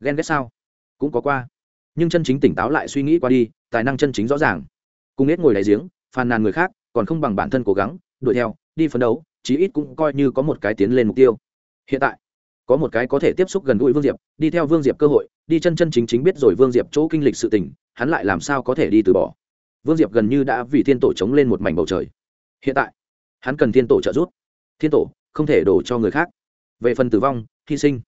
ghen ghét sao? Cũng có qua. Nhưng chân chính tỉnh táo lại suy nghĩ qua đi, tài năng chân chính rõ ràng. Cùng hết ngồi đại giếng, phàn nàn người khác, còn không bằng bản thân cố gắng, đuổi theo, đi phấn đấu, chí ít cũng coi như có một cái tiến lên mục tiêu. Hiện tại, có một cái có thể tiếp xúc gần gũi vương diệp, đi theo vương diệp cơ hội, đi chân chân chính chính biết rồi vương diệp chỗ kinh lịch sự tình, hắn lại làm sao có thể đi từ bỏ. Vương diệp gần như đã vì thiên tổ chống lên một mảnh bầu trời. Hiện tại, hắn cần thiên tổ trợ giúp. Thiên tổ, không thể đổ cho người khác. Về phần tử vong, hy sinh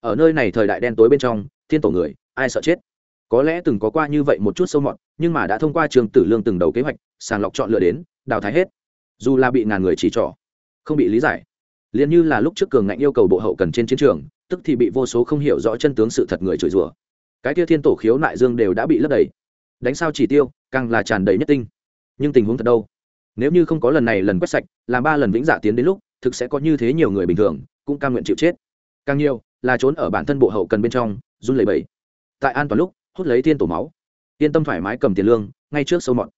ở nơi này thời đại đen tối bên trong, thiên tổ người, ai sợ chết? Có lẽ từng có qua như vậy một chút sâu mọt, nhưng mà đã thông qua trường tử lương từng đầu kế hoạch, sàng lọc chọn lựa đến, đào thái hết. Dù là bị ngàn người chỉ trỏ, không bị lý giải. Liền như là lúc trước cường ngạnh yêu cầu bộ hậu cần trên chiến trường, tức thì bị vô số không hiểu rõ chân tướng sự thật người chửi rủa. Cái kia thiên tổ khiếu nại dương đều đã bị lấp đầy. Đánh sao chỉ tiêu, càng là tràn đầy nhất tinh. Nhưng tình huống thật đâu? Nếu như không có lần này lần quét sạch, làm ba lần vĩnh giả tiến đến lúc, thực sẽ có như thế nhiều người bình thường, cũng cam nguyện chịu chết. Càng nhiều là trốn ở bản thân bộ hậu cần bên trong, run lẩy bẩy. Tại an toàn lúc, hút lấy thiên tổ máu. Yên tâm thoải mái cầm tiền lương, ngay trước sâu mọt.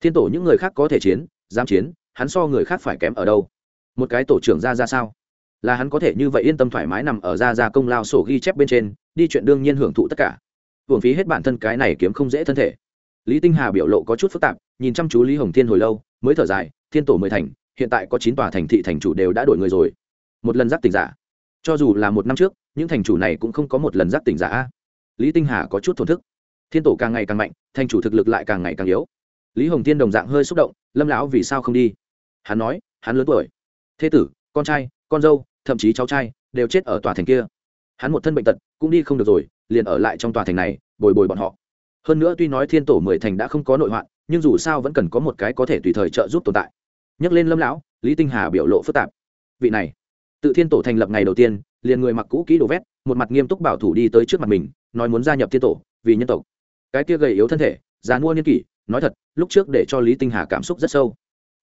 Thiên tổ những người khác có thể chiến, dám chiến, hắn so người khác phải kém ở đâu? Một cái tổ trưởng ra ra sao? Là hắn có thể như vậy yên tâm thoải mái nằm ở ra ra công lao sổ ghi chép bên trên, đi chuyện đương nhiên hưởng thụ tất cả. Hưởng phí hết bản thân cái này kiếm không dễ thân thể. Lý tinh hà biểu lộ có chút phức tạp, nhìn chăm chú lý hồng thiên hồi lâu, mới thở dài, thiên tổ mười thành, hiện tại có chín tòa thành thị thành chủ đều đã đổi người rồi. Một lần giáp tình giả. Cho dù là một năm trước những thành chủ này cũng không có một lần giác tỉnh giả lý tinh hà có chút thổn thức. Thiên tổ càng ngày càng mạnh, thành chủ thực lực lại càng ngày càng yếu. Lý hồng thiên đồng dạng hơi xúc động, lâm lão, vì sao không đi? Hắn nói, hắn lớn tuổi, thế tử, con trai, con dâu, thậm chí cháu trai đều chết ở tòa thành kia. Hắn một thân bệnh tật cũng đi không được rồi, liền ở lại trong tòa thành này, bồi bồi bọn họ. Hơn nữa tuy nói thiên tổ mười thành đã không có nội hoạn, nhưng dù sao vẫn cần có một cái có thể tùy thời trợ giúp tồn tại. Nhắc lên lâm lão, lý tinh hà biểu lộ phức tạp. Vị này tự thiên tổ thành lập ngày đầu tiên, liền người mặc cũ kỹ đồ vét, một mặt nghiêm túc bảo thủ đi tới trước mặt mình, nói muốn gia nhập thiên tổ, vì nhân tộc. Cái kia gầy yếu thân thể, già mua niên kỷ, nói thật, lúc trước để cho lý tinh hà cảm xúc rất sâu.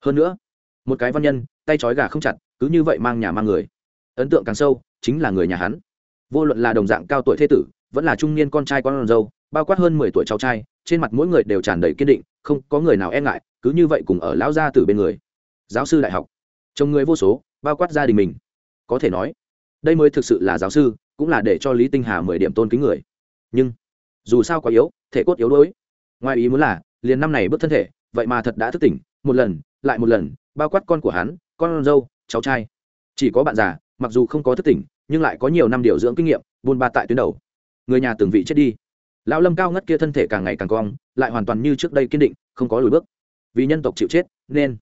Hơn nữa, một cái văn nhân, tay trói gà không chặt, cứ như vậy mang nhà mang người. Ấn tượng càng sâu, chính là người nhà hắn. Vô luận là đồng dạng cao tuổi thế tử, vẫn là trung niên con trai con dâu, bao quát hơn mười tuổi cháu trai, trên mặt mỗi người đều tràn đầy kiên định, không có người nào e ngại, cứ như vậy cùng ở lão gia tử bên người. Giáo sư đại học. Chồng người vô số, bao quát gia đình mình có thể nói, đây mới thực sự là giáo sư, cũng là để cho lý tinh hà mười điểm tôn kính người. Nhưng, dù sao quá yếu, thể cốt yếu đuối. Ngoài ý muốn là, liền năm này bước thân thể, vậy mà thật đã thức tỉnh, một lần, lại một lần, bao quát con của hắn, con dâu, cháu trai. Chỉ có bạn già, mặc dù không có thức tỉnh, nhưng lại có nhiều năm điều dưỡng kinh nghiệm, buôn ba tại tuyến đầu. Người nhà từng vị chết đi. Lão lâm cao ngất kia thân thể càng ngày càng cong, lại hoàn toàn như trước đây kiên định, không có lùi bước. Vì nhân tộc chịu chết, nên,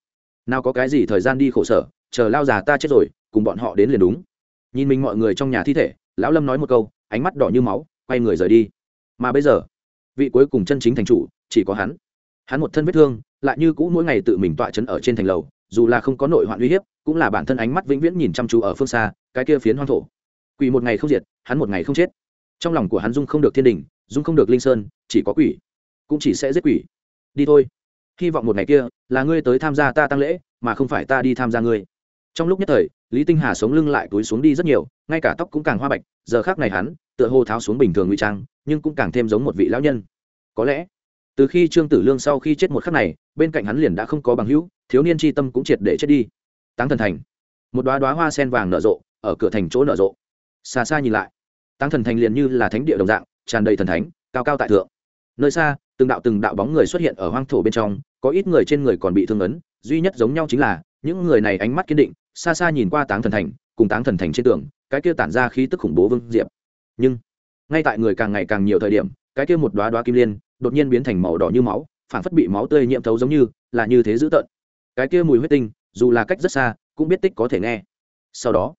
nào có cái gì thời gian đi khổ sở, chờ lao già ta chết rồi cùng bọn họ đến liền đúng. Nhìn mình mọi người trong nhà thi thể, lão lâm nói một câu, ánh mắt đỏ như máu, quay người rời đi. Mà bây giờ, vị cuối cùng chân chính thành chủ, chỉ có hắn. Hắn một thân vết thương, lại như cũ mỗi ngày tự mình tọa chấn ở trên thành lầu, dù là không có nội hoạn uy hiếp, cũng là bản thân ánh mắt vĩnh viễn nhìn chăm chú ở phương xa, cái kia phiến hoang thổ. Quỷ một ngày không diệt, hắn một ngày không chết. Trong lòng của hắn dung không được thiên đình, dung không được linh sơn, chỉ có quỷ. Cũng chỉ sẽ giết quỷ. Đi thôi. Hy vọng một ngày kia, là ngươi tới tham gia ta tăng lễ, mà không phải ta đi tham gia ngươi. Trong lúc nhất thời lý tinh hà sống lưng lại túi xuống đi rất nhiều, ngay cả tóc cũng càng hoa bạch, giờ khác này hắn, tựa hồ tháo xuống bình thường ngụy trang, nhưng cũng càng thêm giống một vị lão nhân. Có lẽ, từ khi trương tử lương sau khi chết một khắc này, bên cạnh hắn liền đã không có bằng hữu, thiếu niên tri tâm cũng triệt để chết đi. Táng thần thành. Một đoá đoá hoa sen vàng nở rộ, ở cửa thành chỗ nở rộ. Xa xa nhìn lại, táng thần thành liền như là thánh địa đồng dạng, tràn đầy thần thánh, cao cao tại thượng. Nơi xa, từng đạo từng đạo bóng người xuất hiện ở hoang thổ bên trong, có ít người trên người còn bị thương ấn, duy nhất giống nhau chính là, những người này ánh mắt kiên định xa xa nhìn qua táng thần thành, cùng táng thần thành trên tường, cái kia tản ra khí tức khủng bố vương diệp. Nhưng, ngay tại người càng ngày càng nhiều thời điểm, cái kia một đoá đoá kim liên, đột nhiên biến thành màu đỏ như máu, phản phất bị máu tươi nhiễm thấu giống như, là như thế dữ tợn. Cái kia mùi huyết tinh, dù là cách rất xa, cũng biết tích có thể nghe. Sau đó,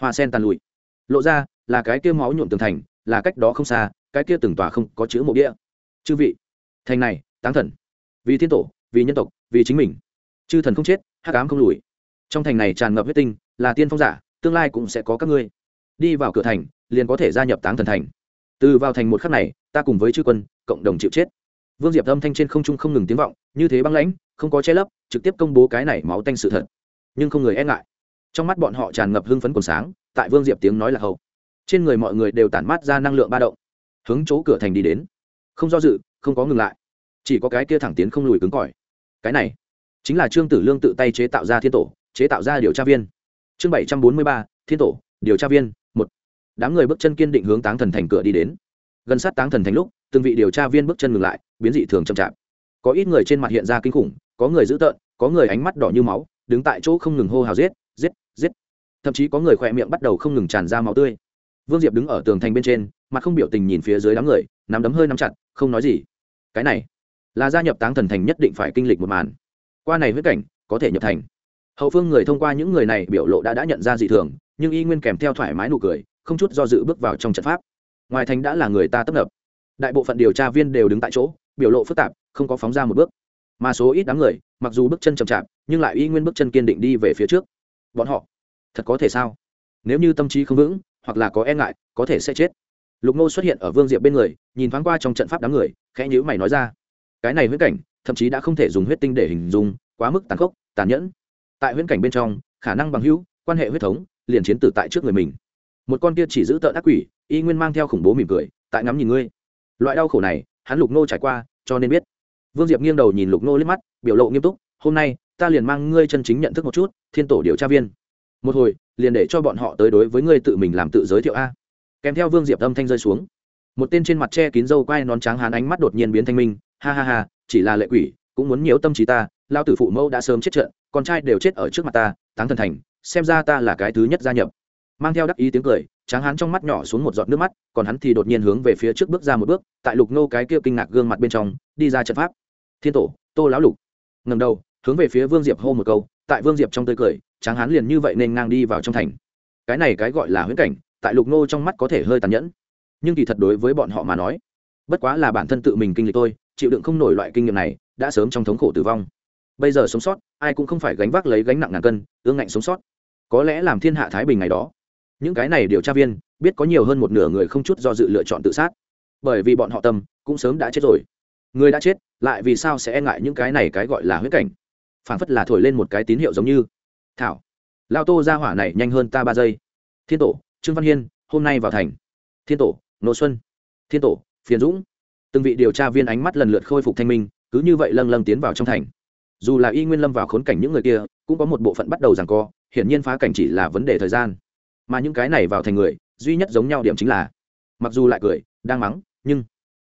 hoa sen tàn lụi. Lộ ra, là cái kia máu nhuộm tường thành, là cách đó không xa, cái kia từng tòa không có chữ mộ đĩa chư vị, thành này, táng thần. Vì thiên tổ, vì nhân tộc, vì chính mình. Chư thần không chết, hắc ám không lùi trong thành này tràn ngập huyết tinh, là tiên phong giả, tương lai cũng sẽ có các ngươi. Đi vào cửa thành, liền có thể gia nhập táng thần thành. Từ vào thành một khắc này, ta cùng với chư quân, cộng đồng chịu chết. Vương diệp âm thanh trên không trung không ngừng tiếng vọng, như thế băng lãnh, không có che lấp, trực tiếp công bố cái này máu tanh sự thật. Nhưng không người e ngại. Trong mắt bọn họ tràn ngập hưng phấn còn sáng, tại vương diệp tiếng nói là hầu. Trên người mọi người đều tản mát ra năng lượng ba động. Hướng chỗ cửa thành đi đến. Không do dự, không có ngừng lại. Chỉ có cái kia thẳng tiến không lùi cứng cỏi. Cái này, chính là trương tử lương tự tay chế tạo ra thiên tổ chế tạo ra điều tra viên. Chương bảy trăm bốn mươi ba, thiên tổ, điều tra viên, một. Đám người bước chân kiên định hướng táng thần thành cửa đi đến. Gần sát táng thần thành lúc, từng vị điều tra viên bước chân ngừng lại, biến dị thường chậm chạp. Có ít người trên mặt hiện ra kinh khủng, có người dữ tợn, có người ánh mắt đỏ như máu, đứng tại chỗ không ngừng hô hào giết giết giết. Thậm chí có người khỏe miệng bắt đầu không ngừng tràn ra máu tươi. Vương diệp đứng ở tường thành bên trên, mặt không biểu tình nhìn phía dưới đám người, nắm đấm hơi nắm chặt, không nói gì. Cái này là gia nhập táng thần thành nhất định phải kinh lịch một màn. Qua này huyết cảnh, có thể nhập thành hậu phương người thông qua những người này biểu lộ đã đã nhận ra dị thường, nhưng y nguyên kèm theo thoải mái nụ cười, không chút do dự bước vào trong trận pháp. Ngoài thành đã là người ta tấp nập. Đại bộ phận điều tra viên đều đứng tại chỗ, biểu lộ phức tạp, không có phóng ra một bước. Mà số ít đám người, mặc dù bước chân chậm chạp, nhưng lại y nguyên bước chân kiên định đi về phía trước. Bọn họ, thật có thể sao? Nếu như tâm trí không vững, hoặc là có e ngại, có thể sẽ chết. Lục nô xuất hiện ở vương diệp bên người, nhìn thoáng qua trong trận pháp đám người, khẽ nhữ mày nói ra. Cái này huyết cảnh, thậm chí đã không thể dùng huyết tinh để hình dung, quá mức tàn khốc, tàn nhẫn tại huyễn cảnh bên trong, khả năng bằng hữu, quan hệ huyết thống, liền chiến tử tại trước người mình. Một con kia chỉ giữ tợn ác quỷ, y nguyên mang theo khủng bố mỉm cười, tại ngắm nhìn ngươi. Loại đau khổ này, hắn lục nô trải qua, cho nên biết. Vương diệp nghiêng đầu nhìn lục nô liếc mắt, biểu lộ nghiêm túc, hôm nay, ta liền mang ngươi chân chính nhận thức một chút, thiên tổ điều tra viên. Một hồi, liền để cho bọn họ tới đối với ngươi tự mình làm tự giới thiệu a. Kèm theo vương diệp âm thanh rơi xuống. Một tên trên mặt che kín râu quai nón trắng hán ánh mắt đột nhiên biến thanh minh, ha ha ha, chỉ là lệ quỷ, cũng muốn nhiễu tâm trí ta lao tử phụ mẫu đã sớm chết trận con trai đều chết ở trước mặt ta, táng thần thành, xem ra ta là cái thứ nhất gia nhập. Mang theo đắc ý tiếng cười, tráng hán trong mắt nhỏ xuống một giọt nước mắt, còn hắn thì đột nhiên hướng về phía trước bước ra một bước, tại lục nô cái kia kinh ngạc gương mặt bên trong, đi ra trận pháp. Thiên tổ, tô lão lục. Ngầm đầu, hướng về phía vương diệp hô một câu, tại vương diệp trong tươi cười, tráng hán liền như vậy nên ngang đi vào trong thành. Cái này cái gọi là huyễn cảnh, tại lục nô trong mắt có thể hơi tàn nhẫn. Nhưng kỳ thật đối với bọn họ mà nói, bất quá là bản thân tự mình kinh lịch tôi chịu đựng không nổi loại kinh nghiệm này, đã sớm trong thống khổ tử vong bây giờ sống sót, ai cũng không phải gánh vác lấy gánh nặng ngàn cân, ương ngạnh sống sót. Có lẽ làm thiên hạ thái bình ngày đó, những cái này điều tra viên biết có nhiều hơn một nửa người không chút do dự lựa chọn tự sát. Bởi vì bọn họ tâm cũng sớm đã chết rồi. Người đã chết, lại vì sao sẽ e ngại những cái này cái gọi là huyết cảnh? Phản phất là thổi lên một cái tín hiệu giống như, thảo, lao tô ra hỏa này nhanh hơn ta ba giây. Thiên tổ, trương văn hiên, hôm nay vào thành. Thiên tổ, nô xuân. Thiên tổ, phiền dũng. Từng vị điều tra viên ánh mắt lần lượt khôi phục thanh minh, cứ như vậy lâng lâng tiến vào trong thành dù là y nguyên lâm vào khốn cảnh những người kia, cũng có một bộ phận bắt đầu rằng co, hiển nhiên phá cảnh chỉ là vấn đề thời gian. Mà những cái này vào thành người, duy nhất giống nhau điểm chính là, mặc dù lại cười, đang mắng, nhưng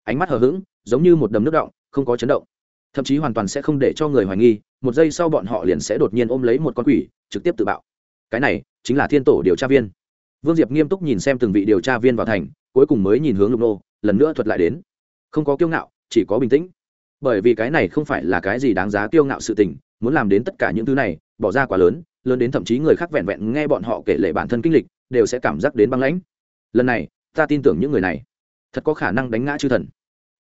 ánh mắt hờ hững, giống như một đầm nước động, không có chấn động. Thậm chí hoàn toàn sẽ không để cho người hoài nghi, một giây sau bọn họ liền sẽ đột nhiên ôm lấy một con quỷ, trực tiếp tự bạo. Cái này chính là thiên tổ điều tra viên. Vương diệp nghiêm túc nhìn xem từng vị điều tra viên vào thành, cuối cùng mới nhìn hướng lục nô, lần nữa thuật lại đến. Không có kiêu ngạo, chỉ có bình tĩnh bởi vì cái này không phải là cái gì đáng giá kiêu ngạo sự tình, muốn làm đến tất cả những thứ này, bỏ ra quá lớn lớn đến thậm chí người khác vẹn vẹn nghe bọn họ kể lể bản thân kinh lịch, đều sẽ cảm giác đến băng lãnh. Lần này, ta tin tưởng những người này, thật có khả năng đánh ngã chư thần.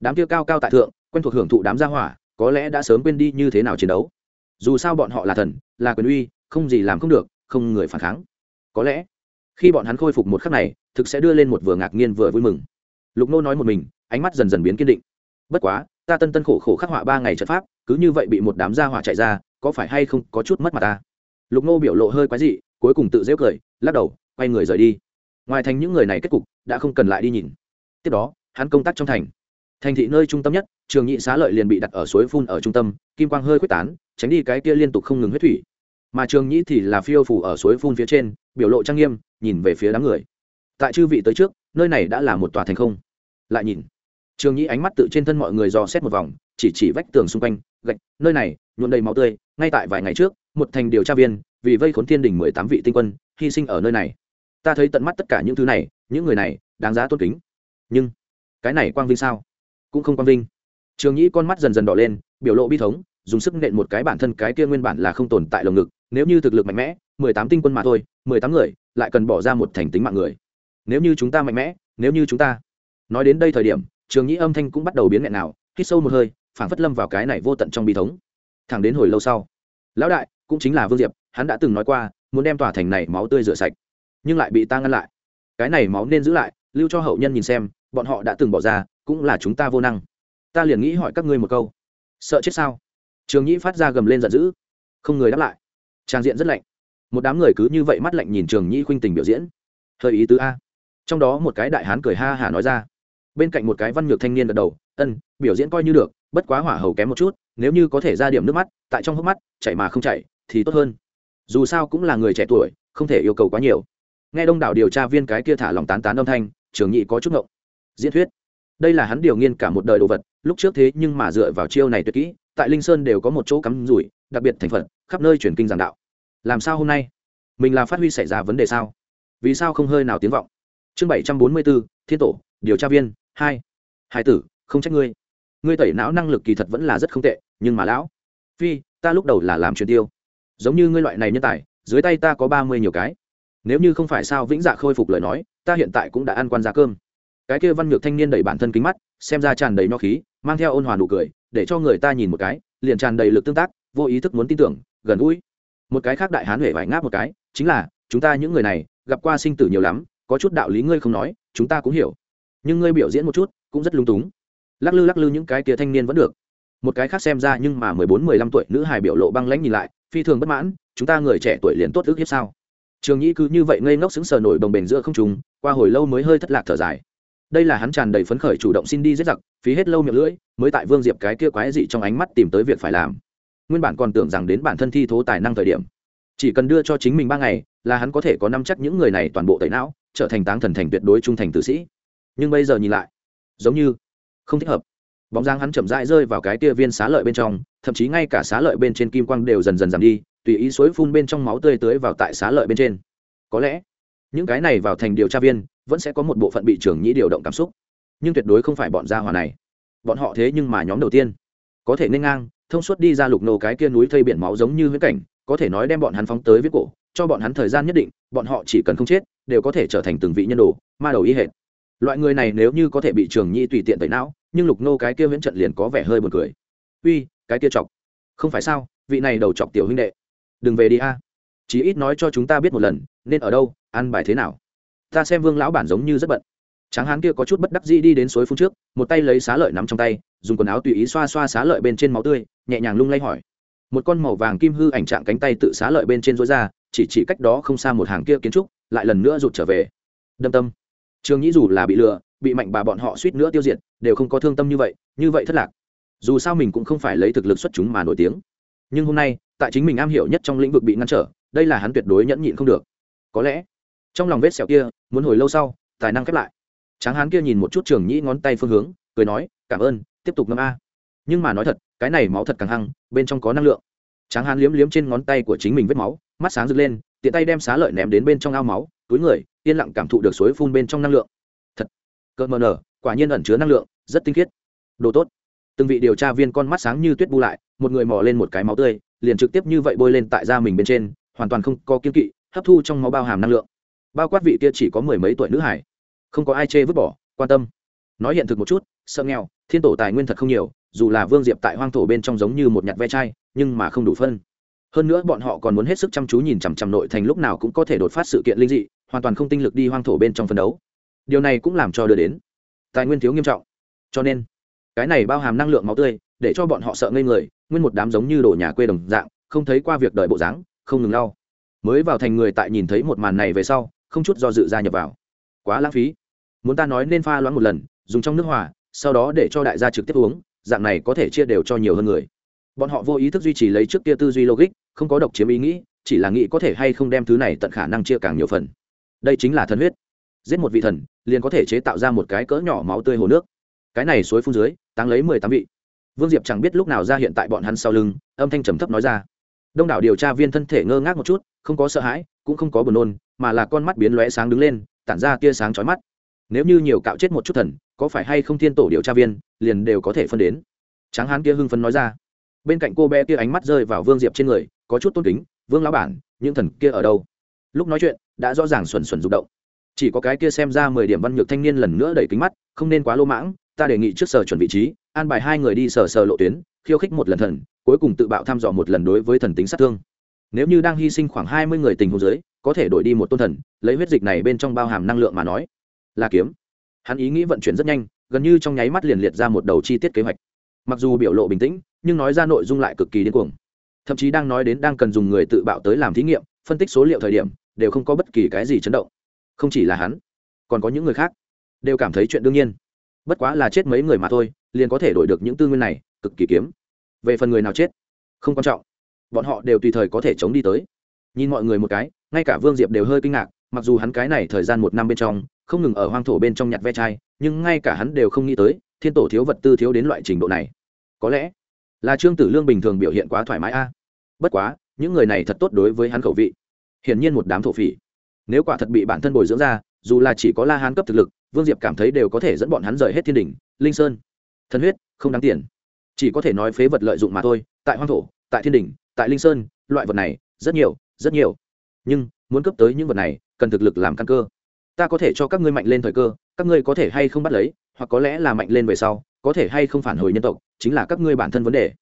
Đám kia cao cao tại thượng, quen thuộc hưởng thụ đám gia hỏa, có lẽ đã sớm quên đi như thế nào chiến đấu. Dù sao bọn họ là thần, là quyền uy, không gì làm không được, không người phản kháng. Có lẽ, khi bọn hắn khôi phục một khắc này, thực sẽ đưa lên một vừa ngạc nhiên vừa vui mừng. Lục nô nói một mình, ánh mắt dần dần biến kiên định. Bất quá ta tân tân khổ khổ khắc họa ba ngày trận pháp, cứ như vậy bị một đám gia hỏa chạy ra, có phải hay không có chút mất mặt ta? Lục nô biểu lộ hơi quái dị, cuối cùng tự dễ cười, lắc đầu, quay người rời đi. Ngoài thành những người này kết cục đã không cần lại đi nhìn. Tiếp đó, hắn công tác trong thành. Thành thị nơi trung tâm nhất, trường nhị xá lợi liền bị đặt ở suối phun ở trung tâm, kim quang hơi quyết tán, tránh đi cái kia liên tục không ngừng huyết thủy. Mà trường nhĩ thì là phiêu phủ ở suối phun phía trên, biểu lộ trang nghiêm, nhìn về phía đám người. Tại chư vị tới trước, nơi này đã là một tòa thành không. Lại nhìn trường nhĩ ánh mắt tự trên thân mọi người dò xét một vòng, chỉ chỉ vách tường xung quanh, gạch, nơi này, nhuộm đầy máu tươi, ngay tại vài ngày trước, một thành điều tra viên, vì vây khốn thiên đình mười tám vị tinh quân, hy sinh ở nơi này. Ta thấy tận mắt tất cả những thứ này, những người này, đáng giá tôn kính. Nhưng, cái này quang vinh sao? Cũng không quang vinh. Trường nhĩ con mắt dần dần đỏ lên, biểu lộ bi thống, dùng sức nện một cái bản thân cái kia nguyên bản là không tồn tại lồng ngực, nếu như thực lực mạnh mẽ, mười tám tinh quân mà thôi, mười tám người, lại cần bỏ ra một thành tính mạng người. Nếu như chúng ta mạnh mẽ, nếu như chúng ta nói đến đây thời điểm trường nhĩ âm thanh cũng bắt đầu biến nghẹn nào, hít sâu một hơi, phảng phất lâm vào cái này vô tận trong bi thống. Thẳng đến hồi lâu sau, lão đại, cũng chính là vương diệp, hắn đã từng nói qua, muốn đem tòa thành này máu tươi rửa sạch, nhưng lại bị ta ngăn lại. Cái này máu nên giữ lại, lưu cho hậu nhân nhìn xem, bọn họ đã từng bỏ ra, cũng là chúng ta vô năng. Ta liền nghĩ hỏi các ngươi một câu. Sợ chết sao? Trường nhĩ phát ra gầm lên giận dữ. Không người đáp lại. Trang diện rất lạnh. Một đám người cứ như vậy mắt lạnh nhìn trường nhĩ khuynh tình biểu diễn. Hơi ý tứ a. Trong đó một cái đại hán cười ha hả nói ra bên cạnh một cái văn nhược thanh niên gật đầu, ân, biểu diễn coi như được, bất quá hỏa hầu kém một chút, nếu như có thể ra điểm nước mắt, tại trong hốc mắt, chảy mà không chảy, thì tốt hơn. Dù sao cũng là người trẻ tuổi, không thể yêu cầu quá nhiều. Nghe đông đảo điều tra viên cái kia thả lòng tán tán âm thanh, trường nhị có chút ngộng. Diễn thuyết. Đây là hắn điều nghiên cả một đời đồ vật, lúc trước thế nhưng mà dựa vào chiêu này tuyệt kỹ, tại linh sơn đều có một chỗ cắm rủi, đặc biệt thành phần khắp nơi truyền kinh giảng đạo. Làm sao hôm nay? Mình là phát huy xảy ra vấn đề sao? Vì sao không hơi nào tiếng vọng? Chương bảy trăm bốn mươi bốn, thiên tổ điều tra viên, hai hai tử, không trách ngươi. Ngươi tẩy não năng lực kỳ thật vẫn là rất không tệ, nhưng mà lão, phi, ta lúc đầu là làm truyền tiêu. Giống như ngươi loại này nhân tài, dưới tay ta có ba mươi nhiều cái. Nếu như không phải sao vĩnh dạ khôi phục lời nói, ta hiện tại cũng đã ăn quan giá cơm. Cái kia văn ngược thanh niên đẩy bản thân kính mắt, xem ra tràn đầy nho khí, mang theo ôn hòa nụ cười, để cho người ta nhìn một cái, liền tràn đầy lực tương tác, vô ý thức muốn tin tưởng, gần gũi. Một cái khác đại hán huệ vải ngáp một cái, chính là, chúng ta những người này, gặp qua sinh tử nhiều lắm, có chút đạo lý ngươi không nói, chúng ta cũng hiểu nhưng ngươi biểu diễn một chút cũng rất lung túng. Lắc lư lắc lư những cái kia thanh niên vẫn được. Một cái khác xem ra nhưng mà mười bốn, mười lăm tuổi nữ hài biểu lộ băng lãnh nhìn lại, phi thường bất mãn, chúng ta người trẻ tuổi liền tốt ước hiếp sao? Trường nhĩ cứ như vậy ngây ngốc xứng sờ nổi đồng bền giữa không chúng qua hồi lâu mới hơi thất lạc thở dài. Đây là hắn tràn đầy phấn khởi chủ động xin đi giết giặc, phí hết lâu miệng lưỡi, mới tại vương diệp cái kia quái dị trong ánh mắt tìm tới việc phải làm. Nguyên bản còn tưởng rằng đến bản thân thi thố tài năng thời điểm, chỉ cần đưa cho chính mình ba ngày, là hắn có thể có năm chắc những người này toàn bộ tẩy não, trở thành táng thần thành tuyệt đối trung thành tử sĩ nhưng bây giờ nhìn lại, giống như không thích hợp. Bóng dáng hắn chậm rãi rơi vào cái tia viên xá lợi bên trong, thậm chí ngay cả xá lợi bên trên kim quang đều dần dần giảm đi, tùy ý suối phun bên trong máu tươi tưới vào tại xá lợi bên trên. Có lẽ, những cái này vào thành điều tra viên, vẫn sẽ có một bộ phận bị trưởng nhĩ điều động cảm xúc. Nhưng tuyệt đối không phải bọn gia hòa này. Bọn họ thế nhưng mà nhóm đầu tiên. Có thể nên ngang, thông suốt đi ra lục nô cái kia núi thây biển máu giống như huyễn cảnh, có thể nói đem bọn hắn phóng tới viết cổ, cho bọn hắn thời gian nhất định, bọn họ chỉ cần không chết, đều có thể trở thành từng vị nhân đồ, ma đầu y hệt loại người này nếu như có thể bị trường nhi tùy tiện tẩy não, nhưng lục nô cái kia viễn trận liền có vẻ hơi buồn cười. Uy, cái kia chọc. Không phải sao, vị này đầu chọc tiểu huynh đệ. Đừng về đi a. Chí ít nói cho chúng ta biết một lần, nên ở đâu, ăn bài thế nào. Ta xem vương lão bản giống như rất bận. Tráng hán kia có chút bất đắc dĩ đi đến suối phun trước, một tay lấy xá lợi nắm trong tay, dùng quần áo tùy ý xoa xoa xá lợi bên trên máu tươi, nhẹ nhàng lung lay hỏi. Một con màu vàng kim hư ảnh trạng cánh tay tự xá lợi bên trên rối ra, chỉ chỉ cách đó không xa một hàng kia kiến trúc, lại lần nữa rụt trở về. Đâm tâm trường nhĩ dù là bị lừa, bị mạnh bà bọn họ suýt nữa tiêu diệt, đều không có thương tâm như vậy như vậy thất lạc. Dù sao mình cũng không phải lấy thực lực xuất chúng mà nổi tiếng. Nhưng hôm nay, tại chính mình am hiểu nhất trong lĩnh vực bị ngăn trở, đây là hắn tuyệt đối nhẫn nhịn không được. Có lẽ, trong lòng vết sẹo kia, muốn hồi lâu sau, tài năng khép lại. Tráng hán kia nhìn một chút trường nhĩ ngón tay phương hướng, cười nói, cảm ơn, tiếp tục ngâm a. Nhưng mà nói thật, cái này máu thật càng hăng, bên trong có năng lượng. Tráng hán liếm liếm trên ngón tay của chính mình vết máu, mắt sáng rực lên, tiện tay đem xá lợi ném đến bên trong ao máu túi người, yên lặng cảm thụ được suối phun bên trong năng lượng. Thật cợt mờ nở, quả nhiên ẩn chứa năng lượng, rất tinh khiết. Đồ tốt. Từng vị điều tra viên con mắt sáng như tuyết bu lại, một người mò lên một cái máu tươi, liền trực tiếp như vậy bôi lên tại da mình bên trên, hoàn toàn không có kiên kỵ, hấp thu trong máu bao hàm năng lượng. Bao quát vị kia chỉ có mười mấy tuổi nữ hải. Không có ai chê vứt bỏ, quan tâm. Nói hiện thực một chút, sợ nghèo, thiên tổ tài nguyên thật không nhiều, dù là vương diệp tại hoang thổ bên trong giống như một nhặt ve chai, nhưng mà không đủ phân. Hơn nữa bọn họ còn muốn hết sức chăm chú nhìn chằm chằm nội thành lúc nào cũng có thể đột phát sự kiện linh dị hoàn toàn không tinh lực đi hoang thổ bên trong phân đấu. Điều này cũng làm cho đưa đến tài nguyên thiếu nghiêm trọng. Cho nên, cái này bao hàm năng lượng máu tươi, để cho bọn họ sợ ngây người, nguyên một đám giống như đổ nhà quê đồng dạng, không thấy qua việc đợi bộ dáng, không ngừng lau. Mới vào thành người tại nhìn thấy một màn này về sau, không chút do dự gia nhập vào. Quá lãng phí. Muốn ta nói nên pha loãng một lần, dùng trong nước hòa, sau đó để cho đại gia trực tiếp uống, dạng này có thể chia đều cho nhiều hơn người. Bọn họ vô ý thức duy trì lấy trước kia tư duy logic, không có độc chiếm ý nghĩ, chỉ là nghĩ có thể hay không đem thứ này tận khả năng chia càng nhiều phần đây chính là thần huyết. Giết một vị thần, liền có thể chế tạo ra một cái cỡ nhỏ máu tươi hồ nước. Cái này suối phun dưới, táng lấy mười tám vị. Vương diệp chẳng biết lúc nào ra hiện tại bọn hắn sau lưng, âm thanh trầm thấp nói ra. Đông đảo điều tra viên thân thể ngơ ngác một chút, không có sợ hãi, cũng không có buồn nôn, mà là con mắt biến lóe sáng đứng lên, tản ra tia sáng chói mắt. Nếu như nhiều cạo chết một chút thần, có phải hay không thiên tổ điều tra viên, liền đều có thể phân đến. Tráng hán kia hưng phấn nói ra. Bên cạnh cô bé kia ánh mắt rơi vào vương diệp trên người, có chút tôn kính, vương lão bản, những thần kia ở đâu? Lúc nói chuyện đã rõ ràng xuẩn xuẩn rụng động. Chỉ có cái kia xem ra mười điểm văn nhược thanh niên lần nữa đẩy kính mắt, không nên quá lô mãng, ta đề nghị trước sở chuẩn vị trí, an bài hai người đi sở sở lộ tuyến, khiêu khích một lần thần, cuối cùng tự bạo thăm dò một lần đối với thần tính sát thương. Nếu như đang hy sinh khoảng hai mươi người tình huống dưới, có thể đổi đi một tôn thần, lấy huyết dịch này bên trong bao hàm năng lượng mà nói, là kiếm. Hắn ý nghĩ vận chuyển rất nhanh, gần như trong nháy mắt liền liệt ra một đầu chi tiết kế hoạch. Mặc dù biểu lộ bình tĩnh, nhưng nói ra nội dung lại cực kỳ điên cuồng. Thậm chí đang nói đến đang cần dùng người tự bạo tới làm thí nghiệm, phân tích số liệu thời điểm đều không có bất kỳ cái gì chấn động. Không chỉ là hắn, còn có những người khác, đều cảm thấy chuyện đương nhiên. Bất quá là chết mấy người mà thôi, liền có thể đổi được những tư nguyên này, cực kỳ kiếm. Về phần người nào chết, không quan trọng. Bọn họ đều tùy thời có thể chống đi tới. Nhìn mọi người một cái, ngay cả vương diệp đều hơi kinh ngạc, mặc dù hắn cái này thời gian một năm bên trong, không ngừng ở hoang thổ bên trong nhặt ve chai, nhưng ngay cả hắn đều không nghĩ tới, thiên tổ thiếu vật tư thiếu đến loại trình độ này. Có lẽ là trương tử lương bình thường biểu hiện quá thoải mái a. Bất quá, những người này thật tốt đối với hắn khẩu vị hiển nhiên một đám thổ phỉ. Nếu quả thật bị bản thân bồi dưỡng ra, dù là chỉ có la hán cấp thực lực, vương diệp cảm thấy đều có thể dẫn bọn hắn rời hết thiên đình, linh sơn. Thân huyết, không đáng tiền. Chỉ có thể nói phế vật lợi dụng mà thôi, tại hoang thổ, tại thiên đình, tại linh sơn, loại vật này, rất nhiều rất nhiều. Nhưng, muốn cấp tới những vật này, cần thực lực làm căn cơ. Ta có thể cho các ngươi mạnh lên thời cơ, các ngươi có thể hay không bắt lấy, hoặc có lẽ là mạnh lên về sau, có thể hay không phản hồi nhân tộc, chính là các ngươi bản thân vấn đề.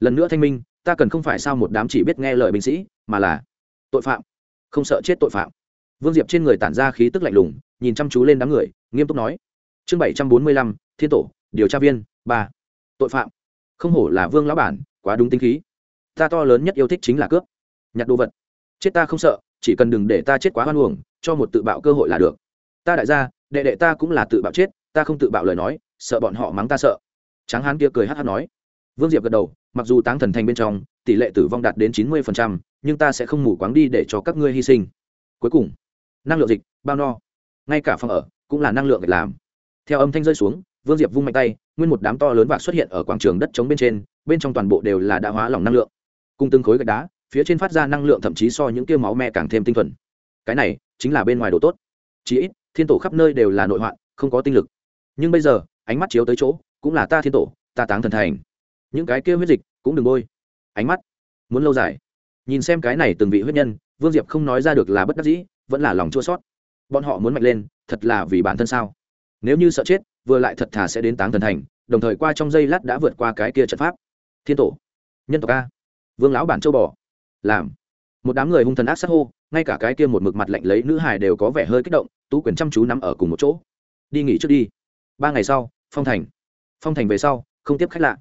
Lần nữa thanh minh, ta cần không phải sao một đám chỉ biết nghe lời binh sĩ, mà là tội phạm không sợ chết tội phạm. Vương diệp trên người tản ra khí tức lạnh lùng, nhìn chăm chú lên đám người, nghiêm túc nói. Chương bảy trăm bốn mươi lăm, thiên tổ, điều tra viên, ba. Tội phạm. Không hổ là vương lão bản, quá đúng tính khí. Ta to lớn nhất yêu thích chính là cướp. Nhặt đồ vật. Chết ta không sợ, chỉ cần đừng để ta chết quá hoan uổng, cho một tự bạo cơ hội là được. Ta đại gia, đệ đệ ta cũng là tự bạo chết, ta không tự bạo lời nói, sợ bọn họ mắng ta sợ. Tráng hán kia cười hát hát nói. Vương diệp gật đầu, mặc dù táng thần thành bên trong, tỷ lệ tử vong đạt đến chín mươi nhưng ta sẽ không mù quáng đi để cho các ngươi hy sinh. Cuối cùng, năng lượng dịch, bao no. Ngay cả phòng ở cũng là năng lượng việc làm. Theo âm thanh rơi xuống, vương diệp vung mạnh tay, nguyên một đám to lớn vạc xuất hiện ở quảng trường đất trống bên trên, bên trong toàn bộ đều là đã hóa lỏng năng lượng. Cùng từng khối gạch đá, phía trên phát ra năng lượng thậm chí so những kia máu me càng thêm tinh thuần. Cái này chính là bên ngoài đồ tốt. Chí ít, thiên tổ khắp nơi đều là nội hoạn, không có tinh lực. Nhưng bây giờ, ánh mắt chiếu tới chỗ, cũng là ta thiên tổ, ta táng thần thành. Những cái kia huyết dịch cũng đừng bôi. Ánh mắt muốn lâu dài nhìn xem cái này từng vị huyết nhân, vương diệp không nói ra được là bất đắc dĩ, vẫn là lòng chua sót bọn họ muốn mạnh lên, thật là vì bản thân sao? Nếu như sợ chết, vừa lại thật thà sẽ đến táng thần thành, đồng thời qua trong giây lát đã vượt qua cái kia trận pháp. Thiên tổ, nhân tộc a. Vương lão bản châu bò. Làm. Một đám người hung thần ác sát hô, ngay cả cái kia một mực mặt lạnh lấy nữ hài đều có vẻ hơi kích động, tú quyền chăm chú nắm ở cùng một chỗ. Đi nghỉ trước đi. Ba ngày sau, phong thành. Phong thành về sau, không tiếp khách lạ.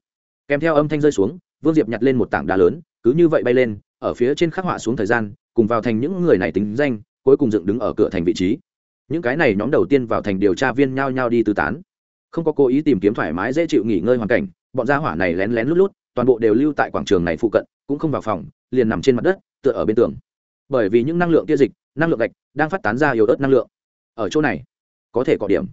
Kèm theo âm thanh rơi xuống, vương diệp nhặt lên một tảng đá lớn, cứ như vậy bay lên ở phía trên khắc họa xuống thời gian, cùng vào thành những người này tính danh, cuối cùng dựng đứng ở cửa thành vị trí. Những cái này nhóm đầu tiên vào thành điều tra viên nhao nhao đi tư tán. Không có cố ý tìm kiếm thoải mái dễ chịu nghỉ ngơi hoàn cảnh, bọn gia hỏa này lén lén lút lút, toàn bộ đều lưu tại quảng trường này phụ cận, cũng không vào phòng, liền nằm trên mặt đất, tựa ở bên tường. Bởi vì những năng lượng tia dịch, năng lượng gạch đang phát tán ra yếu ớt năng lượng. Ở chỗ này, có thể có điểm.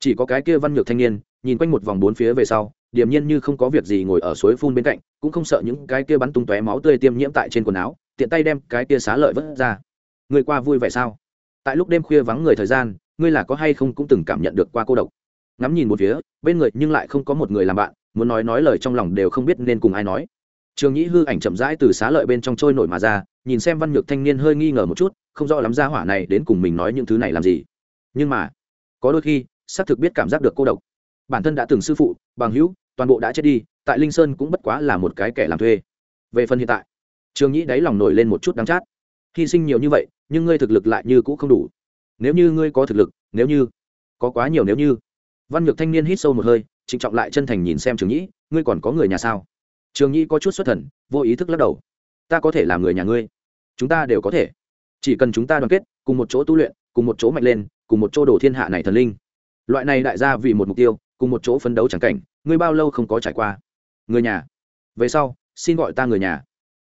Chỉ có cái kia văn nhược thanh niên, nhìn quanh một vòng bốn phía về sau điềm nhiên như không có việc gì ngồi ở suối phun bên cạnh, cũng không sợ những cái kia bắn tung tóe máu tươi tiêm nhiễm tại trên quần áo, tiện tay đem cái kia xá lợi vớt ra. Người qua vui vẻ sao? Tại lúc đêm khuya vắng người thời gian, ngươi là có hay không cũng từng cảm nhận được qua cô độc? Ngắm nhìn một phía, bên người nhưng lại không có một người làm bạn, muốn nói nói lời trong lòng đều không biết nên cùng ai nói. Trường nhĩ hư ảnh chậm rãi từ xá lợi bên trong trôi nổi mà ra, nhìn xem văn nhược thanh niên hơi nghi ngờ một chút, không rõ lắm ra hỏa này đến cùng mình nói những thứ này làm gì. Nhưng mà, có đôi khi, xác thực biết cảm giác được cô độc. Bản thân đã từng sư phụ, bằng hữu toàn bộ đã chết đi, tại linh sơn cũng bất quá là một cái kẻ làm thuê. Về phần hiện tại, trường nhĩ đáy lòng nổi lên một chút đắng chát. Hy sinh nhiều như vậy, nhưng ngươi thực lực lại như cũ không đủ. Nếu như ngươi có thực lực, nếu như, có quá nhiều nếu như. Văn nhược thanh niên hít sâu một hơi, trịnh trọng lại chân thành nhìn xem trường nhĩ, ngươi còn có người nhà sao? Trường nhĩ có chút xuất thần, vô ý thức lắc đầu. Ta có thể làm người nhà ngươi. Chúng ta đều có thể. Chỉ cần chúng ta đoàn kết, cùng một chỗ tu luyện, cùng một chỗ mạnh lên, cùng một chỗ đổ thiên hạ này thần linh. Loại này đại gia vì một mục tiêu, cùng một chỗ phấn đấu chẳng cảnh ngươi bao lâu không có trải qua? Người nhà. Về sau, xin gọi ta người nhà.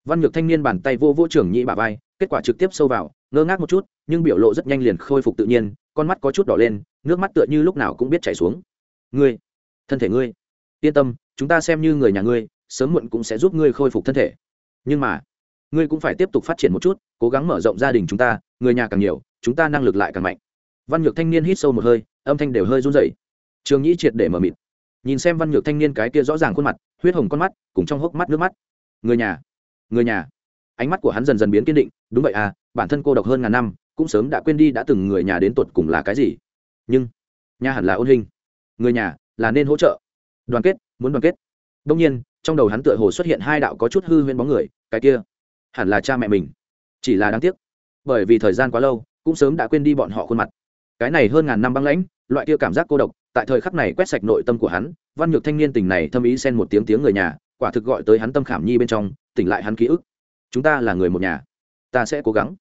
Văn nhược thanh niên bàn tay vô vô trưởng nhĩ bà vai, kết quả trực tiếp sâu vào, ngơ ngác một chút, nhưng biểu lộ rất nhanh liền khôi phục tự nhiên, con mắt có chút đỏ lên, nước mắt tựa như lúc nào cũng biết chảy xuống. Ngươi, thân thể ngươi. Yên tâm, chúng ta xem như người nhà ngươi, sớm muộn cũng sẽ giúp ngươi khôi phục thân thể. Nhưng mà, ngươi cũng phải tiếp tục phát triển một chút, cố gắng mở rộng gia đình chúng ta, người nhà càng nhiều, chúng ta năng lực lại càng mạnh. Văn nhược thanh niên hít sâu một hơi, âm thanh đều hơi run rẩy. Trường nhĩ triệt để mở mịt nhìn xem văn nhược thanh niên cái kia rõ ràng khuôn mặt, huyết hồng con mắt, cùng trong hốc mắt nước mắt. Người nhà người nhà. Ánh mắt của hắn dần dần biến kiên định, đúng vậy à bản thân cô độc hơn ngàn năm, cũng sớm đã quên đi đã từng người nhà đến tuột cùng là cái gì. Nhưng, nhà hẳn là ôn hình. Người nhà, là nên hỗ trợ. Đoàn kết, muốn đoàn kết. Đông nhiên, trong đầu hắn tựa hồ xuất hiện hai đạo có chút hư huyễn bóng người, cái kia hẳn là cha mẹ mình. Chỉ là đáng tiếc, bởi vì thời gian quá lâu, cũng sớm đã quên đi bọn họ khuôn mặt cái này hơn ngàn năm băng lãnh, loại kia cảm giác cô độc, tại thời khắc này quét sạch nội tâm của hắn, văn nhược thanh niên tình này thâm ý xen một tiếng tiếng người nhà, quả thực gọi tới hắn tâm khảm nhi bên trong, tỉnh lại hắn ký ức. Chúng ta là người một nhà, ta sẽ cố gắng.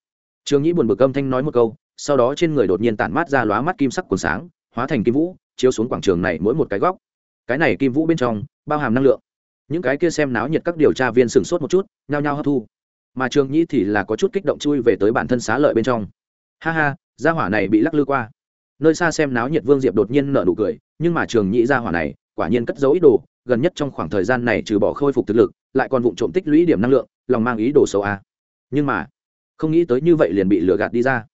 Trường nhĩ buồn bực âm thanh nói một câu, sau đó trên người đột nhiên tản mát ra lóa mắt kim sắc quần sáng, hóa thành kim vũ, chiếu xuống quảng trường này mỗi một cái góc. Cái này kim vũ bên trong, bao hàm năng lượng. Những cái kia xem náo nhiệt các điều tra viên sửng sốt một chút, nhao nhao hấp thu. Mà trường nhĩ thì là có chút kích động chui về tới bản thân xá lợi bên trong. Ha ha gia hỏa này bị lắc lư qua. Nơi xa xem náo nhiệt vương diệp đột nhiên nở nụ cười, nhưng mà trường nhị gia hỏa này, quả nhiên cất giấu ý đồ, gần nhất trong khoảng thời gian này trừ bỏ khôi phục thực lực, lại còn vụng trộm tích lũy điểm năng lượng, lòng mang ý đồ xấu a. Nhưng mà, không nghĩ tới như vậy liền bị lừa gạt đi ra.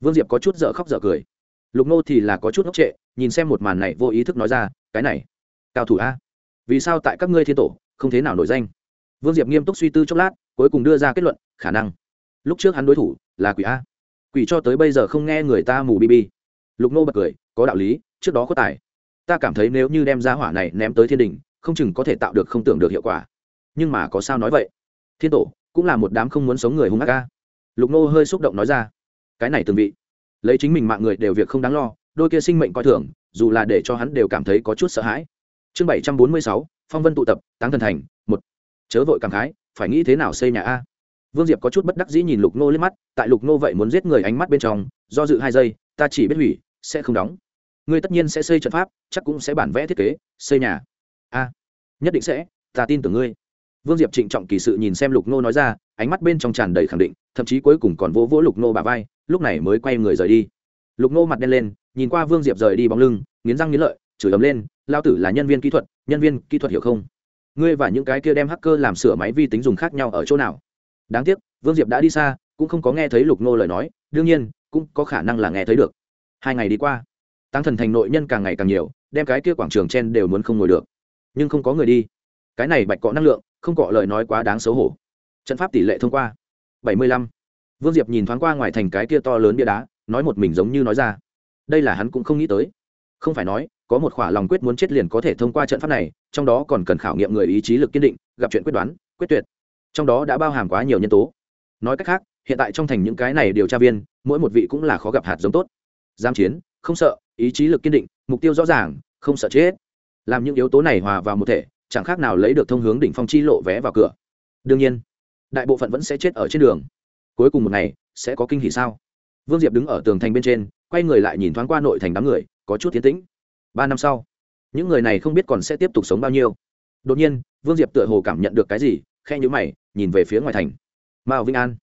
Vương diệp có chút dở khóc dở cười. Lục nô thì là có chút ngốc trệ, nhìn xem một màn này vô ý thức nói ra, cái này, cao thủ a. Vì sao tại các ngươi thiên tổ, không thế nào nổi danh? Vương diệp nghiêm túc suy tư chốc lát, cuối cùng đưa ra kết luận, khả năng. Lúc trước hắn đối thủ là quỷ a quỷ cho tới bây giờ không nghe người ta mù bi bi. lục nô bật cười, có đạo lý, trước đó có tài. Ta cảm thấy nếu như đem ra hỏa này ném tới thiên đình, không chừng có thể tạo được không tưởng được hiệu quả. Nhưng mà có sao nói vậy? Thiên tổ, cũng là một đám không muốn sống người hung ác ca lục nô hơi xúc động nói ra, cái này từng vị. Lấy chính mình mạng người đều việc không đáng lo, đôi kia sinh mệnh coi thường, dù là để cho hắn đều cảm thấy có chút sợ hãi. Chương bảy trăm bốn mươi sáu, phong vân tụ tập, táng thần thành, một. Chớ vội cảm khái, phải nghĩ thế nào xây nhà a? Vương diệp có chút bất đắc dĩ nhìn lục nô lên mắt, tại lục nô vậy muốn giết người ánh mắt bên trong, do dự hai giây, ta chỉ biết hủy, sẽ không đóng. Ngươi tất nhiên sẽ xây trận pháp, chắc cũng sẽ bản vẽ thiết kế, xây nhà. A, nhất định sẽ, ta tin tưởng ngươi. Vương diệp trịnh trọng kỳ sự nhìn xem lục nô nói ra, ánh mắt bên trong tràn đầy khẳng định, thậm chí cuối cùng còn vỗ vỗ lục nô bà vai, lúc này mới quay người rời đi. Lục nô mặt đen lên, nhìn qua vương diệp rời đi bóng lưng, nghiến răng nghiến lợi, chửi ấm lên lao tử là nhân viên kỹ thuật, nhân viên kỹ thuật hiểu không? Ngươi và những cái kia đem hacker làm sửa máy vi tính dùng khác nhau ở chỗ nào? Đáng tiếc, vương diệp đã đi xa, cũng không có nghe thấy lục nô lời nói, đương nhiên, cũng có khả năng là nghe thấy được. Hai ngày đi qua tăng thần thành nội nhân càng ngày càng nhiều, đem cái kia quảng trường trên đều muốn không ngồi được. Nhưng không có người đi. Cái này bạch cọ năng lượng, không cọ lời nói quá đáng xấu hổ. Trận pháp tỷ lệ thông qua, bảy mươi lăm. Vương diệp nhìn thoáng qua ngoài thành cái kia to lớn bia đá, nói một mình giống như nói ra. Đây là hắn cũng không nghĩ tới. Không phải nói, có một khỏa lòng quyết muốn chết liền có thể thông qua trận pháp này, trong đó còn cần khảo nghiệm người ý chí lực kiên định, gặp chuyện quyết đoán, quyết tuyệt trong đó đã bao hàm quá nhiều nhân tố. Nói cách khác, hiện tại trong thành những cái này điều tra viên, mỗi một vị cũng là khó gặp hạt giống tốt. Giam chiến, không sợ, ý chí lực kiên định, mục tiêu rõ ràng, không sợ chết. Làm những yếu tố này hòa vào một thể, chẳng khác nào lấy được thông hướng đỉnh phong chi lộ vé vào cửa. Đương nhiên, đại bộ phận vẫn sẽ chết ở trên đường. Cuối cùng một ngày, sẽ có kinh hỷ sao? Vương diệp đứng ở tường thành bên trên, quay người lại nhìn thoáng qua nội thành đám người, có chút tiến tĩnh. Ba năm sau, những người này không biết còn sẽ tiếp tục sống bao nhiêu. Đột nhiên, vương diệp tựa hồ cảm nhận được cái gì khe nhữ mày, nhìn về phía ngoài thành. Mao vĩnh an.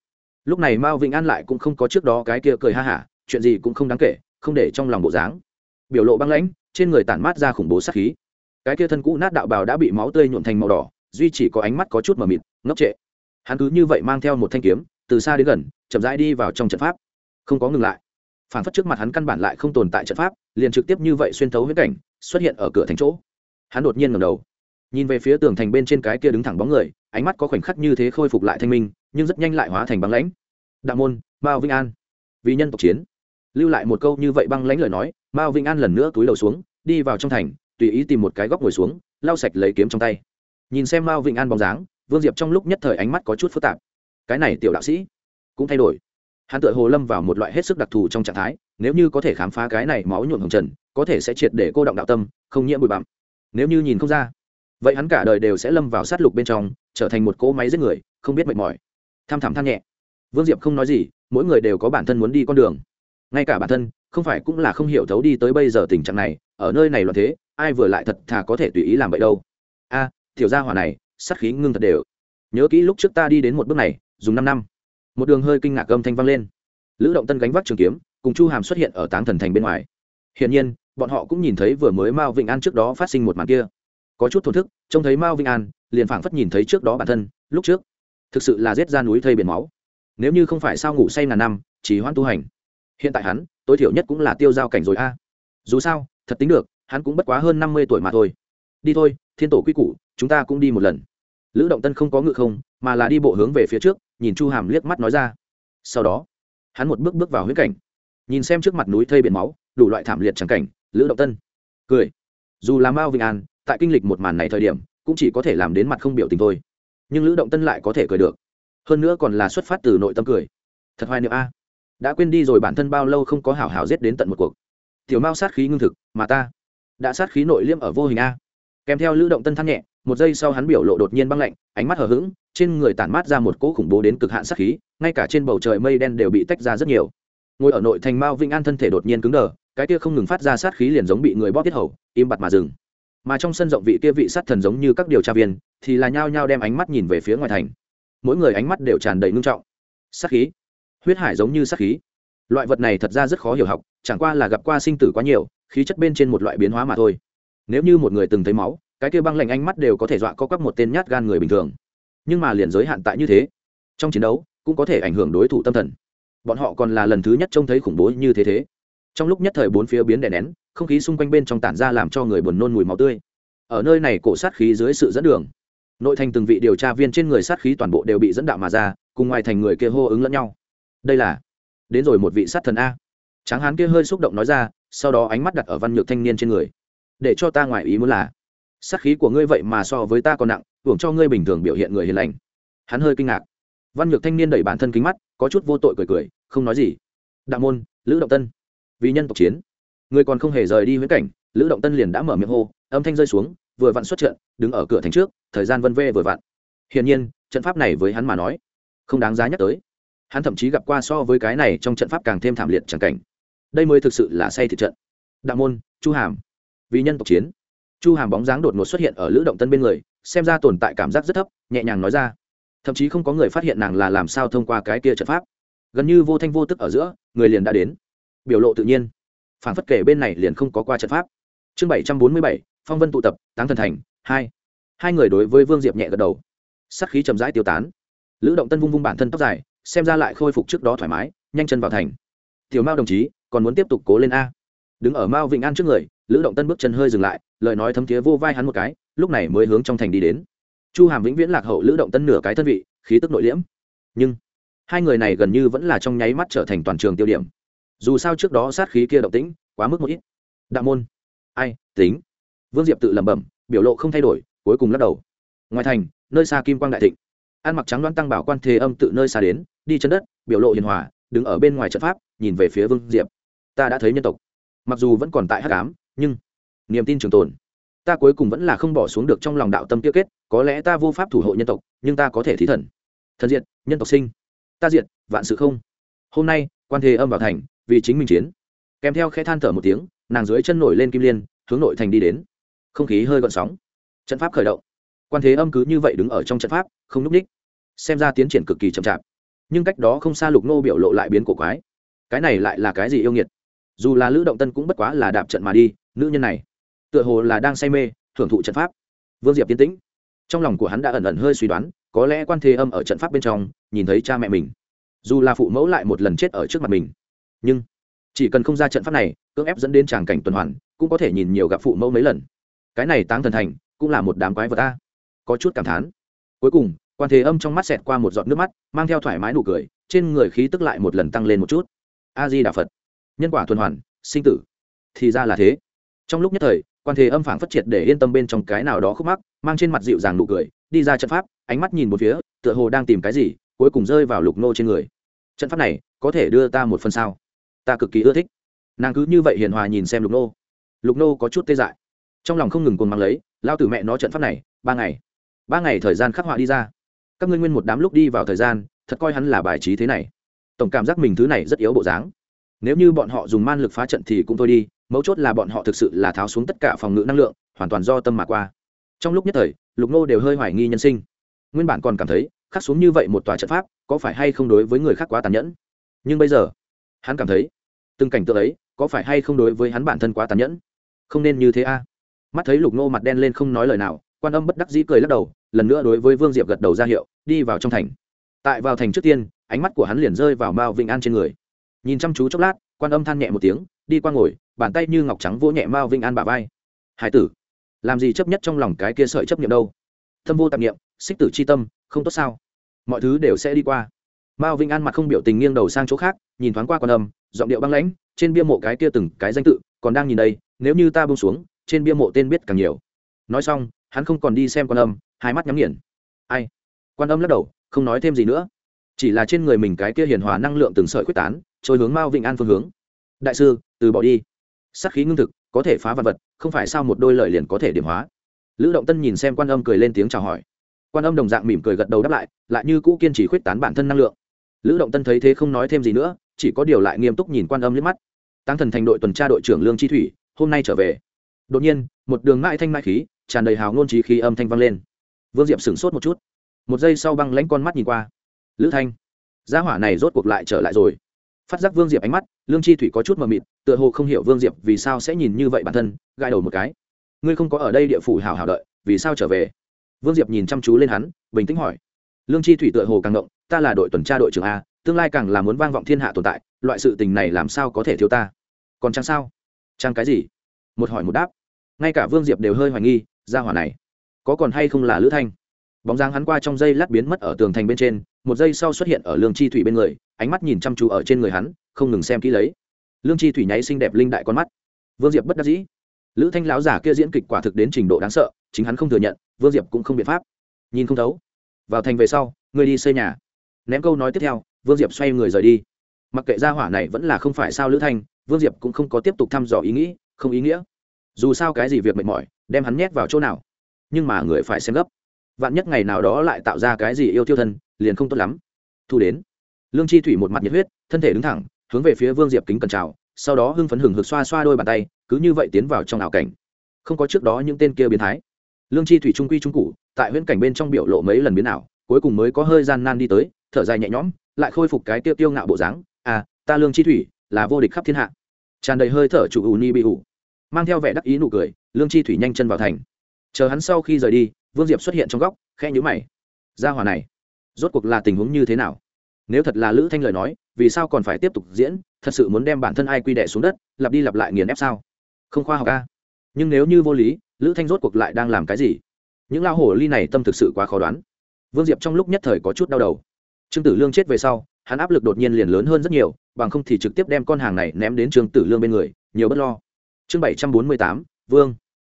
Lúc này mao vĩnh an lại cũng không có trước đó cái kia cười ha hả, chuyện gì cũng không đáng kể, không để trong lòng bộ dáng. Biểu lộ băng lãnh, trên người tản mát ra khủng bố sát khí. Cái kia thân cũ nát đạo bào đã bị máu tươi nhuộn thành màu đỏ, duy chỉ có ánh mắt có chút mờ mịt, ngốc trệ. Hắn cứ như vậy mang theo một thanh kiếm, từ xa đến gần, chậm rãi đi vào trong trận pháp. Không có ngừng lại. Phản phất trước mặt hắn căn bản lại không tồn tại trận pháp, liền trực tiếp như vậy xuyên thấu huyết cảnh, xuất hiện ở cửa thành chỗ. Hắn đột nhiên ngầm đầu nhìn về phía tường thành bên trên cái kia đứng thẳng bóng người, ánh mắt có khoảnh khắc như thế khôi phục lại thanh minh, nhưng rất nhanh lại hóa thành băng lãnh. Đạo môn, mao vĩnh an. Vì nhân tộc chiến. Lưu lại một câu như vậy băng lãnh lời nói, mao vĩnh an lần nữa túi đầu xuống, đi vào trong thành, tùy ý tìm một cái góc ngồi xuống, lau sạch lấy kiếm trong tay. Nhìn xem mao vĩnh an bóng dáng, vương diệp trong lúc nhất thời ánh mắt có chút phức tạp. Cái này tiểu đạo sĩ cũng thay đổi. Hắn tự hồ lâm vào một loại hết sức đặc thù trong trạng thái, nếu như có thể khám phá cái này máu nhuộm hồng trần, có thể sẽ triệt để cô động đạo tâm, không nhiễm bụi bặm. Nếu như nhìn không ra vậy hắn cả đời đều sẽ lâm vào sát lục bên trong, trở thành một cỗ máy giết người, không biết mệt mỏi. Tham thảm than nhẹ. Vương diệp không nói gì, mỗi người đều có bản thân muốn đi con đường. Ngay cả bản thân, không phải cũng là không hiểu thấu đi tới bây giờ tình trạng này, ở nơi này loạn thế, ai vừa lại thật thà có thể tùy ý làm vậy đâu. A, tiểu gia hỏa này, sát khí ngưng thật đều. Nhớ kỹ lúc trước ta đi đến một bước này, dùng năm năm. Một đường hơi kinh ngạc âm thanh vang lên. Lữ động tân gánh vác trường kiếm, cùng chu hàm xuất hiện ở táng thần thành bên ngoài. Hiển nhiên, bọn họ cũng nhìn thấy vừa mới mao vịnh an trước đó phát sinh một màn kia có chút thổn thức, trông thấy mao Vinh an, liền phảng phất nhìn thấy trước đó bản thân, lúc trước. Thực sự là rết ra núi thây biển máu. Nếu như không phải sao ngủ say ngàn năm, chỉ hoãn tu hành. Hiện tại hắn, tối thiểu nhất cũng là tiêu giao cảnh rồi a. Dù sao, thật tính được, hắn cũng bất quá hơn năm mươi tuổi mà thôi. Đi thôi, thiên tổ quy củ, chúng ta cũng đi một lần. Lữ động tân không có ngự không, mà là đi bộ hướng về phía trước, nhìn chu hàm liếc mắt nói ra. Sau đó, hắn một bước bước vào huyết cảnh. Nhìn xem trước mặt núi thây biển máu, đủ loại thảm liệt trắng cảnh, lữ động tân cười. Dù là mao vinh an tại kinh lịch một màn này thời điểm, cũng chỉ có thể làm đến mặt không biểu tình thôi. Nhưng lữ động tân lại có thể cười được. Hơn nữa còn là xuất phát từ nội tâm cười. Thật hoài niệm a. Đã quên đi rồi bản thân bao lâu không có hảo hảo giết đến tận một cuộc. Tiểu mao sát khí ngưng thực, mà ta đã sát khí nội liêm ở vô hình a. Kèm theo lữ động tân than nhẹ, một giây sau hắn biểu lộ đột nhiên băng lạnh, ánh mắt hờ hững, trên người tản mát ra một cỗ khủng bố đến cực hạn sát khí, ngay cả trên bầu trời mây đen đều bị tách ra rất nhiều. Ngồi ở nội thành mao vĩnh an thân thể đột nhiên cứng đờ, cái kia không ngừng phát ra sát khí liền giống bị người bóp tiết hầu, im bặt mà dừng mà trong sân rộng vị kia vị sát thần giống như các điều tra viên, thì là nhao nhao đem ánh mắt nhìn về phía ngoài thành. Mỗi người ánh mắt đều tràn đầy ngưng trọng. Sát khí. Huyết hải giống như sát khí. Loại vật này thật ra rất khó hiểu học, chẳng qua là gặp qua sinh tử quá nhiều, khí chất bên trên một loại biến hóa mà thôi. Nếu như một người từng thấy máu, cái kia băng lạnh ánh mắt đều có thể dọa có các một tên nhát gan người bình thường. Nhưng mà liền giới hạn tại như thế, trong chiến đấu, cũng có thể ảnh hưởng đối thủ tâm thần. Bọn họ còn là lần thứ nhất trông thấy khủng bố như thế thế trong lúc nhất thời bốn phía biến đè nén, không khí xung quanh bên trong tản ra làm cho người buồn nôn mùi máu tươi. Ở nơi này cổ sát khí dưới sự dẫn đường, nội thành từng vị điều tra viên trên người sát khí toàn bộ đều bị dẫn đạo mà ra, cùng ngoài thành người kia hô ứng lẫn nhau. Đây là, đến rồi một vị sát thần a. Tráng hán kia hơi xúc động nói ra, sau đó ánh mắt đặt ở văn nhược thanh niên trên người. Để cho ta ngoài ý muốn là, sát khí của ngươi vậy mà so với ta còn nặng, hưởng cho ngươi bình thường biểu hiện người hiền lành. Hắn hơi kinh ngạc. Văn nhược thanh niên đẩy bản thân kính mắt, có chút vô tội cười cười, không nói gì. Đạo môn, lữ động tân vì nhân tộc chiến. Người còn không hề rời đi huyễn cảnh, lữ động tân liền đã mở miệng hô, âm thanh rơi xuống, vừa vặn xuất trận, đứng ở cửa thành trước, thời gian vân vê vừa vặn. Hiển nhiên, trận pháp này với hắn mà nói, không đáng giá nhắc tới. Hắn thậm chí gặp qua so với cái này trong trận pháp càng thêm thảm liệt chẳng cảnh. Đây mới thực sự là say thị trận. Đạo môn, chu hàm. Vì nhân tộc chiến. Chu hàm bóng dáng đột ngột xuất hiện ở lữ động tân bên người, xem ra tồn tại cảm giác rất thấp, nhẹ nhàng nói ra. Thậm chí không có người phát hiện nàng là làm sao thông qua cái kia trận pháp. Gần như vô thanh vô tức ở giữa, người liền đã đến biểu lộ tự nhiên. Phản phất kể bên này liền không có qua trận pháp. Chương bảy trăm bốn mươi bảy, phong vân tụ tập, táng thần thành, hai. Hai người đối với vương diệp nhẹ gật đầu. Sắc khí chầm rãi tiêu tán. Lữ động tân vung vung bản thân tóc dài, xem ra lại khôi phục trước đó thoải mái, nhanh chân vào thành. Tiểu mao đồng chí, còn muốn tiếp tục cố lên a. Đứng ở mao vịnh an trước người, lữ động tân bước chân hơi dừng lại, lời nói thấm thiế vô vai hắn một cái, lúc này mới hướng trong thành đi đến. Chu hàm vĩnh viễn lạc hậu lữ động tân nửa cái thân vị, khí tức nội liễm. Nhưng, hai người này gần như vẫn là trong nháy mắt trở thành toàn trường tiêu điểm dù sao trước đó sát khí kia động tĩnh quá mức một ít. Đạo môn. Ai, tính. Vương diệp tự lẩm bẩm, biểu lộ không thay đổi, cuối cùng lắc đầu. Ngoài thành, nơi xa kim quang đại thịnh. Ăn mặc trắng đoán tăng bảo quan thế âm tự nơi xa đến, đi chân đất, biểu lộ hiền hòa, đứng ở bên ngoài trận pháp, nhìn về phía vương diệp. Ta đã thấy nhân tộc. Mặc dù vẫn còn tại hắc cám nhưng niềm tin trường tồn. Ta cuối cùng vẫn là không bỏ xuống được trong lòng đạo tâm tiêu kết, có lẽ ta vô pháp thủ hộ nhân tộc, nhưng ta có thể thí thần. Thần diệt, nhân tộc sinh. Ta diệt, vạn sự không. Hôm nay, quan thế âm vào thành vì chính mình chiến. Kèm theo khẽ than thở một tiếng, nàng dưới chân nổi lên kim liên, hướng nội thành đi đến. Không khí hơi gọn sóng. Trận pháp khởi động. Quan thế âm cứ như vậy đứng ở trong trận pháp, không núp ních. Xem ra tiến triển cực kỳ chậm chạp. Nhưng cách đó không xa lục nô biểu lộ lại biến cổ quái. Cái này lại là cái gì yêu nghiệt? Dù là lữ động tân cũng bất quá là đạp trận mà đi, nữ nhân này, tựa hồ là đang say mê thưởng thụ trận pháp. Vương diệp tiến tĩnh. Trong lòng của hắn đã ẩn ẩn hơi suy đoán, có lẽ quan thế âm ở trận pháp bên trong, nhìn thấy cha mẹ mình. Dù là phụ mẫu lại một lần chết ở trước mặt mình nhưng chỉ cần không ra trận pháp này, cưỡng ép dẫn đến tràng cảnh tuần hoàn, cũng có thể nhìn nhiều gặp phụ mẫu mấy lần. Cái này táng thần thành cũng là một đám quái vật ta có chút cảm thán. Cuối cùng, quan thế âm trong mắt xẹt qua một giọt nước mắt, mang theo thoải mái nụ cười, trên người khí tức lại một lần tăng lên một chút. A di đà phật, nhân quả tuần hoàn, sinh tử. Thì ra là thế. Trong lúc nhất thời, quan thế âm phảng phất triệt để yên tâm bên trong cái nào đó khúc mắc, mang trên mặt dịu dàng nụ cười, đi ra trận pháp, ánh mắt nhìn một phía, tựa hồ đang tìm cái gì, cuối cùng rơi vào lục nô trên người. Trận pháp này có thể đưa ta một phần sao? Ta cực kỳ ưa thích. Nàng cứ như vậy hiền hòa nhìn xem lục nô. Lục nô có chút tê dại. Trong lòng không ngừng cồn mang lấy, lao từ mẹ nó trận pháp này, ba ngày. Ba ngày thời gian khắc họa đi ra. Các ngươi nguyên một đám lúc đi vào thời gian, thật coi hắn là bài trí thế này. Tổng cảm giác mình thứ này rất yếu bộ dáng. Nếu như bọn họ dùng man lực phá trận thì cũng thôi đi, mấu chốt là bọn họ thực sự là tháo xuống tất cả phòng ngự năng lượng, hoàn toàn do tâm mà qua. Trong lúc nhất thời, lục nô đều hơi hoài nghi nhân sinh. Nguyên bản còn cảm thấy, khắc xuống như vậy một tòa trận pháp, có phải hay không đối với người khác quá tàn nhẫn? Nhưng bây giờ, hắn cảm thấy từng cảnh tượng ấy, có phải hay không đối với hắn bản thân quá tàn nhẫn? Không nên như thế a. Mắt thấy lục nô mặt đen lên không nói lời nào, quan âm bất đắc dĩ cười lắc đầu, lần nữa đối với vương diệp gật đầu ra hiệu, đi vào trong thành. Tại vào thành trước tiên, ánh mắt của hắn liền rơi vào mao vĩnh an trên người. Nhìn chăm chú chốc lát, quan âm than nhẹ một tiếng, đi qua ngồi, bàn tay như ngọc trắng vỗ nhẹ mao vĩnh an bà vai. Hải tử, làm gì chấp nhất trong lòng cái kia sợi chấp nghiệm đâu? Thâm vô tạp nghiệm xích tử c h i tâm, không tốt sao? Mọi thứ đều sẽ đi qua. Mao vĩnh an mặt không biểu tình nghiêng đầu sang chỗ khác, nhìn thoáng qua quan âm giọng điệu băng lãnh, trên bia mộ cái kia từng cái danh tự, còn đang nhìn đây, nếu như ta bông xuống, trên bia mộ tên biết càng nhiều. Nói xong, hắn không còn đi xem quan âm, hai mắt nhắm nghiền. Ai? Quan âm lắc đầu, không nói thêm gì nữa. Chỉ là trên người mình cái kia hiền hòa năng lượng từng sợi quyết tán, trôi hướng mao vịnh an phương hướng. Đại sư, từ bỏ đi. Sắc khí ngưng thực, có thể phá vật vật, không phải sao một đôi lời liền có thể điểm hóa. Lữ động tân nhìn xem quan âm cười lên tiếng chào hỏi. Quan âm đồng dạng mỉm cười gật đầu đáp lại lại như cũ kiên trì khuyết tán bản thân năng lượng. Lữ động tân thấy thế không nói thêm gì nữa chỉ có điều lại nghiêm túc nhìn quan âm liếc mắt. Tăng thần thành đội tuần tra đội trưởng lương chi thủy, hôm nay trở về. Đột nhiên, một đường mãi thanh mãi khí, tràn đầy hào ngôn trí khí âm thanh vang lên. Vương diệp sửng sốt một chút. Một giây sau băng lãnh con mắt nhìn qua. Lữ thanh, gia hỏa này rốt cuộc lại trở lại rồi. Phát giác vương diệp ánh mắt, lương chi thủy có chút mờ mịt, tựa hồ không hiểu vương diệp vì sao sẽ nhìn như vậy bản thân, gãi đầu một cái. Ngươi không có ở đây địa phủ hào hào đợi, vì sao trở về? Vương diệp nhìn chăm chú lên hắn, bình tĩnh hỏi. Lương chi thủy tựa hồ càng động, ta là đội tuần tra đội trưởng a tương lai càng là muốn vang vọng thiên hạ tồn tại, loại sự tình này làm sao có thể thiếu ta? Còn chăng sao? Chăng cái gì? Một hỏi một đáp. Ngay cả vương diệp đều hơi hoài nghi ra hỏa này có còn hay không là lữ thanh? Bóng dáng hắn qua trong dây lát biến mất ở tường thành bên trên, một giây sau xuất hiện ở lương chi thủy bên người, ánh mắt nhìn chăm chú ở trên người hắn, không ngừng xem kỹ lấy. Lương chi thủy nháy xinh đẹp linh đại con mắt. Vương diệp bất đắc dĩ. Lữ thanh láo giả kia diễn kịch quả thực đến trình độ đáng sợ, chính hắn không thừa nhận, vương diệp cũng không biện pháp. Nhìn không thấu. Vào thành về sau người đi xây nhà. Ném câu nói tiếp theo vương diệp xoay người rời đi. Mặc kệ gia hỏa này vẫn là không phải sao lữ thanh, vương diệp cũng không có tiếp tục thăm dò ý nghĩ, không ý nghĩa. Dù sao cái gì việc mệt mỏi, đem hắn nhét vào chỗ nào. Nhưng mà người phải xem gấp. Vạn nhất ngày nào đó lại tạo ra cái gì yêu tiêu thân, liền không tốt lắm. Thu đến. Lương chi thủy một mặt nhiệt huyết, thân thể đứng thẳng, hướng về phía vương diệp kính cẩn trào sau đó hưng phấn hừng hực xoa xoa đôi bàn tay, cứ như vậy tiến vào trong ảo cảnh. Không có trước đó những tên kia biến thái. Lương chi thủy trung quy trung cụ tại huyễn cảnh bên trong biểu lộ mấy lần biến ảo, cuối cùng mới có hơi gian nan đi tới, thở dài nhẹ nhõm lại khôi phục cái tiêu tiêu ngạo bộ dáng. À ta lương chi thủy là vô địch khắp thiên hạ. Tràn đầy hơi thở chủ ù ni bị ủ. Mang theo vẻ đắc ý nụ cười, lương chi thủy nhanh chân vào thành. Chờ hắn sau khi rời đi, vương diệp xuất hiện trong góc khe nhữ mày. Ra hòa này, rốt cuộc là tình huống như thế nào? Nếu thật là lữ thanh lời nói, vì sao còn phải tiếp tục diễn, thật sự muốn đem bản thân ai quy đẻ xuống đất, lặp đi lặp lại nghiền ép sao? Không khoa học ca nhưng nếu như vô lý, lữ thanh rốt cuộc lại đang làm cái gì? Những lao hổ ly này tâm thực sự quá khó đoán. Vương diệp trong lúc nhất thời có chút đau đầu trương tử lương chết về sau, hắn áp lực đột nhiên liền lớn hơn rất nhiều, bằng không thì trực tiếp đem con hàng này ném đến trương tử lương bên người, nhiều bất lo. Chương bảy trăm bốn mươi tám, vương.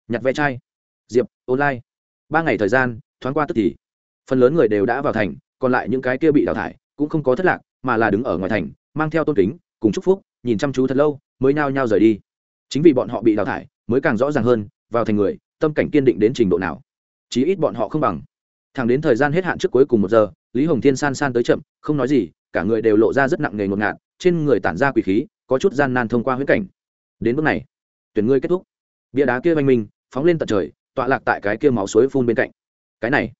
Nhặt ve chai. Diệp, online. Ba ngày thời gian, thoáng qua tức thì. Phần lớn người đều đã vào thành, còn lại những cái kia bị đào thải, cũng không có thất lạc, mà là đứng ở ngoài thành, mang theo tôn kính, cùng chúc phúc, nhìn chăm chú thật lâu, mới nao nhao rời đi. Chính vì bọn họ bị đào thải, mới càng rõ ràng hơn, vào thành người, tâm cảnh kiên định đến trình độ nào. Chí ít bọn họ không bằng. Thẳng đến thời gian hết hạn trước cuối cùng một giờ lý hồng thiên san san tới chậm, không nói gì, cả người đều lộ ra rất nặng nề ngột ngạt, trên người tản ra quỷ khí, có chút gian nan thông qua huyết cảnh. Đến bước này, tuyển ngươi kết thúc. Bia đá kia oanh minh, phóng lên tận trời, tọa lạc tại cái kia máu suối phun bên cạnh. Cái này,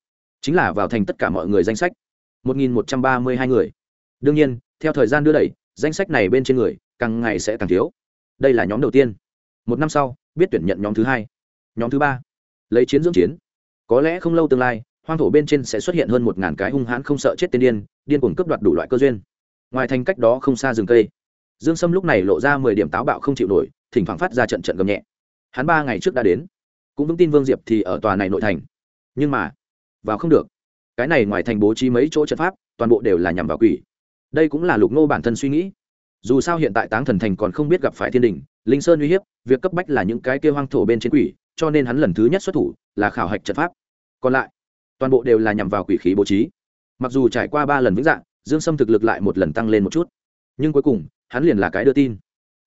chính là vào thành tất cả mọi người danh sách. 1.132 người. Đương nhiên, theo thời gian đưa đẩy, danh sách này bên trên người, càng ngày sẽ càng thiếu. Đây là nhóm đầu tiên. Một năm sau, biết tuyển nhận nhóm thứ hai, nhóm thứ ba. Lấy chiến dưỡng chiến. Có lẽ không lâu tương lai hoang thổ bên trên sẽ xuất hiện hơn một ngàn cái hung hãn không sợ chết tiên điên điên cuồng cướp đoạt đủ loại cơ duyên. Ngoài thành cách đó không xa rừng cây. Dương sâm lúc này lộ ra mười điểm táo bạo không chịu nổi, thỉnh thoảng phát ra trận trận gầm nhẹ. Hắn ba ngày trước đã đến. Cũng vững tin vương diệp thì ở tòa này nội thành. Nhưng mà, vào không được. Cái này ngoài thành bố trí mấy chỗ trận pháp, toàn bộ đều là nhằm vào quỷ. Đây cũng là lục ngô bản thân suy nghĩ. Dù sao hiện tại táng thần thành còn không biết gặp phải thiên đình, linh sơn uy hiếp, việc cấp bách là những cái kêu hoang thổ bên trên quỷ, cho nên hắn lần thứ nhất xuất thủ là khảo hạch trận pháp. Còn lại toàn bộ đều là nhằm vào quỷ khí bố trí. Mặc dù trải qua ba lần vĩnh dạng, dương sâm thực lực lại một lần tăng lên một chút. Nhưng cuối cùng, hắn liền là cái đưa tin.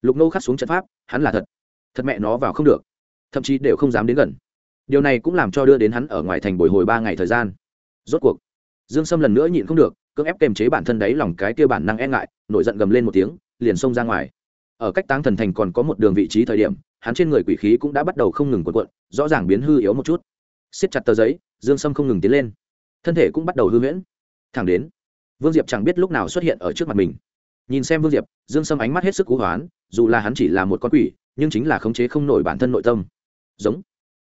Lục nô khắc xuống trận pháp, hắn là thật. Thật mẹ nó vào không được. Thậm chí đều không dám đến gần. Điều này cũng làm cho đưa đến hắn ở ngoài thành bồi hồi ba ngày thời gian. Rốt cuộc, dương sâm lần nữa nhịn không được, cưỡng ép kềm chế bản thân đấy lòng cái kia bản năng e ngại, nổi giận gầm lên một tiếng, liền xông ra ngoài. Ở cách táng thần thành còn có một đường vị trí thời điểm, hắn trên người quỷ khí cũng đã bắt đầu không ngừng cuộn cuộn, rõ ràng biến hư yếu một chút siết chặt tờ giấy, dương sâm không ngừng tiến lên. Thân thể cũng bắt đầu hư huyễn. Thẳng đến, vương diệp chẳng biết lúc nào xuất hiện ở trước mặt mình. Nhìn xem vương diệp, dương sâm ánh mắt hết sức cú hoán, dù là hắn chỉ là một con quỷ, nhưng chính là khống chế không nổi bản thân nội tâm. Giống.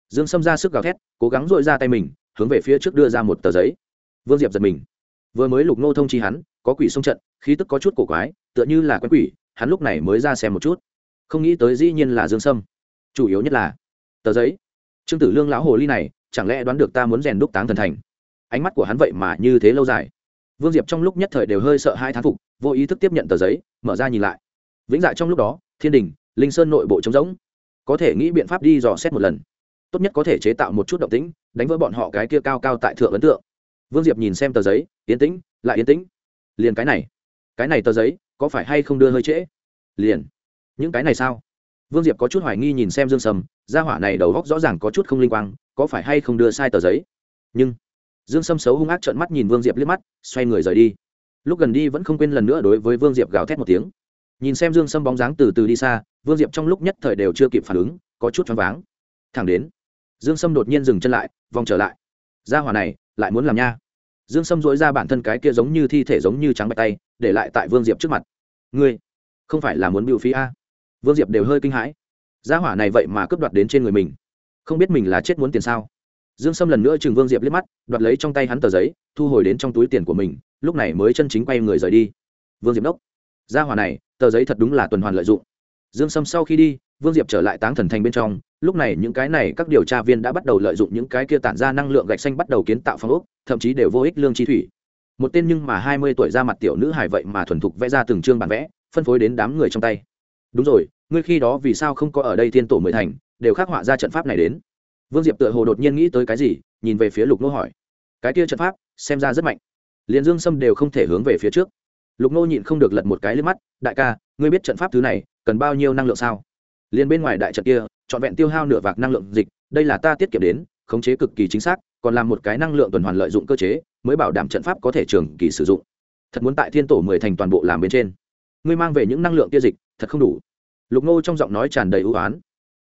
Dương sâm ra sức gào thét, cố gắng dội ra tay mình, hướng về phía trước đưa ra một tờ giấy. Vương diệp giật mình. Vừa mới lục nô thông chi hắn, có quỷ xông trận, khí tức có chút cổ quái, tựa như là quen quỷ, hắn lúc này mới ra xem một chút. Không nghĩ tới dĩ nhiên là dương sâm. Chủ yếu nhất là tờ giấy. Trương tử lương lão hồ ly này chẳng lẽ đoán được ta muốn rèn đúc táng thần thành? Ánh mắt của hắn vậy mà như thế lâu dài. Vương diệp trong lúc nhất thời đều hơi sợ hai thán phục, vô ý thức tiếp nhận tờ giấy, mở ra nhìn lại. Vĩnh dạ trong lúc đó, thiên đình, linh sơn nội bộ trống rỗng. Có thể nghĩ biện pháp đi dò xét một lần. Tốt nhất có thể chế tạo một chút động tĩnh, đánh vỡ bọn họ cái kia cao cao tại thượng ấn tượng. Vương diệp nhìn xem tờ giấy, yên tĩnh, lại yên tĩnh. Liền cái này. Cái này tờ giấy, có phải hay không đưa hơi trễ? Liền. Những cái này sao? Vương diệp có chút hoài nghi nhìn xem dương sầm, gia hỏa này đầu góc rõ ràng có chút không linh quang có phải hay không đưa sai tờ giấy? Nhưng, dương sâm xấu hung ác trợn mắt nhìn vương diệp liếc mắt, xoay người rời đi. Lúc gần đi vẫn không quên lần nữa đối với vương diệp gào thét một tiếng. Nhìn xem dương sâm bóng dáng từ từ đi xa, vương diệp trong lúc nhất thời đều chưa kịp phản ứng, có chút choáng váng. Thẳng đến, dương sâm đột nhiên dừng chân lại, vòng trở lại. Gia hỏa này, lại muốn làm nha. Dương sâm dối ra bản thân cái kia giống như thi thể giống như trắng bạch tay, để lại tại vương diệp trước mặt. Ngươi, không phải là muốn biểu phí a? Vương diệp đều hơi kinh hãi. Gia hỏa này vậy mà cướp đoạt đến trên người mình không biết mình là chết muốn tiền sao? Dương sâm lần nữa chừng vương diệp liếc mắt, đoạt lấy trong tay hắn tờ giấy, thu hồi đến trong túi tiền của mình, lúc này mới chân chính quay người rời đi. Vương diệp đốc, gia hỏa này, tờ giấy thật đúng là tuần hoàn lợi dụng. Dương sâm sau khi đi, vương diệp trở lại táng thần thành bên trong, lúc này những cái này các điều tra viên đã bắt đầu lợi dụng những cái kia tản ra năng lượng gạch xanh bắt đầu kiến tạo phong ốc, thậm chí đều vô ích lương chi thủy. Một tên nhưng mà hai mươi tuổi ra mặt tiểu nữ hài vậy mà thuần thục vẽ ra từng chương bản vẽ, phân phối đến đám người trong tay. Đúng rồi, ngươi khi đó vì sao không có ở đây thiên tổ mười thành đều khắc họa ra trận pháp này đến. Vương diệp tựa hồ đột nhiên nghĩ tới cái gì, nhìn về phía lục nô hỏi. Cái kia trận pháp, xem ra rất mạnh. Liền dương sâm đều không thể hướng về phía trước. Lục nô nhịn không được lật một cái lên mắt, đại ca, ngươi biết trận pháp thứ này cần bao nhiêu năng lượng sao? Liền bên ngoài đại trận kia, trọn vẹn tiêu hao nửa vạc năng lượng dịch, đây là ta tiết kiệm đến, khống chế cực kỳ chính xác, còn làm một cái năng lượng tuần hoàn lợi dụng cơ chế, mới bảo đảm trận pháp có thể trường kỳ sử dụng. Thật muốn tại thiên tổ mười thành toàn bộ làm bên trên. Ngươi mang về những năng lượng kia dịch, thật không đủ. Lục Nô trong giọng nói tràn đầy ưu oán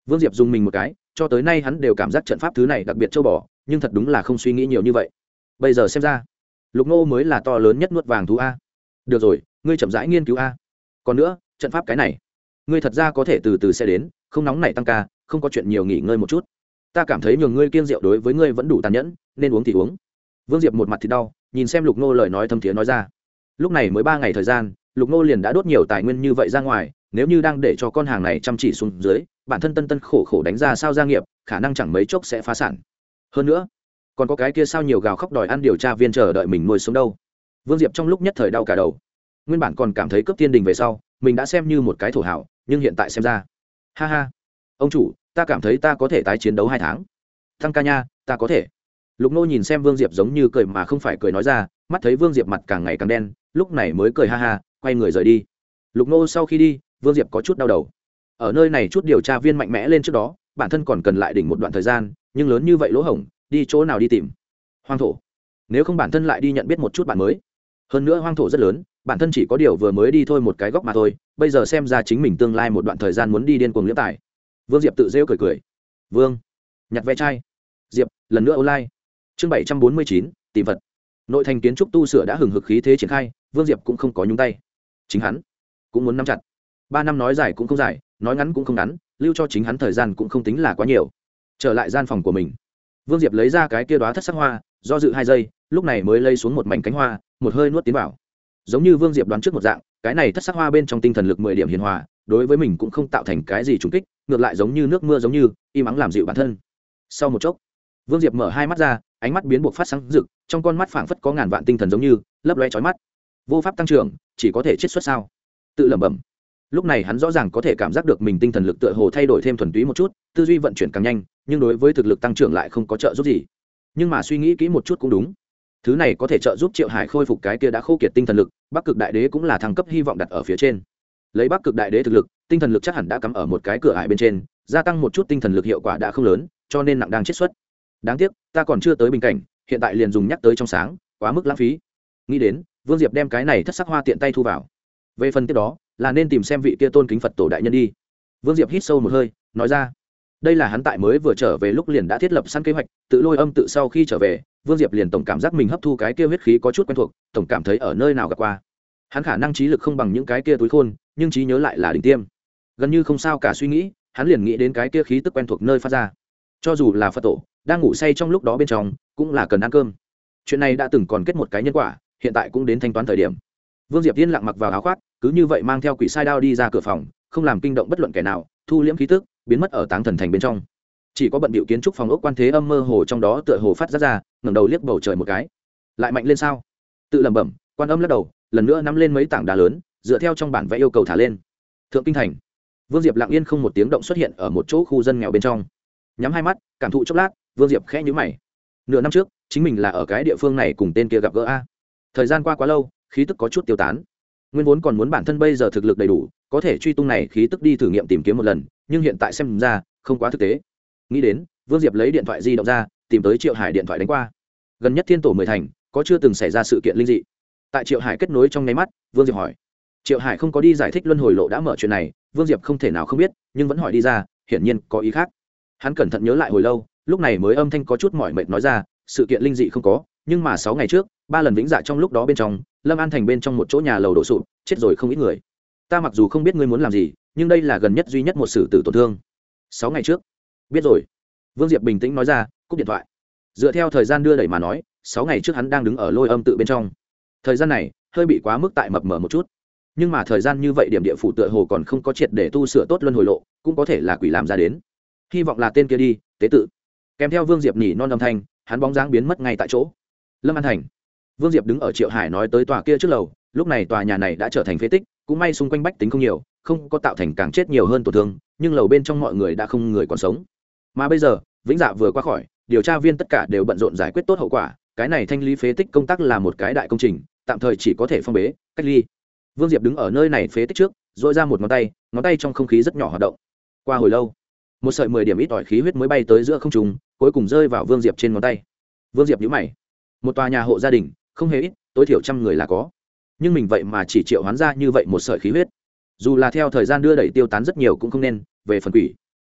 vương diệp dùng mình một cái, cho tới nay hắn đều cảm giác trận pháp thứ này đặc biệt châu bò, nhưng thật đúng là không suy nghĩ nhiều như vậy. Bây giờ xem ra, lục ngô mới là to lớn nhất nuốt vàng thú a. Được rồi, ngươi chậm rãi nghiên cứu a. Còn nữa, trận pháp cái này, ngươi thật ra có thể từ từ sẽ đến, không nóng này tăng ca, không có chuyện nhiều nghỉ ngơi một chút. Ta cảm thấy nhường ngươi kiêng rượu đối với ngươi vẫn đủ tàn nhẫn, nên uống thì uống. Vương diệp một mặt thì đau, nhìn xem lục nô lời nói thâm thiế nói ra. Lúc này mới ba ngày thời gian, lục nô liền đã đốt nhiều tài nguyên như vậy ra ngoài, nếu như đang để cho con hàng này chăm chỉ xuống dưới bản thân tân tân khổ khổ đánh ra sao gia nghiệp, khả năng chẳng mấy chốc sẽ phá sản. Hơn nữa, còn có cái kia sao nhiều gào khóc đòi ăn điều tra viên chờ đợi mình nuôi sống đâu. Vương diệp trong lúc nhất thời đau cả đầu. Nguyên bản còn cảm thấy cấp tiên đình về sau, mình đã xem như một cái thổ hảo, nhưng hiện tại xem ra. Ha ha. Ông chủ, ta cảm thấy ta có thể tái chiến đấu hai tháng. Thăng ca nha, ta có thể. Lục nô nhìn xem vương diệp giống như cười mà không phải cười nói ra, mắt thấy vương diệp mặt càng ngày càng đen, lúc này mới cười ha ha, quay người rời đi. Lục nô sau khi đi, vương diệp có chút đau đầu ở nơi này chút điều tra viên mạnh mẽ lên trước đó, bản thân còn cần lại đỉnh một đoạn thời gian, nhưng lớn như vậy lỗ hổng, đi chỗ nào đi tìm? Hoang thổ. Nếu không bản thân lại đi nhận biết một chút bạn mới. Hơn nữa hoang thổ rất lớn, bản thân chỉ có điều vừa mới đi thôi một cái góc mà thôi, bây giờ xem ra chính mình tương lai một đoạn thời gian muốn đi điên cuồng liễm tài. Vương diệp tự rêu cười cười. Vương. Nhặt ve chai. Diệp, lần nữa online. Chương bảy trăm bốn mươi chín, tìm vật nội thành kiến trúc tu sửa đã hừng hực khí thế triển khai, vương diệp cũng không có nhúng tay. Chính hắn cũng muốn nắm chặt. Ba năm nói dài cũng không dài nói ngắn cũng không ngắn, lưu cho chính hắn thời gian cũng không tính là quá nhiều. Trở lại gian phòng của mình. Vương diệp lấy ra cái kia đoá thất sắc hoa, do dự hai giây, lúc này mới lây xuống một mảnh cánh hoa, một hơi nuốt tiến vào. Giống như vương diệp đoán trước một dạng, cái này thất sắc hoa bên trong tinh thần lực mười điểm hiền hòa, đối với mình cũng không tạo thành cái gì trùng kích, ngược lại giống như nước mưa giống như, im ắng làm dịu bản thân. Sau một chốc, vương diệp mở hai mắt ra, ánh mắt biến buộc phát sáng rực, trong con mắt phảng phất có ngàn vạn tinh thần giống như, lấp loe trói mắt. Vô pháp tăng trưởng, chỉ có thể chiết xuất sao. Tự lẩm bẩm lúc này hắn rõ ràng có thể cảm giác được mình tinh thần lực tựa hồ thay đổi thêm thuần túy một chút, tư duy vận chuyển càng nhanh, nhưng đối với thực lực tăng trưởng lại không có trợ giúp gì. Nhưng mà suy nghĩ kỹ một chút cũng đúng. Thứ này có thể trợ giúp triệu hải khôi phục cái kia đã khô kiệt tinh thần lực, bắc cực đại đế cũng là thăng cấp hy vọng đặt ở phía trên. Lấy bắc cực đại đế thực lực, tinh thần lực chắc hẳn đã cắm ở một cái cửa hải bên trên, gia tăng một chút tinh thần lực hiệu quả đã không lớn, cho nên nặng đang chết xuất. Đáng tiếc, ta còn chưa tới bình cảnh, hiện tại liền dùng nhắc tới trong sáng, quá mức lãng phí. Nghĩ đến, vương diệp đem cái này thất sắc hoa tiện tay thu vào về phần tiếp đó, là nên tìm xem vị kia tôn kính phật tổ đại nhân đi. Vương diệp hít sâu một hơi, nói ra, đây là hắn tại mới vừa trở về lúc liền đã thiết lập sẵn kế hoạch, tự lôi âm tự sau khi trở về, vương diệp liền tổng cảm giác mình hấp thu cái kia huyết khí có chút quen thuộc, tổng cảm thấy ở nơi nào gặp qua. Hắn khả năng trí lực không bằng những cái kia túi khôn, nhưng trí nhớ lại là đỉnh tiêm. Gần như không sao cả suy nghĩ, hắn liền nghĩ đến cái kia khí tức quen thuộc nơi phát ra. Cho dù là phật tổ, đang ngủ say trong lúc đó bên trong, cũng là cần ăn cơm. Chuyện này đã từng còn kết một cái nhân quả, hiện tại cũng đến thanh toán thời điểm. Vương diệp yên lặng mặc vào áo khoác cứ như vậy mang theo quỷ sai đao đi ra cửa phòng, không làm kinh động bất luận kẻ nào, thu liễm khí tức, biến mất ở táng thần thành bên trong. Chỉ có bận bịu kiến trúc phòng ốc quan thế âm mơ hồ trong đó tựa hồ phát ra ra, ngẩng đầu liếc bầu trời một cái. Lại mạnh lên sao? Tự lẩm bẩm, quan âm lắc đầu, lần nữa nắm lên mấy tảng đá lớn, dựa theo trong bản vẽ yêu cầu thả lên. Thượng kinh thành. Vương diệp lặng yên không một tiếng động xuất hiện ở một chỗ khu dân nghèo bên trong. Nhắm hai mắt, cảm thụ chốc lát, vương diệp khẽ nhữ mày. Nửa năm trước, chính mình là ở cái địa phương này cùng tên kia gặp gỡ a. Thời gian qua quá lâu, khí tức có chút tiêu tán nguyên vốn còn muốn bản thân bây giờ thực lực đầy đủ, có thể truy tung này khí tức đi thử nghiệm tìm kiếm một lần, nhưng hiện tại xem ra, không quá thực tế. Nghĩ đến, vương diệp lấy điện thoại di động ra, tìm tới triệu hải điện thoại đánh qua. Gần nhất thiên tổ mười thành, có chưa từng xảy ra sự kiện linh dị. Tại triệu hải kết nối trong nháy mắt, vương diệp hỏi. Triệu hải không có đi giải thích luân hồi lộ đã mở chuyện này, vương diệp không thể nào không biết, nhưng vẫn hỏi đi ra, hiển nhiên có ý khác. Hắn cẩn thận nhớ lại hồi lâu, lúc này mới âm thanh có chút mỏi mệt nói ra, sự kiện linh dị không có, nhưng mà sáu ngày trước, ba lần vĩnh dạ trong lúc đó bên trong lâm an thành bên trong một chỗ nhà lầu đổ sụp, chết rồi không ít người. Ta mặc dù không biết ngươi muốn làm gì, nhưng đây là gần nhất duy nhất một sự tử tổn thương. Sáu ngày trước. Biết rồi. Vương diệp bình tĩnh nói ra, cúp điện thoại. Dựa theo thời gian đưa đẩy mà nói, sáu ngày trước hắn đang đứng ở lôi âm tự bên trong. Thời gian này, hơi bị quá mức tại mập mờ một chút. Nhưng mà thời gian như vậy điểm địa phủ tựa hồ còn không có triệt để tu sửa tốt luân hồi lộ, cũng có thể là quỷ làm ra đến. Hy vọng là tên kia đi, tế tự. Kèm theo vương diệp nhỉ non âm thanh, hắn bóng dáng biến mất ngay tại chỗ. Lâm an thành vương diệp đứng ở triệu hải nói tới tòa kia trước lầu, lúc này tòa nhà này đã trở thành phế tích, cũng may xung quanh bách tính không nhiều, không có tạo thành càng chết nhiều hơn tổn thương, nhưng lầu bên trong mọi người đã không người còn sống. Mà bây giờ, vĩnh dạ vừa qua khỏi, điều tra viên tất cả đều bận rộn giải quyết tốt hậu quả, cái này thanh lý phế tích công tác là một cái đại công trình, tạm thời chỉ có thể phong bế, cách ly. Vương diệp đứng ở nơi này phế tích trước dội ra một ngón tay ngón tay trong không khí rất nhỏ hoạt động. Qua hồi lâu, một sợi mười điểm ít ỏi khí huyết mới bay tới giữa không trùng cuối cùng rơi vào vương diệp trên ngón tay. Vương diệp nhíu mày. Một tòa nhà hộ gia đình không hề ít, tối thiểu trăm người là có. Nhưng mình vậy mà chỉ triệu hoán ra như vậy một sợi khí huyết. Dù là theo thời gian đưa đẩy tiêu tán rất nhiều cũng không nên, về phần quỷ.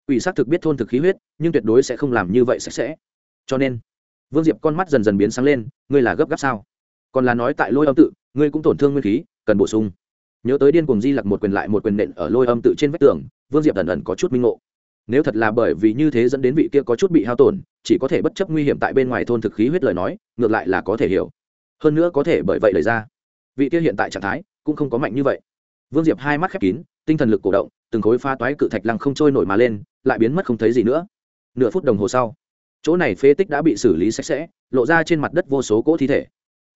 Quỷ xác thực biết thôn thực khí huyết, nhưng tuyệt đối sẽ không làm như vậy sạch sẽ. Cho nên, vương diệp con mắt dần dần biến sáng lên, ngươi là gấp gáp sao? Còn là nói tại lôi âm tự, ngươi cũng tổn thương nguyên khí, cần bổ sung. Nhớ tới điên cùng di lặc một quyền lại một quyền nện ở lôi âm tự trên vách tường, vương diệp ẩn ẩn có chút minh ngộ. Nếu thật là bởi vì như thế dẫn đến vị kia có chút bị hao tổn, chỉ có thể bất chấp nguy hiểm tại bên ngoài thôn thực khí huyết lời nói, ngược lại là có thể hiểu hơn nữa có thể bởi vậy lời ra. Vị kia hiện tại trạng thái cũng không có mạnh như vậy. Vương diệp hai mắt khép kín, tinh thần lực cổ động, từng khối pha toái cự thạch lăng không trôi nổi mà lên, lại biến mất không thấy gì nữa. Nửa phút đồng hồ sau, chỗ này phế tích đã bị xử lý sạch sẽ, lộ ra trên mặt đất vô số cỗ thi thể.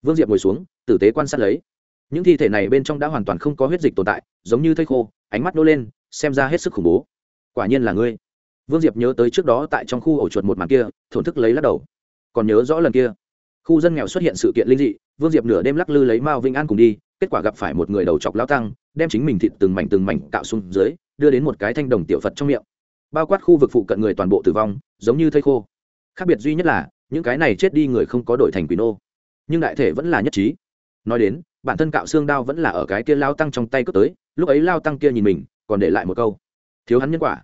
Vương diệp ngồi xuống, tử tế quan sát lấy. Những thi thể này bên trong đã hoàn toàn không có huyết dịch tồn tại, giống như thây khô, ánh mắt nô lên, xem ra hết sức khủng bố. Quả nhiên là ngươi. Vương diệp nhớ tới trước đó tại trong khu ổ chuột một màn kia, thổn thức lấy lắc đầu. Còn nhớ rõ lần kia? Khu dân nghèo xuất hiện sự kiện linh dị, vương diệp nửa đêm lắc lư lấy mao vinh an cùng đi, kết quả gặp phải một người đầu chọc lao tăng, đem chính mình thịt từng mảnh từng mảnh cạo xuống dưới, đưa đến một cái thanh đồng tiểu phật trong miệng. Bao quát khu vực phụ cận người toàn bộ tử vong, giống như thây khô. Khác biệt duy nhất là, những cái này chết đi người không có đổi thành quỷ nô. Nhưng đại thể vẫn là nhất trí. Nói đến, bản thân cạo xương đao vẫn là ở cái kia lao tăng trong tay cướp tới, lúc ấy lao tăng kia nhìn mình, còn để lại một câu. Thiếu hắn nhân quả.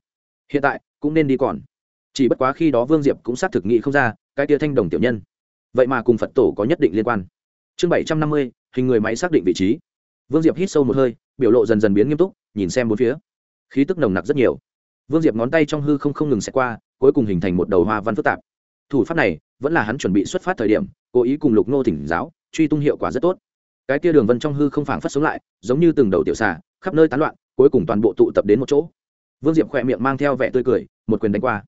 Hiện tại, cũng nên đi còn. Chỉ bất quá khi đó vương diệp cũng xác thực nghị không ra, cái kia thanh đồng tiểu nhân vậy mà cùng phật tổ có nhất định liên quan. Chương bảy trăm năm mươi, hình người máy xác định vị trí. Vương diệp hít sâu một hơi, biểu lộ dần dần biến nghiêm túc, nhìn xem bốn phía. Khí tức nồng nặc rất nhiều. Vương diệp ngón tay trong hư không không ngừng xẹt qua, cuối cùng hình thành một đầu hoa văn phức tạp. Thủ pháp này, vẫn là hắn chuẩn bị xuất phát thời điểm, cố ý cùng lục nô thỉnh giáo, truy tung hiệu quả rất tốt. Cái tia đường vân trong hư không phảng phất sống lại, giống như từng đầu tiểu xà, khắp nơi tán loạn, cuối cùng toàn bộ tụ tập đến một chỗ. Vương diệp khỏe miệng mang theo vẻ tươi cười, một quyền đánh qua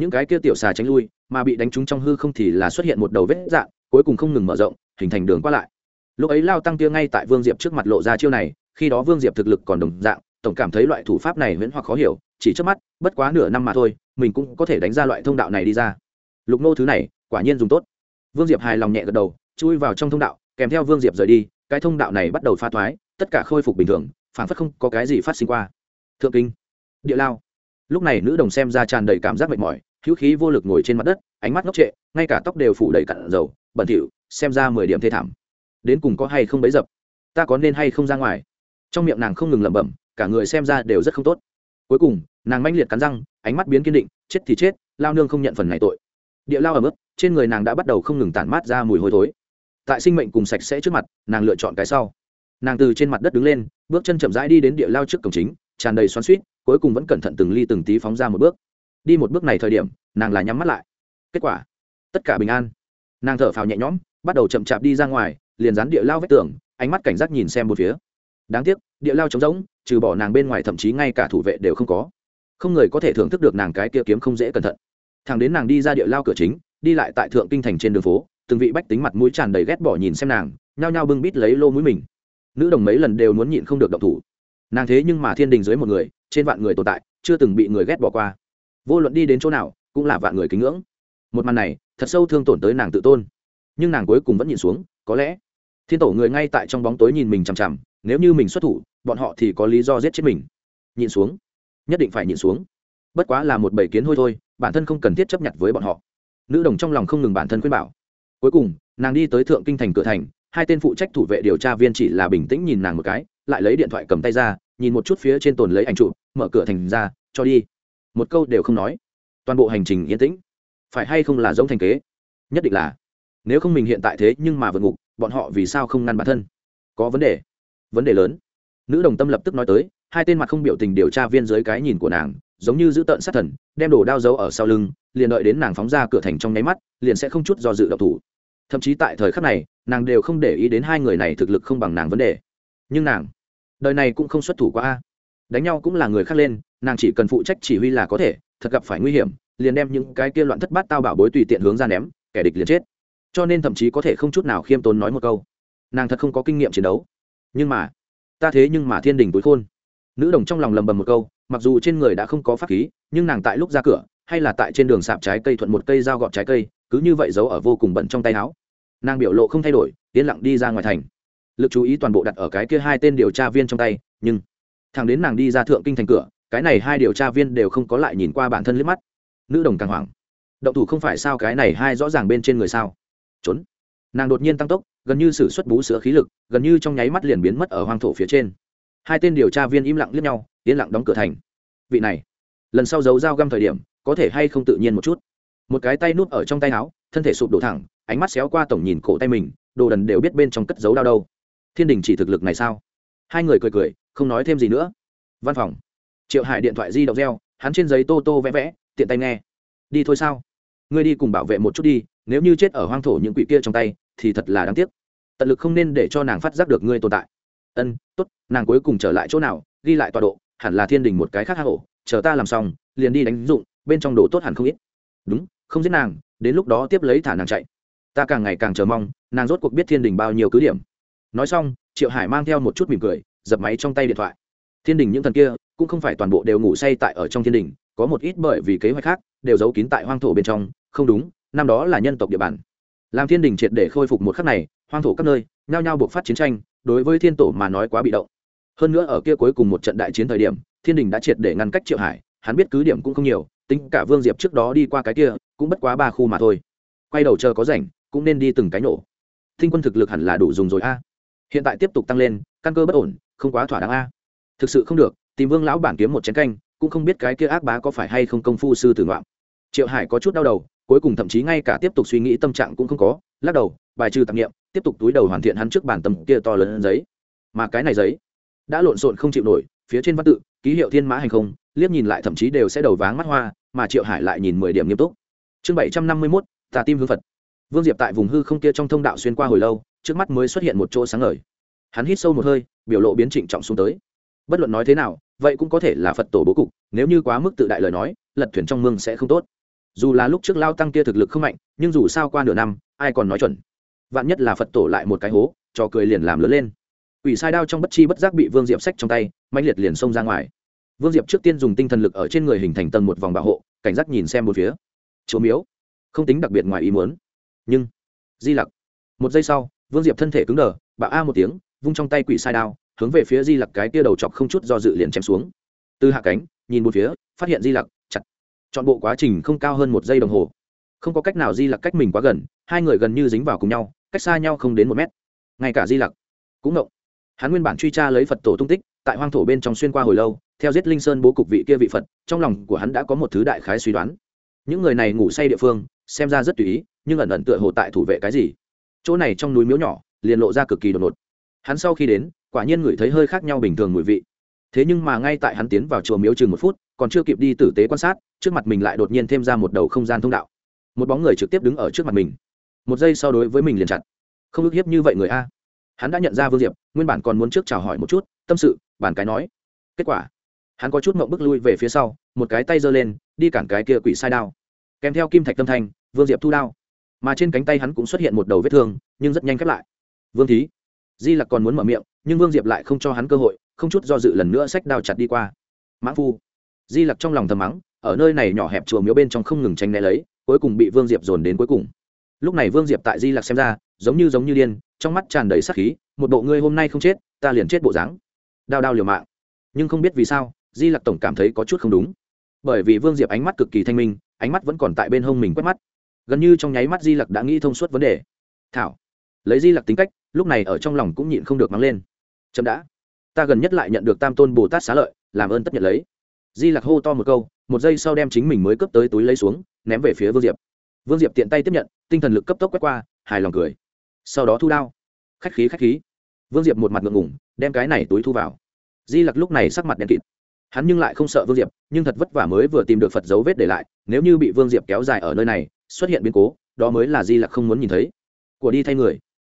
những cái kia tiểu xà tránh lui, mà bị đánh trúng trong hư không thì là xuất hiện một đầu vết dạng, cuối cùng không ngừng mở rộng, hình thành đường qua lại. Lúc ấy lao tăng kia ngay tại vương diệp trước mặt lộ ra chiêu này, khi đó vương diệp thực lực còn đồng dạng, tổng cảm thấy loại thủ pháp này huyễn hoặc khó hiểu, chỉ trước mắt, bất quá nửa năm mà thôi, mình cũng có thể đánh ra loại thông đạo này đi ra. Lục nô thứ này, quả nhiên dùng tốt. Vương diệp hài lòng nhẹ gật đầu, chui vào trong thông đạo, kèm theo vương diệp rời đi, cái thông đạo này bắt đầu pha thoái, tất cả khôi phục bình thường phản phất không có cái gì phát sinh qua. Thượng kinh, địa lao. Lúc này nữ đồng xem ra tràn đầy cảm giác mệt mỏi hữu khí vô lực ngồi trên mặt đất, ánh mắt ngốc trệ, ngay cả tóc đều phủ đầy cặn dầu, bẩn thỉu, xem ra mười điểm thê thảm. Đến cùng có hay không bấy dập? Ta có nên hay không ra ngoài? Trong miệng nàng không ngừng lẩm bẩm, cả người xem ra đều rất không tốt. Cuối cùng, nàng manh liệt cắn răng, ánh mắt biến kiên định, chết thì chết, lao nương không nhận phần này tội. Địa lao ở mức trên người nàng đã bắt đầu không ngừng tản mát ra mùi hôi thối. Tại sinh mệnh cùng sạch sẽ trước mặt, nàng lựa chọn cái sau. Nàng từ trên mặt đất đứng lên, bước chân chậm rãi đi đến địa lao trước cổng chính, tràn đầy xoắn suýt cuối cùng vẫn cẩn thận từng ly từng tí phóng ra một bước đi một bước này thời điểm, nàng là nhắm mắt lại. Kết quả, tất cả bình an. Nàng thở phào nhẹ nhõm, bắt đầu chậm chạp đi ra ngoài, liền dán địa lao vách tường, ánh mắt cảnh giác nhìn xem một phía. Đáng tiếc, địa lao trống rỗng, trừ bỏ nàng bên ngoài thậm chí ngay cả thủ vệ đều không có. Không người có thể thưởng thức được nàng cái kia kiếm không dễ cẩn thận. Thằng đến nàng đi ra địa lao cửa chính, đi lại tại thượng kinh thành trên đường phố, từng vị bách tính mặt mũi tràn đầy ghét bỏ nhìn xem nàng, nhao nhao bưng bít lấy lô mũi mình. Nữ đồng mấy lần đều muốn nhịn không được động thủ. Nàng thế nhưng mà thiên đình dưới một người, trên vạn người tồn tại, chưa từng bị người ghét bỏ qua vô luận đi đến chỗ nào, cũng là vạn người kính ngưỡng. Một màn này, thật sâu thương tổn tới nàng tự tôn. Nhưng nàng cuối cùng vẫn nhìn xuống, có lẽ, thiên tổ người ngay tại trong bóng tối nhìn mình chằm chằm, nếu như mình xuất thủ, bọn họ thì có lý do giết chết mình. Nhìn xuống. Nhất định phải nhìn xuống. Bất quá là một bầy kiến hôi thôi, bản thân không cần thiết chấp nhận với bọn họ. Nữ đồng trong lòng không ngừng bản thân khuyên bảo. Cuối cùng, nàng đi tới thượng kinh thành cửa thành, hai tên phụ trách thủ vệ điều tra viên chỉ là bình tĩnh nhìn nàng một cái, lại lấy điện thoại cầm tay ra, nhìn một chút phía trên tồn lấy ảnh trụ mở cửa thành ra, cho đi một câu đều không nói. Toàn bộ hành trình yên tĩnh. Phải hay không là giống thành kế? Nhất định là. Nếu không mình hiện tại thế nhưng mà vượt ngục, bọn họ vì sao không ngăn bản thân? Có vấn đề. Vấn đề lớn. Nữ đồng tâm lập tức nói tới, hai tên mặt không biểu tình điều tra viên dưới cái nhìn của nàng, giống như giữ tợn sát thần, đem đồ đao giấu ở sau lưng, liền đợi đến nàng phóng ra cửa thành trong nháy mắt, liền sẽ không chút do dự độc thủ. Thậm chí tại thời khắc này, nàng đều không để ý đến hai người này thực lực không bằng nàng vấn đề. Nhưng nàng, đời này cũng không xuất thủ qua a đánh nhau cũng là người khác lên, nàng chỉ cần phụ trách chỉ huy là có thể, thật gặp phải nguy hiểm, liền đem những cái kia loạn thất bát tao bảo bối tùy tiện hướng ra ném, kẻ địch liền chết. Cho nên thậm chí có thể không chút nào khiêm tốn nói một câu. Nàng thật không có kinh nghiệm chiến đấu. Nhưng mà, ta thế nhưng mà thiên đình túi khôn. Nữ đồng trong lòng lầm bầm một câu, mặc dù trên người đã không có pháp khí, nhưng nàng tại lúc ra cửa, hay là tại trên đường sạp trái cây thuận một cây dao gọt trái cây, cứ như vậy giấu ở vô cùng bận trong tay áo. Nàng biểu lộ không thay đổi, yên lặng đi ra ngoài thành. Lực chú ý toàn bộ đặt ở cái kia hai tên điều tra viên trong tay, nhưng thằng đến nàng đi ra thượng kinh thành cửa, cái này hai điều tra viên đều không có lại nhìn qua bản thân liếc mắt. Nữ đồng càng hoảng. Động thủ không phải sao cái này hai rõ ràng bên trên người sao? Trốn. Nàng đột nhiên tăng tốc, gần như s ử suất bú sữa khí lực, gần như trong nháy mắt liền biến mất ở hoang thổ phía trên. Hai tên điều tra viên im lặng liếc nhau, yên lặng đóng cửa thành. Vị này, lần sau giấu dao găm thời điểm, có thể hay không tự nhiên một chút? Một cái tay núp ở trong tay áo, thân thể sụp đổ thẳng, ánh mắt xéo qua tổng nhìn cổ tay mình, đồ đần đều biết bên trong cất giấu đau đâu. Thiên đình chỉ thực lực này sao? Hai người cười cười, không nói thêm gì nữa. Văn phòng. Triệu hải điện thoại di động reo, hắn trên giấy tô tô vẽ vẽ, tiện tay nghe. Đi thôi sao? Ngươi đi cùng bảo vệ một chút đi, nếu như chết ở hoang thổ những quỷ kia trong tay, thì thật là đáng tiếc. Tận lực không nên để cho nàng phát giác được ngươi tồn tại. Ân, tốt, nàng cuối cùng trở lại chỗ nào, ghi lại tọa độ, hẳn là thiên đình một cái khác hạ hổ chờ ta làm xong, liền đi đánh dụng, bên trong đồ tốt hẳn không ít. Đúng, không giết nàng, đến lúc đó tiếp lấy thả nàng chạy. Ta càng ngày càng chờ mong, nàng rốt cuộc biết thiên đình bao nhiêu cứ điểm. Nói xong triệu hải mang theo một chút mỉm cười, dập máy trong tay điện thoại. Thiên đình những thần kia, cũng không phải toàn bộ đều ngủ say tại ở trong thiên đình, có một ít bởi vì kế hoạch khác, đều giấu kín tại hoang thổ bên trong, không đúng, năm đó là nhân tộc địa bàn. Làm thiên đình triệt để khôi phục một khắc này, hoang thổ các nơi, nhao nhao buộc phát chiến tranh, đối với thiên tổ mà nói quá bị động. Hơn nữa ở kia cuối cùng một trận đại chiến thời điểm, thiên đình đã triệt để ngăn cách triệu hải, hắn biết cứ điểm cũng không nhiều, tính cả vương diệp trước đó đi qua cái kia, cũng bất quá ba khu mà thôi. Quay đầu chờ có rảnh, cũng nên đi từng cái nổ. Thinh quân thực lực hẳn là đủ dùng rồi a hiện tại tiếp tục tăng lên, căn cơ bất ổn, không quá thỏa đáng a. Thực sự không được, tìm vương lão bản kiếm một chén canh, cũng không biết cái kia ác bá có phải hay không công phu sư tử ngoạm. Triệu hải có chút đau đầu, cuối cùng thậm chí ngay cả tiếp tục suy nghĩ tâm trạng cũng không có, lắc đầu, bài trừ tạp nghiệm tiếp tục túi đầu hoàn thiện hắn trước bản tầm kia to lớn giấy. Mà cái này giấy đã lộn xộn không chịu nổi, phía trên văn tự, ký hiệu thiên mã hành không, liếc nhìn lại thậm chí đều sẽ đầu váng mắt hoa, mà triệu hải lại nhìn mười điểm nghiêm túc. Chương bảy trăm năm mươi mốt, tà tim hương phật. Vương diệp tại vùng hư không kia trong thông đạo xuyên qua hồi lâu trước mắt mới xuất hiện một chỗ sáng ngời. Hắn hít sâu một hơi, biểu lộ biến trịnh trọng xuống tới. Bất luận nói thế nào, vậy cũng có thể là phật tổ bố cục, nếu như quá mức tự đại lời nói, lật thuyền trong mương sẽ không tốt. Dù là lúc trước lao tăng kia thực lực không mạnh, nhưng dù sao qua nửa năm, ai còn nói chuẩn. Vạn nhất là phật tổ lại một cái hố cho cười liền làm lớn lên. Ủy sai đao trong bất chi bất giác bị vương diệp sách trong tay mạnh liệt liền xông ra ngoài. Vương diệp trước tiên dùng tinh thần lực ở trên người hình thành tầng một vòng bảo hộ, cảnh giác nhìn xem một phía. Chỗ miếu. Không tính đặc biệt ngoài ý muốn. Nhưng, di lặc. Một giây sau vương diệp thân thể cứng đờ bạo a một tiếng, vung trong tay quỷ sai đao, hướng về phía di lặc cái kia đầu chọc không chút do dự liền chém xuống. Từ hạ cánh, nhìn một phía, phát hiện di lặc, chặt. Chọn bộ quá trình không cao hơn một giây đồng hồ. Không có cách nào di lặc cách mình quá gần, hai người gần như dính vào cùng nhau, cách xa nhau không đến một mét. Ngay cả di lặc cũng ngộng. Hắn nguyên bản truy tra lấy phật tổ tung tích, tại hoang thổ bên trong xuyên qua hồi lâu, theo giết linh sơn bố cục vị kia vị phật, trong lòng của hắn đã có một thứ đại khái suy đoán. Những người này ngủ say địa phương, xem ra rất tùy ý, nhưng ẩn ẩn tựa hồ tại thủ vệ cái gì? Chỗ này trong núi miếu nhỏ, liền lộ ra cực kỳ đột ngột. Hắn sau khi đến, quả nhiên ngửi thấy hơi khác nhau bình thường mùi vị. Thế nhưng mà ngay tại hắn tiến vào chùa miếu chừng một phút, còn chưa kịp đi tử tế quan sát, trước mặt mình lại đột nhiên thêm ra một đầu không gian thông đạo. Một bóng người trực tiếp đứng ở trước mặt mình. Một giây sau đối với mình liền chặt không ức hiếp như vậy người a. Hắn đã nhận ra vương diệp, nguyên bản còn muốn trước chào hỏi một chút, tâm sự bản cái nói. Kết quả, hắn có chút mộng bước lui về phía sau, một cái tay giơ lên, đi cản cái kia quỷ sai đao. Kèm theo kim thạch tâm thanh, vương diệp thu đao mà trên cánh tay hắn cũng xuất hiện một đầu vết thương, nhưng rất nhanh khép lại. Vương thí. Di lặc còn muốn mở miệng, nhưng vương diệp lại không cho hắn cơ hội, không chút do dự lần nữa sách đao chặt đi qua. Mãn phu. Di lặc trong lòng thầm mắng, ở nơi này nhỏ hẹp chùa miếu bên trong không ngừng tranh né lấy, cuối cùng bị vương diệp dồn đến cuối cùng. Lúc này vương diệp tại di lặc xem ra, giống như giống như điên, trong mắt tràn đầy sắc khí, một bộ ngươi hôm nay không chết, ta liền chết bộ dáng. Đao đao liều mạng. Nhưng không biết vì sao, di lặc tổng cảm thấy có chút không đúng. Bởi vì vương diệp ánh mắt cực kỳ thanh minh, ánh mắt vẫn còn tại bên hông mình quét mắt gần như trong nháy mắt di lặc đã nghĩ thông suốt vấn đề. Thảo, lấy di lặc tính cách, lúc này ở trong lòng cũng nhịn không được mắng lên. Chậm đã, ta gần nhất lại nhận được tam tôn bồ tát xá lợi, làm ơn tất nhận lấy. Di lặc hô to một câu, một giây sau đem chính mình mới cướp tới túi lấy xuống, ném về phía vương diệp. Vương diệp tiện tay tiếp nhận, tinh thần lực cấp tốc quét qua, hài lòng cười. Sau đó thu đao. Khách khí khách khí. Vương diệp một mặt ngượng ngủng đem cái này túi thu vào. Di lặc lúc này sắc mặt đen kịt hắn nhưng lại không sợ vương diệp, nhưng thật vất vả mới vừa tìm được phật dấu vết để lại, nếu như bị vương diệp kéo dài ở nơi này, xuất hiện biến cố, đó mới là di lặc không muốn nhìn thấy. Của đi thay người.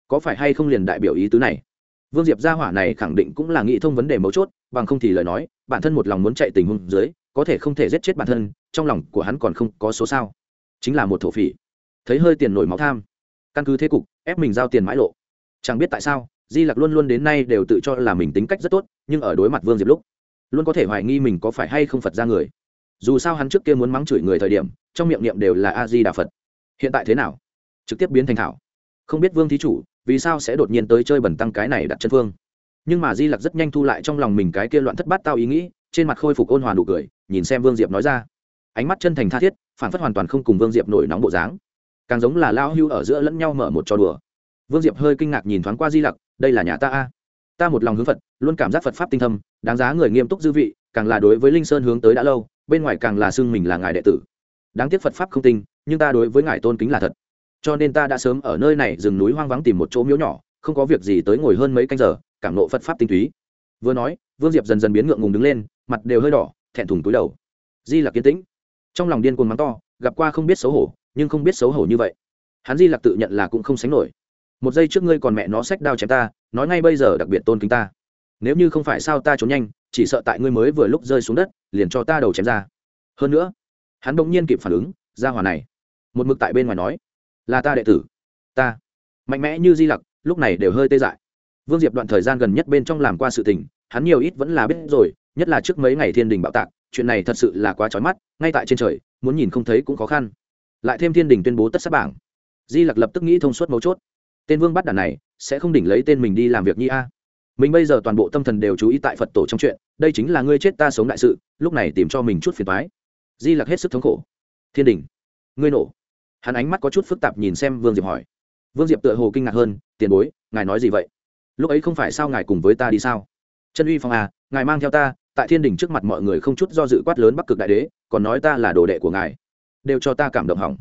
Có phải hay không liền đại biểu ý tứ này? Vương diệp gia hỏa này khẳng định cũng là nghĩ thông vấn đề mấu chốt, bằng không thì lời nói, bản thân một lòng muốn chạy tình huống dưới, có thể không thể giết chết bản thân, trong lòng của hắn còn không có số sao. Chính là một thổ phỉ. Thấy hơi tiền nổi máu tham. Căn cứ thế cục, ép mình giao tiền mãi lộ. Chẳng biết tại sao, di lặc luôn luôn đến nay đều tự cho là mình tính cách rất tốt, nhưng ở đối mặt vương diệp lúc luôn có thể hoài nghi mình có phải hay không phật ra người dù sao hắn trước kia muốn mắng chửi người thời điểm trong miệng niệm đều là a di đà phật hiện tại thế nào trực tiếp biến thành thảo không biết vương thí chủ vì sao sẽ đột nhiên tới chơi bẩn tăng cái này đặt chân phương nhưng mà di lặc rất nhanh thu lại trong lòng mình cái kia loạn thất bát tao ý nghĩ trên mặt khôi phục ôn hòa nụ cười nhìn xem vương diệp nói ra ánh mắt chân thành tha thiết phản phất hoàn toàn không cùng vương diệp nổi nóng bộ dáng càng giống là lao hưu ở giữa lẫn nhau mở một trò đùa vương diệp hơi kinh ngạc nhìn thoáng qua di lặc đây là nhà ta a ta một lòng hướng phật luôn cảm giác phật pháp tinh thâm, đáng giá người nghiêm túc dư vị, càng là đối với linh sơn hướng tới đã lâu, bên ngoài càng là xưng mình là ngài đệ tử. Đáng tiếc phật pháp không tinh, nhưng ta đối với ngài tôn kính là thật. Cho nên ta đã sớm ở nơi này rừng núi hoang vắng tìm một chỗ miếu nhỏ, không có việc gì tới ngồi hơn mấy canh giờ, cảm nộ phật pháp tinh túy. Vừa nói, vương diệp dần dần biến ngượng ngùng đứng lên, mặt đều hơi đỏ, thẹn thùng túi đầu. Di là kiến tĩnh. Trong lòng điên cuồng mắng to, gặp qua không biết xấu hổ, nhưng không biết xấu hổ như vậy. Hắn di lặc tự nhận là cũng không sánh nổi. Một giây trước ngươi còn mẹ nó xách đao chém ta, nói ngay bây giờ đặc biệt tôn kính ta nếu như không phải sao ta trốn nhanh, chỉ sợ tại ngươi mới vừa lúc rơi xuống đất, liền cho ta đầu chém ra. Hơn nữa, hắn bỗng nhiên kịp phản ứng, ra hòa này. Một mực tại bên ngoài nói, là ta đệ tử, ta. Mạnh mẽ như di lặc, lúc này đều hơi tê dại. Vương diệp đoạn thời gian gần nhất bên trong làm qua sự tình, hắn nhiều ít vẫn là biết rồi, nhất là trước mấy ngày thiên đình bạo tạc, chuyện này thật sự là quá trói mắt, ngay tại trên trời, muốn nhìn không thấy cũng khó khăn. Lại thêm thiên đình tuyên bố tất sát bảng. Di lặc lập tức nghĩ thông suốt mấu chốt. Tên vương bắt đàn này, sẽ không đỉnh lấy tên mình đi làm việc nhi a mình bây giờ toàn bộ tâm thần đều chú ý tại phật tổ trong chuyện, đây chính là ngươi chết ta sống đại sự, lúc này tìm cho mình chút phiền thoái di lặc hết sức thống khổ. Thiên đình, ngươi nổ. Hắn ánh mắt có chút phức tạp nhìn xem vương diệp hỏi. Vương diệp tựa hồ kinh ngạc hơn, tiền bối, ngài nói gì vậy? Lúc ấy không phải sao ngài cùng với ta đi sao? Trần uy phong à ngài mang theo ta, tại thiên đình trước mặt mọi người không chút do dự quát lớn bắc cực đại đế, còn nói ta là đồ đệ của ngài. Đều cho ta cảm động hỏng.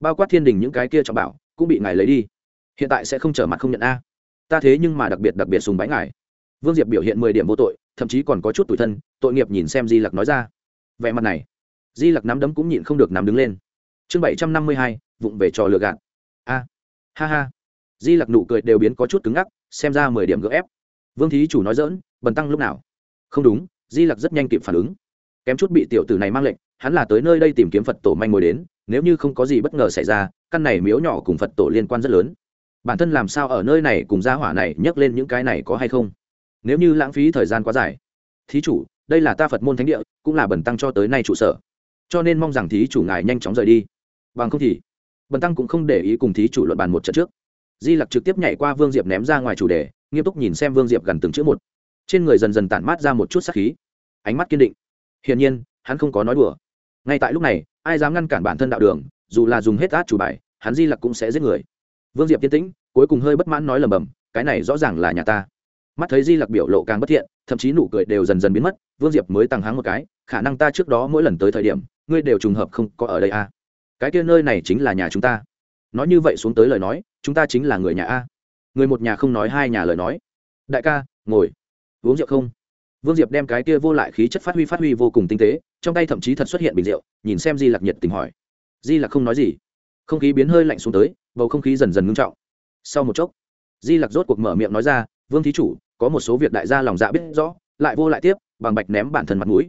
Bao quát thiên đình những cái kia cho bảo, cũng bị ngài lấy đi. Hiện tại sẽ không trở mặt không nhận a. Ta thế nhưng mà đặc biệt đặc biệt sùng bái ngài vương diệp biểu hiện mười điểm vô tội, thậm chí còn có chút tủi thân, tội nghiệp nhìn xem di lặc nói ra. Vẻ mặt này, di lặc nắm đấm cũng nhịn không được nắm đứng lên. Chương bảy trăm năm mươi hai, vụng về trò lừa gạt. A, ha ha. Di lặc nụ cười đều biến có chút cứng ngắc, xem ra mười điểm gỡ ép. Vương thí chủ nói dỡn bần tăng lúc nào? Không đúng, di lặc rất nhanh kịp phản ứng. Kém chút bị tiểu tử này mang lệnh, hắn là tới nơi đây tìm kiếm phật tổ manh mối đến, nếu như không có gì bất ngờ xảy ra, căn này miếu nhỏ cùng phật tổ liên quan rất lớn. Bản thân làm sao ở nơi này cùng gia hỏa này nhắc lên những cái này có hay không? Nếu như lãng phí thời gian quá dài. Thí chủ, đây là ta phật môn thánh địa, cũng là bần tăng cho tới nay trụ sở. Cho nên mong rằng thí chủ ngài nhanh chóng rời đi. Bằng không thì, bần tăng cũng không để ý cùng thí chủ luận bàn một trận trước. Di lặc trực tiếp nhảy qua vương diệp ném ra ngoài chủ đề, nghiêm túc nhìn xem vương diệp gần từng chữ một. Trên người dần dần tản mát ra một chút sắc khí. Ánh mắt kiên định. Hiển nhiên, hắn không có nói đùa. Ngay tại lúc này, ai dám ngăn cản bản thân đạo đường, dù là dùng hết át chủ bài, hắn di lặc cũng sẽ giết người. Vương diệp tiên tĩnh, cuối cùng hơi bất mãn nói lầm bầm cái này rõ ràng là nhà ta mắt thấy di lặc biểu lộ càng bất thiện, thậm chí nụ cười đều dần dần biến mất, vương diệp mới tăng háng một cái, khả năng ta trước đó mỗi lần tới thời điểm, ngươi đều trùng hợp không có ở đây à. cái kia nơi này chính là nhà chúng ta. Nói như vậy xuống tới lời nói, chúng ta chính là người nhà a. Người một nhà không nói, hai nhà lời nói. Đại ca, ngồi. Uống rượu không? Vương diệp đem cái kia vô lại khí chất phát huy phát huy vô cùng tinh tế, trong tay thậm chí thật xuất hiện bình rượu, nhìn xem di lặc nhiệt tình hỏi. Di lặc không nói gì. Không khí biến hơi lạnh xuống tới, bầu không khí dần dần ngưng trọng. Sau một chốc, di lặc rốt cuộc mở miệng nói ra, vương thí chủ có một số việc đại gia lòng dạ biết rõ, lại vô lại tiếp, bằng bạch ném bản thân mặt mũi.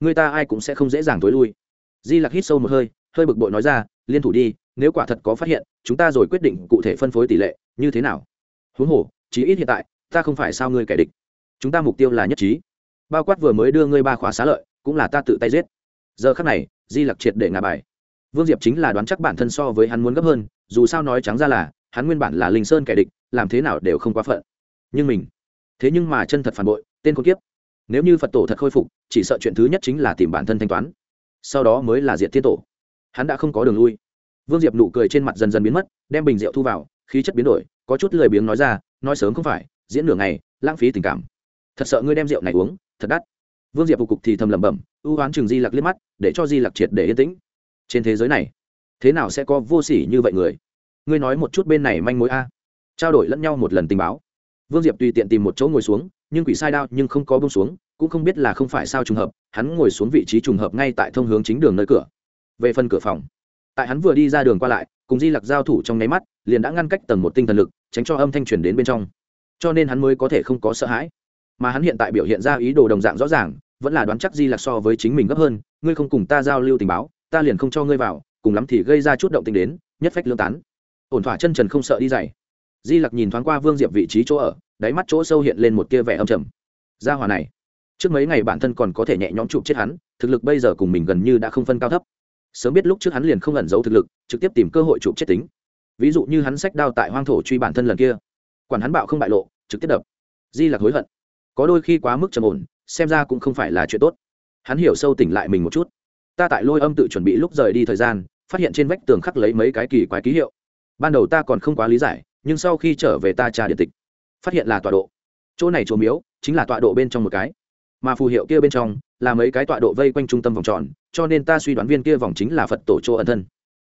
Người ta ai cũng sẽ không dễ dàng tối lui. Di lặc hít sâu một hơi hơi bực bội nói ra, liên thủ đi, nếu quả thật có phát hiện, chúng ta rồi quyết định cụ thể phân phối tỷ lệ, như thế nào? Huống hồ, chí ít hiện tại, ta không phải sao ngươi kẻ địch. Chúng ta mục tiêu là nhất trí. Bao quát vừa mới đưa ngươi ba khóa xá lợi, cũng là ta tự tay giết. Giờ khắc này, di lặc triệt để ngà bài. Vương diệp chính là đoán chắc bản thân so với hắn muốn gấp hơn, dù sao nói trắng ra là, hắn nguyên bản là linh sơn kẻ địch, làm thế nào đều không quá phận. Nhưng mình thế nhưng mà chân thật phản bội, tên con kiếp. Nếu như phật tổ thật khôi phục, chỉ sợ chuyện thứ nhất chính là tìm bản thân thanh toán. Sau đó mới là diện thiên tổ. Hắn đã không có đường lui. Vương diệp nụ cười trên mặt dần dần biến mất, đem bình rượu thu vào, khí chất biến đổi, có chút lười biếng nói ra, nói sớm không phải, diễn nửa ngày, lãng phí tình cảm. Thật sợ ngươi đem rượu này uống, thật đắt. Vương diệp vụ cục thì thầm lẩm bẩm, ưu oán chừng di lặc liếc mắt, để cho di lặc triệt để yên tĩnh. Trên thế giới này, thế nào sẽ có vô s ỉ như vậy người? Ngươi nói một chút bên này manh mối a. Trao đổi lẫn nhau một lần tình báo vương diệp tùy tiện tìm một chỗ ngồi xuống, nhưng quỷ sai đao nhưng không có bông xuống, cũng không biết là không phải sao trùng hợp, hắn ngồi xuống vị trí trùng hợp ngay tại thông hướng chính đường nơi cửa. Về phần cửa phòng, tại hắn vừa đi ra đường qua lại, cùng di lặc giao thủ trong nháy mắt, liền đã ngăn cách tầng một tinh thần lực, tránh cho âm thanh truyền đến bên trong. Cho nên hắn mới có thể không có sợ hãi. Mà hắn hiện tại biểu hiện ra ý đồ đồng dạng rõ ràng, vẫn là đoán chắc di lặc so với chính mình gấp hơn, ngươi không cùng ta giao lưu tình báo, ta liền không cho ngươi vào, cùng lắm thì gây ra chút động tình đến, nhất phách lương tán. Ổn thỏa chân trần không sợ đi dày di lặc nhìn thoáng qua vương diệp vị trí chỗ ở, đáy mắt chỗ sâu hiện lên một tia vẻ âm trầm. Gia hòa này, trước mấy ngày bản thân còn có thể nhẹ nhõm chụp chết hắn, thực lực bây giờ cùng mình gần như đã không phân cao thấp. Sớm biết lúc trước hắn liền không ẩn giấu thực lực, trực tiếp tìm cơ hội chụp chết tính. Ví dụ như hắn sách đao tại hoang thổ truy bản thân lần kia. Quản hắn bạo không bại lộ, trực tiếp đập. Di lặc hối hận. Có đôi khi quá mức trầm ổn, xem ra cũng không phải là chuyện tốt. Hắn hiểu sâu tỉnh lại mình một chút. Ta tại lôi âm tự chuẩn bị lúc rời đi thời gian, phát hiện trên vách tường khắc lấy mấy cái kỳ quái ký hiệu. Ban đầu ta còn không quá lý giải nhưng sau khi trở về ta tra điện tịch, phát hiện là tọa độ. Chỗ này chùa miếu chính là tọa độ bên trong một cái, mà phù hiệu kia bên trong là mấy cái tọa độ vây quanh trung tâm vòng tròn, cho nên ta suy đoán viên kia vòng chính là phật tổ chỗ ẩn thân.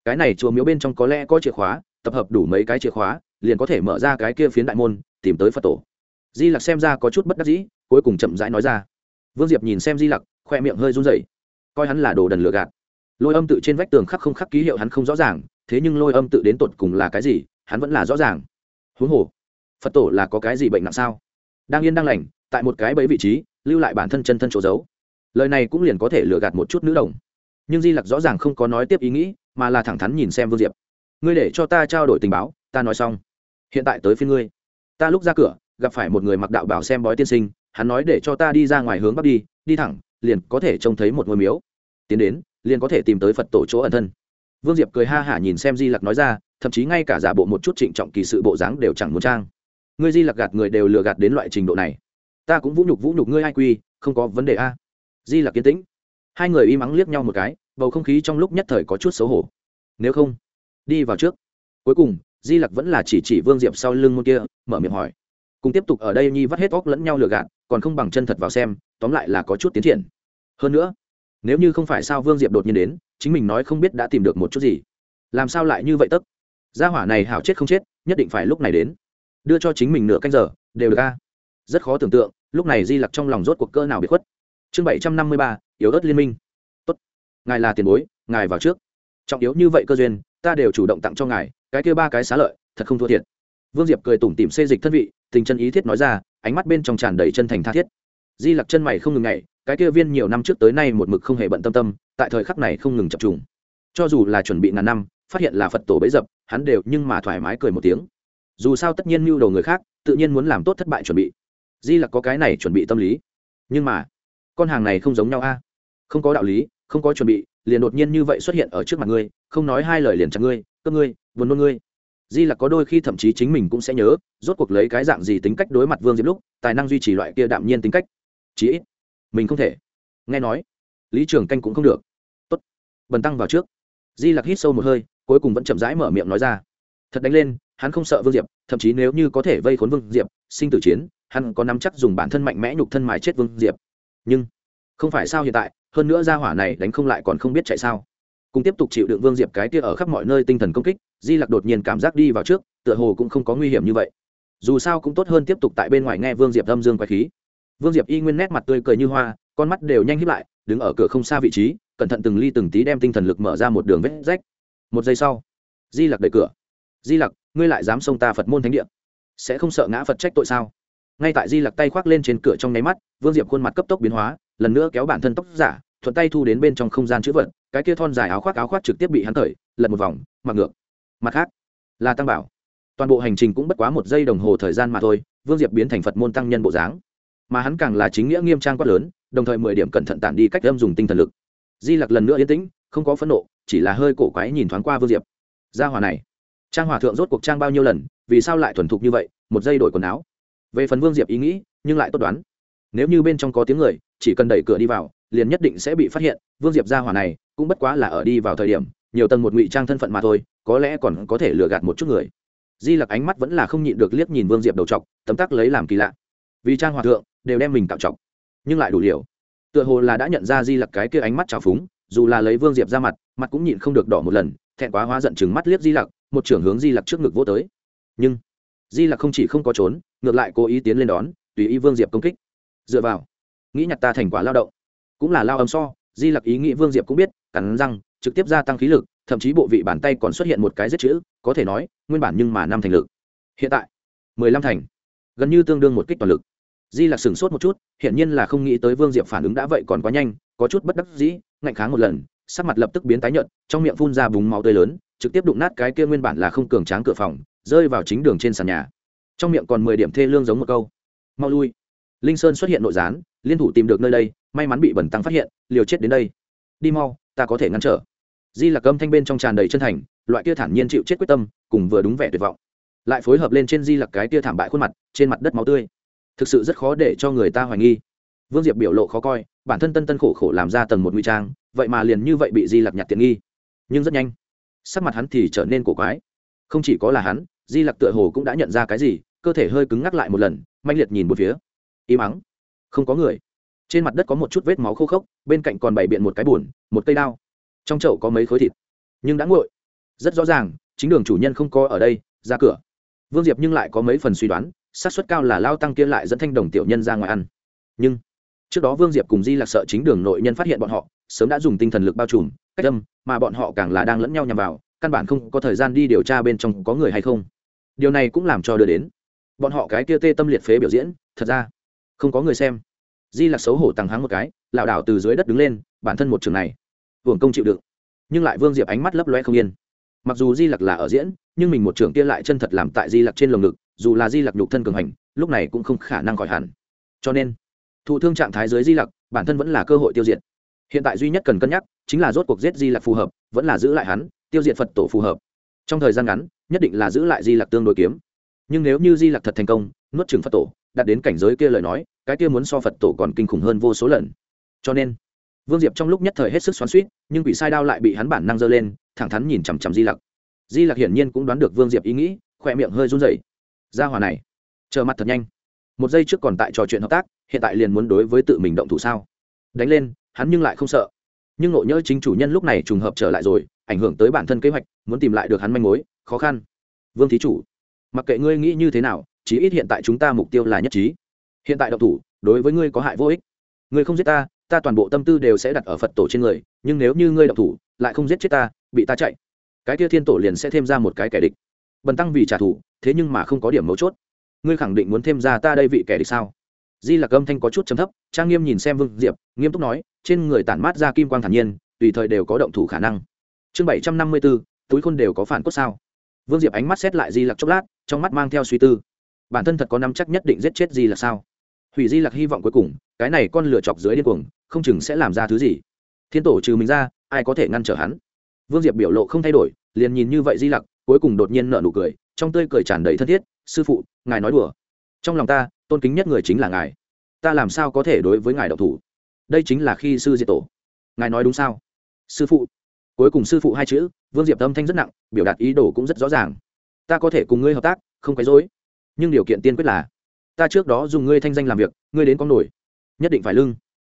Cái này chùa miếu bên trong có lẽ có chìa khóa, tập hợp đủ mấy cái chìa khóa, liền có thể mở ra cái kia phiến đại môn, tìm tới phật tổ. Di lặc xem ra có chút bất đắc dĩ, cuối cùng chậm rãi nói ra. Vương diệp nhìn xem di lặc, khoe miệng hơi run rẩy. Coi hắn là đồ đần lừa gạt. Lôi âm tự trên vách tường khắc không khắc ký hiệu hắn không rõ ràng, thế nhưng lôi âm tự đến tột cùng là cái gì hắn vẫn là rõ ràng. Huống hồ, phật tổ là có cái gì bệnh nặng sao? Đang yên đang lành, tại một cái bẫy vị trí, lưu lại bản thân chân thân chỗ giấu. Lời này cũng liền có thể lừa gạt một chút nữ đồng. Nhưng di lặc rõ ràng không có nói tiếp ý nghĩ, mà là thẳng thắn nhìn xem vương diệp. Ngươi để cho ta trao đổi tình báo, ta nói xong. Hiện tại tới phía ngươi. Ta lúc ra cửa, gặp phải một người mặc đạo bảo xem bói tiên sinh, hắn nói để cho ta đi ra ngoài hướng bắc đi đi thẳng, liền có thể trông thấy một ngôi miếu. Tiến đến, liền có thể tìm tới phật tổ chỗ ẩn thân. Vương diệp cười ha hả nhìn xem di lặc nói ra thậm chí ngay cả giả bộ một chút trịnh trọng kỳ sự bộ dáng đều chẳng muốn trang. Ngươi di lặc gạt người đều lừa gạt đến loại trình độ này. Ta cũng vũ nhục vũ nhục ngươi ai quy, không có vấn đề a. Di lặc kiến tĩnh. Hai người y mắng liếc nhau một cái, bầu không khí trong lúc nhất thời có chút xấu hổ. Nếu không, đi vào trước. Cuối cùng, di lặc vẫn là chỉ chỉ vương diệp sau lưng môn kia, mở miệng hỏi. Cùng tiếp tục ở đây nhi vắt hết óc lẫn nhau lừa gạt, còn không bằng chân thật vào xem, tóm lại là có chút tiến triển. Hơn nữa, nếu như không phải sao vương diệp đột nhiên đến, chính mình nói không biết đã tìm được một chút gì. Làm sao lại như vậy tức gia hỏa này hảo chết không chết, nhất định phải lúc này đến. Đưa cho chính mình nửa canh giờ, đều được a. Rất khó tưởng tượng, lúc này di lặc trong lòng rốt cuộc cơ nào bị khuất. Chương bảy trăm năm mươi ba, yếu ớt liên minh. Tốt. Ngài là tiền bối, ngài vào trước. Trọng yếu như vậy cơ duyên, ta đều chủ động tặng cho ngài, cái kia ba cái xá lợi, thật không thua thiệt. Vương diệp cười tủm tìm xê dịch thân vị, tình chân ý thiết nói ra, ánh mắt bên trong tràn đầy chân thành tha thiết. Di lặc chân mày không ngừng ngày cái kia viên nhiều năm trước tới nay một mực không hề bận tâm tâm, tại thời khắc này không ngừng chập trùng. Cho dù là chuẩn bị ngàn năm phát hiện là phật tổ bấy dập, hắn đều nhưng mà thoải mái cười một tiếng. Dù sao tất nhiên mưu đầu người khác, tự nhiên muốn làm tốt thất bại chuẩn bị. Di lặc có cái này chuẩn bị tâm lý. Nhưng mà, con hàng này không giống nhau a. À? Không có đạo lý, không có chuẩn bị, liền đột nhiên như vậy xuất hiện ở trước mặt ngươi, không nói hai lời liền chặt ngươi, cướp ngươi, buồn nôn ngươi. Di lặc có đôi khi thậm chí chính mình cũng sẽ nhớ, rốt cuộc lấy cái dạng gì tính cách đối mặt vương diệp lúc, tài năng duy trì loại kia đạm nhiên tính cách. Chí ít, mình không thể. Nghe nói, lý trường canh cũng không được. Tốt, bần tăng vào trước. Di lặc hít sâu một hơi cuối cùng vẫn chậm rãi mở miệng nói ra. Thật đánh lên, hắn không sợ vương diệp, thậm chí nếu như có thể vây khốn vương diệp, sinh tử chiến, hắn có nắm chắc dùng bản thân mạnh mẽ nhục thân mài chết vương diệp. Nhưng, không phải sao hiện tại, hơn nữa gia hỏa này đánh không lại còn không biết chạy sao. Cùng tiếp tục chịu đựng vương diệp cái kia ở khắp mọi nơi tinh thần công kích, di lặc đột nhiên cảm giác đi vào trước, tựa hồ cũng không có nguy hiểm như vậy. Dù sao cũng tốt hơn tiếp tục tại bên ngoài nghe vương diệp âm dương quay khí. Vương diệp y nguyên nét mặt tươi cười như hoa, con mắt đều nhanh hiếp lại, đứng ở cửa không xa vị trí, cẩn thận từng ly từng tí đem tinh thần lực mở ra một đường vết rách một giây sau, di lặc đẩy cửa. Di lặc, ngươi lại dám xông ta phật môn thánh địa? Sẽ không sợ ngã phật trách tội sao? Ngay tại di lặc tay khoác lên trên cửa trong nháy mắt, vương diệp khuôn mặt cấp tốc biến hóa, lần nữa kéo bản thân tóc giả, thuận tay thu đến bên trong không gian chữ vật, cái kia thon dài áo khoác áo khoác trực tiếp bị hắn cởi, lật một vòng, mặc ngược. Mặt khác, là tăng bảo. Toàn bộ hành trình cũng bất quá một giây đồng hồ thời gian mà thôi, vương diệp biến thành phật môn tăng nhân bộ dáng. Mà hắn càng là chính nghĩa nghiêm trang quát lớn, đồng thời mười điểm cẩn thận tản đi cách âm dùng tinh thần lực. Di lặc lần nữa yên tĩnh, không có phẫn nộ chỉ là hơi cổ quái nhìn thoáng qua vương diệp. Gia hòa này, trang hòa thượng rốt cuộc trang bao nhiêu lần, vì sao lại thuần thục như vậy, một giây đổi quần áo? Về phần vương diệp ý nghĩ, nhưng lại tốt đoán. Nếu như bên trong có tiếng người, chỉ cần đẩy cửa đi vào, liền nhất định sẽ bị phát hiện, vương diệp gia hỏa này cũng bất quá là ở đi vào thời điểm, nhiều tầng một ngụy trang thân phận mà thôi, có lẽ còn có thể lừa gạt một chút người. Di lặc ánh mắt vẫn là không nhịn được liếc nhìn vương diệp đầu t tấm tắc lấy làm kỳ lạ. Vì trang hòa thượng, đều đem mình tạo chọc. Nhưng lại đủ liều. Tựa hồ là đã nhận ra di lặc cái kia ánh mắt trào phúng dù là lấy vương diệp ra mặt mặt cũng nhịn không được đỏ một lần, thẹn quá hóa giận chừng mắt liếc di lặc, một trưởng hướng di lặc trước ngực vô tới. Nhưng, di lặc không chỉ không có trốn, ngược lại cố ý tiến lên đón, tùy ý vương diệp công kích. Dựa vào, nghĩ nhặt ta thành quả lao động. Cũng là lao ấm so, di lặc ý nghĩ vương diệp cũng biết, cắn răng, trực tiếp gia tăng khí lực, thậm chí bộ vị bàn tay còn xuất hiện một cái giết chữ, có thể nói, nguyên bản nhưng mà năm thành lực. Hiện tại, mười lăm thành, gần như tương đương một kích toàn lực di lặc sửng sốt một chút hiện nhiên là không nghĩ tới vương diệp phản ứng đã vậy còn quá nhanh, có chút bất đắc dĩ, ngạnh kháng một lần, sắc mặt lập tức biến tái nhợt, trong miệng phun ra búng máu tươi lớn, trực tiếp đụng nát cái kia nguyên bản là không cường tráng cửa phòng, rơi vào chính đường trên sàn nhà. Trong miệng còn mười điểm thê lương giống một câu, mau lui. Linh sơn xuất hiện nội gián, liên thủ tìm được nơi đây, may mắn bị bẩn tăng phát hiện, liều chết đến đây. Đi mau, ta có thể ngăn trở. Di lặc âm thanh bên trong tràn đầy chân thành, loại kia thản nhiên chịu chết quyết tâm, cùng vừa đúng vẻ tuyệt vọng. Lại phối hợp lên trên di lặc cái kia thảm bại khuôn mặt, trên mặt đất máu tươi thực sự rất khó để cho người ta hoài nghi. Vương diệp biểu lộ khó coi, bản thân tân tân khổ khổ làm ra tầng một nguy trang, vậy mà liền như vậy bị di lặc nhặt tiện nghi. Nhưng rất nhanh, sắc mặt hắn thì trở nên cổ quái. Không chỉ có là hắn, di lặc tựa hồ cũng đã nhận ra cái gì, cơ thể hơi cứng ngắc lại một lần manh liệt nhìn một phía. Im mắng không có người. Trên mặt đất có một chút vết máu khô khốc, bên cạnh còn bày biện một cái bùn, một cây đao. Trong chậu có mấy khối thịt. Nhưng đã nguội. Rất rõ ràng, chính đường chủ nhân không có ở đây, ra cửa. Vương diệp nhưng lại có mấy phần suy đoán xác suất cao là lao tăng kia lại dẫn thanh đồng tiểu nhân ra ngoài ăn. Nhưng, trước đó vương diệp cùng di lạc sợ chính đường nội nhân phát hiện bọn họ, sớm đã dùng tinh thần lực bao trùm, cách âm, mà bọn họ càng là đang lẫn nhau nhằm vào, căn bản không có thời gian đi điều tra bên trong có người hay không. Điều này cũng làm cho đưa đến, bọn họ cái kia tê tâm liệt phế biểu diễn, thật ra, không có người xem. Di lạc xấu hổ tăng háng một cái, lảo đảo từ dưới đất đứng lên, bản thân một trường này, hưởng công chịu đựng. Nhưng lại vương diệp ánh mắt lấp loe không yên. Mặc dù di lặc là ở diễn, nhưng mình một trường kia lại chân thật làm tại di lặc trên lồng ngực dù là di lặc nhục thân cường hành, lúc này cũng không khả năng khỏi hẳn. Cho nên, thụ thương trạng thái dưới di lặc, bản thân vẫn là cơ hội tiêu diệt. Hiện tại duy nhất cần cân nhắc chính là rốt cuộc giết di lặc phù hợp, vẫn là giữ lại hắn, tiêu diệt phật tổ phù hợp. Trong thời gian ngắn, nhất định là giữ lại di lặc tương đối kiếm. Nhưng nếu như di lặc thật thành công, nuốt trừng phật tổ, đạt đến cảnh giới kia lời nói, cái kia muốn so phật tổ còn kinh khủng hơn vô số lần. Cho nên, vương diệp trong lúc nhất thời hết sức xoắn suýt nhưng quỷ sai đao lại bị hắn bản năng giơ lên, thẳng thắn nhìn chằm chằm di lặc. Di lặc hiển nhiên cũng đoán được vương diệp ý nghĩ khỏe miệng hơi run rẩy gia hòa này, chờ mặt thật nhanh. Một giây trước còn tại trò chuyện hợp tác, hiện tại liền muốn đối với tự mình động thủ sao? Đánh lên, hắn nhưng lại không sợ. Nhưng nội nhớ chính chủ nhân lúc này trùng hợp trở lại rồi, ảnh hưởng tới bản thân kế hoạch, muốn tìm lại được hắn manh mối, khó khăn. Vương thí chủ, mặc kệ ngươi nghĩ như thế nào, chí ít hiện tại chúng ta mục tiêu là nhất trí. Hiện tại động thủ, đối với ngươi có hại vô ích. Ngươi không giết ta ta toàn bộ tâm tư đều sẽ đặt ở phật tổ trên người, nhưng nếu như ngươi động thủ, lại không giết chết ta, bị ta chạy. Cái kia thiên tổ liền sẽ thêm ra một cái kẻ địch bần tăng vì trả thù, thế nhưng mà không có điểm mấu chốt. Ngươi khẳng định muốn thêm ra ta đây vị kẻ địch sao? Di lạc âm thanh có chút chấm thấp, trang nghiêm nhìn xem vương diệp, nghiêm túc nói, trên người tản mát ra kim quang thản nhiên, tùy thời đều có động thủ khả năng. Chương bảy trăm năm mươi bốn túi khôn đều có phản cốt sao? Vương diệp ánh mắt xét lại di lặc chốc lát, trong mắt mang theo suy tư. Bản thân thật có năm chắc nhất định giết chết di lặc sao? Hủy di lặc hy vọng cuối cùng, cái này con lửa chọc dưới điên cuồng, không chừng sẽ làm ra thứ gì? Thiên tổ trừ mình ra, ai có thể ngăn trở hắn? Vương diệp biểu lộ không thay đổi, liền nhìn như vậy di lặc cuối cùng đột nhiên nợ nụ cười, trong tươi cười tràn đầy thân thiết, sư phụ, ngài nói đùa. Trong lòng ta, tôn kính nhất người chính là ngài. Ta làm sao có thể đối với ngài độc thủ? Đây chính là khi sư diệt tổ. Ngài nói đúng sao? Sư phụ. Cuối cùng sư phụ hai chữ, vương diệp tâm thanh rất nặng, biểu đạt ý đồ cũng rất rõ ràng. Ta có thể cùng ngươi hợp tác, không quấy dối nhưng điều kiện tiên quyết là, ta trước đó dùng ngươi thanh danh làm việc, ngươi đến con nổi. Nhất định phải lưng.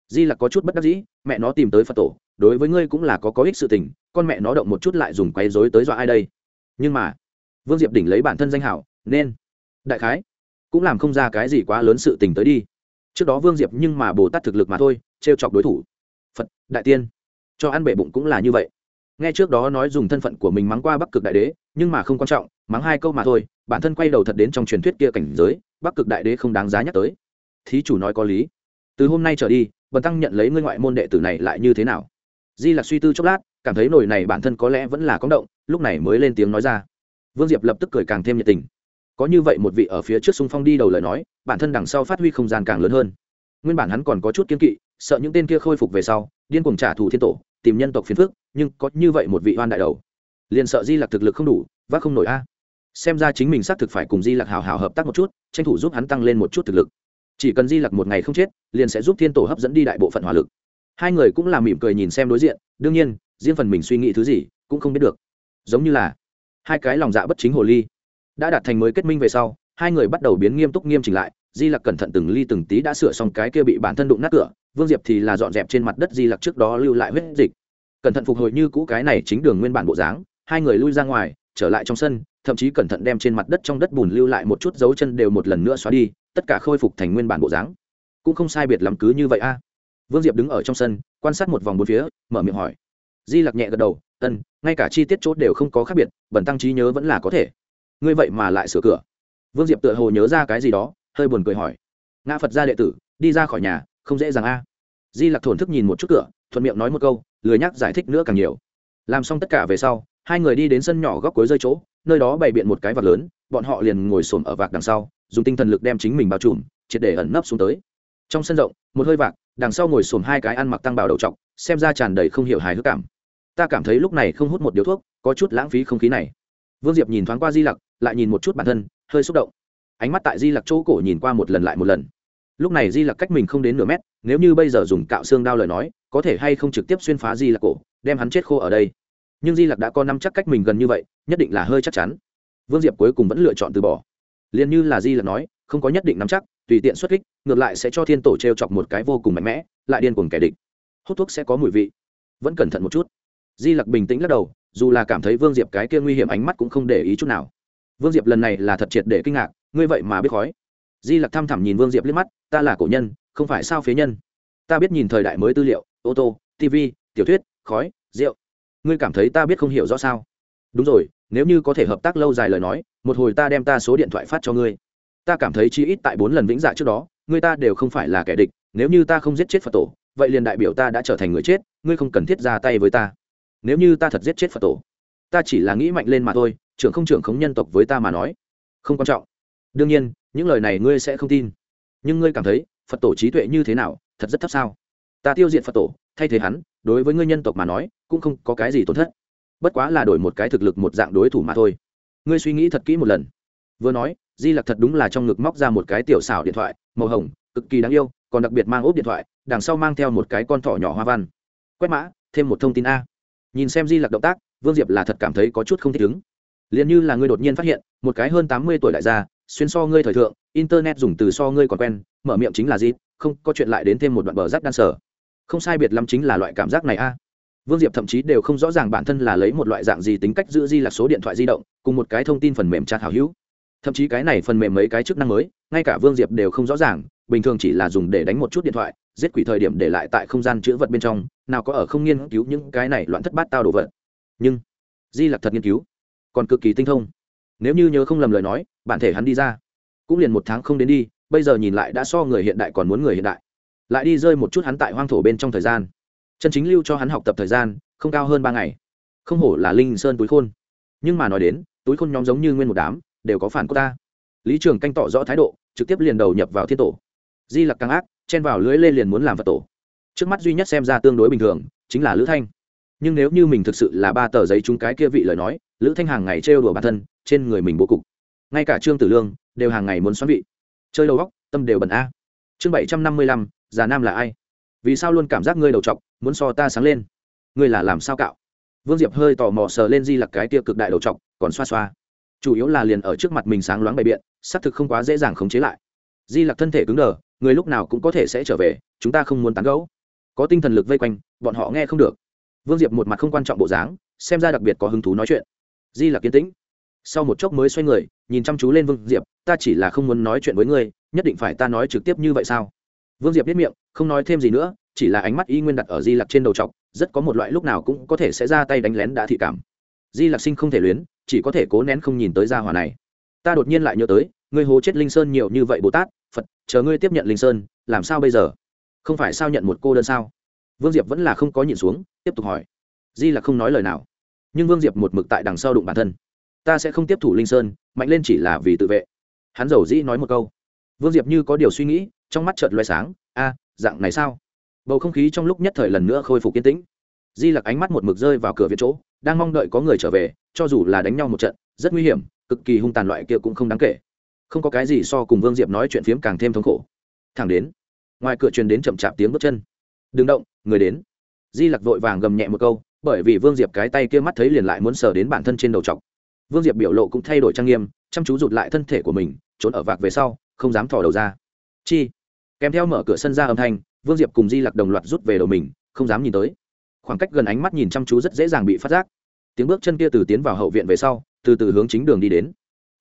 Di là có chút bất đắc dĩ, mẹ nó tìm tới phật tổ, đối với ngươi cũng là có có ích sự tình, con mẹ nó động một chút lại dùng quấy dối tới dọa ai đây? Nhưng mà, vương diệp đỉnh lấy bản thân danh hảo, nên, đại khái, cũng làm không ra cái gì quá lớn sự tình tới đi. Trước đó vương diệp nhưng mà bồ tát thực lực mà thôi t r e o chọc đối thủ. Phật, đại tiên, cho ăn bể bụng cũng là như vậy. Nghe trước đó nói dùng thân phận của mình mắng qua bắc cực đại đế, nhưng mà không quan trọng, mắng hai câu mà thôi, bản thân quay đầu thật đến trong truyền thuyết kia cảnh giới, bắc cực đại đế không đáng giá nhắc tới. Thí chủ nói có lý. Từ hôm nay trở đi, bần tăng nhận lấy ngươi ngoại môn đệ tử này lại như thế nào? Di lặc suy tư chốc lát cảm thấy nồi này bản thân có lẽ vẫn là có động, lúc này mới lên tiếng nói ra. Vương diệp lập tức cười càng thêm nhiệt tình. Có như vậy một vị ở phía trước xung phong đi đầu lời nói, bản thân đằng sau phát huy không gian càng lớn hơn. Nguyên bản hắn còn có chút kiên kỵ, sợ những tên kia khôi phục về sau, điên cuồng trả thù thiên tổ, tìm nhân tộc phiền phước nhưng có như vậy một vị oan đại đầu, liền sợ di lặc thực lực không đủ và không nổi a. Xem ra chính mình xác thực phải cùng di lặc hào hào hợp tác một chút, tranh thủ giúp hắn tăng lên một chút thực lực. Chỉ cần di lặc một ngày không chết, liền sẽ giúp thiên tổ hấp dẫn đi đại bộ phận hỏa lực hai người cũng là mỉm cười nhìn xem đối diện, đương nhiên, riêng phần mình suy nghĩ thứ gì cũng không biết được. Giống như là, hai cái lòng dạ bất chính hồ ly đã đạt thành mới kết minh về sau, hai người bắt đầu biến nghiêm túc nghiêm chỉnh lại, di lặc cẩn thận từng ly từng tí đã sửa xong cái kia bị bản thân đụng nát cửa, vương diệp thì là dọn dẹp trên mặt đất di lặc trước đó lưu lại huyết dịch. Cẩn thận phục hồi như cũ cái này chính đường nguyên bản bộ dáng, hai người lui ra ngoài, trở lại trong sân, thậm chí cẩn thận đem trên mặt đất trong đất bùn lưu lại một chút dấu chân đều một lần nữa xóa đi, tất cả khôi phục thành nguyên bản bộ dáng. Cũng không sai biệt lắm cứ như vậy a vương diệp đứng ở trong sân, quan sát một vòng bốn phía, mở miệng hỏi. Di lặc nhẹ gật đầu, ân, ngay cả chi tiết chốt đều không có khác biệt bẩn tăng trí nhớ vẫn là có thể. Ngươi vậy mà lại sửa cửa. Vương diệp tựa hồ nhớ ra cái gì đó, hơi buồn cười hỏi. Ngã phật gia đệ tử, đi ra khỏi nhà, không dễ dàng a. Di lặc thổn thức nhìn một chút cửa, thuận miệng nói một câu, lười nhắc giải thích nữa càng nhiều. Làm xong tất cả về sau, hai người đi đến sân nhỏ góc cuối rơi chỗ, nơi đó bày biện một cái vạc lớn, bọn họ liền ngồi xổm ở vạc đằng sau, dùng tinh thần lực đem chính mình bao trùm, triệt để ẩn nấp xuống tới. Trong sân rộng, một hơi vạc đằng sau ngồi xổm hai cái ăn mặc tăng bào đầu trọc, xem ra tràn đầy không hiểu hài hước cảm. Ta cảm thấy lúc này không hút một điếu thuốc, có chút lãng phí không khí này. Vương diệp nhìn thoáng qua di lặc, lại nhìn một chút bản thân, hơi xúc động. Ánh mắt tại di lặc chỗ cổ nhìn qua một lần lại một lần. Lúc này di lặc cách mình không đến nửa mét, nếu như bây giờ dùng cạo xương đao lời nói, có thể hay không trực tiếp xuyên phá di lặc cổ, đem hắn chết khô ở đây. Nhưng di lặc đã có năm chắc cách mình gần như vậy, nhất định là hơi chắc chắn. Vương diệp cuối cùng vẫn lựa chọn từ bỏ. Liền như là di lặc nói, không có nhất định nắm chắc, tùy tiện xuất kích ngược lại sẽ cho thiên tổ t r e o chọc một cái vô cùng mạnh mẽ, lại điên cuồng kẻ địch. Hút thuốc sẽ có mùi vị. Vẫn cẩn thận một chút. Di lặc bình tĩnh lắc đầu, dù là cảm thấy vương diệp cái kia nguy hiểm ánh mắt cũng không để ý chút nào. Vương diệp lần này là thật triệt để kinh ngạc, ngươi vậy mà biết khói. Di lặc thăm thẳm nhìn vương diệp liếc mắt, ta là cổ nhân, không phải sao phế nhân. Ta biết nhìn thời đại mới tư liệu, ô tô tv tiểu thuyết, khói, rượu. Ngươi cảm thấy ta biết không hiểu rõ sao? Đúng rồi, nếu như có thể hợp tác lâu dài lời nói, một hồi ta đem ta số điện thoại phát cho ngươi. Ta cảm thấy chi ít tại bốn lần vĩnh dạ trước đó ngươi ta đều không phải là kẻ địch, nếu như ta không giết chết phật tổ, vậy liền đại biểu ta đã trở thành người chết, ngươi không cần thiết ra tay với ta. Nếu như ta thật giết chết phật tổ, ta chỉ là nghĩ mạnh lên mà thôi, trưởng không trưởng khống nhân tộc với ta mà nói, không quan trọng. Đương nhiên, những lời này ngươi sẽ không tin. Nhưng ngươi cảm thấy, phật tổ trí tuệ như thế nào, thật rất thấp sao? Ta tiêu diệt phật tổ, thay thế hắn, đối với ngươi nhân tộc mà nói, cũng không có cái gì tổn thất. Bất quá là đổi một cái thực lực một dạng đối thủ mà thôi. Ngươi suy nghĩ thật kỹ một lần. Vừa nói di lặc thật đúng là trong ngực móc ra một cái tiểu xảo điện thoại, màu hồng, cực kỳ đáng yêu, còn đặc biệt mang ốp điện thoại, đằng sau mang theo một cái con thỏ nhỏ hoa văn. Quét mã, thêm một thông tin a. Nhìn xem di lặc động tác, vương diệp là thật cảm thấy có chút không thích ứng. Liền như là ngươi đột nhiên phát hiện, một cái hơn tám mươi tuổi đại gia, xuyên so ngươi thời thượng, internet dùng từ so ngươi còn quen, mở miệng chính là gì không, có chuyện lại đến thêm một đoạn bờ rác đan sở. Không sai biệt lắm chính là loại cảm giác này a. Vương diệp thậm chí đều không rõ ràng bản thân là lấy một loại dạng gì tính cách giữ di là số điện thoại di động, cùng một cái thông tin phần mềm chat hảo hữu thậm chí cái này phần mềm mấy cái chức năng mới, ngay cả vương diệp đều không rõ ràng, bình thường chỉ là dùng để đánh một chút điện thoại, giết quỷ thời điểm để lại tại không gian chữ vật bên trong, nào có ở không nghiên cứu những cái này loạn thất bát tao đồ vật. Nhưng, di lặc thật nghiên cứu, còn cực kỳ tinh thông. Nếu như nhớ không lầm lời nói, bản thể hắn đi ra, cũng liền một tháng không đến đi, bây giờ nhìn lại đã so người hiện đại còn muốn người hiện đại. Lại đi rơi một chút hắn tại hoang thổ bên trong thời gian. Chân chính lưu cho hắn học tập thời gian, không cao hơn ba ngày. Không hổ là linh sơn túi khôn. Nhưng mà nói đến, túi khôn nhóm giống như nguyên một đám đều có phản cô ta. Lý trường canh tỏ rõ thái độ, trực tiếp liền đầu nhập vào thiên tổ. Di lặc càng ác, chen vào lưới lê liền muốn làm phật tổ. Trước mắt duy nhất xem ra tương đối bình thường, chính là lữ thanh. Nhưng nếu như mình thực sự là ba tờ giấy chúng cái kia vị lời nói, lữ thanh hàng ngày trêu đùa bản thân, trên người mình bố cục. Ngay cả trương tử lương, đều hàng ngày muốn xoắn vị. Chơi đầu góc tâm đều bẩn a. Chương bảy trăm năm mươi lăm, già nam là ai? Vì sao luôn cảm giác ngươi đầu t muốn so ta sáng lên? Ngươi là làm sao cạo? Vương diệp hơi tò mò sờ lên di lặc cái tia cực đại đầu t còn xoa xoa chủ yếu là liền ở trước mặt mình sáng loáng bày biện, xác thực không quá dễ dàng khống chế lại. Di lặc thân thể cứng đờ, người lúc nào cũng có thể sẽ trở về, chúng ta không muốn tán gẫu. Có tinh thần lực vây quanh, bọn họ nghe không được. Vương diệp một mặt không quan trọng bộ dáng, xem ra đặc biệt có hứng thú nói chuyện. Di lặc kiên tĩnh. Sau một chốc mới xoay người, nhìn chăm chú lên vương diệp, ta chỉ là không muốn nói chuyện với ngươi, nhất định phải ta nói trực tiếp như vậy sao? Vương diệp biết miệng, không nói thêm gì nữa, chỉ là ánh mắt y nguyên đặt ở di lặc trên đầu t rất có một loại lúc nào cũng có thể sẽ ra tay đánh lén đã thị cảm. Di lặc sinh không thể luyến chỉ có thể cố nén không nhìn tới gia hỏa này. Ta đột nhiên lại nhớ tới, ngươi hố chết linh sơn nhiều như vậy bồ tát, phật, chờ ngươi tiếp nhận linh sơn, làm sao bây giờ? Không phải sao nhận một cô đơn sao? Vương diệp vẫn là không có nhìn xuống, tiếp tục hỏi. Di là không nói lời nào. Nhưng vương diệp một mực tại đằng sau đụng bản thân. Ta sẽ không tiếp thủ linh sơn, mạnh lên chỉ là vì tự vệ. Hắn giàu dĩ nói một câu. Vương diệp như có điều suy nghĩ, trong mắt chợt loay sáng, a, dạng này sao? Bầu không khí trong lúc nhất thời lần nữa khôi phục yên tĩnh di lặc ánh mắt một mực rơi vào cửa viện chỗ, đang mong đợi có người trở về, cho dù là đánh nhau một trận, rất nguy hiểm, cực kỳ hung tàn loại kia cũng không đáng kể. Không có cái gì so cùng vương diệp nói chuyện phiếm càng thêm thống khổ. Thẳng đến, ngoài cửa truyền đến chậm chạp tiếng bước chân. Đừng động, người đến. Di lặc vội vàng gầm nhẹ một câu, bởi vì vương diệp cái tay kia mắt thấy liền lại muốn sờ đến bản thân trên đầu t vương diệp biểu lộ cũng thay đổi trang nghiêm, chăm chú rụt lại thân thể của mình, trốn ở vạc về sau, không dám thò đầu ra. Chi. Kèm theo mở cửa sân ra âm thanh, vương diệp cùng di lặc đồng loạt rút về đầu mình, không dám nhìn tới khoảng cách gần ánh mắt nhìn chăm chú rất dễ dàng bị phát giác. Tiếng bước chân kia từ tiến vào hậu viện về sau, từ từ hướng chính đường đi đến.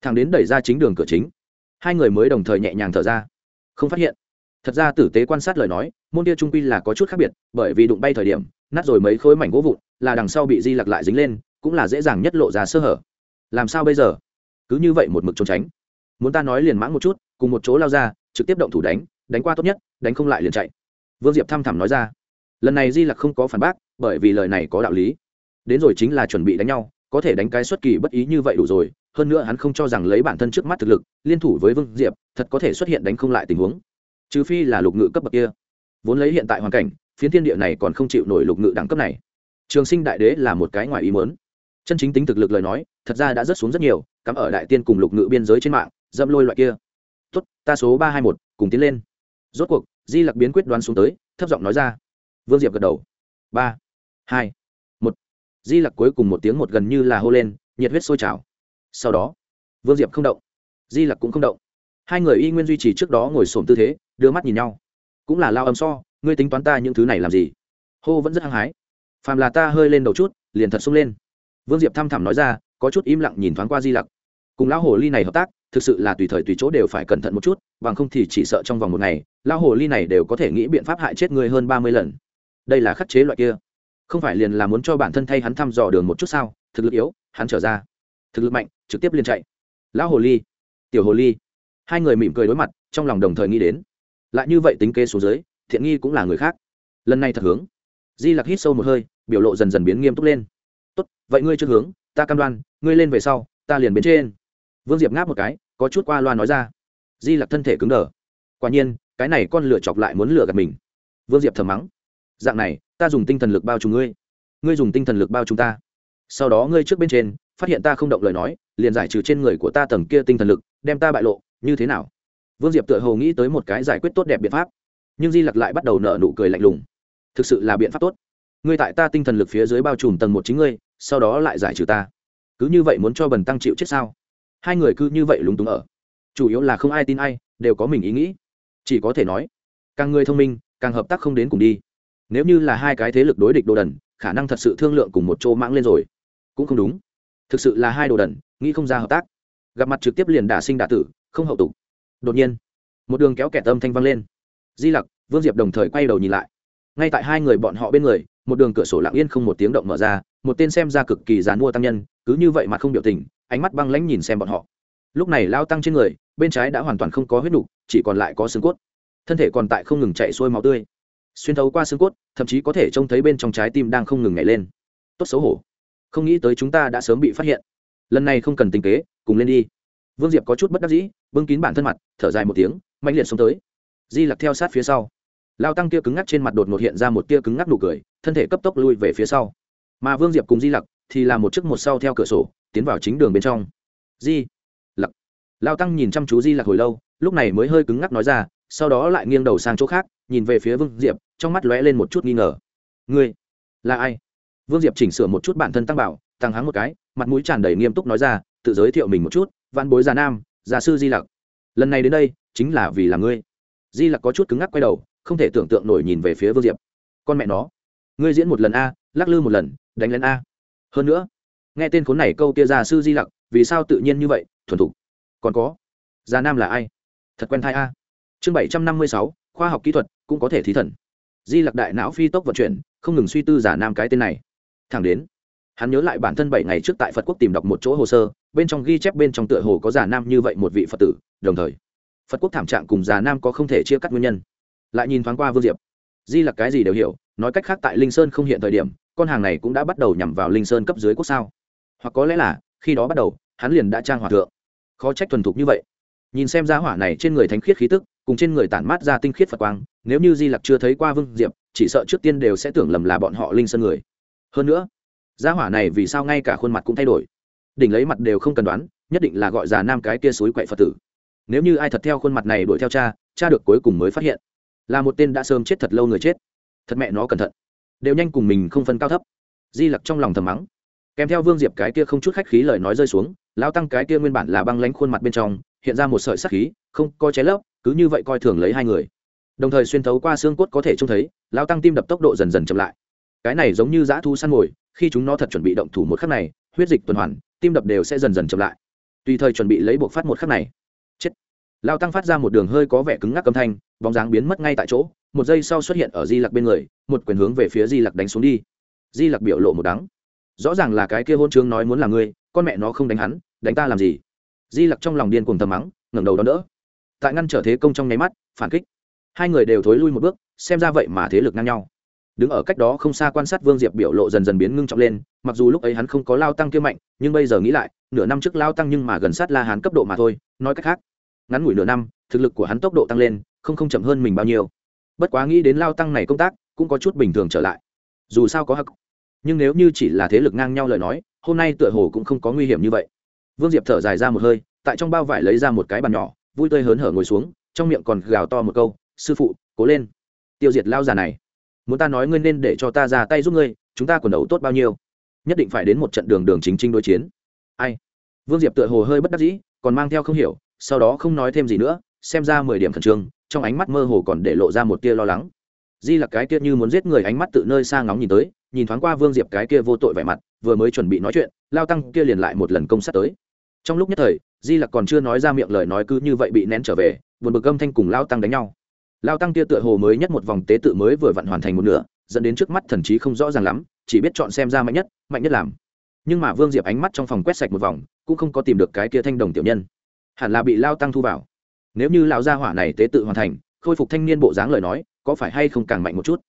Thằng đến đẩy ra chính đường cửa chính, hai người mới đồng thời nhẹ nhàng thở ra. Không phát hiện. Thật ra tử tế quan sát lời nói, môn kia trung quy là có chút khác biệt, bởi vì đụng bay thời điểm, nát rồi mấy khối mảnh gỗ vụn, là đằng sau bị di lặc lại dính lên, cũng là dễ dàng nhất lộ ra sơ hở. Làm sao bây giờ? Cứ như vậy một mực trốn tránh. Muốn ta nói liền mãng một chút, cùng một chỗ lao ra, trực tiếp động thủ đánh đánh qua tốt nhất, đánh không lại liền chạy. Vương diệp thăm thẳm nói ra. Lần này di lặc không có phản bác bởi vì lời này có đạo lý. Đến rồi chính là chuẩn bị đánh nhau, có thể đánh cái xuất kỳ bất ý như vậy đủ rồi, hơn nữa hắn không cho rằng lấy bản thân trước mắt thực lực, liên thủ với vương diệp, thật có thể xuất hiện đánh không lại tình huống. Trừ phi là lục ngự cấp bậc kia. Vốn lấy hiện tại hoàn cảnh, phiến thiên địa này còn không chịu nổi lục ngự đẳng cấp này. Trường sinh đại đế là một cái ngoài ý muốn. Chân chính tính thực lực lời nói, thật ra đã rất xuống rất nhiều, cắm ở đại tiên cùng lục ngự biên giới trên mạng, dâm lôi loại kia. Tốt, ta số ba hai một, cùng tiến lên. Rốt cuộc, di lặc biến quyết đoán xuống tới, thấp giọng nói ra. Vương diệp gật đầu. Ba hai. Một. Di lặc cuối cùng một tiếng một gần như là hô lên, nhiệt huyết sôi trào. Sau đó, vương diệp không động. Di lặc cũng không động. Hai người y nguyên duy trì trước đó ngồi xổm tư thế, đưa mắt nhìn nhau. Cũng là lao âm so, ngươi tính toán ta những thứ này làm gì? Hô vẫn rất hăng hái. Phàm là ta hơi lên đầu chút, liền thật sung lên. Vương diệp thăm thẳm nói ra, có chút im lặng nhìn thoáng qua di lặc. Cùng lão hồ ly này hợp tác, thực sự là tùy thời tùy chỗ đều phải cẩn thận một chút, bằng không thì chỉ sợ trong vòng một ngày, lão hồ ly này đều có thể nghĩ biện pháp hại chết người hơn ba mươi lần. Đây là khắc chế loại kia không phải liền là muốn cho bản thân thay hắn thăm dò đường một chút sao? Thực lực yếu, hắn trở ra. Thực lực mạnh, trực tiếp liền chạy. Lão hồ ly, tiểu hồ ly. Hai người mỉm cười đối mặt, trong lòng đồng thời nghĩ đến. Lại như vậy tính kê số dưới, thiện nghi cũng là người khác. Lần này thật hướng. Di lặc hít sâu một hơi, biểu lộ dần dần biến nghiêm túc lên. Tốt, vậy ngươi chưa hướng, ta cam đoan, ngươi lên về sau, ta liền biến trên. Vương diệp ngáp một cái, có chút qua loa nói ra. Di lặc thân thể cứng đờ. Quả nhiên, cái này con lửa chọc lại muốn lừa gạt mình. Vương diệp thầm mắng dạng này, ta dùng tinh thần lực bao trùm ngươi. Ngươi dùng tinh thần lực bao trùm ta. Sau đó ngươi trước bên trên, phát hiện ta không động lời nói, liền giải trừ trên người của ta tầng kia tinh thần lực, đem ta bại lộ, như thế nào? Vương diệp tựa hồ nghĩ tới một cái giải quyết tốt đẹp biện pháp, nhưng di lặc lại bắt đầu nở nụ cười lạnh lùng. Thực sự là biện pháp tốt. Ngươi tại ta tinh thần lực phía dưới bao trùm tầng một chính ngươi, sau đó lại giải trừ ta. Cứ như vậy muốn cho bần tăng chịu chết sao? Hai người cứ như vậy lúng túng ở. Chủ yếu là không ai tin ai, đều có mình ý nghĩ. Chỉ có thể nói, càng người thông minh, càng hợp tác không đến cùng đi nếu như là hai cái thế lực đối địch đồ đần, khả năng thật sự thương lượng cùng một chỗ mãng lên rồi. Cũng không đúng. Thực sự là hai đồ đần, nghĩ không ra hợp tác. Gặp mặt trực tiếp liền đả sinh đả tử, không hậu tục. Đột nhiên, một đường kéo kẹt âm thanh vang lên. Di lặc, vương diệp đồng thời quay đầu nhìn lại. Ngay tại hai người bọn họ bên người, một đường cửa sổ lặng yên không một tiếng động mở ra, một tên xem ra cực kỳ dàn mua tăng nhân, cứ như vậy mà không biểu tình, ánh mắt băng lãnh nhìn xem bọn họ. Lúc này lao tăng trên người, bên trái đã hoàn toàn không có huyết nục, chỉ còn lại có xương cốt. Thân thể còn tại không ngừng chạy xuôi máu tươi xuyên thấu qua xương cốt, thậm chí có thể trông thấy bên trong trái tim đang không ngừng nhảy lên. Tốt xấu hổ. Không nghĩ tới chúng ta đã sớm bị phát hiện. Lần này không cần tình kế, cùng lên đi. Vương diệp có chút bất đắc dĩ, bưng kín bản thân mặt, thở dài một tiếng mạnh liệt xuống tới. Di lặc theo sát phía sau. Lao tăng kia cứng ngắc trên mặt đột ngột hiện ra một tia cứng ngắc nụ cười, thân thể cấp tốc lui về phía sau. Mà vương diệp cùng di lặc thì làm một chiếc một sau theo cửa sổ, tiến vào chính đường bên trong. Di lặc. Lao tăng nhìn chăm chú di lặc hồi lâu, lúc này mới hơi cứng ngắc nói ra sau đó lại nghiêng đầu sang chỗ khác, nhìn về phía vương diệp, trong mắt lóe lên một chút nghi ngờ. Ngươi là ai? Vương diệp chỉnh sửa một chút bản thân tăng bảo, tăng hắng một cái, mặt mũi tràn đầy nghiêm túc nói ra, tự giới thiệu mình một chút văn bối già nam già sư di lặc. Lần này đến đây, chính là vì là ngươi. Di lặc có chút cứng ngắc quay đầu, không thể tưởng tượng nổi nhìn về phía vương diệp. Con mẹ nó, ngươi diễn một lần a, lắc lư một lần, đánh lên a. Hơn nữa, nghe tên khốn này câu kia già sư di lặc, vì sao tự nhiên như vậy, thuần thục? Còn có, già nam là ai? Thật quen thai a chương bảy trăm năm mươi sáu, khoa học kỹ thuật, cũng có thể thí thần. Di lặc đại não phi tốc vận chuyển, không ngừng suy tư giả nam cái tên này. Thẳng đến, hắn nhớ lại bản thân bảy ngày trước tại phật quốc tìm đọc một chỗ hồ sơ, bên trong ghi chép bên trong tựa hồ có giả nam như vậy một vị phật tử, đồng thời, phật quốc thảm trạng cùng giả nam có không thể chia cắt nguyên nhân. Lại nhìn thoáng qua vương diệp, di lặc cái gì đều hiểu, nói cách khác tại linh sơn không hiện thời điểm, con hàng này cũng đã bắt đầu nhằm vào linh sơn cấp dưới quốc sao. Hoặc có lẽ là, khi đó bắt đầu, hắn liền đã trang hòa thượng. Khó trách thuần thục như vậy. Nhìn xem giá hỏa này trên người thánh khiết khí tức cùng trên người tản mát ra tinh khiết phật quang, nếu như di lặc chưa thấy qua vương diệp, chỉ sợ trước tiên đều sẽ tưởng lầm là bọn họ linh sơn người. Hơn nữa, gia hỏa này vì sao ngay cả khuôn mặt cũng thay đổi? Đỉnh lấy mặt đều không cần đoán, nhất định là gọi già nam cái kia suối quậy phật tử. Nếu như ai thật theo khuôn mặt này đuổi theo cha cha được cuối cùng mới phát hiện. Là một tên đã sớm chết thật lâu người chết. Thật mẹ nó cẩn thận. Đều nhanh cùng mình không phân cao thấp. Di lặc trong lòng thầm mắng. Kèm theo vương diệp cái kia không chút khách khí lời nói rơi xuống lao tăng cái kia nguyên bản là băng lánh khuôn mặt bên trong, hiện ra một sợi sắc khí, không có cháy lớp cứ như vậy coi thường lấy hai người. Đồng thời xuyên thấu qua xương cốt có thể trông thấy lao tăng tim đập tốc độ dần dần chậm lại. Cái này giống như dã thu săn mồi, khi chúng nó thật chuẩn bị động thủ một khắc này, huyết dịch tuần hoàn, tim đập đều sẽ dần dần chậm lại. Tùy thời chuẩn bị lấy buộc phát một khắc này. Chết. Lao tăng phát ra một đường hơi có vẻ cứng ngắc âm thanh, bóng dáng biến mất ngay tại chỗ, một giây sau xuất hiện ở di lặc bên người, một quyền hướng về phía di lặc đánh xuống đi. Di lặc biểu lộ một đắng. Rõ ràng là cái kia hôn chương nói muốn là ngươi, con mẹ nó không đánh hắn, đánh ta làm gì? Di lặc trong lòng điên cùng tầm mắng, ngẩng đầu đón đỡ tại ngăn trở thế công trong nháy mắt, phản kích. Hai người đều thối lui một bước, xem ra vậy mà thế lực ngang nhau. Đứng ở cách đó không xa quan sát vương diệp biểu lộ dần dần biến ngưng trọng lên, mặc dù lúc ấy hắn không có lao tăng kia mạnh, nhưng bây giờ nghĩ lại, nửa năm trước lao tăng nhưng mà gần sát la hán cấp độ mà thôi, nói cách khác, ngắn ngủi nửa năm, thực lực của hắn tốc độ tăng lên, không không chậm hơn mình bao nhiêu. Bất quá nghĩ đến lao tăng này công tác, cũng có chút bình thường trở lại. Dù sao có hắc, nhưng nếu như chỉ là thế lực ngang nhau lời nói, hôm nay tựa hồ cũng không có nguy hiểm như vậy. Vương diệp thở dài ra một hơi, tại trong bao vải lấy ra một cái bàn nhỏ vui tươi hớn hở ngồi xuống, trong miệng còn gào to một câu, sư phụ, cố lên. Tiêu diệt lao già này. Muốn ta nói ngươi nên để cho ta ra tay giúp ngươi, chúng ta quần đấu tốt bao nhiêu? Nhất định phải đến một trận đường đường chính trinh đối chiến. Ai? Vương diệp tựa hồ hơi bất đắc dĩ, còn mang theo không hiểu, sau đó không nói thêm gì nữa, xem ra mười điểm khẩn trương, trong ánh mắt mơ hồ còn để lộ ra một tia lo lắng. Di là cái kia như muốn giết người ánh mắt tự nơi xa ngóng nhìn tới, nhìn thoáng qua vương diệp cái kia vô tội vẻ mặt, vừa mới chuẩn bị nói chuyện, lao tăng kia liền lại một lần công sát tới trong lúc nhất thời, di lặc còn chưa nói ra miệng lời nói cứ như vậy bị nén trở về vượt bực âm thanh cùng lao tăng đánh nhau. Lao tăng kia tựa hồ mới nhất một vòng tế tự mới vừa vặn hoàn thành một nửa, dẫn đến trước mắt thần trí không rõ ràng lắm, chỉ biết chọn xem ra mạnh nhất mạnh nhất làm. Nhưng mà vương diệp ánh mắt trong phòng quét sạch một vòng, cũng không có tìm được cái kia thanh đồng tiểu nhân. Hẳn là bị lao tăng thu vào. Nếu như lão gia hỏa này tế tự hoàn thành, khôi phục thanh niên bộ dáng lời nói, có phải hay không càng mạnh một chút?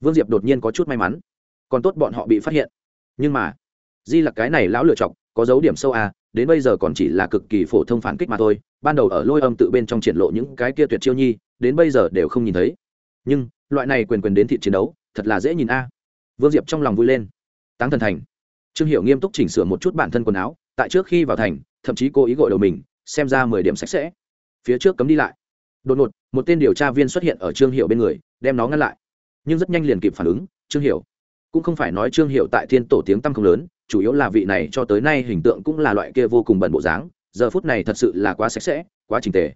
Vương diệp đột nhiên có chút may mắn. Còn tốt bọn họ bị phát hiện. Nhưng mà, di là cái này lão lựa chọc có dấu điểm sâu à đến bây giờ còn chỉ là cực kỳ phổ thông phản kích mà thôi ban đầu ở lôi âm tự bên trong triển lộ những cái kia tuyệt chiêu nhi đến bây giờ đều không nhìn thấy. Nhưng loại này quyền quyền đến thị chiến đấu thật là dễ nhìn a. Vương diệp trong lòng vui lên. Táng thần thành. Trương hiểu nghiêm túc chỉnh sửa một chút bản thân quần áo tại trước khi vào thành thậm chí cố ý gọi đầu mình xem ra mười điểm sạch sẽ. Phía trước cấm đi lại. Đột ngột một tên điều tra viên xuất hiện ở trương hiểu bên người đem nó ngăn lại. Nhưng rất nhanh liền kịp phản ứng trương hiểu, cũng không phải nói trương hiểu tại thiên tổ tiếng tăm không lớn chủ yếu là vị này cho tới nay hình tượng cũng là loại kia vô cùng bẩn bộ dáng, giờ phút này thật sự là quá sạch sẽ, quá trình tề.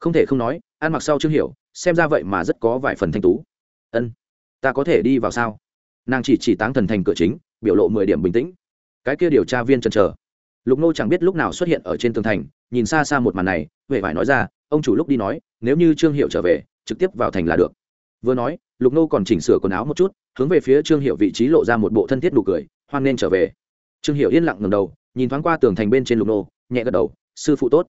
Không thể không nói, ăn mặc sau trương hiểu, xem ra vậy mà rất có vài phần thanh tú. Ân, ta có thể đi vào sao? Nàng chỉ chỉ táng thần thành cửa chính, biểu lộ mười điểm bình tĩnh. Cái kia điều tra viên chần chờ. Lục nô chẳng biết lúc nào xuất hiện ở trên tường thành, nhìn xa xa một màn này huệ vải nói ra, ông chủ lúc đi nói, nếu như trương hiệu trở về, trực tiếp vào thành là được. Vừa nói, lục nô còn chỉnh sửa quần áo một chút, hướng về phía trương hiệu vị trí lộ ra một bộ thân thiết nụ cười, hoan nên trở về trương hiệu yên lặng ngầm đầu, nhìn thoáng qua tường thành bên trên lục nô, nhẹ gật đầu, sư phụ tốt.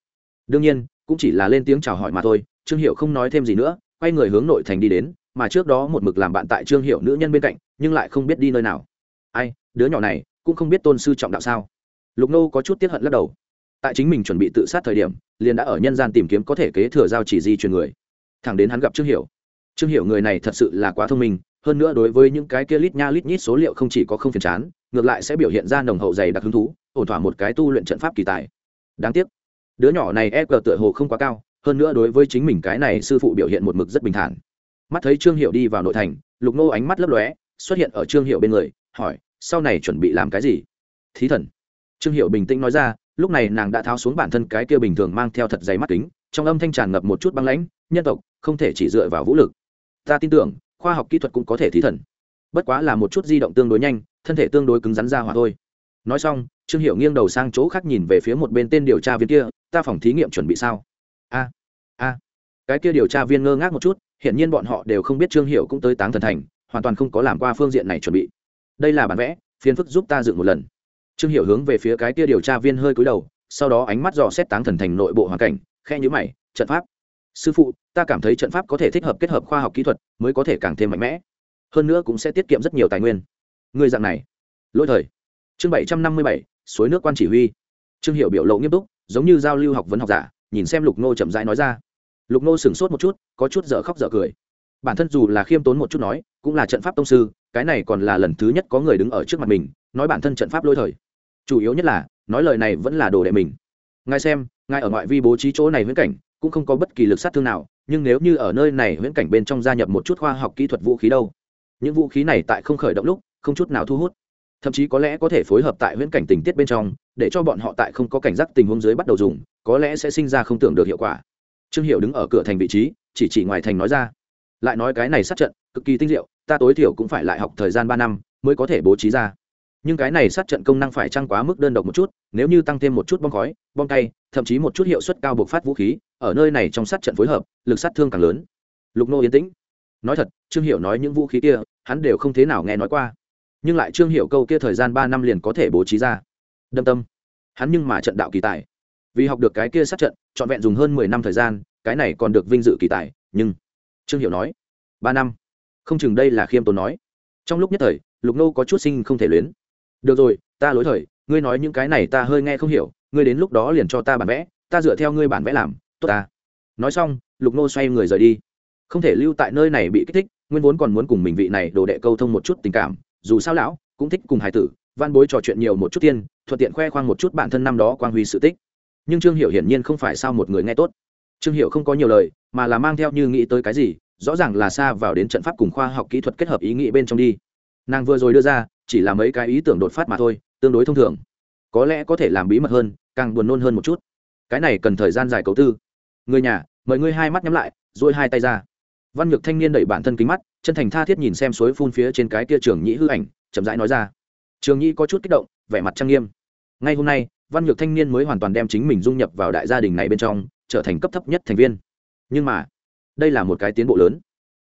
Đương nhiên, cũng chỉ là lên tiếng chào hỏi mà thôi, trương hiệu không nói thêm gì nữa, quay người hướng nội thành đi đến, mà trước đó một mực làm bạn tại trương hiệu nữ nhân bên cạnh, nhưng lại không biết đi nơi nào. Ai, đứa nhỏ này, cũng không biết tôn sư trọng đạo sao? Lục nô có chút tiếp hận lắc đầu. Tại chính mình chuẩn bị tự sát thời điểm, liền đã ở nhân gian tìm kiếm có thể kế thừa giao chỉ di truyền người. Thẳng đến hắn gặp trương hiểu. Trương hiểu người này thật sự là quá thông minh hơn nữa đối với những cái kia lít nha lít nhít số liệu không chỉ có không phiền chán, ngược lại sẽ biểu hiện ra nồng hậu dày đặc hứng thú, ổn thỏa một cái tu luyện trận pháp kỳ tài. Đáng tiếc, đứa nhỏ này e cờ tựa hồ không quá cao, hơn nữa đối với chính mình cái này sư phụ biểu hiện một mực rất bình thản. Mắt thấy trương hiệu đi vào nội thành, lục nô ánh mắt lấp lóe, xuất hiện ở trương hiệu bên người, hỏi, sau này chuẩn bị làm cái gì? Thí thần. Trương hiệu bình tĩnh nói ra, lúc này nàng đã tháo xuống bản thân cái kia bình thường mang theo thật dày mắt kính, trong âm thanh tràn ngập một chút băng lãnh, nhân tộc, không thể chỉ dựa vào vũ lực. Ta tin tưởng khoa học kỹ thuật cũng có thể thí thần. Bất quá là một chút di động tương đối nhanh, thân thể tương đối cứng rắn ra hỏa thôi. Nói xong, trương hiệu nghiêng đầu sang chỗ khác nhìn về phía một bên tên điều tra viên kia, ta phòng thí nghiệm chuẩn bị sao? A a. Cái kia điều tra viên ngơ ngác một chút hiện nhiên bọn họ đều không biết trương hiệu cũng tới táng thần thành, hoàn toàn không có làm qua phương diện này chuẩn bị. Đây là bản vẽ, phiền phức giúp ta dựng một lần. Trương hiệu hướng về phía cái kia điều tra viên hơi cúi đầu, sau đó ánh mắt dò xét táng thần thành nội bộ hoàn cảnh khe nhữ mày, trận pháp sư phụ, ta cảm thấy trận pháp có thể thích hợp kết hợp khoa học kỹ thuật mới có thể càng thêm mạnh mẽ. Hơn nữa cũng sẽ tiết kiệm rất nhiều tài nguyên. Người dạng này. Lỗi thời. Chương bảy trăm năm mươi bảy, suối nước quan chỉ huy. Trương hiệu biểu lộ nghiêm túc, giống như giao lưu học vấn học giả, nhìn xem lục nô chậm rãi nói ra. Lục nô sửng sốt một chút, có chút dở khóc dở cười. Bản thân dù là khiêm tốn một chút nói, cũng là trận pháp tông sư, cái này còn là lần thứ nhất có người đứng ở trước mặt mình, nói bản thân trận pháp lôi thời. Chủ yếu nhất là, nói lời này vẫn là đồ đệ mình. Ngài xem, ngài ở ngoại vi bố trí chỗ này viễn cảnh cũng không có bất kỳ lực sát thương nào, nhưng nếu như ở nơi này huyễn cảnh bên trong gia nhập một chút khoa học kỹ thuật vũ khí đâu, những vũ khí này tại không khởi động lúc, không chút nào thu hút. Thậm chí có lẽ có thể phối hợp tại huyễn cảnh tình tiết bên trong, để cho bọn họ tại không có cảnh giác tình huống dưới bắt đầu dùng, có lẽ sẽ sinh ra không tưởng được hiệu quả. Trương hiệu đứng ở cửa thành vị trí, chỉ chỉ ngoài thành nói ra. Lại nói cái này sát trận, cực kỳ tinh diệu, ta tối thiểu cũng phải lại học thời gian ba năm mới có thể bố trí ra. Nhưng cái này sát trận công năng phải trăng quá mức đơn độc một chút, nếu như tăng thêm một chút bom khói, bom tay thậm chí một chút hiệu suất cao buộc phát vũ khí ở nơi này trong sát trận phối hợp, lực sát thương càng lớn. Lục nô yên tĩnh. Nói thật, trương hiệu nói những vũ khí kia, hắn đều không thế nào nghe nói qua. Nhưng lại trương hiệu câu kia thời gian ba năm liền có thể bố trí ra. Đâm tâm. Hắn nhưng mà trận đạo kỳ tài. Vì học được cái kia sát trận, trọn vẹn dùng hơn mười năm thời gian, cái này còn được vinh dự kỳ tài, nhưng trương hiệu nói, ba năm. Không chừng đây là khiêm tốn nói. Trong lúc nhất thời, lục nô có chút sinh không thể luyến. Được rồi, ta lối thời, ngươi nói những cái này ta hơi nghe không hiểu, ngươi đến lúc đó liền cho ta bản vẽ, ta dựa theo ngươi bản vẽ làm tốt ta nói xong, lục nô xoay người rời đi. Không thể lưu tại nơi này bị kích thích, nguyên vốn còn muốn cùng mình vị này đồ đệ câu thông một chút tình cảm, dù sao lão cũng thích cùng hải tử van bối trò chuyện nhiều một chút tiên, thuận tiện khoe khoang một chút bản thân năm đó quang huy sự tích. Nhưng trương hiệu hiển nhiên không phải sao một người nghe tốt. Trương hiệu không có nhiều lời, mà là mang theo như nghĩ tới cái gì, rõ ràng là xa vào đến trận pháp cùng khoa học kỹ thuật kết hợp ý nghĩ bên trong đi. Nàng vừa rồi đưa ra, chỉ là mấy cái ý tưởng đột phát mà thôi, tương đối thông thường. Có lẽ có thể làm bí mật hơn, càng buồn nôn hơn một chút. Cái này cần thời gian dài cầu tư người nhà, mời ngươi hai mắt nhắm lại dôi hai tay ra. Văn nhược thanh niên đẩy bản thân kính mắt, chân thành tha thiết nhìn xem suối phun phía trên cái kia trường nhĩ hư ảnh, chậm rãi nói ra. Trường nhĩ có chút kích động, vẻ mặt trang nghiêm. Ngay hôm nay, văn nhược thanh niên mới hoàn toàn đem chính mình dung nhập vào đại gia đình này bên trong, trở thành cấp thấp nhất thành viên. Nhưng mà, đây là một cái tiến bộ lớn.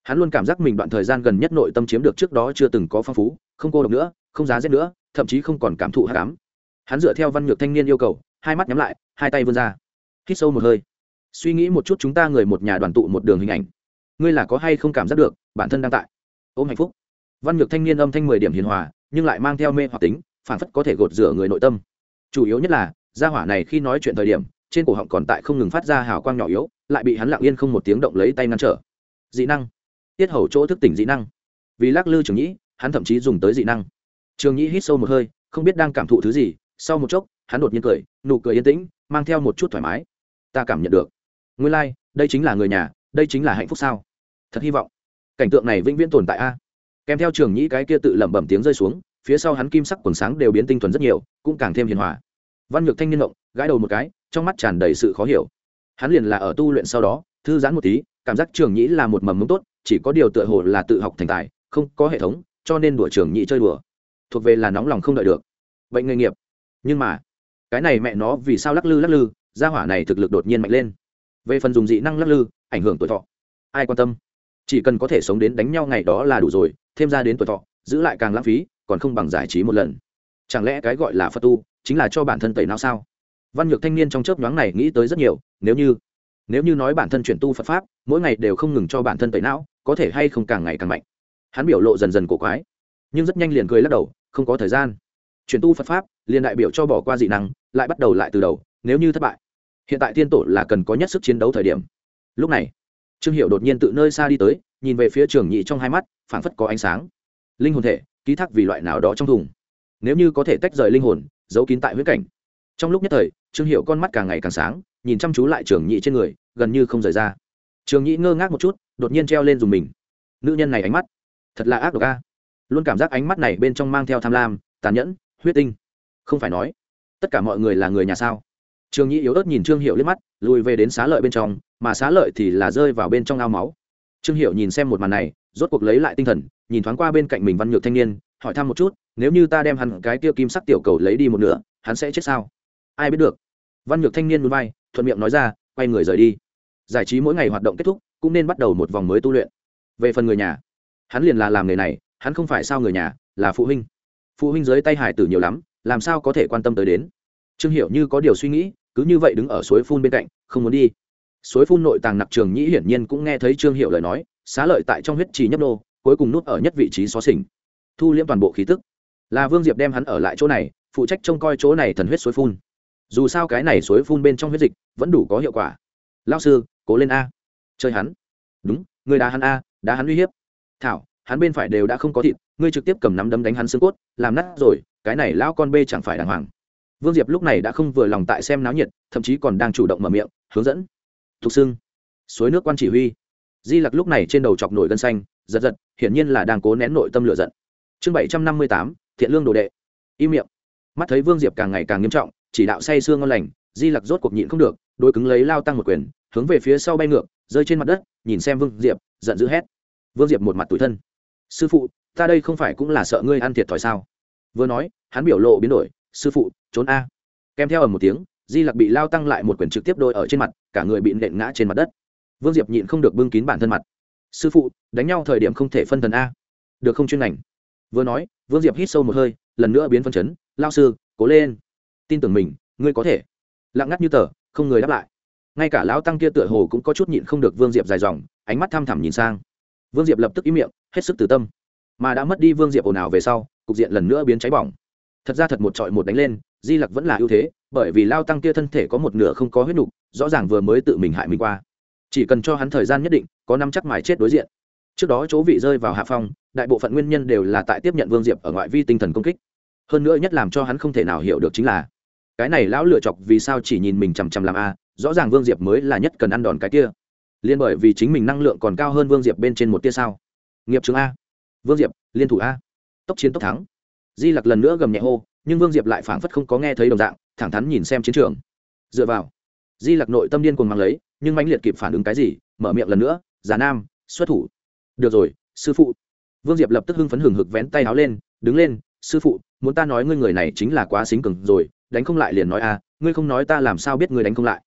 Hắn luôn cảm giác mình đoạn thời gian gần nhất nội tâm chiếm được trước đó chưa từng có phong phú, không cô độc nữa, không giá rét nữa, thậm chí không còn cảm thụ hát cám hắn dựa theo văn nhược thanh niên yêu cầu, hai mắt nhắm lại, hai tay vươn ra. Hít sâu một hơi suy nghĩ một chút chúng ta người một nhà đoàn tụ một đường hình ảnh. Ngươi là có hay không cảm giác được, bản thân đang tại? Ôm hạnh phúc. Văn nhược thanh niên âm thanh mười điểm hiền hòa, nhưng lại mang theo mê hoặc tính, phản phất có thể gột rửa người nội tâm. Chủ yếu nhất là, gia hỏa này khi nói chuyện thời điểm, trên cổ họng còn tại không ngừng phát ra hào quang nhỏ yếu, lại bị hắn lặng yên không một tiếng động lấy tay ngăn trở. Dị năng. Tiết hầu chỗ thức tỉnh dị năng. Vì lắc lư trường nhĩ, hắn thậm chí dùng tới dị năng. Trường nhĩ hít sâu một hơi, không biết đang cảm thụ thứ gì, sau một chốc, hắn đột nhiên cười, nụ cười yên tĩnh, mang theo một chút thoải mái. Ta cảm nhận được nguyên lai、like, đây chính là người nhà đây chính là hạnh phúc sao? Thật hy vọng. Cảnh tượng này vĩnh viễn tồn tại a. Kèm theo trường nhĩ cái kia tự lẩm bẩm tiếng rơi xuống phía sau hắn kim sắc quần sáng đều biến tinh thuần rất nhiều cũng càng thêm hiền hòa. Văn nhược thanh niên động gãi đầu một cái trong mắt tràn đầy sự khó hiểu. Hắn liền là ở tu luyện sau đó thư giãn một tí cảm giác trường nhĩ là một mầm mống tốt chỉ có điều tựa hồ là tự học thành tài không có hệ thống cho nên đùa trường nhĩ chơi đùa. Thuộc về là nóng lòng không đợi được. Bệnh nghề nghiệp. Nhưng mà cái này mẹ nó vì sao lắc lư lắc lư gia hỏa này thực lực đột nhiên mạnh lên về phần dùng dị năng lắc lư, ảnh hưởng tuổi thọ. Ai quan tâm? Chỉ cần có thể sống đến đánh nhau ngày đó là đủ rồi, thêm ra đến tuổi thọ, giữ lại càng lãng phí, còn không bằng giải trí một lần. Chẳng lẽ cái gọi là phật tu chính là cho bản thân tẩy não sao? Văn nhược thanh niên trong chớp nhoáng này nghĩ tới rất nhiều, nếu như nếu như nói bản thân chuyển tu phật pháp, mỗi ngày đều không ngừng cho bản thân tẩy não, có thể hay không càng ngày càng mạnh? Hắn biểu lộ dần dần cổ quái, nhưng rất nhanh liền cười lắc đầu, không có thời gian. Chuyển tu phật pháp, liền đại biểu cho bỏ qua dị năng, lại bắt đầu lại từ đầu, nếu như thất bại hiện tại tiên tổ là cần có nhất sức chiến đấu thời điểm. Lúc này, trương hiệu đột nhiên tự nơi xa đi tới, nhìn về phía trường nhị trong hai mắt, phảng phất có ánh sáng. Linh hồn thể, ký thác vì loại nào đó trong thùng. Nếu như có thể tách rời linh hồn, giấu kín tại huyết cảnh. Trong lúc nhất thời, trương hiệu con mắt càng ngày càng sáng, nhìn chăm chú lại trường nhị trên người, gần như không rời ra. Trường nhị ngơ ngác một chút, đột nhiên treo lên dùng mình. Nữ nhân này ánh mắt, thật là ác độc a. Luôn cảm giác ánh mắt này bên trong mang theo tham lam, tàn nhẫn, huyết tinh. Không phải nói, tất cả mọi người là người nhà sao? Trương Nhĩ yếu ớt nhìn trương hiệu liếc mắt lùi về đến xá lợi bên trong mà xá lợi thì là rơi vào bên trong ao máu. Trương hiệu nhìn xem một màn này rốt cuộc lấy lại tinh thần nhìn thoáng qua bên cạnh mình văn nhược thanh niên hỏi thăm một chút nếu như ta đem hắn cái kia kim sắc tiểu cầu lấy đi một nửa hắn sẽ chết sao? Ai biết được. Văn nhược thanh niên núi vai, thuận miệng nói ra quay người rời đi. Giải trí mỗi ngày hoạt động kết thúc cũng nên bắt đầu một vòng mới tu luyện. Về phần người nhà hắn liền là làm nghề này hắn không phải sao người nhà là phụ huynh. Phụ huynh dưới tay hải tử nhiều lắm làm sao có thể quan tâm tới đến? Trương hiểu như có điều suy nghĩ cứ như vậy đứng ở suối phun bên cạnh, không muốn đi. Suối phun nội tàng nặc trường nhĩ hiển nhiên cũng nghe thấy trương hiệu lời nói, xá lợi tại trong huyết trì nhấp nô, cuối cùng nút ở nhất vị trí xó xỉnh. Thu liễm toàn bộ khí tức. Là vương diệp đem hắn ở lại chỗ này, phụ trách trông coi chỗ này thần huyết suối phun. Dù sao cái này suối phun bên trong huyết dịch, vẫn đủ có hiệu quả. Lao sư, cố lên a. Chơi hắn. Đúng người đá hắn a, đá hắn uy hiếp. Thảo, hắn bên phải đều đã không có thịt, ngươi trực tiếp cầm nắm đấm đánh hắn xương cốt, làm nát rồi, cái này lão con bê chẳng phải đàng hoàng vương diệp lúc này đã không vừa lòng tại xem náo nhiệt, thậm chí còn đang chủ động mở miệng, hướng dẫn. Thục xưng suối nước quan chỉ huy. Di lặc lúc này trên đầu chọc nổi gân xanh, giật giật, hiển nhiên là đang cố nén nội tâm lửa giận. Chương bảy trăm năm mươi tám, thiện lương đồ đệ. Im miệng. Mắt thấy vương diệp càng ngày càng nghiêm trọng, chỉ đạo say sương ngon lành, di lặc rốt cuộc nhịn không được đôi cứng lấy lao tăng một quyền, hướng về phía sau bay ngược, rơi trên mặt đất, nhìn xem vương diệp, giận dữ hét. Vương diệp một mặt tủi thân. Sư phụ, ta đây không phải cũng là sợ ngươi ăn thiệt thòi sao? Vừa nói, hắn biểu lộ biến đổi sư phụ, trốn a. Kèm theo ở một tiếng, di lặc bị lao tăng lại một quyển trực tiếp đôi ở trên mặt, cả người bị nện ngã trên mặt đất. Vương diệp nhịn không được bưng kín bản thân mặt. Sư phụ, đánh nhau thời điểm không thể phân thần a. Được không chuyên ngành? Vừa nói, vương diệp hít sâu một hơi, lần nữa biến phân chấn, lao sư, cố lên. Tin tưởng mình, ngươi có thể. Lặng ngắt như tờ, không người đáp lại. Ngay cả lão tăng kia tựa hồ cũng có chút nhịn không được vương diệp dài dòng, ánh mắt thăm thẳm nhìn sang. Vương diệp lập tức ý miệng, hết sức từ tâm. Mà đã mất đi vương diệp ồn ào về sau, cục diện lần nữa biến cháy bỏng thật ra thật một trọi một đánh lên, di lặc vẫn là ưu thế, bởi vì lao tăng kia thân thể có một nửa không có huyết nục, rõ ràng vừa mới tự mình hại mình qua. Chỉ cần cho hắn thời gian nhất định, có năm chắc mài chết đối diện. Trước đó chỗ vị rơi vào hạ phong, đại bộ phận nguyên nhân đều là tại tiếp nhận vương diệp ở ngoại vi tinh thần công kích. Hơn nữa nhất làm cho hắn không thể nào hiểu được chính là, cái này lão lựa chọc vì sao chỉ nhìn mình chằm chằm làm a, rõ ràng vương diệp mới là nhất cần ăn đòn cái kia. Liên bởi vì chính mình năng lượng còn cao hơn vương diệp bên trên một tia sao? Nghiệp chứng a. Vương diệp, liên thủ a. Tốc chiến tốc thắng di lặc lần nữa gầm nhẹ hô, nhưng vương diệp lại phảng phất không có nghe thấy đồng dạng, thẳng thắn nhìn xem chiến trường. Dựa vào, di lặc nội tâm điên cuồng mang lấy, nhưng mãnh liệt kịp phản ứng cái gì, mở miệng lần nữa, giả nam, xuất thủ. Được rồi, sư phụ. Vương diệp lập tức hưng phấn hừng hực vén tay áo lên, đứng lên, sư phụ, muốn ta nói ngươi người này chính là quá xính cừng rồi, đánh không lại liền nói a, ngươi không nói ta làm sao biết ngươi đánh không lại.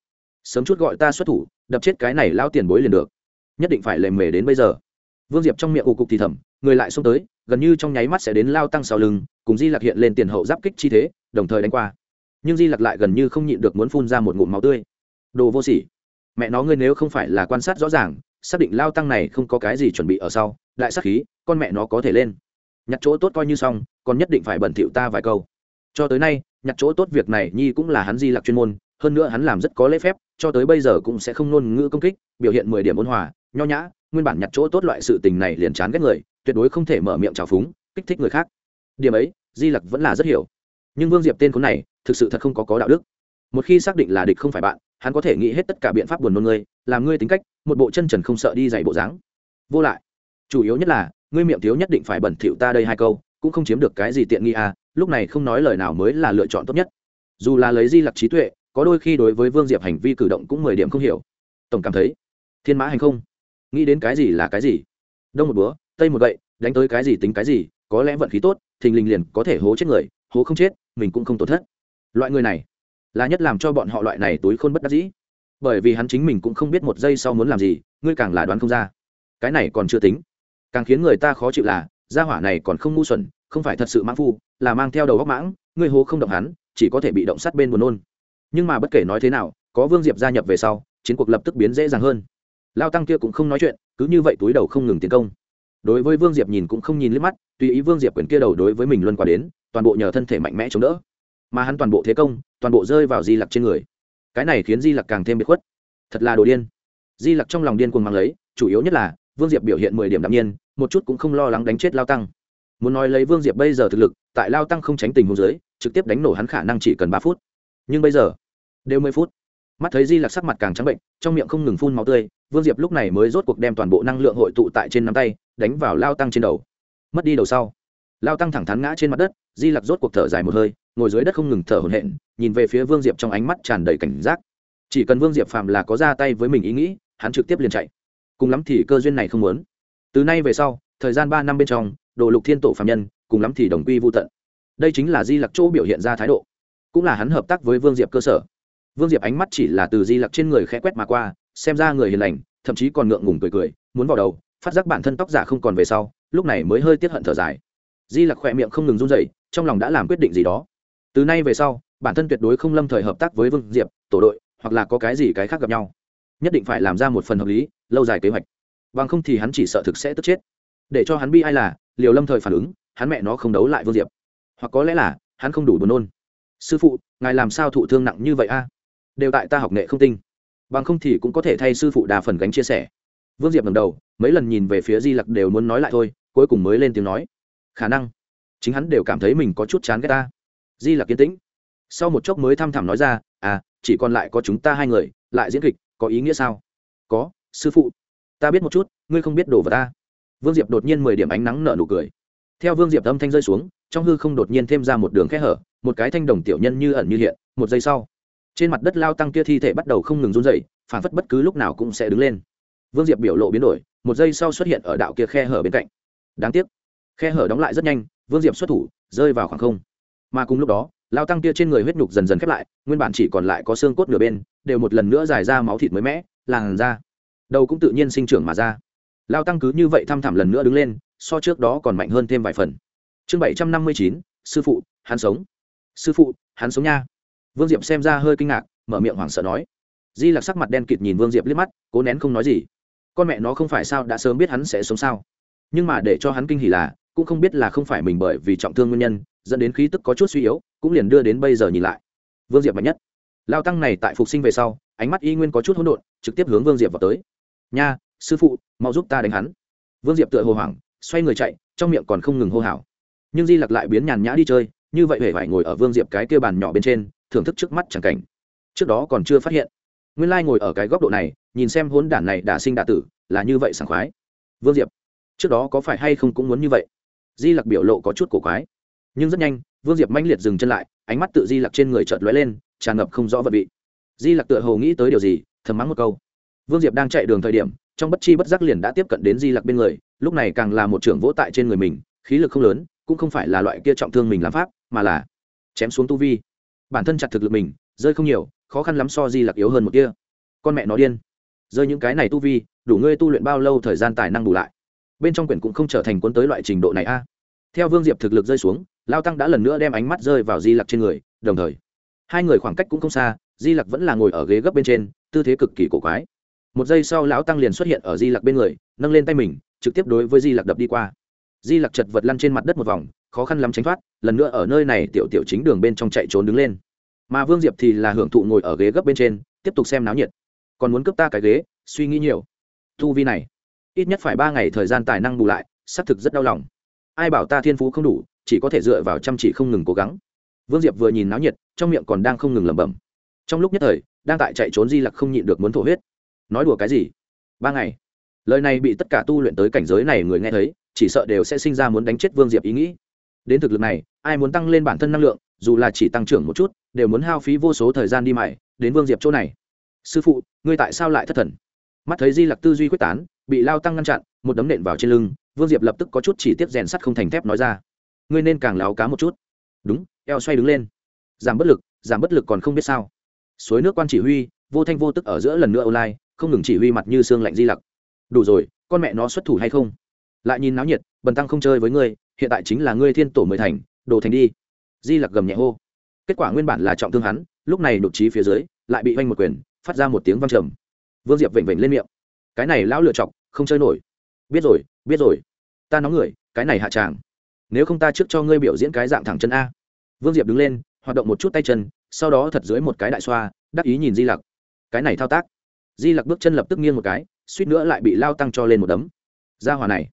Sớm chút gọi ta xuất thủ, đập chết cái này lao tiền bối liền được. Nhất định phải lề mề đến bây giờ. Vương diệp trong miệng ù cục thì thầm người lại xông tới, gần như trong nháy mắt sẽ đến lao tăng sau lưng, cùng di lặc hiện lên tiền hậu giáp kích chi thế, đồng thời đánh qua. Nhưng di lặc lại gần như không nhịn được muốn phun ra một ngụm máu tươi. Đồ vô sỉ. Mẹ nó ngươi nếu không phải là quan sát rõ ràng, xác định lao tăng này không có cái gì chuẩn bị ở sau, đại sắc khí, con mẹ nó có thể lên. Nhặt chỗ tốt coi như xong, còn nhất định phải bẩn thỉu ta vài câu. Cho tới nay, nhặt chỗ tốt việc này nhi cũng là hắn di lặc chuyên môn, hơn nữa hắn làm rất có lễ phép, cho tới bây giờ cũng sẽ không nôn ngữ công kích, biểu hiện mười điểm ôn hòa, nho nhã, nguyên bản nhặt chỗ tốt loại sự tình này liền chán ghét người tuyệt đối không thể mở miệng trào phúng, kích thích người khác. Điểm ấy, di lặc vẫn là rất hiểu. Nhưng vương diệp tên khốn này, thực sự thật không có có đạo đức. Một khi xác định là địch không phải bạn, hắn có thể nghĩ hết tất cả biện pháp buồn nôn ngươi, làm ngươi tính cách, một bộ chân trần không sợ đi dày bộ dáng. Vô lại. Chủ yếu nhất là, ngươi miệng thiếu nhất định phải bẩn thỉu ta đây hai câu, cũng không chiếm được cái gì tiện nghi à lúc này không nói lời nào mới là lựa chọn tốt nhất. Dù là lấy di lặc trí tuệ, có đôi khi đối với vương diệp hành vi cử động cũng mười điểm không hiểu. Tổng cảm thấy, thiên mã hành không? Nghĩ đến cái gì là cái gì? Đông một búa tây một gậy, đánh tới cái gì tính cái gì, có lẽ vận khí tốt, thình lình liền có thể hố chết người, hố không chết, mình cũng không tổn thất. Loại người này, là nhất làm cho bọn họ loại này túi khôn bất đắc dĩ. Bởi vì hắn chính mình cũng không biết một giây sau muốn làm gì, ngươi càng là đoán không ra. Cái này còn chưa tính. Càng khiến người ta khó chịu là, gia hỏa này còn không ngu xuẩn, không phải thật sự mãng phu, là mang theo đầu góc mãng, ngươi hố không động hắn, chỉ có thể bị động sát bên buồn nôn. Nhưng mà bất kể nói thế nào, có vương diệp gia nhập về sau, chiến cuộc lập tức biến dễ dàng hơn. Lao tăng kia cũng không nói chuyện, cứ như vậy túi đầu không ngừng tiến công đối với vương diệp nhìn cũng không nhìn liếc mắt, tùy ý vương diệp quyền kia đầu đối với mình luân qua đến, toàn bộ nhờ thân thể mạnh mẽ chống đỡ. Mà hắn toàn bộ thế công, toàn bộ rơi vào di lặc trên người. Cái này khiến di lặc càng thêm bị khuất. Thật là đồ điên. Di lặc trong lòng điên cuồng mang lấy, chủ yếu nhất là, vương diệp biểu hiện mười điểm đ nhiên, một chút cũng không lo lắng đánh chết lao tăng. Muốn nói lấy vương diệp bây giờ thực lực, tại lao tăng không tránh tình hồ dưới, trực tiếp đánh nổ hắn khả năng chỉ cần ba phút. Nhưng bây giờ, đều mười phút. Mắt thấy di lặc sắc mặt càng trắng bệnh, trong miệng không ngừng phun máu tươi, vương diệp lúc này mới rốt cuộc đem toàn bộ năng lượng hội tụ tại trên nắm tay đánh vào lao tăng trên đầu. Mất đi đầu sau, lao tăng thẳng thắn ngã trên mặt đất, di lặc rốt cuộc thở dài một hơi, ngồi dưới đất không ngừng thở hổn hển, nhìn về phía vương diệp trong ánh mắt tràn đầy cảnh giác. Chỉ cần vương diệp phạm là có ra tay với mình ý nghĩ, hắn trực tiếp liền chạy. Cùng lắm thì cơ duyên này không muốn. Từ nay về sau, thời gian ba năm bên trong, đồ lục thiên tổ phạm nhân, cùng lắm thì đồng quy vô tận. Đây chính là di lặc chỗ biểu hiện ra thái độ. Cũng là hắn hợp tác với vương diệp cơ sở. Vương diệp ánh mắt chỉ là từ di lặc trên người khẽ quét mà qua, xem ra người hiền lành, thậm chí còn ngượng ngùng cười cười, muốn vào đầu phát giác bản thân tóc giả không còn về sau, lúc này mới hơi tiết hận thở dài. Di lặc khỏe miệng không ngừng run dậy trong lòng đã làm quyết định gì đó. Từ nay về sau, bản thân tuyệt đối không lâm thời hợp tác với vương diệp, tổ đội, hoặc là có cái gì cái khác gặp nhau. Nhất định phải làm ra một phần hợp lý, lâu dài kế hoạch. Bằng không thì hắn chỉ sợ thực sẽ tức chết. Để cho hắn bi ai là, liều lâm thời phản ứng, hắn mẹ nó không đấu lại vương diệp. Hoặc có lẽ là, hắn không đủ buồn nôn. Sư phụ, ngài làm sao thụ thương nặng như vậy a? Đều tại ta học nghệ không tinh. Bằng không thì cũng có thể thay sư phụ đà phần gánh chia sẻ vương diệp ngầm đầu, mấy lần nhìn về phía di lặc đều muốn nói lại thôi, cuối cùng mới lên tiếng nói. Khả năng, chính hắn đều cảm thấy mình có chút chán ghét ta. Di lặc kiên tĩnh. Sau một chốc mới thăm thẳm nói ra à chỉ còn lại có chúng ta hai người, lại diễn kịch, có ý nghĩa sao? Có, sư phụ. Ta biết một chút, ngươi không biết đổ vào ta. Vương diệp đột nhiên mười điểm ánh nắng nở nụ cười. Theo vương diệp âm thanh rơi xuống, trong hư không đột nhiên thêm ra một đường kẽ hở, một cái thanh đồng tiểu nhân như ẩn như hiện, một giây sau, trên mặt đất lao tăng kia thi thể bắt đầu không ngừng run dậy phản phất bất cứ lúc nào cũng sẽ đứng lên vương diệp biểu lộ biến đổi, một giây sau xuất hiện ở đạo kia khe hở bên cạnh. Đáng tiếc, khe hở đóng lại rất nhanh, vương diệp xuất thủ, rơi vào khoảng không. Mà cùng lúc đó, lao tăng kia trên người huyết nhục dần dần khép lại, nguyên bản chỉ còn lại có xương cốt nửa bên, đều một lần nữa dài ra máu thịt mới mẽ làn ra đầu cũng tự nhiên sinh trưởng mà ra. Lao tăng cứ như vậy thăm thẳm lần nữa đứng lên, so trước đó còn mạnh hơn thêm vài phần. Chương bảy trăm năm mươi chín, sư phụ, hắn sống. Sư phụ, hắn sống nha. Vương diệp xem ra hơi kinh ngạc, mở miệng hoảng sợ nói. Di lặc sắc mặt đen kịt nhìn vương diệp liếc mắt, cố nén không nói gì con mẹ nó không phải sao, đã sớm biết hắn sẽ sống sao. Nhưng mà để cho hắn kinh hỉ là, cũng không biết là không phải mình bởi vì trọng thương nguyên nhân, dẫn đến khí tức có chút suy yếu, cũng liền đưa đến bây giờ nhìn lại. Vương diệp mạnh nhất. Lao tăng này tại phục sinh về sau, ánh mắt y nguyên có chút hỗn độn, trực tiếp hướng vương diệp vào tới. Nha, sư phụ, mau giúp ta đánh hắn. Vương diệp tựa hồ hoảng, xoay người chạy, trong miệng còn không ngừng hô hào. Nhưng di lặc lại biến nhàn nhã đi chơi, như vậy hề phải ngồi ở vương diệp cái kia bàn nhỏ bên trên, thưởng thức trước mắt chẳng cảnh. Trước đó còn chưa phát hiện. Nguyên lai ngồi ở cái góc độ này nhìn xem hốn đản này đã sinh đã tử, là như vậy sảng khoái. Vương diệp, trước đó có phải hay không cũng muốn như vậy? Di lặc biểu lộ có chút cổ quái. Nhưng rất nhanh, vương diệp manh liệt dừng chân lại, ánh mắt tự di lặc trên người chợt lóe lên, tràn ngập không rõ vật vị. Di lặc tựa hồ nghĩ tới điều gì, thầm mắng một câu. Vương diệp đang chạy đường thời điểm, trong bất chi bất giác liền đã tiếp cận đến di lặc bên người, lúc này càng là một trưởng vỗ tại trên người mình, khí lực không lớn, cũng không phải là loại kia trọng thương mình làm pháp, mà là chém xuống tu vi. Bản thân chặt thực lực mình, rơi không nhiều, khó khăn lắm so di lặc yếu hơn một kia con mẹ nó điên rơi những cái này tu vi, đủ ngươi tu luyện bao lâu thời gian tài năng đủ lại. Bên trong quyển cũng không trở thành cuốn tới loại trình độ này a. Theo vương diệp thực lực rơi xuống, lao tăng đã lần nữa đem ánh mắt rơi vào di lặc trên người, đồng thời, hai người khoảng cách cũng không xa, di lặc vẫn là ngồi ở ghế gấp bên trên, tư thế cực kỳ cổ quái. Một giây sau lão tăng liền xuất hiện ở di lặc bên người, nâng lên tay mình, trực tiếp đối với di lặc đập đi qua. Di lặc chật vật lăn trên mặt đất một vòng, khó khăn lắm tránh thoát, lần nữa ở nơi này tiểu tiểu chính đường bên trong chạy trốn đứng lên. Mà vương diệp thì là hưởng thụ ngồi ở ghế gấp bên trên, tiếp tục xem náo nhiệt còn muốn cướp ta cái ghế, suy nghĩ nhiều. Tu vi này, ít nhất phải ba ngày thời gian tài năng bù lại, xác thực rất đau lòng. Ai bảo ta thiên phú không đủ, chỉ có thể dựa vào chăm chỉ không ngừng cố gắng. Vương diệp vừa nhìn náo nhiệt, trong miệng còn đang không ngừng lẩm bẩm. Trong lúc nhất thời, đang tại chạy trốn di lặc không nhịn được muốn thổ huyết. Nói đùa cái gì? Ba ngày. Lời này bị tất cả tu luyện tới cảnh giới này người nghe thấy, chỉ sợ đều sẽ sinh ra muốn đánh chết vương diệp ý nghĩ. Đến thực lực này, ai muốn tăng lên bản thân năng lượng, dù là chỉ tăng trưởng một chút, đều muốn hao phí vô số thời gian đi mày đến vương diệp chỗ này sư phụ, ngươi tại sao lại thất thần? Mắt thấy di lặc tư duy quyết tán, bị lao tăng ngăn chặn, một đấm nện vào trên lưng, vương diệp lập tức có chút chỉ tiếp rèn sắt không thành thép nói ra. Ngươi nên càng láo cá một chút. Đúng, eo xoay đứng lên. Giảm bất lực, giảm bất lực còn không biết sao. Suối nước quan chỉ huy, vô thanh vô tức ở giữa lần nữa online, không ngừng chỉ huy mặt như xương lạnh di lặc. Đủ rồi, con mẹ nó xuất thủ hay không? Lại nhìn náo nhiệt, bần tăng không chơi với ngươi, hiện tại chính là ngươi thiên tổ mười thành đồ thành đi. Di lặc gầm nhẹ hô. Kết quả nguyên bản là trọng thương hắn, lúc này nộp trí phía dưới, lại bị oanh một quyền phát ra một tiếng văng trầm. Vương diệp vểnh vểnh lên miệng. Cái này lão lựa chọc, không chơi nổi. Biết rồi biết rồi. Ta nói người, cái này hạ tràng. Nếu không ta trước cho ngươi biểu diễn cái dạng thẳng chân a. Vương diệp đứng lên, hoạt động một chút tay chân, sau đó thật dưới một cái đại xoa, đắc ý nhìn di lặc. Cái này thao tác. Di lặc bước chân lập tức nghiêng một cái, suýt nữa lại bị lao tăng cho lên một đấm. Ra hòa này,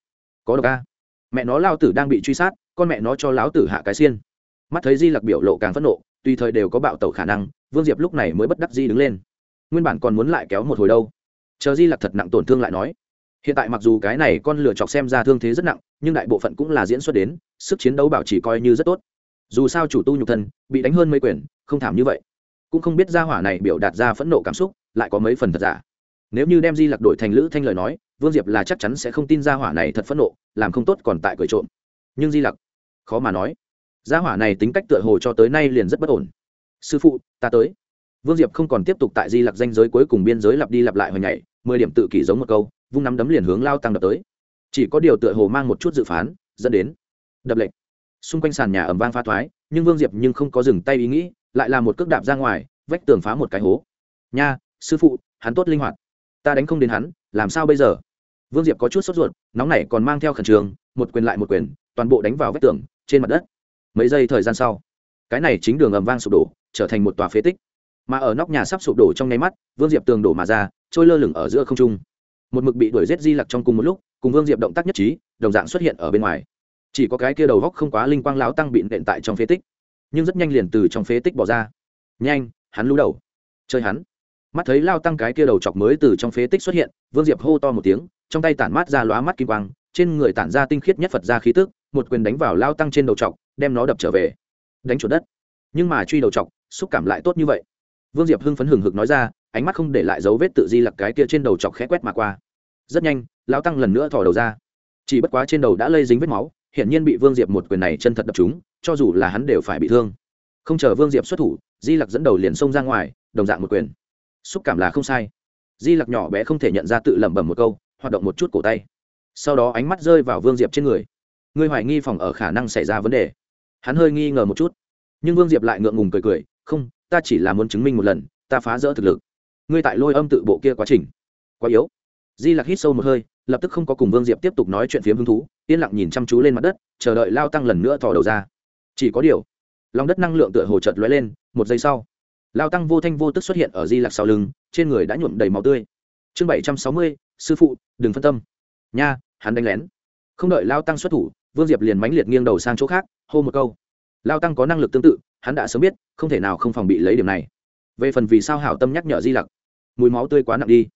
có độc a. Mẹ nó lao tử đang bị truy sát, con mẹ nó cho lão tử hạ cái xiên. Mắt thấy di lặc biểu lộ càng phẫn nộ, tùy thời đều có bạo tẩu khả năng, vương diệp lúc này mới bất đắc di đứng lên nguyên bản còn muốn lại kéo một hồi đâu. Chờ di lặc thật nặng tổn thương lại nói, hiện tại mặc dù cái này con lửa chọc xem ra thương thế rất nặng, nhưng đại bộ phận cũng là diễn xuất đến, sức chiến đấu bảo chỉ coi như rất tốt. Dù sao chủ tu nhục thân, bị đánh hơn mấy quyền, không thảm như vậy. Cũng không biết gia hỏa này biểu đạt ra phẫn nộ cảm xúc, lại có mấy phần thật giả. Nếu như đem di lặc đổi thành lữ thanh lời nói, vương diệp là chắc chắn sẽ không tin gia hỏa này thật phẫn nộ, làm không tốt còn tại cười trộm. Nhưng di lặc, khó mà nói. Gia hỏa này tính cách tựa hồ cho tới nay liền rất bất ổn. Sư phụ, ta tới vương diệp không còn tiếp tục tại di lặc danh giới cuối cùng biên giới lặp đi lặp lại hồi nhảy, mười điểm tự kỷ giống một câu, vung nắm đấm liền hướng lao tăng đập tới. Chỉ có điều tựa hồ mang một chút dự phán, dẫn đến đập lệnh xung quanh sàn nhà ẩm vang pha thoái, nhưng vương diệp nhưng không có dừng tay ý nghĩ, lại là một cước đạp ra ngoài, vách tường phá một cái hố. Nha, sư phụ, hắn tốt linh hoạt. Ta đánh không đến hắn, làm sao bây giờ? Vương diệp có chút sốt ruột, nóng này còn mang theo khẩn trường một quyền lại một quyền, toàn bộ đánh vào vách tường, trên mặt đất. Mấy giây thời gian sau, cái này chính đường ầm vang sụp đổ, trở thành một tòa phế tích mà ở nóc nhà sắp sụp đổ trong nháy mắt, vương diệp tường đổ mà ra, trôi lơ lửng ở giữa không trung. Một mực bị đuổi rét di lặc trong cùng một lúc, cùng vương diệp động tác nhất trí, đồng dạng xuất hiện ở bên ngoài. Chỉ có cái kia đầu góc không quá linh quang láo tăng bị nện tại trong phế tích, nhưng rất nhanh liền từ trong phế tích bỏ ra. Nhanh, hắn lú đầu. Chơi hắn. Mắt thấy lao tăng cái kia đầu chọc mới từ trong phế tích xuất hiện, vương diệp hô to một tiếng, trong tay tản mát ra lóa mắt kim quang, trên người tản ra tinh khiết nhất phật ra khí tức, một quyền đánh vào lao tăng trên đầu chọc, đem nó đập trở về. Đánh chuột đất. Nhưng mà truy đầu chọc, xúc cảm lại tốt như vậy vương diệp hưng phấn hừng hực nói ra, ánh mắt không để lại dấu vết tự di lặc cái kia trên đầu chọc khẽ quét mà qua. Rất nhanh lao tăng lần nữa thò đầu ra. Chỉ bất quá trên đầu đã lây dính vết máu, hiển nhiên bị vương diệp một quyền này chân thật đập chúng cho dù là hắn đều phải bị thương. Không chờ vương diệp xuất thủ, di lặc dẫn đầu liền xông ra ngoài, đồng dạng một quyền. Xúc cảm là không sai. Di lặc nhỏ bé không thể nhận ra tự lẩm bẩm một câu, hoạt động một chút cổ tay. Sau đó ánh mắt rơi vào vương diệp trên người. Ngươi hoài nghi phòng ở khả năng xảy ra vấn đề. Hắn hơi nghi ngờ một chút. Nhưng vương diệp lại ngượng ngùng cười cười, không ta chỉ là muốn chứng minh một lần, ta phá rỡ thực lực. Ngươi tại lôi âm tự bộ kia quá trình, quá yếu. Di lặc hít sâu một hơi, lập tức không có cùng vương diệp tiếp tục nói chuyện phiếm hứng thú, yên lặng nhìn chăm chú lên mặt đất, chờ đợi lao tăng lần nữa thò đầu ra. Chỉ có điều, lòng đất năng lượng tựa hồ chợt lóe lên, một giây sau, lao tăng vô thanh vô tức xuất hiện ở di lặc sau lưng, trên người đã nhuộm đầy máu tươi. Chương bảy trăm sáu mươi, sư phụ, đừng phân tâm. Nha, hắn đánh lén. Không đợi lao tăng xuất thủ, vương diệp liền mánh liệt nghiêng đầu sang chỗ khác, hô một câu. Lao tăng có năng lực tương tự hắn đã sớm biết, không thể nào không phòng bị lấy điểm này. Về phần vì sao hảo tâm nhắc nhở di lặc, mùi máu tươi quá nặng đi.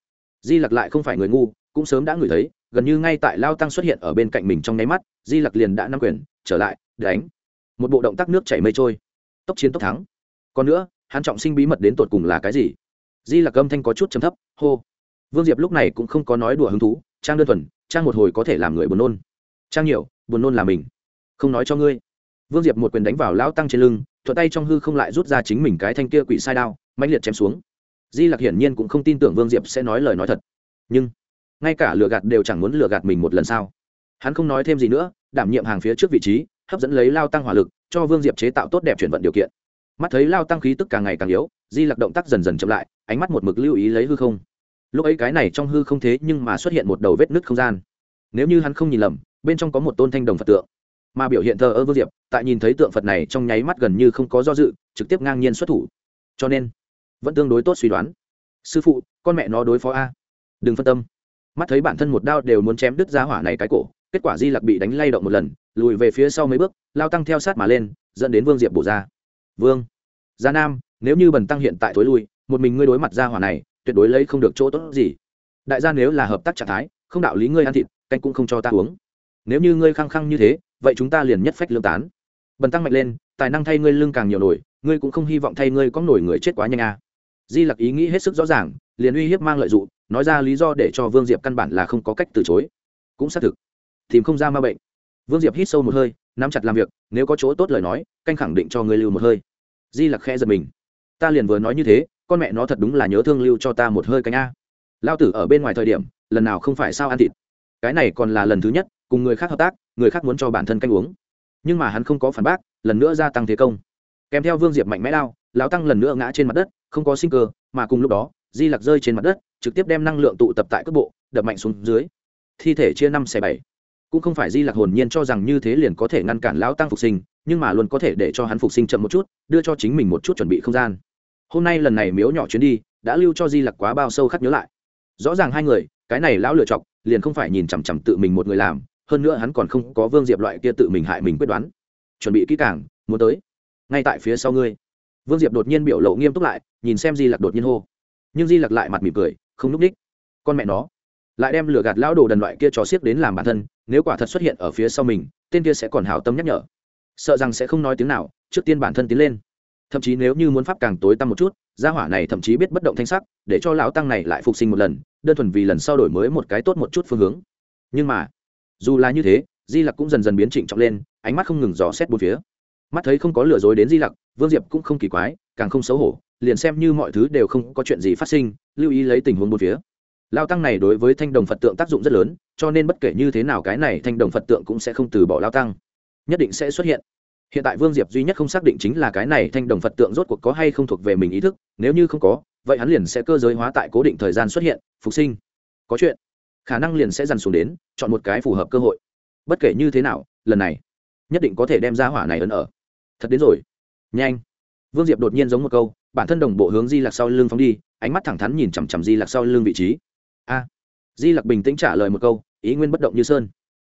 Di lặc lại không phải người ngu, cũng sớm đã ngửi thấy, gần như ngay tại lao tăng xuất hiện ở bên cạnh mình trong nháy mắt, di lặc liền đã nắm quyền, trở lại đánh. Một bộ động tác nước chảy mây trôi. Tốc chiến tốc thắng. Còn nữa, hắn trọng sinh bí mật đến tột cùng là cái gì? Di lặc âm thanh có chút chấm thấp, hô. Vương diệp lúc này cũng không có nói đùa hứng thú, trang đơn thuần, trang một hồi có thể làm người buồn nôn. Trang nhiều, buồn nôn là mình. Không nói cho ngươi vương diệp một quyền đánh vào lão tăng trên lưng, thuận tay trong hư không lại rút ra chính mình cái thanh kia quỷ sai đao mạnh liệt chém xuống. Di lặc hiển nhiên cũng không tin tưởng vương diệp sẽ nói lời nói thật. Nhưng, ngay cả lừa gạt đều chẳng muốn lừa gạt mình một lần sao? Hắn không nói thêm gì nữa, đảm nhiệm hàng phía trước vị trí, hấp dẫn lấy lao tăng hỏa lực, cho vương diệp chế tạo tốt đẹp chuyển vận điều kiện. Mắt thấy lao tăng khí tức càng ngày càng yếu, di lặc động tác dần dần chậm lại, ánh mắt một mực lưu ý lấy hư không. Lúc ấy cái này trong hư không thế nhưng mà xuất hiện một đầu vết nứt không gian. Nếu như hắn không nhìn lầm, bên trong có một tôn thanh đồng phật tượng mà biểu hiện thờ ơ vương diệp, tại nhìn thấy tượng phật này trong nháy mắt gần như không có do dự, trực tiếp ngang nhiên xuất thủ. Cho nên, vẫn tương đối tốt suy đoán. Sư phụ, con mẹ nó đối phó a. Đừng phân tâm. Mắt thấy bản thân một đao đều muốn chém đứt ra hỏa này cái cổ, kết quả di lặc bị đánh lay động một lần, lùi về phía sau mấy bước, lao tăng theo sát mà lên, dẫn đến vương diệp bổ ra. Vương, gia nam, nếu như bần tăng hiện tại thối lui, một mình ngươi đối mặt ra hỏa này, tuyệt đối lấy không được chỗ tốt gì. Đại gia nếu là hợp tác trạng thái, không đạo lý ngươi ăn thịt, canh cũng không cho ta uống. Nếu như ngươi khăng khăng như thế vậy chúng ta liền nhất phách lương tán. Bần tăng mạnh lên, tài năng thay ngươi lương càng nhiều nổi, ngươi cũng không hy vọng thay ngươi có nổi người chết quá nhanh à. di lặc ý nghĩ hết sức rõ ràng, liền uy hiếp mang lợi dụng, nói ra lý do để cho vương diệp căn bản là không có cách từ chối. Cũng xác thực, tìm không ra ma bệnh. Vương diệp hít sâu một hơi, nắm chặt làm việc, nếu có chỗ tốt lời nói, canh khẳng định cho ngươi lưu một hơi. Di lặc khẽ giật mình. Ta liền vừa nói như thế, con mẹ nó thật đúng là nhớ thương lưu cho ta một hơi cánh a. Lao tử ở bên ngoài thời điểm, lần nào không phải sao ăn thịt. Cái này còn là lần thứ nhất, cùng người khác hợp tác người khác muốn cho bản thân canh uống. Nhưng mà hắn không có phản bác, lần nữa gia tăng thế công. Kèm theo vương diệp mạnh mẽ lao, lão tăng lần nữa ngã trên mặt đất, không có sinh cơ, mà cùng lúc đó, di lặc rơi trên mặt đất, trực tiếp đem năng lượng tụ tập tại cước bộ, đập mạnh xuống dưới. Thi thể chia năm xẻ bảy. Cũng không phải di lặc hồn nhiên cho rằng như thế liền có thể ngăn cản lão tăng phục sinh, nhưng mà luôn có thể để cho hắn phục sinh chậm một chút, đưa cho chính mình một chút chuẩn bị không gian. Hôm nay lần này miếu nhỏ chuyến đi, đã lưu cho di lặc quá bao sâu khắc nhớ lại. Rõ ràng hai người, cái này lão lựa chọc, liền không phải nhìn chằm chằm tự mình một người làm hơn nữa hắn còn không có vương diệp loại kia tự mình hại mình quyết đoán chuẩn bị kỹ càng muốn tới ngay tại phía sau ngươi vương diệp đột nhiên biểu lộ nghiêm túc lại nhìn xem di lặc đột nhiên hô nhưng di lặc lại mặt mỉm cười không núp đích con mẹ nó lại đem lửa gạt lão đồ đần loại kia trò xiếc đến làm bản thân nếu quả thật xuất hiện ở phía sau mình tên kia sẽ còn hảo tâm nhắc nhở sợ rằng sẽ không nói tiếng nào trước tiên bản thân tiến lên thậm chí nếu như muốn pháp càng tối tăm một chút gia hỏa này thậm chí biết bất động thanh sắc để cho lão tăng này lại phục sinh một lần đơn thuần vì lần sau đổi mới một cái tốt một chút phương hướng nhưng mà dù là như thế, di lặc cũng dần dần biến trịnh trọng lên, ánh mắt không ngừng dò xét bốn phía. Mắt thấy không có lừa dối đến di lặc, vương diệp cũng không kỳ quái, càng không xấu hổ, liền xem như mọi thứ đều không có chuyện gì phát sinh, lưu ý lấy tình huống bốn phía. Lao tăng này đối với thanh đồng phật tượng tác dụng rất lớn, cho nên bất kể như thế nào cái này thanh đồng phật tượng cũng sẽ không từ bỏ lao tăng. Nhất định sẽ xuất hiện. Hiện tại vương diệp duy nhất không xác định chính là cái này thanh đồng phật tượng rốt cuộc có hay không thuộc về mình ý thức, nếu như không có, vậy hắn liền sẽ cơ giới hóa tại cố định thời gian xuất hiện, phục sinh. Có chuyện khả năng liền sẽ dằn xuống đến, chọn một cái phù hợp cơ hội. Bất kể như thế nào, lần này, nhất định có thể đem ra hỏa này ấn ở. Thật đến rồi. Nhanh. Vương diệp đột nhiên giống một câu, bản thân đồng bộ hướng di lạc sau lưng phóng đi, ánh mắt thẳng thắn nhìn chằm chằm di lạc sau lưng vị trí. A. Di lặc bình tĩnh trả lời một câu, ý nguyên bất động như sơn.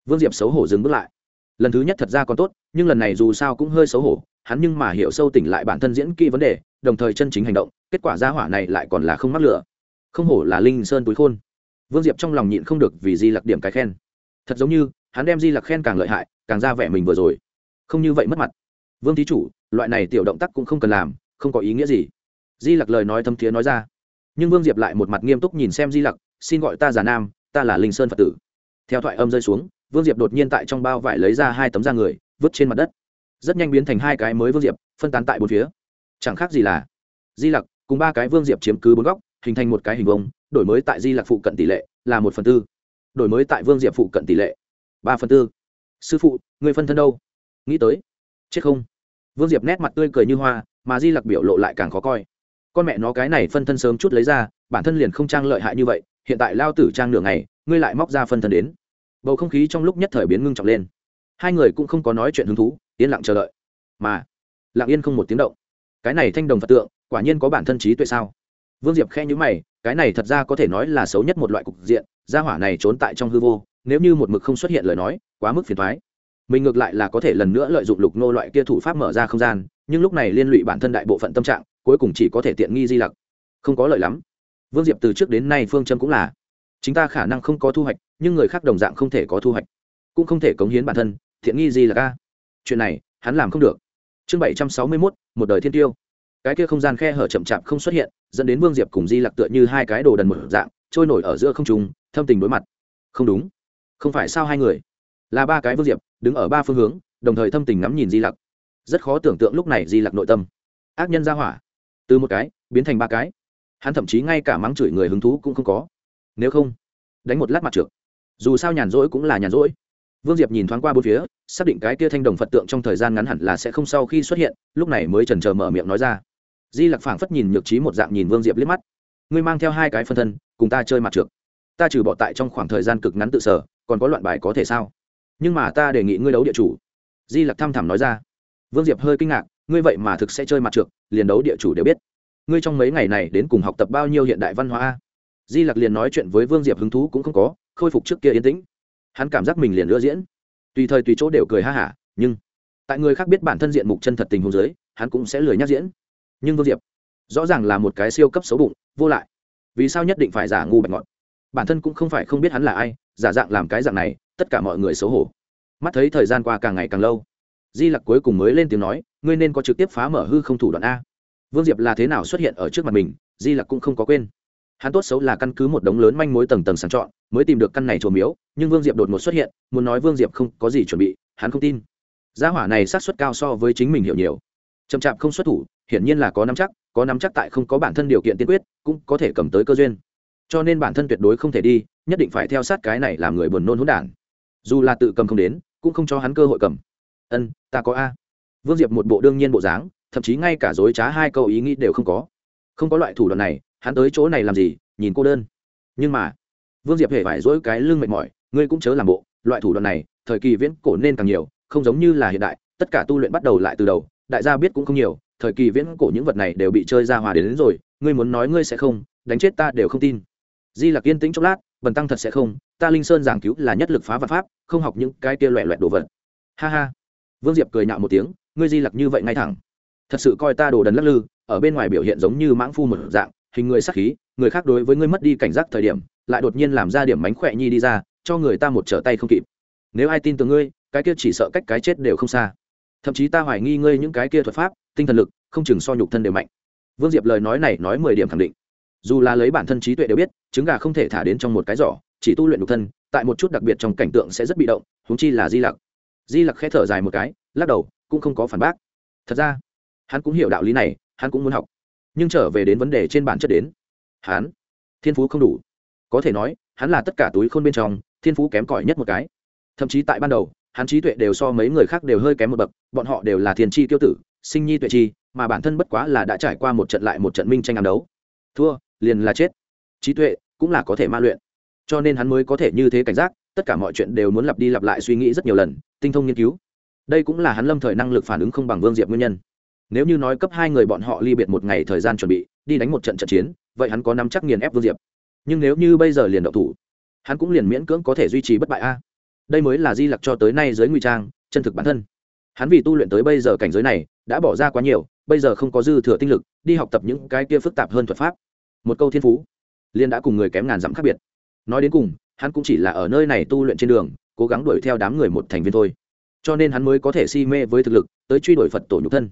Vương diệp xấu hổ dừng bước lại. Lần thứ nhất thật ra còn tốt, nhưng lần này dù sao cũng hơi xấu hổ, hắn nhưng mà hiểu sâu tỉnh lại bản thân diễn kỹ vấn đề, đồng thời chân chính hành động, kết quả ra hỏa này lại còn là không mắc lửa. Không hổ là linh sơn túi khôn vương diệp trong lòng nhịn không được vì di lặc điểm cái khen. Thật giống như, hắn đem di lặc khen càng lợi hại, càng ra vẻ mình vừa rồi. Không như vậy mất mặt. Vương thí chủ, loại này tiểu động tác cũng không cần làm, không có ý nghĩa gì. Di lặc lời nói thâm thiế nói ra. Nhưng vương diệp lại một mặt nghiêm túc nhìn xem di lặc, xin gọi ta già nam, ta là linh sơn phật tử. Theo thoại âm rơi xuống, vương diệp đột nhiên tại trong bao vải lấy ra hai tấm da người, vứt trên mặt đất. Rất nhanh biến thành hai cái mới vương diệp, phân tán tại bốn phía. Chẳng khác gì là, di lặc cùng ba cái vương diệp chiếm cứ bốn góc, hình thành một cái hình vông đổi mới tại di lạc phụ cận tỷ lệ là một phần tư, đổi mới tại vương diệp phụ cận tỷ lệ ba phần tư. Sư phụ, người phân thân đâu? Nghĩ tới. Chết không? Vương diệp nét mặt tươi cười như hoa, mà di lặc biểu lộ lại càng khó coi. Con mẹ nó cái này phân thân sớm chút lấy ra, bản thân liền không trang lợi hại như vậy, hiện tại lao tử trang nửa ngày, ngươi lại móc ra phân thân đến. Bầu không khí trong lúc nhất thời biến ngưng trọng lên. Hai người cũng không có nói chuyện hứng thú, yên lặng chờ đợi. Mà, lặng yên không một tiếng động. Cái này thanh đồng phật tượng, quả nhiên có bản thân trí tuệ sao? Vương diệp khe nhữ mày cái này thật ra có thể nói là xấu nhất một loại cục diện, gia hỏa này trốn tại trong hư vô, nếu như một mực không xuất hiện lời nói, quá mức phiền thoái mình ngược lại là có thể lần nữa lợi dụng lục nô loại kia thủ pháp mở ra không gian, nhưng lúc này liên lụy bản thân đại bộ phận tâm trạng, cuối cùng chỉ có thể tiện nghi di lặc. Không có lợi lắm. Vương diệp từ trước đến nay phương châm cũng là, chính ta khả năng không có thu hoạch, nhưng người khác đồng dạng không thể có thu hoạch, cũng không thể cống hiến bản thân thiện nghi gì là ca chuyện này, hắn làm không được. Chương bảy trăm sáu mươi mốt, một đời thiên tiêu cái kia không gian khe hở chậm chạp không xuất hiện, dẫn đến vương diệp cùng di lặc tựa như hai cái đồ đần một dạng, trôi nổi ở giữa không trùng thâm tình đối mặt. Không đúng. Không phải sao hai người? Là ba cái vương diệp, đứng ở ba phương hướng, đồng thời thâm tình ngắm nhìn di lặc. Rất khó tưởng tượng lúc này di lặc nội tâm. Ác nhân ra hỏa. Từ một cái, biến thành ba cái. Hắn thậm chí ngay cả mắng chửi người hứng thú cũng không có. Nếu không, đánh một lát mặt trượt. Dù sao nhàn rỗi cũng là nhàn rỗi. Vương diệp nhìn thoáng qua bốn phía, xác định cái kia thanh đồng phật tượng trong thời gian ngắn hẳn là sẽ không sau khi xuất hiện, lúc này mới trần trờ mở miệng nói ra di lặc phảng phất nhìn nhược trí một dạng nhìn vương diệp liếc mắt. Ngươi mang theo hai cái phân thân, cùng ta chơi mặt trượt ta trừ bỏ tại trong khoảng thời gian cực ngắn tự sở, còn có loạn bài có thể sao? Nhưng mà ta đề nghị ngươi đấu địa chủ. Di lặc thăm thẳm nói ra. Vương diệp hơi kinh ngạc, ngươi vậy mà thực sẽ chơi mặt trượt liền đấu địa chủ đều biết. Ngươi trong mấy ngày này đến cùng học tập bao nhiêu hiện đại văn hóa di lặc liền nói chuyện với vương diệp hứng thú cũng không có, khôi phục trước kia yên tĩnh. Hắn cảm giác mình liền ưa diễn. Tùy thời tùy chỗ đều cười ha hả, nhưng tại người khác biết bản thân diện mục chân thật tình hồ dưới, hắn cũng sẽ lười nhắc diễn nhưng vương diệp rõ ràng là một cái siêu cấp xấu bụng, vô lại. Vì sao nhất định phải giả ngu bạch ngọt bản thân cũng không phải không biết hắn là ai, giả dạng làm cái dạng này, tất cả mọi người xấu hổ. Mắt thấy thời gian qua càng ngày càng lâu, di lặc cuối cùng mới lên tiếng nói, ngươi nên có trực tiếp phá mở hư không thủ đoạn a. Vương diệp là thế nào xuất hiện ở trước mặt mình, di lặc cũng không có quên. Hắn tốt xấu là căn cứ một đống lớn manh mối tầng tầng sàng chọn, mới tìm được căn này trồ miếu, nhưng vương diệp đột ngột xuất hiện, muốn nói vương diệp không có gì chuẩn bị, hắn không tin. Gia hỏa này sát xuất cao so với chính mình hiểu nhiều chậm chạp không xuất thủ, hiển nhiên là có nắm chắc, có nắm chắc tại không có bản thân điều kiện tiên quyết, cũng có thể cầm tới cơ duyên. Cho nên bản thân tuyệt đối không thể đi, nhất định phải theo sát cái này làm người buồn nôn hỗn đản. Dù là tự cầm không đến, cũng không cho hắn cơ hội cầm. Ân, ta có a. Vương diệp một bộ đương nhiên bộ dáng, thậm chí ngay cả dối trá hai câu ý nghĩ đều không có. Không có loại thủ đoạn này, hắn tới chỗ này làm gì, nhìn cô đơn. Nhưng mà, vương diệp hề phải dỗi cái lưng mệt mỏi, ngươi cũng chớ làm bộ, loại thủ đoạn này, thời kỳ viễn cổ nên càng nhiều, không giống như là hiện đại, tất cả tu luyện bắt đầu lại từ đầu đại gia biết cũng không nhiều thời kỳ viễn cổ những vật này đều bị chơi ra hòa đến, đến rồi ngươi muốn nói ngươi sẽ không đánh chết ta đều không tin. Di lặc yên tĩnh chốc lát bần tăng thật sẽ không ta linh sơn giảng cứu là nhất lực phá vật pháp không học những cái kia loẹ loẹt đồ vật. Ha ha. Vương diệp cười nhạo một tiếng ngươi di lặc như vậy ngay thẳng. Thật sự coi ta đồ đần lắc lư ở bên ngoài biểu hiện giống như mãng phu một dạng hình người sắc khí người khác đối với ngươi mất đi cảnh giác thời điểm lại đột nhiên làm ra điểm mánh khỏe nhi đi ra cho người ta một trở tay không kịp. Nếu ai tin tưởng ngươi cái kia chỉ sợ cách cái chết đều không xa thậm chí ta hoài nghi ngươi những cái kia thuật pháp, tinh thần lực, không chừng so nhục thân đều mạnh. Vương diệp lời nói này nói mười điểm khẳng định. Dù là lấy bản thân trí tuệ đều biết, trứng gà không thể thả đến trong một cái giỏ, chỉ tu luyện nhục thân, tại một chút đặc biệt trong cảnh tượng sẽ rất bị động húng chi là di lặc. Di lặc khẽ thở dài một cái, lắc đầu, cũng không có phản bác. Thật ra, hắn cũng hiểu đạo lý này, hắn cũng muốn học. Nhưng trở về đến vấn đề trên bản chất đến. Hắn, thiên phú không đủ. Có thể nói, hắn là tất cả túi khôn bên trong, thiên phú kém cỏi nhất một cái. Thậm chí tại ban đầu hắn trí tuệ đều so mấy người khác đều hơi kém một bậc, bọn họ đều là thiên chi tiêu tử, sinh nhi tuệ chi, mà bản thân bất quá là đã trải qua một trận lại một trận minh tranh ám đấu. Thua, liền là chết. Trí tuệ cũng là có thể ma luyện. Cho nên hắn mới có thể như thế cảnh giác, tất cả mọi chuyện đều muốn lặp đi lặp lại suy nghĩ rất nhiều lần, tinh thông nghiên cứu. Đây cũng là hắn lâm thời năng lực phản ứng không bằng vương diệp nguyên nhân. Nếu như nói cấp hai người bọn họ ly biệt một ngày thời gian chuẩn bị, đi đánh một trận trận chiến, vậy hắn có nắm chắc nghiền ép vương diệp. Nhưng nếu như bây giờ liền đậu thủ, hắn cũng liền miễn cưỡng có thể duy trì bất bại a đây mới là di lặc cho tới nay giới nguy trang, chân thực bản thân. Hắn vì tu luyện tới bây giờ cảnh giới này, đã bỏ ra quá nhiều, bây giờ không có dư thừa tinh lực, đi học tập những cái kia phức tạp hơn thuật pháp. Một câu thiên phú liên đã cùng người kém ngàn dặm khác biệt. Nói đến cùng, hắn cũng chỉ là ở nơi này tu luyện trên đường, cố gắng đuổi theo đám người một thành viên thôi. Cho nên hắn mới có thể si mê với thực lực, tới truy đuổi phật tổ nhục thân.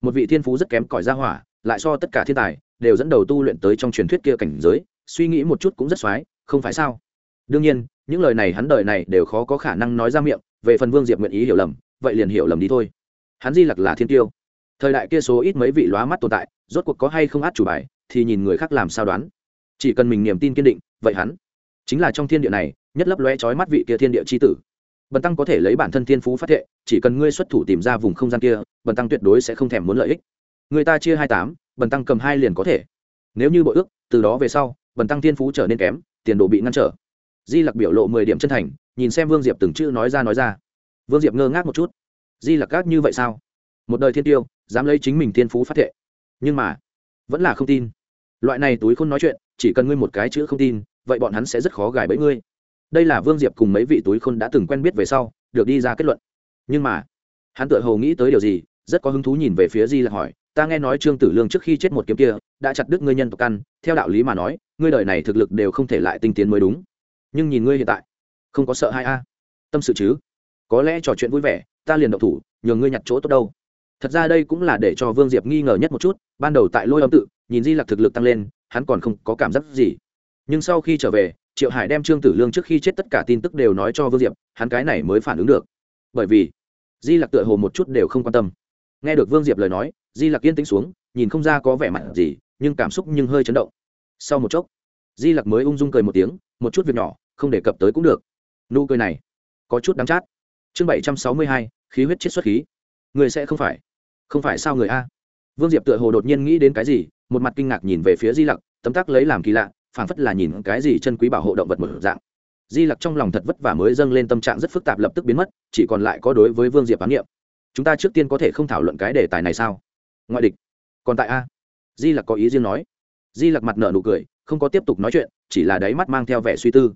Một vị thiên phú rất kém cỏi ra hỏa, lại so tất cả thiên tài, đều dẫn đầu tu luyện tới trong truyền thuyết kia cảnh giới, suy nghĩ một chút cũng rất xoái, không phải sao? Đương nhiên những lời này hắn đời này đều khó có khả năng nói ra miệng, về phần vương diệp nguyện ý hiểu lầm, vậy liền hiểu lầm đi thôi. Hắn di lặc là thiên tiêu. Thời đại kia số ít mấy vị lóa mắt tồn tại, rốt cuộc có hay không át chủ bài, thì nhìn người khác làm sao đoán. Chỉ cần mình niềm tin kiên định, vậy hắn chính là trong thiên địa này, nhất lấp lóe trói mắt vị kia thiên địa c h i tử. Bần tăng có thể lấy bản thân thiên phú phát thệ, chỉ cần ngươi xuất thủ tìm ra vùng không gian kia, bần tăng tuyệt đối sẽ không thèm muốn lợi ích. Người ta chia hai tám, bần tăng cầm hai liền có thể. Nếu như bội ước, từ đó về sau, bần tăng thiên phú trở nên kém, tiền đồ bị ngăn trở di lặc biểu lộ mười điểm chân thành, nhìn xem vương diệp từng chữ nói ra nói ra. Vương diệp ngơ ngác một chút. Di lặc gác như vậy sao? Một đời thiên tiêu, dám lấy chính mình thiên phú phát thệ. Nhưng mà, vẫn là không tin. Loại này túi khôn nói chuyện, chỉ cần ngươi một cái chữ không tin, vậy bọn hắn sẽ rất khó gài bẫy ngươi. Đây là vương diệp cùng mấy vị túi khôn đã từng quen biết về sau, được đi ra kết luận. Nhưng mà, hắn tự hồ nghĩ tới điều gì, rất có hứng thú nhìn về phía di lặc hỏi, ta nghe nói trương tử lương trước khi chết một kiếm kia, đã chặt đứt ngươi nhân tộc căn, theo đạo lý mà nói, ngươi đời này thực lực đều không thể lại tinh tiến mới đúng nhưng nhìn ngươi hiện tại, không có sợ hai a? Tâm sự chứ? Có lẽ trò chuyện vui vẻ, ta liền động thủ, nhờ ngươi nhặt chỗ tốt đâu. Thật ra đây cũng là để cho vương diệp nghi ngờ nhất một chút, ban đầu tại lôi âm tự, nhìn di lặc thực lực tăng lên, hắn còn không có cảm giác gì. Nhưng sau khi trở về, triệu hải đem trương tử lương trước khi chết tất cả tin tức đều nói cho vương diệp, hắn cái này mới phản ứng được. Bởi vì, di lặc tựa hồ một chút đều không quan tâm. Nghe được vương diệp lời nói, di lặc yên tĩnh xuống, nhìn không ra có vẻ mặt gì, nhưng cảm xúc nhưng hơi chấn động. Sau một chốc, di lặc mới ung dung cười một tiếng một chút việc nhỏ, không đề cập tới cũng được. Nụ cười này, có chút đắng chát. Chương bảy trăm sáu mươi hai, khí huyết chết xuất khí. Người sẽ không phải không phải sao người a? Vương diệp tựa hồ đột nhiên nghĩ đến cái gì, một mặt kinh ngạc nhìn về phía di lặc, tấm tắc lấy làm kỳ lạ, phảng phất là nhìn cái gì chân quý bảo hộ động vật một dạng. Di lặc trong lòng thật vất vả mới dâng lên tâm trạng rất phức tạp lập tức biến mất, chỉ còn lại có đối với vương diệp ám nghiệm chúng ta trước tiên có thể không thảo luận cái đề tài này sao? Ngoại địch, còn tại a? Di lặc có ý riêng nói. Di lặc mặt nợ nụ cười không có tiếp tục nói chuyện, chỉ là đáy mắt mang theo vẻ suy tư.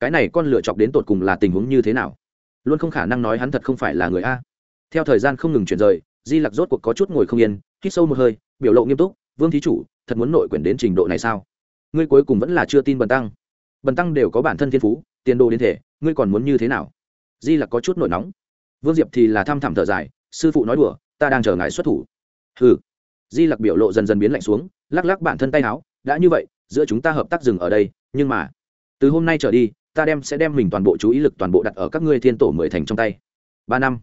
Cái này con lựa chọc đến tột cùng là tình huống như thế nào? Luôn không khả năng nói hắn thật không phải là người a. Theo thời gian không ngừng chuyển rời, di lặc rốt cuộc có chút ngồi không yên, hít sâu một hơi, biểu lộ nghiêm túc, vương thí chủ, thật muốn nội quyển đến trình độ này sao? Ngươi cuối cùng vẫn là chưa tin bần tăng. Bần tăng đều có bản thân thiên phú, tiền đồ đến thể, ngươi còn muốn như thế nào? Di lặc có chút nổi nóng. Vương diệp thì là thăm thẳm thở dài, sư phụ nói đùa, ta đang chờ ngài xuất thủ. Hừ. Di lặc biểu lộ dần dần biến lạnh xuống, lắc lắc bản thân tay áo, đã như vậy giữa chúng ta hợp tác dừng ở đây, nhưng mà, từ hôm nay trở đi, ta đem sẽ đem mình toàn bộ chú ý lực toàn bộ đặt ở các ngươi thiên tổ mười thành trong tay. Ba năm,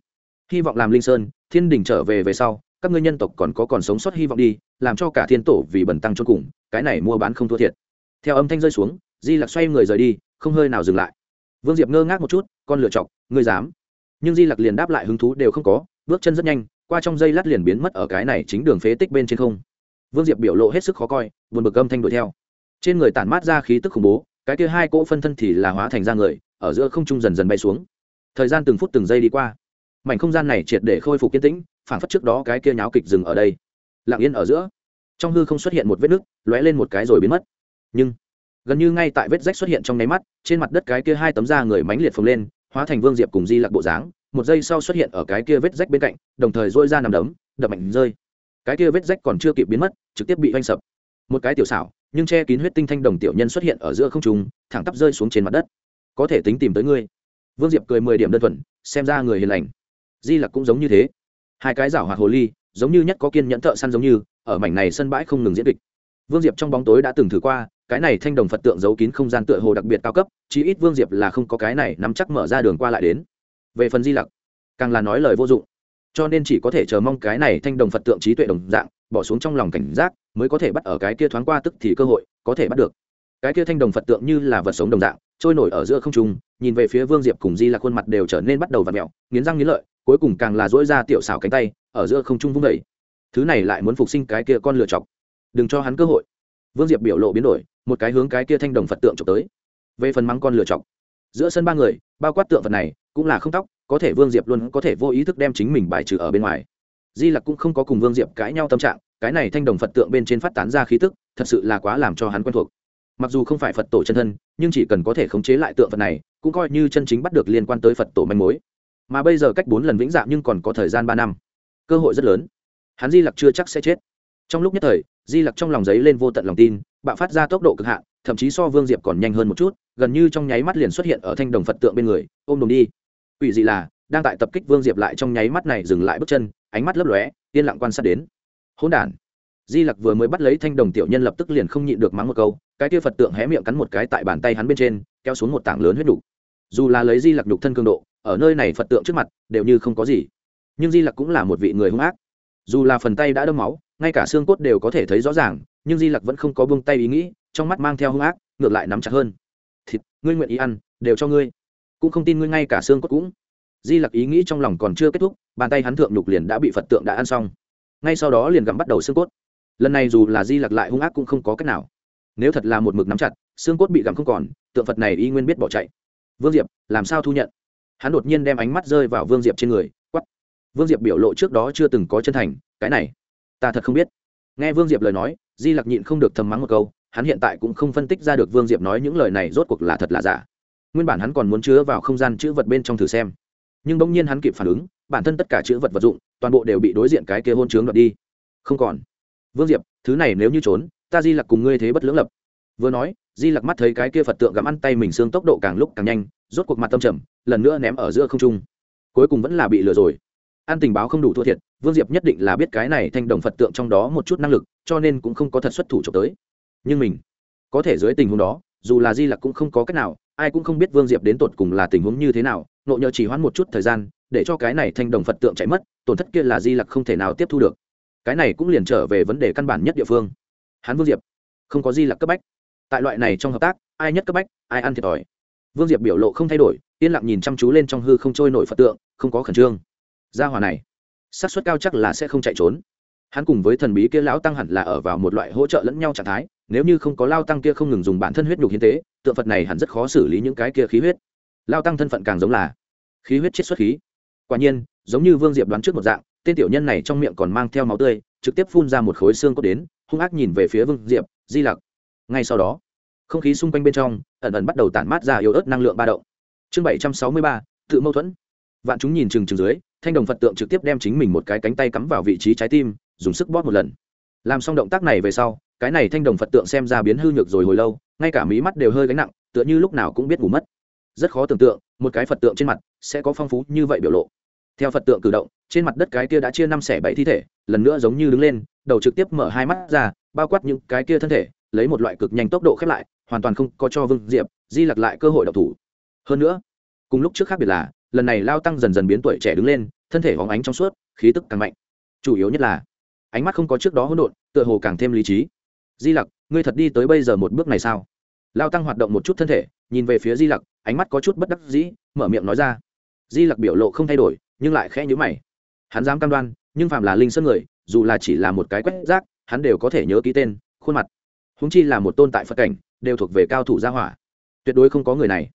hy vọng làm linh sơn, thiên đình trở về về sau, các ngươi nhân tộc còn có còn sống sót hy vọng đi, làm cho cả thiên tổ vì bẩn tăng cho cùng, cái này mua bán không thua thiệt. Theo âm thanh rơi xuống, di lặc xoay người rời đi, không hơi nào dừng lại. Vương diệp ngơ ngác một chút, con lựa chọc, ngươi dám. Nhưng di lặc liền đáp lại hứng thú đều không có, bước chân rất nhanh, qua trong dây lát liền biến mất ở cái này chính đường phế tích bên trên không. Vương diệp biểu lộ hết sức khó coi, buồn bực âm thanh đuổi theo trên người tản mát ra khí tức khủng bố, cái kia hai cỗ phân thân thì là hóa thành ra người, ở giữa không trung dần dần bay xuống. Thời gian từng phút từng giây đi qua, mảnh không gian này triệt để khôi phục kiên tĩnh phản phất trước đó cái kia nháo kịch dừng ở đây. Lặng yên ở giữa, trong hư không xuất hiện một vết nứt, lóe lên một cái rồi biến mất. Nhưng, gần như ngay tại vết rách xuất hiện trong nháy mắt, trên mặt đất cái kia hai tấm da người mánh liệt phồng lên, hóa thành vương diệp cùng di lặc bộ dáng, một giây sau xuất hiện ở cái kia vết rách bên cạnh, đồng thời dôi ra nằm đấm, đập mạnh rơi. Cái kia vết rách còn chưa kịp biến mất, trực tiếp bị oanh sập. Một cái tiểu xảo nhưng che kín huyết tinh thanh đồng tiểu nhân xuất hiện ở giữa không trung, thẳng tắp rơi xuống trên mặt đất. Có thể tính tìm tới ngươi. Vương diệp cười mười điểm đơn thuần, xem ra người hiền lành. Di lặc cũng giống như thế. Hai cái rảo hoạt hồ ly, giống như nhất có kiên nhẫn thợ săn giống như, ở mảnh này sân bãi không ngừng diễn kịch. Vương diệp trong bóng tối đã từng thử qua, cái này thanh đồng phật tượng giấu kín không gian tựa hồ đặc biệt cao cấp, chí ít vương diệp là không có cái này nắm chắc mở ra đường qua lại đến. Về phần di lặc, càng là nói lời vô dụng. Cho nên chỉ có thể chờ mong cái này thanh đồng phật tượng trí tuệ đồng dạng bỏ xuống trong lòng cảnh giác, mới có thể bắt ở cái kia thoáng qua tức thì cơ hội, có thể bắt được. Cái kia thanh đồng phật tượng như là vật sống đồng dạng, trôi nổi ở giữa không trung, nhìn về phía vương diệp cùng di là khuôn mặt đều trở nên bắt đầu v ặ mẹo, nghiến răng nghiến lợi, cuối cùng càng là dỗi ra tiểu xảo cánh tay, ở giữa không trung vung vẩy thứ này lại muốn phục sinh cái kia con lựa chọc. Đừng cho hắn cơ hội. Vương diệp biểu lộ biến đổi, một cái hướng cái kia thanh đồng phật tượng trộm tới. Về phần mắng con lựa chọc. Giữa sân ba người, bao quát tượng phật này, cũng là không tóc, có thể vương diệp luôn có thể vô ý thức đem chính mình bài trừ ở bên ngoài di lặc cũng không có cùng vương diệp cãi nhau tâm trạng, cái này thanh đồng phật tượng bên trên phát tán ra khí tức, thật sự là quá làm cho hắn quen thuộc. Mặc dù không phải phật tổ chân thân, nhưng chỉ cần có thể khống chế lại tượng phật này, cũng coi như chân chính bắt được liên quan tới phật tổ manh mối. Mà bây giờ cách bốn lần vĩnh dạng nhưng còn có thời gian ba năm. Cơ hội rất lớn. Hắn di lặc chưa chắc sẽ chết. Trong lúc nhất thời, di lặc trong lòng giấy lên vô tận lòng tin, bạo phát ra tốc độ cực hạn, thậm chí so vương diệp còn nhanh hơn một chút, gần như trong nháy mắt liền xuất hiện ở thanh đồng phật tượng bên người. Ôm đồng đi. Ủy dị là, đang tại tập kích vương diệp lại trong nháy mắt này dừng lại bước chân ánh mắt lấp lóe, yên lặng quan sát đến. Hỗn đản. Di lặc vừa mới bắt lấy thanh đồng tiểu nhân lập tức liền không nhịn được mắng một câu, cái kia phật tượng hé miệng cắn một cái tại bàn tay hắn bên trên, kéo xuống một tảng lớn huyết đủ. dù là lấy di lặc đục thân cường độ, ở nơi này phật tượng trước mặt, đều như không có gì. Nhưng di lặc cũng là một vị người hung ác. Dù là phần tay đã đâm máu, ngay cả xương cốt đều có thể thấy rõ ràng, nhưng di lặc vẫn không có buông tay ý nghĩ, trong mắt mang theo hung ác, ngược lại nắm chặt hơn. Thịt, ngươi nguyện ý ăn, đều cho ngươi. Cũng không tin ngươi ngay cả xương cốt cũng di lặc ý nghĩ trong lòng còn chưa kết thúc, bàn tay hắn thượng nhục liền đã bị phật tượng đã ăn xong. Ngay sau đó liền gặm bắt đầu xương cốt. Lần này dù là di lặc lại hung ác cũng không có cách nào. Nếu thật là một mực nắm chặt, xương cốt bị gặm không còn, tượng phật này y nguyên biết bỏ chạy. Vương diệp, làm sao thu nhận? Hắn đột nhiên đem ánh mắt rơi vào vương diệp trên người quắp vương diệp biểu lộ trước đó chưa từng có chân thành, cái này, ta thật không biết. Nghe vương diệp lời nói, di lặc nhịn không được thầm mắng một câu, hắn hiện tại cũng không phân tích ra được vương diệp nói những lời này rốt cuộc là thật là giả. Nguyên bản hắn còn muốn chứa vào không gian chữ vật bên trong thử xem nhưng bỗng nhiên hắn kịp phản ứng, bản thân tất cả chữ vật vật dụng, toàn bộ đều bị đối diện cái kia hôn chướng đoạt đi. Không còn. Vương diệp, thứ này nếu như trốn, ta di lặc cùng ngươi thế bất lưỡng lập. Vừa nói, di lặc mắt thấy cái kia phật tượng gặm ăn tay mình xương tốc độ càng lúc càng nhanh, rốt cuộc mặt tâm trầm, lần nữa ném ở giữa không trung. Cuối cùng vẫn là bị lừa rồi. An tình báo không đủ thua thiệt, vương diệp nhất định là biết cái này thanh đồng phật tượng trong đó một chút năng lực, cho nên cũng không có thật xuất thủ trộm tới. Nhưng mình, có thể dưới tình huống đó, dù là di lặc cũng không có cách nào ai cũng không biết vương diệp đến tột cùng là tình huống như thế nào, nộ nhờ chỉ hoãn một chút thời gian, để cho cái này thanh đồng phật tượng chạy mất, tổn thất kia là di lặc không thể nào tiếp thu được. Cái này cũng liền trở về vấn đề căn bản nhất địa phương. Hắn vương diệp, không có di lặc cấp bách. Tại loại này trong hợp tác, ai nhất cấp bách, ai ăn thiệt thòi. Vương diệp biểu lộ không thay đổi, yên lặng nhìn chăm chú lên trong hư không trôi nổi phật tượng, không có khẩn trương. Gia hòa này, xác suất cao chắc là sẽ không chạy trốn. Hắn cùng với thần bí kia lão tăng hẳn là ở vào một loại hỗ trợ lẫn nhau trạng thái, nếu như không có lao tăng kia không ngừng dùng bản thân huyết nhục hiến tế tượng phật này hẳn rất khó xử lý những cái kia khí huyết lao tăng thân phận càng giống là khí huyết chết xuất khí quả nhiên giống như vương diệp đoán trước một dạng tên tiểu nhân này trong miệng còn mang theo máu tươi trực tiếp phun ra một khối xương cốt đến hung ác nhìn về phía vương diệp di lặc ngay sau đó không khí xung quanh bên trong ẩn ẩn bắt đầu tản mát ra yếu ớt năng lượng ba động chương bảy trăm sáu mươi ba, tự mâu thuẫn vạn chúng nhìn chừng chừng dưới thanh đồng phật tượng trực tiếp đem chính mình một cái cánh tay cắm vào vị trí trái tim dùng sức bóp một lần làm xong động tác này về sau cái này thanh đồng phật tượng xem ra biến hư nhược rồi hồi lâu, ngay cả mí mắt đều hơi gánh nặng, tựa như lúc nào cũng biết ngủ mất. Rất khó tưởng tượng, một cái phật tượng trên mặt sẽ có phong phú như vậy biểu lộ. Theo phật tượng cử động, trên mặt đất cái kia đã chia năm xẻ bảy thi thể, lần nữa giống như đứng lên, đầu trực tiếp mở hai mắt ra, bao quát những cái kia thân thể, lấy một loại cực nhanh tốc độ khép lại, hoàn toàn không có cho vương diệp, di lặc lại cơ hội độc thủ. Hơn nữa, cùng lúc trước khác biệt là, lần này lao tăng dần dần biến tuổi trẻ đứng lên, thân thể hóng ánh trong suốt, khí tức càng mạnh. Chủ yếu nhất là, ánh mắt không có trước đó hỗn độn, tựa hồ càng thêm lý trí di lặc, ngươi thật đi tới bây giờ một bước này sao? Lao tăng hoạt động một chút thân thể, nhìn về phía di lặc, ánh mắt có chút bất đắc dĩ, mở miệng nói ra. Di lặc biểu lộ không thay đổi, nhưng lại khẽ nhữ mày. Hắn dám cam đoan, nhưng phạm là linh sơn người, dù là chỉ là một cái quét rác, hắn đều có thể nhớ ký tên, khuôn mặt. Húng chi là một tôn tại phật cảnh, đều thuộc về cao thủ gia hỏa. Tuyệt đối không có người này.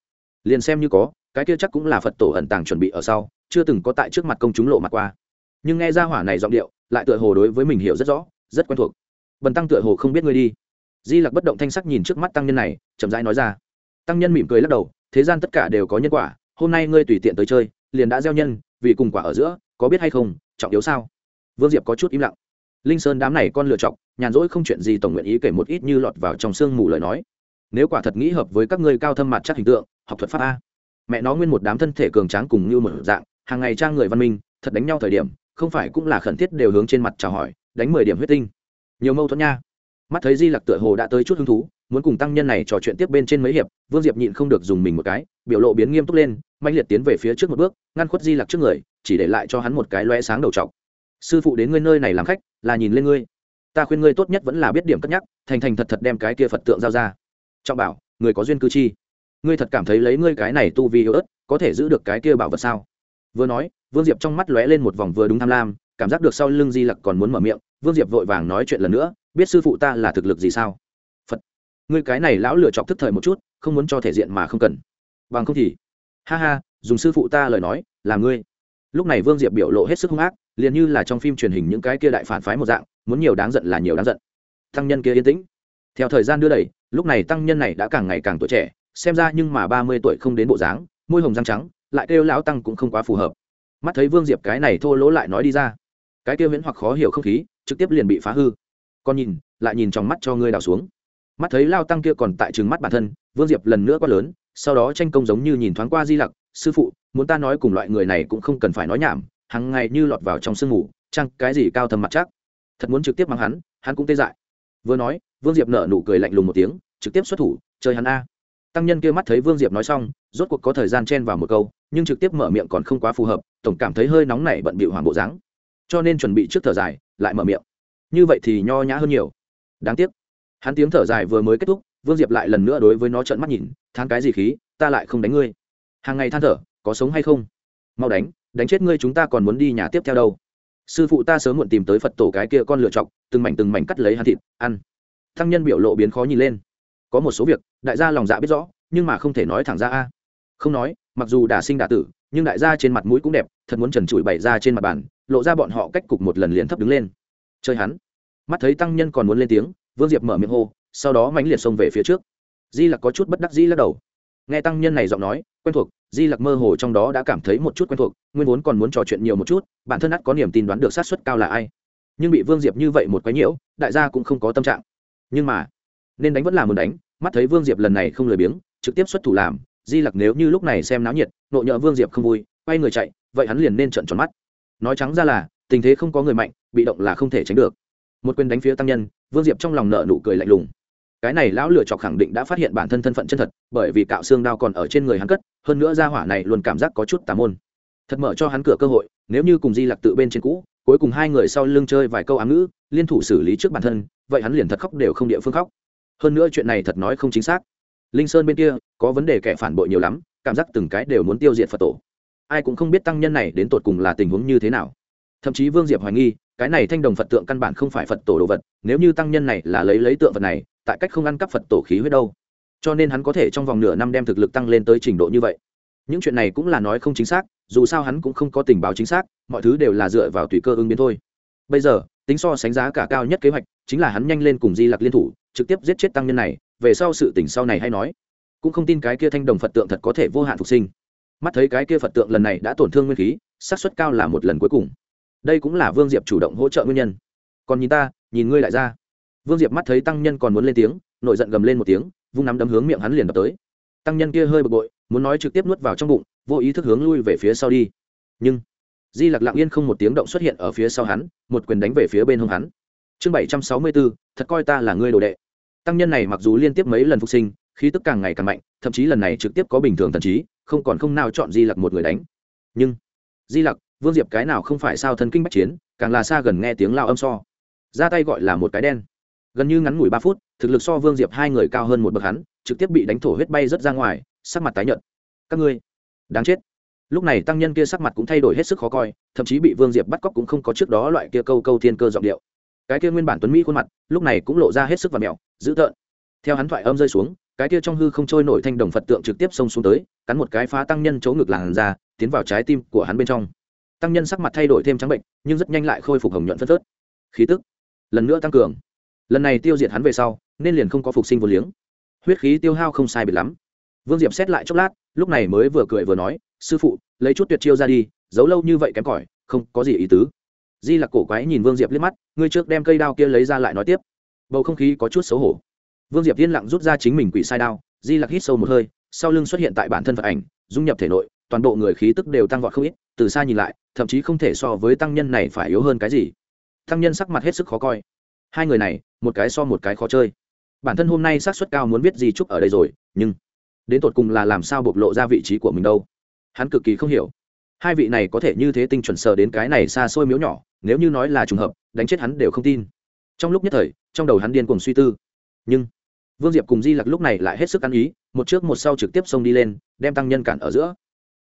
Liền xem như có, cái kia chắc cũng là phật tổ ẩn tàng chuẩn bị ở sau, chưa từng có tại trước mặt công chúng lộ mặt qua. Nhưng nghe gia hỏa này giọng điệu, lại tựa hồ đối với mình hiểu rất rõ, rất quen thuộc bần tăng tựa hồ không biết ngươi đi. Di lặc bất động thanh sắc nhìn trước mắt tăng nhân này, chậm rãi nói ra. Tăng nhân mỉm cười lắc đầu, thế gian tất cả đều có nhân quả, hôm nay ngươi tùy tiện tới chơi, liền đã gieo nhân, vì cùng quả ở giữa, có biết hay không, trọng yếu sao? Vương diệp có chút im lặng. Linh sơn đám này con lựa chọc nhàn rỗi không chuyện gì tổng nguyện ý kể một ít như lọt vào trong sương mù lời nói. Nếu quả thật nghĩ hợp với các ngươi cao thâm mặt chắc hình tượng, học thuật pháp a. Mẹ nó nguyên một đám thân thể cường tráng cùng như một dạng, hàng ngày trang người văn minh, thật đánh nhau thời điểm, không phải cũng là khẩn thiết đều hướng trên mặt chào hỏi, đánh mười điểm huyết tinh nhiều mâu thuẫn nha. Mắt thấy di lặc tựa hồ đã tới chút hứng thú, muốn cùng tăng nhân này trò chuyện tiếp bên trên mấy hiệp, vương diệp nhịn không được dùng mình một cái, biểu lộ biến nghiêm túc lên mạnh liệt tiến về phía trước một bước, ngăn khuất di lặc trước người, chỉ để lại cho hắn một cái loe sáng đầu trọc. Sư phụ đến ngươi nơi này làm khách, là nhìn lên ngươi. Ta khuyên ngươi tốt nhất vẫn là biết điểm cất nhắc, thành thành thật thật đem cái kia phật tượng giao ra. Trọng bảo, người có duyên cư chi. Ngươi thật cảm thấy lấy ngươi cái này tu vi yếu ớt, có thể giữ được cái kia bảo vật sao? Vừa nói, vương diệp trong mắt lóe lên một vòng vừa đúng tham lam, cảm giác được sau lưng di lặc còn muốn mở miệng vương diệp vội vàng nói chuyện lần nữa, biết sư phụ ta là thực lực gì sao? Phật. Ngươi cái này lão lựa chọc thức thời một chút, không muốn cho thể diện mà không cần. Bằng không thì. Ha ha, dùng sư phụ ta lời nói, là ngươi. Lúc này vương diệp biểu lộ hết sức hung ác, liền như là trong phim truyền hình những cái kia đại phản phái một dạng, muốn nhiều đáng giận là nhiều đáng giận. Tăng nhân kia yên tĩnh. Theo thời gian đưa đẩy, lúc này tăng nhân này đã càng ngày càng tuổi trẻ, xem ra nhưng mà ba mươi tuổi không đến bộ dáng, môi hồng răng trắng, lại kêu lão tăng cũng không quá phù hợp. Mắt thấy vương diệp cái này thô lỗ lại nói đi ra. Cái kia miễn hoặc khó hiểu không khí trực tiếp liền bị phá hư. Con nhìn, lại nhìn trong mắt cho ngươi đào xuống. Mắt thấy lao tăng kia còn tại trừng mắt bản thân, vương diệp lần nữa quát lớn, sau đó tranh công giống như nhìn thoáng qua di lặc, sư phụ, muốn ta nói cùng loại người này cũng không cần phải nói nhảm, hằng ngày như lọt vào trong sương ngủ chăng cái gì cao thầm mặt chắc? Thật muốn trực tiếp mắng hắn hắn cũng tê dại. Vừa nói, vương diệp nở nụ cười lạnh lùng một tiếng, trực tiếp xuất thủ, chơi hắn a. Tăng nhân kia mắt thấy vương diệp nói xong, rốt cuộc có thời gian chen vào một câu, nhưng trực tiếp mở miệng còn không quá phù hợp, tổng cảm thấy hơi nóng nảy bận bịu hoàng bộ dáng. Cho nên chuẩn bị trước thở dài lại mở miệng. Như vậy thì nho nhã hơn nhiều. Đáng tiếc. Hắn tiếng thở dài vừa mới kết thúc, vương diệp lại lần nữa đối với nó trợn mắt nhìn than cái gì khí, ta lại không đánh ngươi. Hàng ngày than thở, có sống hay không? Mau đánh đánh chết ngươi chúng ta còn muốn đi nhà tiếp theo đâu. Sư phụ ta sớm muộn tìm tới phật tổ cái kia con lựa chọc, từng mảnh từng mảnh cắt lấy hắn thịt, ăn. Thăng nhân biểu lộ biến khó nhìn lên. Có một số việc, đại gia lòng dạ biết rõ, nhưng mà không thể nói thẳng ra a không nói, mặc dù đả sinh đả tử, nhưng đại gia trên mặt mũi cũng đẹp, thật muốn trần trụi bày ra trên mặt bàn, lộ ra bọn họ cách cục một lần liền thấp đứng lên. Chơi hắn. Mắt thấy tăng nhân còn muốn lên tiếng, vương diệp mở miệng hô, sau đó mãnh liệt xông về phía trước. Di lặc có chút bất đắc dĩ lắc đầu. Nghe tăng nhân này giọng nói, quen thuộc, di lặc mơ hồ trong đó đã cảm thấy một chút quen thuộc, nguyên vốn còn muốn trò chuyện nhiều một chút, bản thân ắt có niềm tin đoán được sát xuất cao là ai. Nhưng bị vương diệp như vậy một quái nhiễu, đại gia cũng không có tâm trạng. Nhưng mà, nên đánh vẫn là muốn đánh, mắt thấy vương diệp lần này không lười biếng, trực tiếp xuất thủ làm di lặc nếu như lúc này xem náo nhiệt nộ nhỡ vương diệp không vui, quay người chạy, vậy hắn liền nên trận tròn mắt. Nói trắng ra là, tình thế không có người mạnh, bị động là không thể tránh được. Một quyền đánh phía tăng nhân, vương diệp trong lòng nợ nụ cười lạnh lùng. Cái này lão lựa chọc khẳng định đã phát hiện bản thân thân phận chân thật, bởi vì cạo xương đao còn ở trên người hắn cất, hơn nữa ra hỏa này luôn cảm giác có chút tà môn. Thật mở cho hắn cửa cơ hội, nếu như cùng di lặc tự bên trên cũ, cuối cùng hai người sau lưng chơi vài câu ám ngữ, liên thủ xử lý trước bản thân, vậy hắn liền thật khóc đều không địa phương khóc. Hơn nữa chuyện này thật nói không chính xác linh sơn bên kia, có vấn đề kẻ phản bội nhiều lắm, cảm giác từng cái đều muốn tiêu diệt phật tổ. Ai cũng không biết tăng nhân này đến tột cùng là tình huống như thế nào. Thậm chí vương diệp hoài nghi, cái này thanh đồng phật tượng căn bản không phải phật tổ đồ vật, nếu như tăng nhân này là lấy lấy tượng vật này, tại cách không ăn cắp phật tổ khí huyết đâu. Cho nên hắn có thể trong vòng nửa năm đem thực lực tăng lên tới trình độ như vậy. Những chuyện này cũng là nói không chính xác, dù sao hắn cũng không có tình báo chính xác, mọi thứ đều là dựa vào tùy cơ ứng biến thôi. Bây giờ tính so sánh giá cả cao nhất kế hoạch, chính là hắn nhanh lên cùng di lặc liên thủ, trực tiếp giết chết tăng nhân này, về sau sự tỉnh sau này hay nói. Cũng không tin cái kia thanh đồng phật tượng thật có thể vô hạn phục sinh. Mắt thấy cái kia phật tượng lần này đã tổn thương nguyên khí, xác suất cao là một lần cuối cùng. Đây cũng là vương diệp chủ động hỗ trợ nguyên nhân. Còn nhìn ta, nhìn ngươi lại ra. Vương diệp mắt thấy tăng nhân còn muốn lên tiếng, nội giận gầm lên một tiếng, vung nắm đấm hướng miệng hắn liền đập tới. Tăng nhân kia hơi bực bội, muốn nói trực tiếp nuốt vào trong bụng, vô ý thức hướng lui về phía sau đi. Nhưng di lặc lặng yên không một tiếng động xuất hiện ở phía sau hắn, một quyền đánh về phía bên hông hắn. Chương bảy trăm sáu mươi bốn thật coi ta là ngươi đồ đệ. Tăng nhân này mặc dù liên tiếp mấy lần phục sinh, khí tức càng ngày càng mạnh, thậm chí lần này trực tiếp có bình thường thần trí, không còn không nào chọn di lặc một người đánh. Nhưng, di lặc, vương diệp cái nào không phải sao thân kinh bách chiến, càng là xa gần nghe tiếng lao âm so. Ra tay gọi là một cái đen. Gần như ngắn ngủi ba phút, thực lực so vương diệp hai người cao hơn một bậc hắn, trực tiếp bị đánh thổ huyết bay rớt ra ngoài, sắc mặt tái nhợt. Các ngươi, đáng chết lúc này tăng nhân kia sắc mặt cũng thay đổi hết sức khó coi, thậm chí bị vương diệp bắt cóc cũng không có trước đó loại kia câu câu thiên cơ giọng điệu. Cái kia nguyên bản tuấn mỹ khuôn mặt, lúc này cũng lộ ra hết sức và mẹo, dữ tợn. Theo hắn thoại âm rơi xuống, cái kia trong hư không trôi nổi thanh đồng phật tượng trực tiếp xông xuống tới, cắn một cái phá tăng nhân chỗ ngực làn ra tiến vào trái tim của hắn bên trong. Tăng nhân sắc mặt thay đổi thêm trắng bệnh, nhưng rất nhanh lại khôi phục hồng nhuận phân phớt. Khí tức lần nữa tăng cường. Lần này tiêu diệt hắn về sau, nên liền không có phục sinh vô liếng. Huyết khí tiêu hao không sai biệt lắm. Vương diệp xét lại chốc lát, lúc này mới vừa cười vừa nói sư phụ, lấy chút tuyệt chiêu ra đi, giấu lâu như vậy kém cỏi, không có gì ý tứ. Di lặc cổ quái nhìn vương diệp liếc mắt, ngươi trước đem cây đao kia lấy ra lại nói tiếp. Bầu không khí có chút xấu hổ. Vương diệp yên lặng rút ra chính mình quỷ sai đao, di lặc hít sâu một hơi, sau lưng xuất hiện tại bản thân phật ảnh, dung nhập thể nội, toàn bộ người khí tức đều tăng vọt không ít, từ xa nhìn lại, thậm chí không thể so với tăng nhân này phải yếu hơn cái gì. Tăng nhân sắc mặt hết sức khó coi. Hai người này, một cái so một cái khó chơi. Bản thân hôm nay xác suất cao muốn biết gì chúc ở đây rồi, nhưng đến tột cùng là làm sao bộc lộ ra vị trí của mình đâu? Hắn cực kỳ không hiểu. Hai vị này có thể như thế tinh chuẩn sờ đến cái này xa xôi miếu nhỏ, nếu như nói là trùng hợp, đánh chết hắn đều không tin. Trong lúc nhất thời, trong đầu hắn điên cùng suy tư. Nhưng, vương diệp cùng di lặc lúc này lại hết sức ăn ý, một trước một sau trực tiếp xông đi lên, đem tăng nhân cản ở giữa.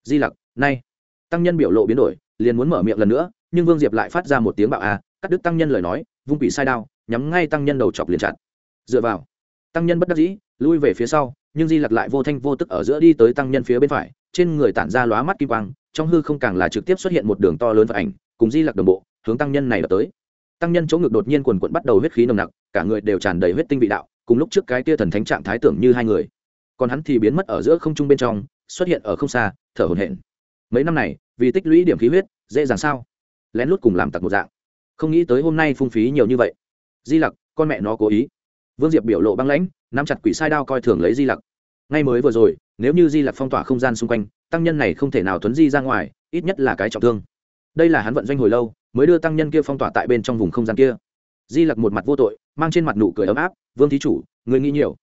Di lặc nay tăng nhân biểu lộ biến đổi, liền muốn mở miệng lần nữa, nhưng vương diệp lại phát ra một tiếng bạo a, cắt đứt tăng nhân lời nói, vung bị sai đao, nhắm ngay tăng nhân đầu chọc liền chặt. Dựa vào tăng nhân bất đắc dĩ, lui về phía sau, nhưng di lặc lại vô thanh vô tức ở giữa đi tới tăng nhân phía bên phải, trên người tản ra lóa mắt kim quang, trong hư không càng là trực tiếp xuất hiện một đường to lớn và ảnh, cùng di lặc đồng bộ, hướng tăng nhân này là tới. Tăng nhân chỗ ngực đột nhiên quần quận bắt đầu huyết khí nồng nặc, cả người đều tràn đầy huyết tinh vị đạo, cùng lúc trước cái tia thần thánh trạng thái tưởng như hai người. Còn hắn thì biến mất ở giữa không trung bên trong, xuất hiện ở không xa, thở hồn hển. Mấy năm này, vì tích lũy điểm khí huyết, dễ dàng sao? Lén lút cùng làm tặc một dạng. Không nghĩ tới hôm nay phung phí nhiều như vậy. Di lặc, con mẹ nó cố ý vương diệp biểu lộ băng lãnh, nắm chặt quỷ sai đao coi thường lấy di lặc. Ngay mới vừa rồi, nếu như di lặc phong tỏa không gian xung quanh, tăng nhân này không thể nào thuấn di ra ngoài, ít nhất là cái trọng thương. Đây là hắn vận doanh hồi lâu, mới đưa tăng nhân kia phong tỏa tại bên trong vùng không gian kia. Di lặc một mặt vô tội, mang trên mặt nụ cười ấm áp, vương thí chủ, ngươi nghĩ nhiều.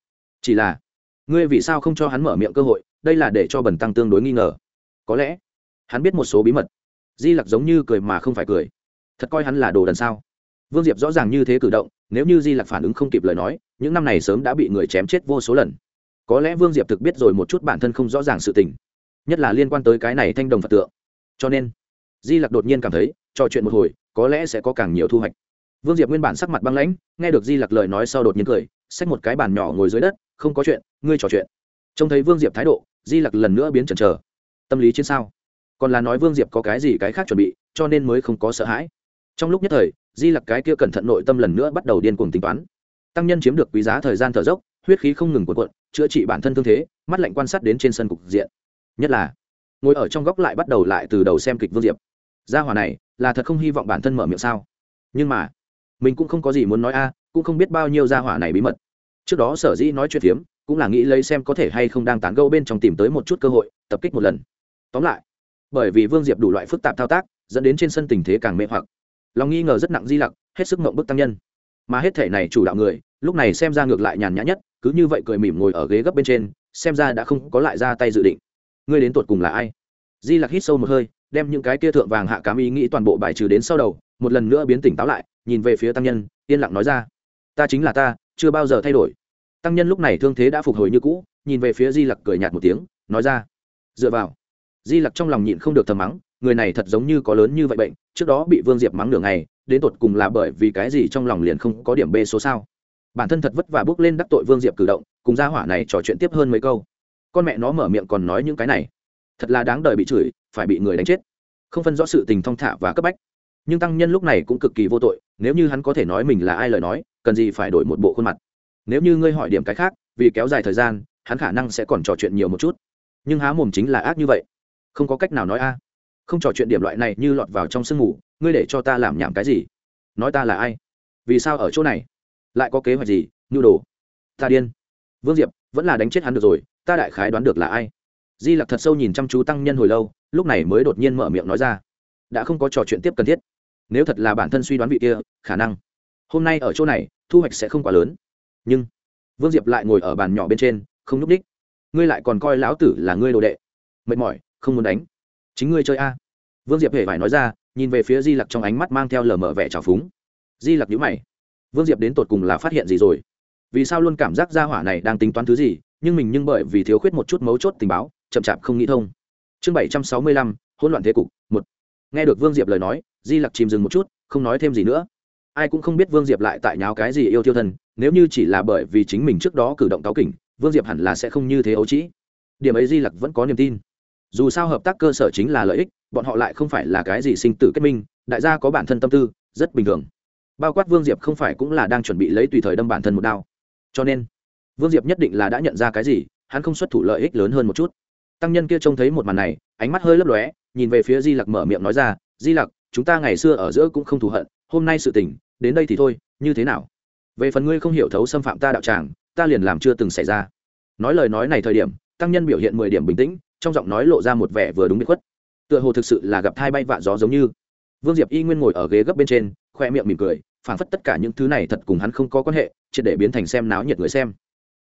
Chỉ là, ngươi vì sao không cho hắn mở miệng cơ hội, đây là để cho bần tăng tương đối nghi ngờ. Có lẽ, hắn biết một số bí mật. Di lặc giống như cười mà không phải cười. Thật coi hắn là đồ đần sao? Vương diệp rõ ràng như thế cử động, nếu như di lặc phản ứng không kịp lời nói, những năm này sớm đã bị người chém chết vô số lần. Có lẽ vương diệp thực biết rồi một chút bản thân không rõ ràng sự tình, nhất là liên quan tới cái này thanh đồng phật tượng. Cho nên, di lặc đột nhiên cảm thấy, trò chuyện một hồi, có lẽ sẽ có càng nhiều thu hoạch. Vương diệp nguyên bản sắc mặt băng lãnh, nghe được di lặc lời nói sau đột nhiên cười, xách một cái bàn nhỏ ngồi dưới đất, không có chuyện, ngươi trò chuyện. Trông thấy vương diệp thái độ, di lặc lần nữa biến chần chờ. Tâm lý trên sao? Còn là nói vương diệp có cái gì cái khác chuẩn bị, cho nên mới không có sợ hãi. Trong lúc nhất thời di lặc cái kia cẩn thận nội tâm lần nữa bắt đầu điên cuồng tính toán. Tăng nhân chiếm được quý giá thời gian thở dốc, huyết khí không ngừng cuộn cuộn, chữa trị bản thân thương thế, mắt lạnh quan sát đến trên sân cục diện. Nhất là, ngồi ở trong góc lại bắt đầu lại từ đầu xem kịch vương diệp. Gia hòa này, là thật không hy vọng bản thân mở miệng sao? Nhưng mà, mình cũng không có gì muốn nói a à, cũng không biết bao nhiêu gia hỏa này bí mật. Trước đó sở dĩ nói chuyện phiếm, cũng là nghĩ lấy xem có thể hay không đang tán gẫu bên trong tìm tới một chút cơ hội, tập kích một lần. Tóm lại, bởi vì vương diệp đủ loại phức tạp thao tác, dẫn đến trên sân tình thế càng mê hoặc lòng nghi ngờ rất nặng di lặc, hết sức mộng bức tăng nhân. Mà hết thể này chủ đạo người, lúc này xem ra ngược lại nhàn nhã nhất, cứ như vậy cười mỉm ngồi ở ghế gấp bên trên, xem ra đã không có lại ra tay dự định. Ngươi đến tuột cùng là ai? Di lặc hít sâu một hơi, đem những cái kia thượng vàng hạ cám ý nghĩ toàn bộ bài trừ đến sau đầu, một lần nữa biến tỉnh táo lại, nhìn về phía tăng nhân, yên lặng nói ra. Ta chính là ta, chưa bao giờ thay đổi. Tăng nhân lúc này thương thế đã phục hồi như cũ, nhìn về phía di lặc cười nhạt một tiếng, nói ra. Dựa vào. Di lặc trong lòng nhịn không được thầm mắng người này thật giống như có lớn như vậy bệnh, trước đó bị vương diệp mắng nửa ngày, đến tột cùng là bởi vì cái gì trong lòng liền không có điểm b số sao? Bản thân thật vất vả bước lên đắc tội vương diệp cử động, cùng gia hỏa này trò chuyện tiếp hơn mấy câu. Con mẹ nó mở miệng còn nói những cái này. Thật là đáng đời bị chửi, phải bị người đánh chết. Không phân rõ sự tình thong thả và cấp bách. Nhưng tăng nhân lúc này cũng cực kỳ vô tội, nếu như hắn có thể nói mình là ai lời nói, cần gì phải đổi một bộ khuôn mặt. Nếu như ngươi hỏi điểm cái khác, vì kéo dài thời gian, hắn khả năng sẽ còn trò chuyện nhiều một chút. Nhưng há mồm chính là ác như vậy. Không có cách nào nói a không trò chuyện điểm loại này như lọt vào trong sương mù ngươi để cho ta làm nhảm cái gì? Nói ta là ai? Vì sao ở chỗ này? Lại có kế hoạch gì? Nhu đồ. Ta điên. Vương diệp, vẫn là đánh chết hắn được rồi, ta đại khái đoán được là ai? Di lặc thật sâu nhìn chăm chú tăng nhân hồi lâu, lúc này mới đột nhiên mở miệng nói ra. Đã không có trò chuyện tiếp cần thiết. Nếu thật là bản thân suy đoán vị kia, khả năng hôm nay ở chỗ này, thu hoạch sẽ không quá lớn. Nhưng vương diệp lại ngồi ở bàn nhỏ bên trên, không nhúc ních ngươi lại còn coi lão tử là ngươi đồ đệ. Mệt mỏi, không muốn đánh chính ngươi chơi a vương diệp hề phải nói ra nhìn về phía di lặc trong ánh mắt mang theo lờ mờ vẻ trào phúng di lặc nhữ mày vương diệp đến tột cùng là phát hiện gì rồi vì sao luôn cảm giác gia hỏa này đang tính toán thứ gì nhưng mình nhưng bởi vì thiếu khuyết một chút mấu chốt tình báo chậm chạp không nghĩ thông chương bảy trăm sáu mươi lăm hỗn loạn thế cục một nghe được vương diệp lời nói di lặc chìm dừng một chút không nói thêm gì nữa ai cũng không biết vương diệp lại tại nháo cái gì yêu tiêu thân nếu như chỉ là bởi vì chính mình trước đó cử động táo kỉnh vương diệp hẳn là sẽ không như thế ấu trĩ điểm ấy di lặc vẫn có niềm tin dù sao hợp tác cơ sở chính là lợi ích, bọn họ lại không phải là cái gì sinh tử kết minh, đại gia có bản thân tâm tư, rất bình thường. Bao quát vương diệp không phải cũng là đang chuẩn bị lấy tùy thời đâm bản thân một đao. Cho nên, vương diệp nhất định là đã nhận ra cái gì, hắn không xuất thủ lợi ích lớn hơn một chút. Tăng nhân kia trông thấy một màn này, ánh mắt hơi lấp lóe, nhìn về phía di lặc mở miệng nói ra, di lặc, chúng ta ngày xưa ở giữa cũng không thù hận, hôm nay sự tình, đến đây thì thôi, như thế nào? Về phần ngươi không hiểu thấu xâm phạm ta đạo tràng, ta liền làm chưa từng xảy ra. Nói lời nói này thời điểm, tăng nhân biểu hiện mười điểm bình tĩnh trong giọng nói lộ ra một vẻ vừa đúng bị khuất. Tựa hồ thực sự là gặp thai bay vạ gió giống như. Vương diệp y nguyên ngồi ở ghế gấp bên trên, khoe miệng mỉm cười, phảng phất tất cả những thứ này thật cùng hắn không có quan hệ, triệt để biến thành xem náo nhiệt người xem.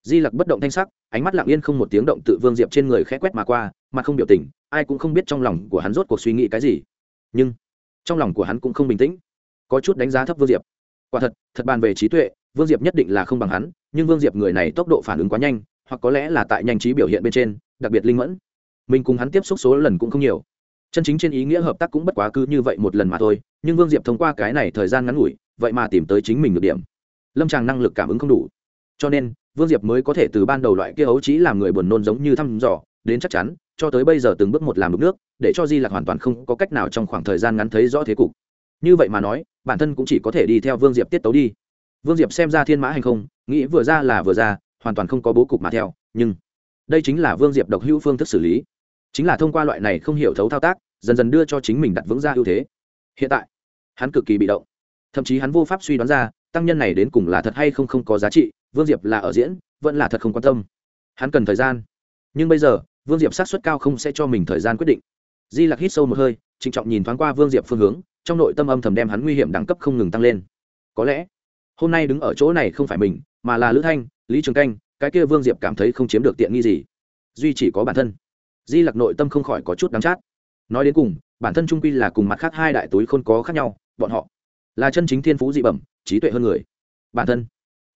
Di lặc bất động thanh sắc, ánh mắt lặng yên không một tiếng động tự vương diệp trên người khẽ quét mà qua, mà không biểu tình, ai cũng không biết trong lòng của hắn rốt cuộc suy nghĩ cái gì. Nhưng, trong lòng của hắn cũng không bình tĩnh. Có chút đánh giá thấp vương diệp. Quả thật thật bàn về trí tuệ, vương diệp nhất định là không bằng hắn, nhưng vương diệp người này tốc độ phản ứng quá nhanh, hoặc có lẽ là tại nhanh trí biểu hiện bên trên, đặc biệt linh mẫn mình cùng hắn tiếp xúc số lần cũng không nhiều. Chân chính trên ý nghĩa hợp tác cũng bất quá cứ như vậy một lần mà thôi, nhưng vương diệp thông qua cái này thời gian ngắn ngủi, vậy mà tìm tới chính mình được điểm. Lâm tràng năng lực cảm ứng không đủ. Cho nên, vương diệp mới có thể từ ban đầu loại kia ấu trí làm người buồn nôn giống như thăm dò, đến chắc chắn, cho tới bây giờ từng bước một làm đục nước, để cho di lạc hoàn toàn không có cách nào trong khoảng thời gian ngắn thấy rõ thế cục. Như vậy mà nói, bản thân cũng chỉ có thể đi theo vương diệp tiết tấu đi. Vương diệp xem ra thiên mã hay không, nghĩ vừa ra là vừa ra, hoàn toàn không có bố cục mà theo, nhưng đây chính là vương diệp độc hữu phương thức xử lý. Chính là thông qua loại này không hiểu thấu thao tác, dần dần đưa cho chính mình đặt vững ra ưu thế. Hiện tại, hắn cực kỳ bị động. Thậm chí hắn vô pháp suy đoán ra, tăng nhân này đến cùng là thật hay không không có giá trị, vương diệp là ở diễn, vẫn là thật không quan tâm. Hắn cần thời gian. Nhưng bây giờ, vương diệp sát xuất cao không sẽ cho mình thời gian quyết định. Di lặc hít sâu một hơi, trịnh trọng nhìn thoáng qua vương diệp phương hướng, trong nội tâm âm thầm đem hắn nguy hiểm đẳng cấp không ngừng tăng lên. Có lẽ, hôm nay đứng ở chỗ này không phải mình, mà là lữ thanh, lý trường canh cái kia vương diệp cảm thấy không chiếm được tiện nghi gì duy chỉ có bản thân di lặc nội tâm không khỏi có chút đắng chát nói đến cùng bản thân trung quy là cùng mặt khác hai đại túi khôn có khác nhau bọn họ là chân chính thiên phú dị bẩm trí tuệ hơn người bản thân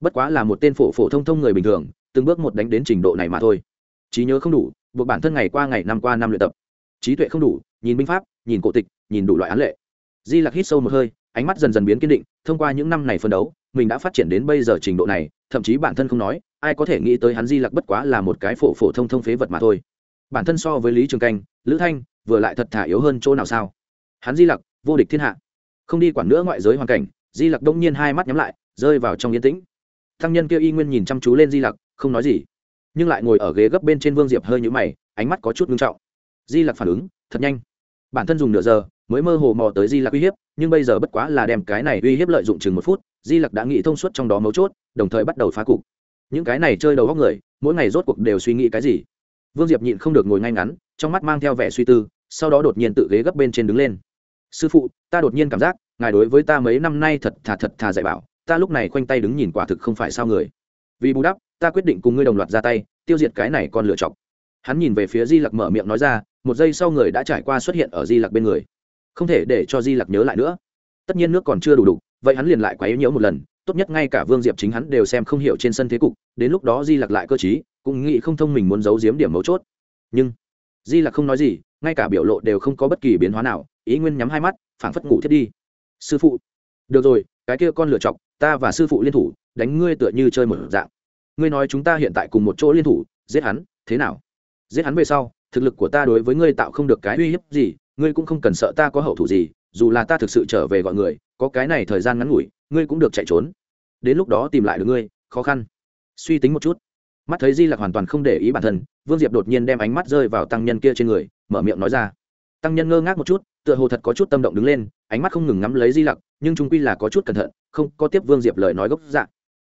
bất quá là một tên phổ phổ thông thông người bình thường từng bước một đánh đến trình độ này mà thôi trí nhớ không đủ buộc bản thân ngày qua ngày năm qua năm luyện tập trí tuệ không đủ nhìn binh pháp nhìn cổ tịch nhìn đủ loại án lệ di lặc hít sâu một hơi ánh mắt dần dần biến kiên định thông qua những năm này phân đấu mình đã phát triển đến bây giờ trình độ này, thậm chí bản thân không nói, ai có thể nghĩ tới hắn di lặc bất quá là một cái phổ phổ thông thông phế vật mà thôi. Bản thân so với lý trường canh, lữ thanh, vừa lại thật thả yếu hơn chỗ nào sao? Hắn di lặc, vô địch thiên hạ. Không đi quản nữa ngoại giới hoàn cảnh, di lặc đông nhiên hai mắt nhắm lại, rơi vào trong yên tĩnh. Thăng nhân kia y nguyên nhìn chăm chú lên di lặc, không nói gì. Nhưng lại ngồi ở ghế gấp bên trên vương diệp hơi nhũ mày, ánh mắt có chút ngưng trọng. Di lặc phản ứng, thật nhanh. Bản thân dùng nửa giờ, mới mơ hồ mò tới di lặc uy hiếp, nhưng bây giờ bất quá là đem cái này uy hiếp lợi dụng chừng một phút di lặc đã nghĩ thông suốt trong đó mấu chốt, đồng thời bắt đầu phá cục. Những cái này chơi đầu góc người, mỗi ngày rốt cuộc đều suy nghĩ cái gì? Vương diệp nhịn không được ngồi ngay ngắn, trong mắt mang theo vẻ suy tư, sau đó đột nhiên tự ghế gấp bên trên đứng lên. Sư phụ, ta đột nhiên cảm giác, ngài đối với ta mấy năm nay thật thà thật thà dạy bảo, ta lúc này khoanh tay đứng nhìn quả thực không phải sao người. Vì bù đắp, ta quyết định cùng ngươi đồng loạt ra tay, tiêu diệt cái này còn lựa chọc. Hắn nhìn về phía di lặc mở miệng nói ra, một giây sau người đã trải qua xuất hiện ở di lặc bên người. Không thể để cho di lặc nhớ lại nữa. Tất nhiên nước còn chưa đủ đủ vậy hắn liền lại quá yếu nhiễu một lần, tốt nhất ngay cả vương diệp chính hắn đều xem không hiểu trên sân thế cục, đến lúc đó di lặc lại cơ chí cũng nghĩ không thông mình muốn giấu giếm điểm mấu chốt. Nhưng, di lặc không nói gì, ngay cả biểu lộ đều không có bất kỳ biến hóa nào, ý nguyên nhắm hai mắt, phảng phất ngủ thiết đi. Sư phụ. Được rồi, cái kia con lựa chọc, ta và sư phụ liên thủ, đánh ngươi tựa như chơi một dạng. Ngươi nói chúng ta hiện tại cùng một chỗ liên thủ, giết hắn, thế nào? Giết hắn về sau, thực lực của ta đối với ngươi tạo không được cái uy hiếp gì, ngươi cũng không cần sợ ta có hậu thủ gì dù là ta thực sự trở về gọi người, có cái này thời gian ngắn ngủi, ngươi cũng được chạy trốn. Đến lúc đó tìm lại được ngươi, khó khăn. Suy tính một chút. Mắt thấy di lặc hoàn toàn không để ý bản thân, vương diệp đột nhiên đem ánh mắt rơi vào tăng nhân kia trên người, mở miệng nói ra. Tăng nhân ngơ ngác một chút, tựa hồ thật có chút tâm động đứng lên, ánh mắt không ngừng ngắm lấy di lặc, nhưng chúng quy là có chút cẩn thận, không có tiếp vương diệp lời nói gốc dạ.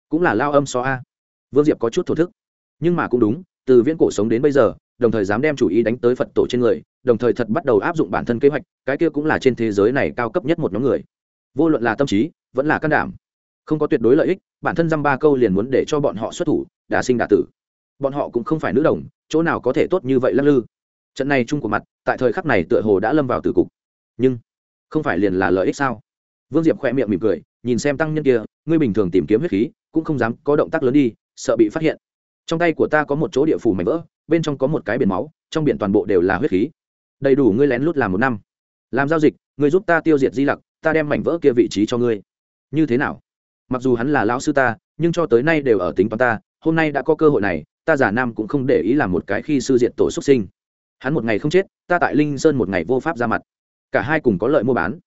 cũng là lao âm xó a. Vương diệp có chút thổ thức. Nhưng mà cũng đúng, từ viễn cổ sống đến bây giờ, đồng thời dám đem chủ ý đánh tới phật tổ trên người đồng thời thật bắt đầu áp dụng bản thân kế hoạch, cái kia cũng là trên thế giới này cao cấp nhất một nhóm người. Vô luận là tâm trí, vẫn là can đảm. Không có tuyệt đối lợi ích, bản thân dăm ba câu liền muốn để cho bọn họ xuất thủ, đả sinh đả tử. Bọn họ cũng không phải nữ đồng, chỗ nào có thể tốt như vậy lắc lư. Trận này chung của mặt, tại thời khắc này tựa hồ đã lâm vào tử cục. Nhưng, không phải liền là lợi ích sao? Vương diệp khỏe miệng mỉm cười, nhìn xem tăng nhân kia, ngươi bình thường tìm kiếm huyết khí, cũng không dám có động tác lớn đi, sợ bị phát hiện. Trong tay của ta có một chỗ địa phủ mảnh vỡ, bên trong có một cái biển máu, trong biển toàn bộ đều là huyết khí đầy đủ ngươi lén lút làm một năm. Làm giao dịch, ngươi giúp ta tiêu diệt di lặc, ta đem mảnh vỡ kia vị trí cho ngươi. Như thế nào? Mặc dù hắn là lão sư ta, nhưng cho tới nay đều ở tính toán ta, hôm nay đã có cơ hội này, ta giả nam cũng không để ý làm một cái khi sư diện tổ xuất sinh. Hắn một ngày không chết, ta tại linh sơn một ngày vô pháp ra mặt. Cả hai cùng có lợi mua bán.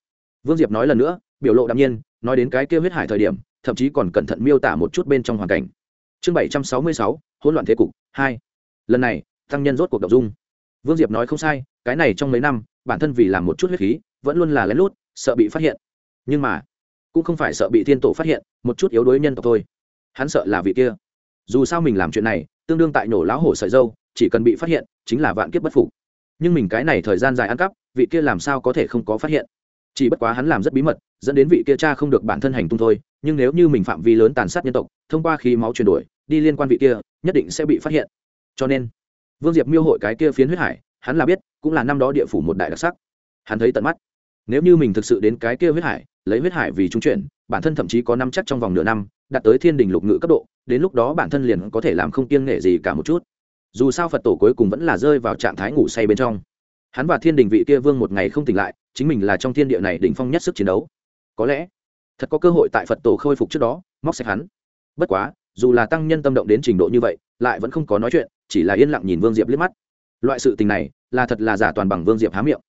Vương diệp nói lần nữa, biểu lộ đ ạ m nhiên, nói đến cái kia huyết hải thời điểm, thậm chí còn cẩn thận miêu tả một chút bên trong hoàn cảnh. Chương bảy trăm sáu mươi sáu, hỗn loạn thế cục, hai. Lần này, tăng nhân rốt cuộc đ ộ n g dung. Vương diệp nói không sai cái này trong mấy năm, bản thân vì làm một chút huyết khí, vẫn luôn là lén lút, sợ bị phát hiện. Nhưng mà, cũng không phải sợ bị thiên tổ phát hiện, một chút yếu đuối nhân tộc thôi. Hắn sợ là vị kia. Dù sao mình làm chuyện này, tương đương tại nổ lão hổ sợi dâu, chỉ cần bị phát hiện, chính là vạn kiếp bất phục. Nhưng mình cái này thời gian dài ăn cắp, vị kia làm sao có thể không có phát hiện? Chỉ bất quá hắn làm rất bí mật, dẫn đến vị kia cha không được bản thân hành tung thôi, nhưng nếu như mình phạm vi lớn tàn sát nhân tộc, thông qua khí máu chuyển đổi, đi liên quan vị kia, nhất định sẽ bị phát hiện. Cho nên, vương diệp miêu hội cái kia phiến huyết hải hắn là biết, cũng là năm đó địa phủ một đại đặc sắc. Hắn thấy tận mắt. Nếu như mình thực sự đến cái kia huyết hải, lấy huyết hải vì trung chuyển, bản thân thậm chí có năm chắc trong vòng nửa năm, đạt tới thiên đình lục ngự cấp độ, đến lúc đó bản thân liền có thể làm không kiêng nghệ gì cả một chút. Dù sao phật tổ cuối cùng vẫn là rơi vào trạng thái ngủ say bên trong. Hắn và thiên đình vị kia vương một ngày không tỉnh lại, chính mình là trong thiên địa này đỉnh phong nhất sức chiến đấu. Có lẽ, thật có cơ hội tại phật tổ khôi phục trước đó, móc sạch hắn. Bất quá, dù là tăng nhân tâm động đến trình độ như vậy, lại vẫn không có nói chuyện, chỉ là yên lặng nhìn vương diệp liếc mắt loại sự tình này là thật là giả toàn bằng vương diệp há miệng.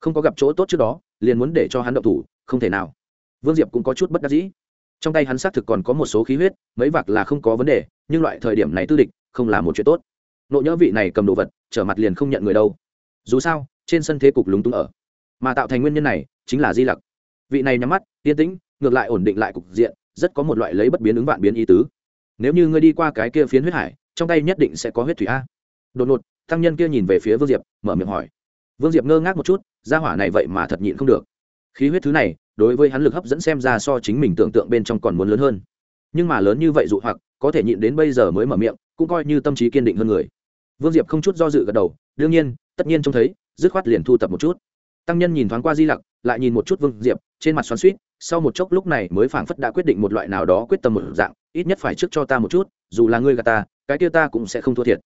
Không có gặp chỗ tốt trước đó, liền muốn để cho hắn động thủ, không thể nào. Vương diệp cũng có chút bất đắc dĩ. Trong tay hắn xác thực còn có một số khí huyết, mấy vạc là không có vấn đề, nhưng loại thời điểm này tư địch không là một chuyện tốt. Nộ nhỡ vị này cầm đồ vật, trở mặt liền không nhận người đâu. Dù sao, trên sân thế cục lúng túng ở. Mà tạo thành nguyên nhân này chính là di lặc. Vị này nhắm mắt, yên tĩnh, ngược lại ổn định lại cục diện, rất có một loại lấy bất biến ứng vạn biến ý tứ. Nếu như ngươi đi qua cái kia phiến huyết hải, trong tay nhất định sẽ có huyết thủy a. Đột ngột tăng nhân kia nhìn về phía vương diệp, mở miệng hỏi. Vương diệp ngơ ngác một chút ra hỏa này vậy mà thật nhịn không được. Khí huyết thứ này, đối với hắn lực hấp dẫn xem ra so chính mình tưởng tượng bên trong còn muốn lớn hơn. Nhưng mà lớn như vậy dụ hoặc, có thể nhịn đến bây giờ mới mở miệng, cũng coi như tâm trí kiên định hơn người. Vương diệp không chút do dự gật đầu, đương nhiên, tất nhiên trông thấy, dứt khoát liền thu tập một chút. Tăng nhân nhìn thoáng qua di lặc, lại nhìn một chút vương diệp, trên mặt xoắn suýt sau một chốc lúc này mới phảng phất đã quyết định một loại nào đó quyết tâm một dạng, ít nhất phải trước cho ta một chút, dù là ngươi gà ta, cái kia ta cũng sẽ không thua thiệt.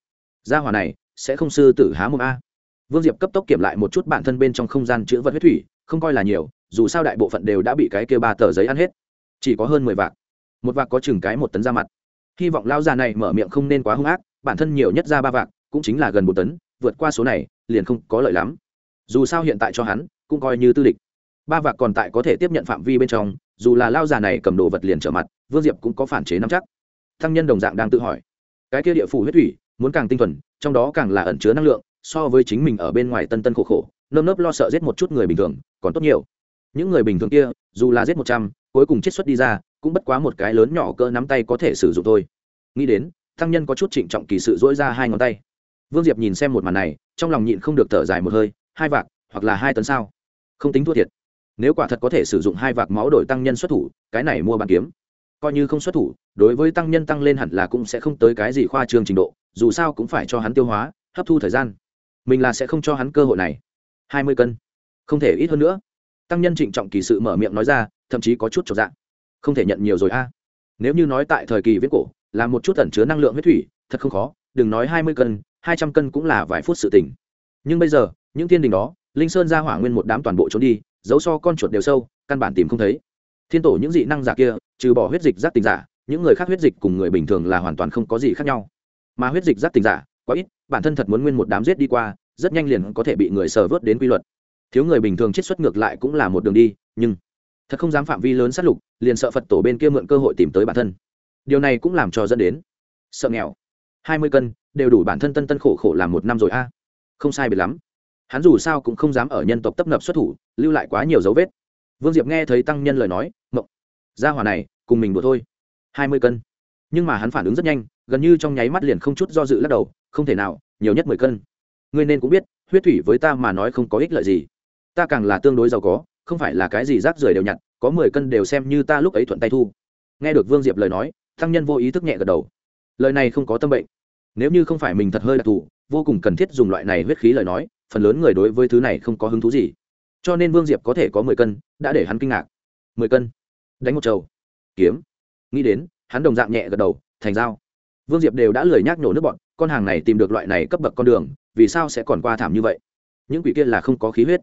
Gia hỏa này sẽ không sư tử há mồm a. Vương diệp cấp tốc kiểm lại một chút bản thân bên trong không gian chữ vật huyết thủy, không coi là nhiều, dù sao đại bộ phận đều đã bị cái kia ba tờ giấy ăn hết. Chỉ có hơn mười vạc. Một vạc có chừng cái một tấn ra mặt. Hy vọng lao già này mở miệng không nên quá hung ác, bản thân nhiều nhất ra ba vạc, cũng chính là gần một tấn, vượt qua số này, liền không có lợi lắm. Dù sao hiện tại cho hắn, cũng coi như tư địch ba vạc còn tại có thể tiếp nhận phạm vi bên trong, dù là lao già này cầm đồ vật liền trở mặt, vương diệp cũng có phản chế nắm chắc. Thăng nhân đồng dạng đang tự hỏi, cái kia địa phủ huyết thủy, muốn càng tinh thuần trong đó càng là ẩn chứa năng lượng, so với chính mình ở bên ngoài tân tân khổ khổ, nơm nớp lo sợ giết một chút người bình thường, còn tốt nhiều. Những người bình thường kia, dù là giết một trăm, cuối cùng chiết xuất đi ra, cũng bất quá một cái lớn nhỏ cỡ nắm tay có thể sử dụng thôi. Nghĩ đến, thăng nhân có chút trịnh trọng kỳ sự dỗi ra hai ngón tay. Vương diệp nhìn xem một màn này, trong lòng nhịn không được thở dài một hơi, hai vạc, hoặc là hai tấn sao? Không tính thua thiệt. Nếu quả thật có thể sử dụng hai vạc máu đổi tăng nhân xuất thủ, cái này mua bàn kiếm. Coi như không xuất thủ, đối với tăng nhân tăng lên hẳn là cũng sẽ không tới cái gì khoa trương trình độ dù sao cũng phải cho hắn tiêu hóa, hấp thu thời gian. Mình là sẽ không cho hắn cơ hội này. Hai mươi cân. Không thể ít hơn nữa. Tăng nhân trịnh trọng kỳ sự mở miệng nói ra, thậm chí có chút trọn dạng không thể nhận nhiều rồi a. Nếu như nói tại thời kỳ viết cổ, là một chút ẩn chứa năng lượng huyết thủy, thật không khó, đừng nói hai mươi cân, hai trăm cân cũng là vài phút sự tỉnh nhưng bây giờ, những thiên đình đó, linh sơn ra hỏa nguyên một đám toàn bộ trốn đi, giấu so con chuột đều sâu, căn bản tìm không thấy. Thiên tổ những dị năng giả kia, trừ bỏ huyết dịch giác tình giả, những người khác huyết dịch cùng người bình thường là hoàn toàn không có gì khác nhau mà huyết dịch giác tình giả, quá ít, bản thân thật muốn nguyên một đám giết đi qua, rất nhanh liền có thể bị người sờ vớt đến quy luật. Thiếu người bình thường chết xuất ngược lại cũng là một đường đi, nhưng thật không dám phạm vi lớn sát lục, liền sợ phật tổ bên kia mượn cơ hội tìm tới bản thân. Điều này cũng làm cho dẫn đến sợ nghèo. Hai mươi cân, đều đủ bản thân tân tân khổ khổ làm một năm rồi a. Không sai biệt lắm. Hắn dù sao cũng không dám ở nhân tộc tấp nập xuất thủ, lưu lại quá nhiều dấu vết. Vương diệp nghe thấy tăng nhân lời nói, mộng, gia hòa này, cùng mình đùa thôi. Hai mươi cân nhưng mà hắn phản ứng rất nhanh, gần như trong nháy mắt liền không chút do dự lắc đầu, không thể nào, nhiều nhất mười cân. Ngươi nên cũng biết, huyết thủy với ta mà nói không có ích lợi gì. Ta càng là tương đối giàu có, không phải là cái gì rác rưởi đều nhặt, có mười cân đều xem như ta lúc ấy thuận tay thu. Nghe được vương diệp lời nói, Thăng nhân vô ý thức nhẹ gật đầu. Lời này không có tâm bệnh. Nếu như không phải mình thật hơi đặc thù, vô cùng cần thiết dùng loại này huyết khí lời nói, phần lớn người đối với thứ này không có hứng thú gì. Cho nên vương diệp có thể có mười cân, đã để hắn kinh ngạc. Mười cân. Đánh một trầu. Kiếm. Nghĩ đến hắn đồng dạng nhẹ gật đầu, thành dao vương diệp đều đã lười nhác nhổ nước bọn, con hàng này tìm được loại này cấp bậc con đường, vì sao sẽ còn qua thảm như vậy? Những quỷ kia là không có khí huyết.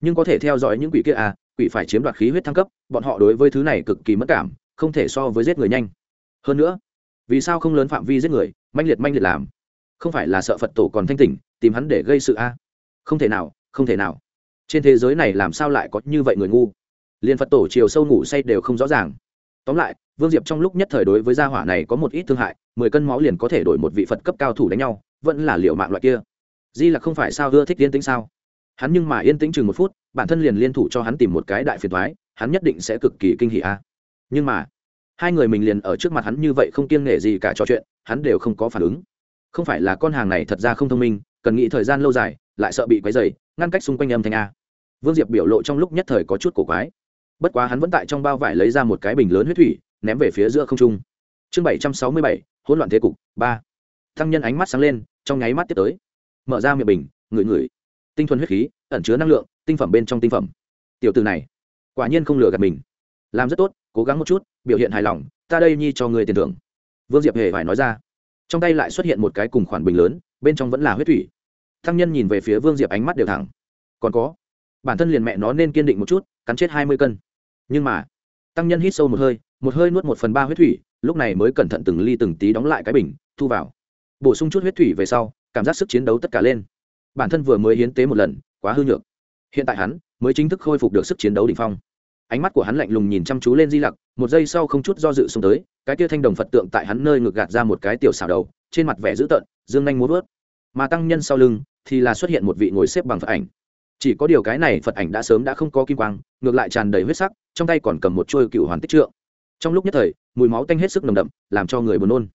Nhưng có thể theo dõi những quỷ kia à quỷ phải chiếm đoạt khí huyết thăng cấp, bọn họ đối với thứ này cực kỳ mất cảm, không thể so với giết người nhanh. Hơn nữa, vì sao không lớn phạm vi giết người manh liệt manh liệt làm? Không phải là sợ phật tổ còn thanh tỉnh, tìm hắn để gây sự a à? không thể nào, không thể nào. Trên thế giới này làm sao lại có như vậy người ngu? Liền phật tổ chiều sâu ngủ say đều không rõ ràng tóm lại, vương diệp trong lúc nhất thời đối với gia hỏa này có một ít thương hại, mười cân máu liền có thể đổi một vị phật cấp cao thủ đánh nhau, vẫn là liệu mạng loại kia. Di là không phải sao ưa thích yên tĩnh sao? Hắn nhưng mà yên tĩnh chừng một phút, bản thân liền liên thủ cho hắn tìm một cái đại phiền thoái hắn nhất định sẽ cực kỳ kinh hỉ a. Nhưng mà, hai người mình liền ở trước mặt hắn như vậy không kiêng nể gì cả trò chuyện, hắn đều không có phản ứng. Không phải là con hàng này thật ra không thông minh, cần nghĩ thời gian lâu dài, lại sợ bị quấy dày ngăn cách xung quanh âm thanh a. Vương diệp biểu lộ trong lúc nhất thời có chút cổ quái bất quá hắn vẫn tại trong bao vải lấy ra một cái bình lớn huyết thủy, ném về phía giữa không trung. Chương bảy trăm sáu mươi bảy, hỗn loạn thế cục, ba. Thăng nhân ánh mắt sáng lên, trong nháy mắt tiếp tới. Mở ra miệng bình, ngửi ngửi. Tinh thuần huyết khí, ẩn chứa năng lượng, tinh phẩm bên trong tinh phẩm. Tiểu từ này, quả nhiên không lừa gạt mình. Làm rất tốt, cố gắng một chút, biểu hiện hài lòng, ta đây nhi cho người tiền thưởng. Vương diệp hề phải nói ra. Trong tay lại xuất hiện một cái cùng khoản bình lớn, bên trong vẫn là huyết thủy. Thăng nhân nhìn về phía vương diệp ánh mắt đều thẳng. Còn có, bản thân liền mẹ nó nên kiên định một chút, cắn chết hai mươi cân nhưng mà, tăng nhân hít sâu một hơi một hơi nuốt một phần ba huyết thủy, lúc này mới cẩn thận từng ly từng tí đóng lại cái bình, thu vào. Bổ sung chút huyết thủy về sau, cảm giác sức chiến đấu tất cả lên. Bản thân vừa mới hiến tế một lần, quá hư nhược. Hiện tại hắn mới chính thức khôi phục được sức chiến đấu đ ỉ n h phong. Ánh mắt của hắn lạnh lùng nhìn chăm chú lên di lặc, một giây sau không chút do dự xông tới, cái tia thanh đồng phật tượng tại hắn nơi ngược gạt ra một cái tiểu xào đầu, trên mặt vẻ dữ tợn, dương nhanh muốn vớt. Mà tăng nhân sau lưng thì là xuất hiện một vị ngồi xếp bằng phật ảnh chỉ có điều cái này phật ảnh đã sớm đã không có kim quang, ngược lại tràn đầy huyết sắc, trong tay còn cầm một trôi cựu hoàn tích trượng. Trong lúc nhất thời, mùi máu tanh hết sức nồng đậm, làm cho người buồn nôn.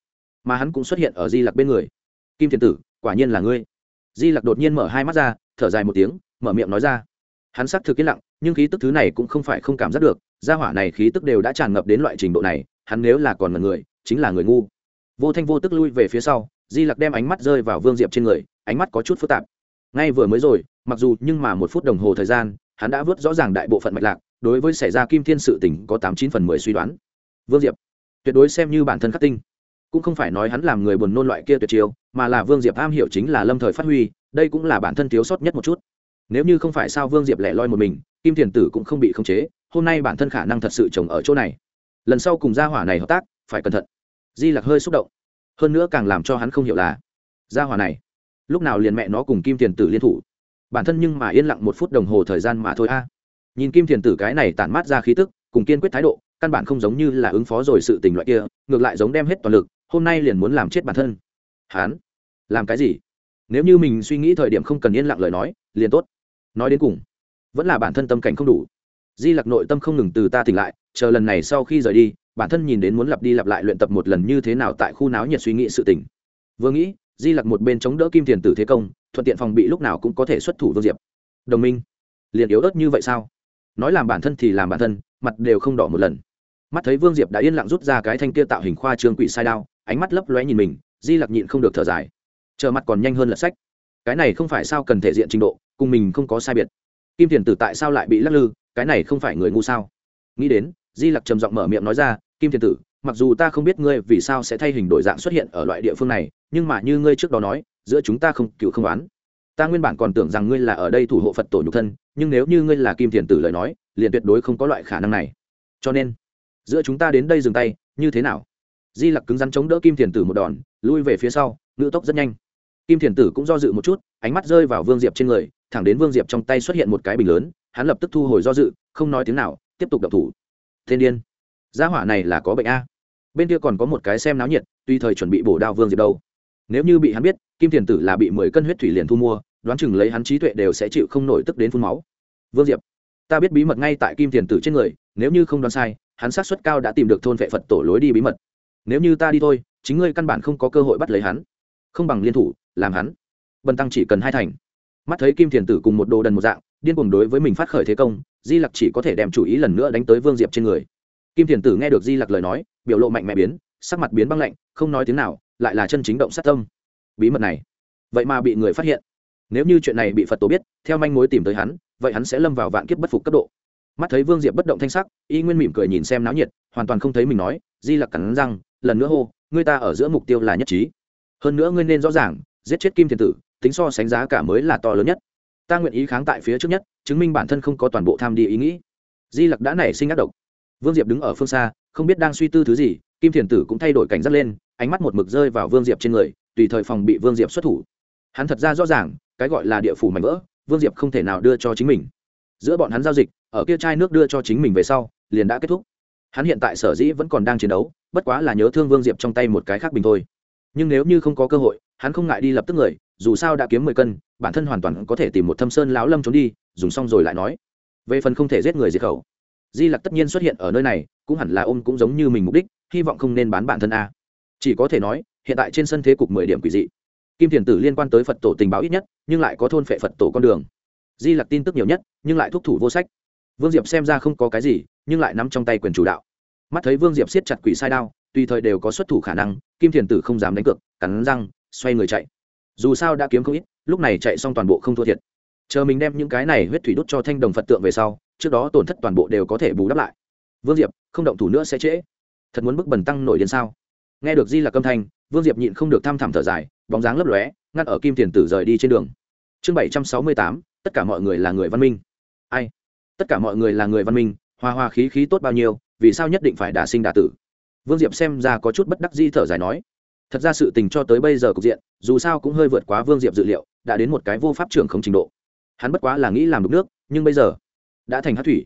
Mà hắn cũng xuất hiện ở di lặc bên người. Kim thiền tử, quả nhiên là ngươi. Di lặc đột nhiên mở hai mắt ra, thở dài một tiếng, mở miệng nói ra. Hắn xác thực yên lặng, nhưng khí tức thứ này cũng không phải không cảm giác được, gia hỏa này khí tức đều đã tràn ngập đến loại trình độ này, hắn nếu là còn là người, chính là người ngu. Vô thanh vô tức lui về phía sau, di lặc đem ánh mắt rơi vào vương diệp trên người, ánh mắt có chút phức tạp. Ngay vừa mới rồi mặc dù nhưng mà một phút đồng hồ thời gian, hắn đã vớt rõ ràng đại bộ phận mạch lạc, đối với xảy ra kim thiên sự tỉnh có tám chín phần mười suy đoán. Vương diệp, tuyệt đối xem như bản thân khắc tinh. Cũng không phải nói hắn làm người buồn nôn loại kia tuyệt chiêu, mà là vương diệp am hiểu chính là lâm thời phát huy, đây cũng là bản thân thiếu sót nhất một chút. Nếu như không phải sao vương diệp lẻ loi một mình, kim thiền tử cũng không bị khống chế, hôm nay bản thân khả năng thật sự trồng ở chỗ này. Lần sau cùng gia hỏa này hợp tác, phải cẩn thận. Di lặc hơi xúc động. Hơn nữa càng làm cho hắn không hiểu là, gia hỏa này, lúc nào liền mẹ nó cùng kim thiền tử liên thủ? Bản thân nhưng mà yên lặng một phút đồng hồ thời gian mà thôi a. Nhìn kim thiền tử cái này tản mát ra khí tức, cùng kiên quyết thái độ, căn bản không giống như là ứng phó rồi sự tình loại kia, ngược lại giống đem hết toàn lực, hôm nay liền muốn làm chết bản thân. Hán, làm cái gì? Nếu như mình suy nghĩ thời điểm không cần yên lặng lời nói, liền tốt. Nói đến cùng, vẫn là bản thân tâm cảnh không đủ. Di lặc nội tâm không ngừng từ ta tỉnh lại, chờ lần này sau khi rời đi, bản thân nhìn đến muốn lặp đi lặp lại luyện tập một lần như thế nào tại khu náo nhiệt suy nghĩ sự tỉnh vừa nghĩ, di lặc một bên chống đỡ kim thiền tử thế công thuận tiện phòng bị lúc nào cũng có thể xuất thủ vương diệp. Đồng minh, liền yếu ớt như vậy sao? Nói làm bản thân thì làm bản thân, mặt đều không đỏ một lần. Mắt thấy vương diệp đã yên lặng rút ra cái thanh kia tạo hình khoa trương quỷ sai đao, ánh mắt lấp lóe nhìn mình, di lặc nhịn không được thở dài. Chờ mặt còn nhanh hơn lật sách. Cái này không phải sao cần thể diện trình độ, cùng mình không có sai biệt. Kim thiền tử tại sao lại bị lắc lư, cái này không phải người ngu sao? Nghĩ đến, di lặc trầm giọng mở miệng nói ra, kim thiền tử, mặc dù ta không biết ngươi vì sao sẽ thay hình đổi dạng xuất hiện ở loại địa phương này, nhưng mà như ngươi trước đó nói giữa chúng ta không, cựu không oán. Ta nguyên bản còn tưởng rằng ngươi là ở đây thủ hộ phật tổ nhục thân, nhưng nếu như ngươi là kim thiền tử lời nói, liền tuyệt đối không có loại khả năng này. Cho nên, giữa chúng ta đến đây dừng tay, như thế nào? Di lặc cứng rắn chống đỡ kim thiền tử một đòn, lui về phía sau, ngữ tốc rất nhanh. Kim thiền tử cũng do dự một chút, ánh mắt rơi vào vương diệp trên người, thẳng đến vương diệp trong tay xuất hiện một cái bình lớn, hắn lập tức thu hồi do dự, không nói tiếng nào, tiếp tục đập thủ. Thiên điên, gia hỏa này là có bệnh a. Bên kia còn có một cái xem náo nhiệt, tuy thời chuẩn bị bổ đao vương diệp đâu. Nếu như bị hắn biết kim thiền tử là bị mười cân huyết thủy liền thu mua, đoán chừng lấy hắn trí tuệ đều sẽ chịu không nổi tức đến phun máu. Vương diệp, ta biết bí mật ngay tại kim thiền tử trên người, nếu như không đoán sai, hắn xác suất cao đã tìm được thôn vệ phật tổ lối đi bí mật. Nếu như ta đi thôi, chính ngươi căn bản không có cơ hội bắt lấy hắn. Không bằng liên thủ, làm hắn. Bần tăng chỉ cần hai thành. Mắt thấy kim thiền tử cùng một đồ đần một dạng, điên cuồng đối với mình phát khởi thế công, di lặc chỉ có thể đem chủ ý lần nữa đánh tới vương diệp trên người. Kim thiền tử nghe được di lặc lời nói, biểu lộ mạnh mẽ biến, sắc mặt biến băng lạnh, không nói tiếng nào, lại là chân chính động sát tâm bí mật này. Vậy mà bị người phát hiện. Nếu như chuyện này bị phật tổ biết, theo manh mối tìm tới hắn, vậy hắn sẽ lâm vào vạn kiếp bất phục cấp độ. Mắt thấy vương diệp bất động thanh sắc, y nguyên mỉm cười nhìn xem náo nhiệt, hoàn toàn không thấy mình nói, di lặc cắn răng, lần nữa hô, ngươi ta ở giữa mục tiêu là nhất trí. Hơn nữa ngươi nên rõ ràng, giết chết kim Thiên tử, tính so sánh giá cả mới là to lớn nhất. Ta nguyện ý kháng tại phía trước nhất, chứng minh bản thân không có toàn bộ tham đi ý nghĩ. Di lặc đã nảy sinh ác độc. Vương diệp đứng ở phương xa, không biết đang suy tư thứ gì, kim thiền tử cũng thay đổi cảnh giác lên, ánh mắt một mực rơi vào vương diệp trên người tùy thời phòng bị vương diệp xuất thủ. Hắn thật ra rõ ràng, cái gọi là địa phủ mảnh vỡ, vương diệp không thể nào đưa cho chính mình. Giữa bọn hắn giao dịch, ở kia chai nước đưa cho chính mình về sau, liền đã kết thúc. Hắn hiện tại sở dĩ vẫn còn đang chiến đấu, bất quá là nhớ thương vương diệp trong tay một cái khác bình thôi. Nhưng nếu như không có cơ hội, hắn không ngại đi lập tức người, dù sao đã kiếm mười cân, bản thân hoàn toàn có thể tìm một thâm sơn lão lâm trốn đi, dùng xong rồi lại nói. Về phần không thể giết người diệt khẩu, di lặc tất nhiên xuất hiện ở nơi này, cũng hẳn là ôm cũng giống như mình mục đích, hy vọng không nên bán bản thân a. Chỉ có thể nói hiện tại trên sân thế cục mười điểm quỷ dị. Kim thiền tử liên quan tới phật tổ tình báo ít nhất, nhưng lại có thôn phệ phật tổ con đường. Di lặc tin tức nhiều nhất, nhưng lại thúc thủ vô sách. Vương diệp xem ra không có cái gì, nhưng lại nắm trong tay quyền chủ đạo. Mắt thấy vương diệp siết chặt quỷ sai đao, tùy thời đều có xuất thủ khả năng, kim thiền tử không dám đánh cược, cắn răng, xoay người chạy. Dù sao đã kiếm không ít, lúc này chạy xong toàn bộ không thua thiệt. Chờ mình đem những cái này huyết thủy đốt cho thanh đồng phật tượng về sau, trước đó tổn thất toàn bộ đều có thể bù đắp lại. Vương diệp, không động thủ nữa sẽ trễ. Thật muốn bức bần tăng nổi đến sao? Nghe được di là âm thanh vương diệp nhịn không được thăm thẳm thở dài, bóng dáng lấp lóe, ngắt ở kim thiền tử rời đi trên đường. Chương bảy trăm sáu mươi tám, tất cả mọi người là người văn minh. Ai? Tất cả mọi người là người văn minh hoa hoa khí khí tốt bao nhiêu, vì sao nhất định phải đả sinh đả tử? Vương diệp xem ra có chút bất đắc di thở dài nói. Thật ra sự tình cho tới bây giờ cục diện, dù sao cũng hơi vượt quá vương diệp dự liệu, đã đến một cái vô pháp trưởng không trình độ. Hắn bất quá là nghĩ làm đục nước, nhưng bây giờ đã thành hát thủy.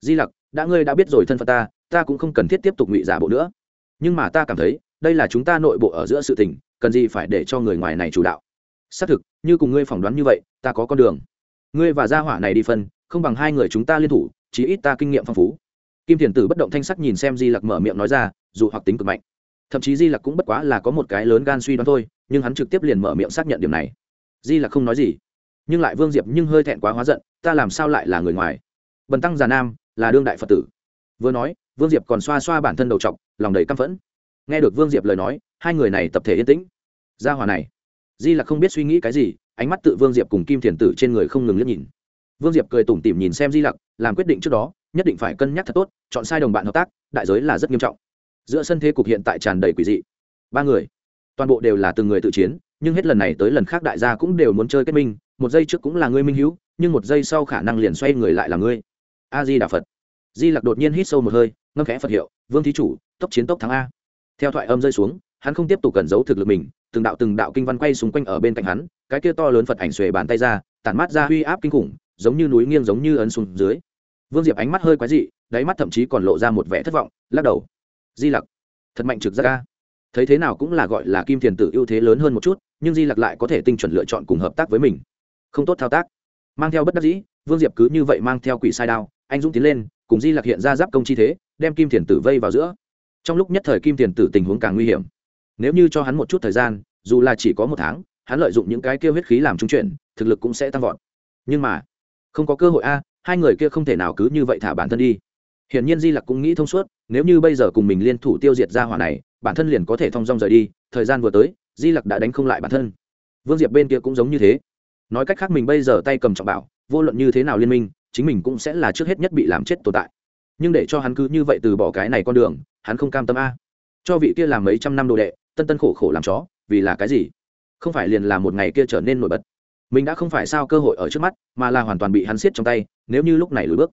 Di lặc, đã ngươi đã biết rồi thân phận ta ta cũng không cần thiết tiếp tục ngụy giả bộ nữa. Nhưng mà ta cảm thấy đây là chúng ta nội bộ ở giữa sự tình, cần gì phải để cho người ngoài này chủ đạo. Xác thực, như cùng ngươi phỏng đoán như vậy, ta có con đường. Ngươi và gia hỏa này đi phân, không bằng hai người chúng ta liên thủ, chí ít ta kinh nghiệm phong phú. Kim thiền tử bất động thanh sắc nhìn xem di lặc mở miệng nói ra, dù hoặc tính cực mạnh. Thậm chí di lặc cũng bất quá là có một cái lớn gan suy đoán thôi, nhưng hắn trực tiếp liền mở miệng xác nhận điểm này. Di lặc không nói gì. Nhưng lại vương diệp nhưng hơi thẹn quá hóa giận, ta làm sao lại là người ngoài? Bần tăng già nam, là đương đại phật tử. Vừa nói, vương diệp còn xoa xoa bản thân đầu t lòng đầy căm phẫn nghe được vương diệp lời nói, hai người này tập thể yên tĩnh. Gia hòa này, di lặc không biết suy nghĩ cái gì, ánh mắt tự vương diệp cùng kim thiền tử trên người không ngừng liếc nhìn. Vương diệp cười tủm tỉm nhìn xem di lặc, làm quyết định trước đó, nhất định phải cân nhắc thật tốt, chọn sai đồng bạn hợp tác, đại giới là rất nghiêm trọng. Giữa sân thế cục hiện tại tràn đầy quỷ dị. Ba người, toàn bộ đều là từng người tự chiến, nhưng hết lần này tới lần khác đại gia cũng đều muốn chơi kết minh, một giây trước cũng là ngươi minh hữu, nhưng một giây sau khả năng liền xoay người lại là ngươi. A di đà phật. Di lặc đột nhiên hít sâu một hơi, ngâm khẽ phật hiệu, vương thí chủ, tốc chiến tốc thắng a theo thoại âm rơi xuống, hắn không tiếp tục cẩn giấu thực lực mình, từng đạo từng đạo kinh văn quay xung quanh ở bên cạnh hắn, cái kia to lớn phật ảnh xuề bàn tay ra, tản mát ra huy áp kinh khủng, giống như núi nghiêng giống như ấn xuống dưới. Vương diệp ánh mắt hơi quái dị, đáy mắt thậm chí còn lộ ra một vẻ thất vọng, lắc đầu. Di lặc, thật mạnh trực ra ca thấy thế nào cũng là gọi là kim thiền tử ưu thế lớn hơn một chút, nhưng di lặc lại có thể tinh chuẩn lựa chọn cùng hợp tác với mình. Không tốt thao tác. Mang theo bất đắc dĩ, vương diệp cứ như vậy mang theo quỷ sai đao, anh dũng tiến lên, cùng di lặc hiện ra giáp công chi thế, đem kim thiền tử vây vào giữa trong lúc nhất thời kim tiền tử tình huống càng nguy hiểm. Nếu như cho hắn một chút thời gian, dù là chỉ có một tháng, hắn lợi dụng những cái kia huyết khí làm trung chuyển, thực lực cũng sẽ tăng vọt. Nhưng mà, không có cơ hội a, hai người kia không thể nào cứ như vậy thả bản thân đi. Hiển nhiên di lặc cũng nghĩ thông suốt, nếu như bây giờ cùng mình liên thủ tiêu diệt ra hỏa này, bản thân liền có thể thong dong rời đi, thời gian vừa tới, di lặc đã đánh không lại bản thân. Vương diệp bên kia cũng giống như thế. Nói cách khác mình bây giờ tay cầm trọng bảo, vô luận như thế nào liên minh, chính mình cũng sẽ là trước hết nhất bị làm chết tồn tại. Nhưng để cho hắn cứ như vậy từ bỏ cái này con đường hắn không cam tâm a. Cho vị kia làm mấy trăm năm đồ đệ, tân tân khổ khổ làm chó, vì là cái gì? Không phải liền là một ngày kia trở nên nổi bật. Mình đã không phải sao cơ hội ở trước mắt, mà là hoàn toàn bị hắn siết trong tay, nếu như lúc này lùi bước.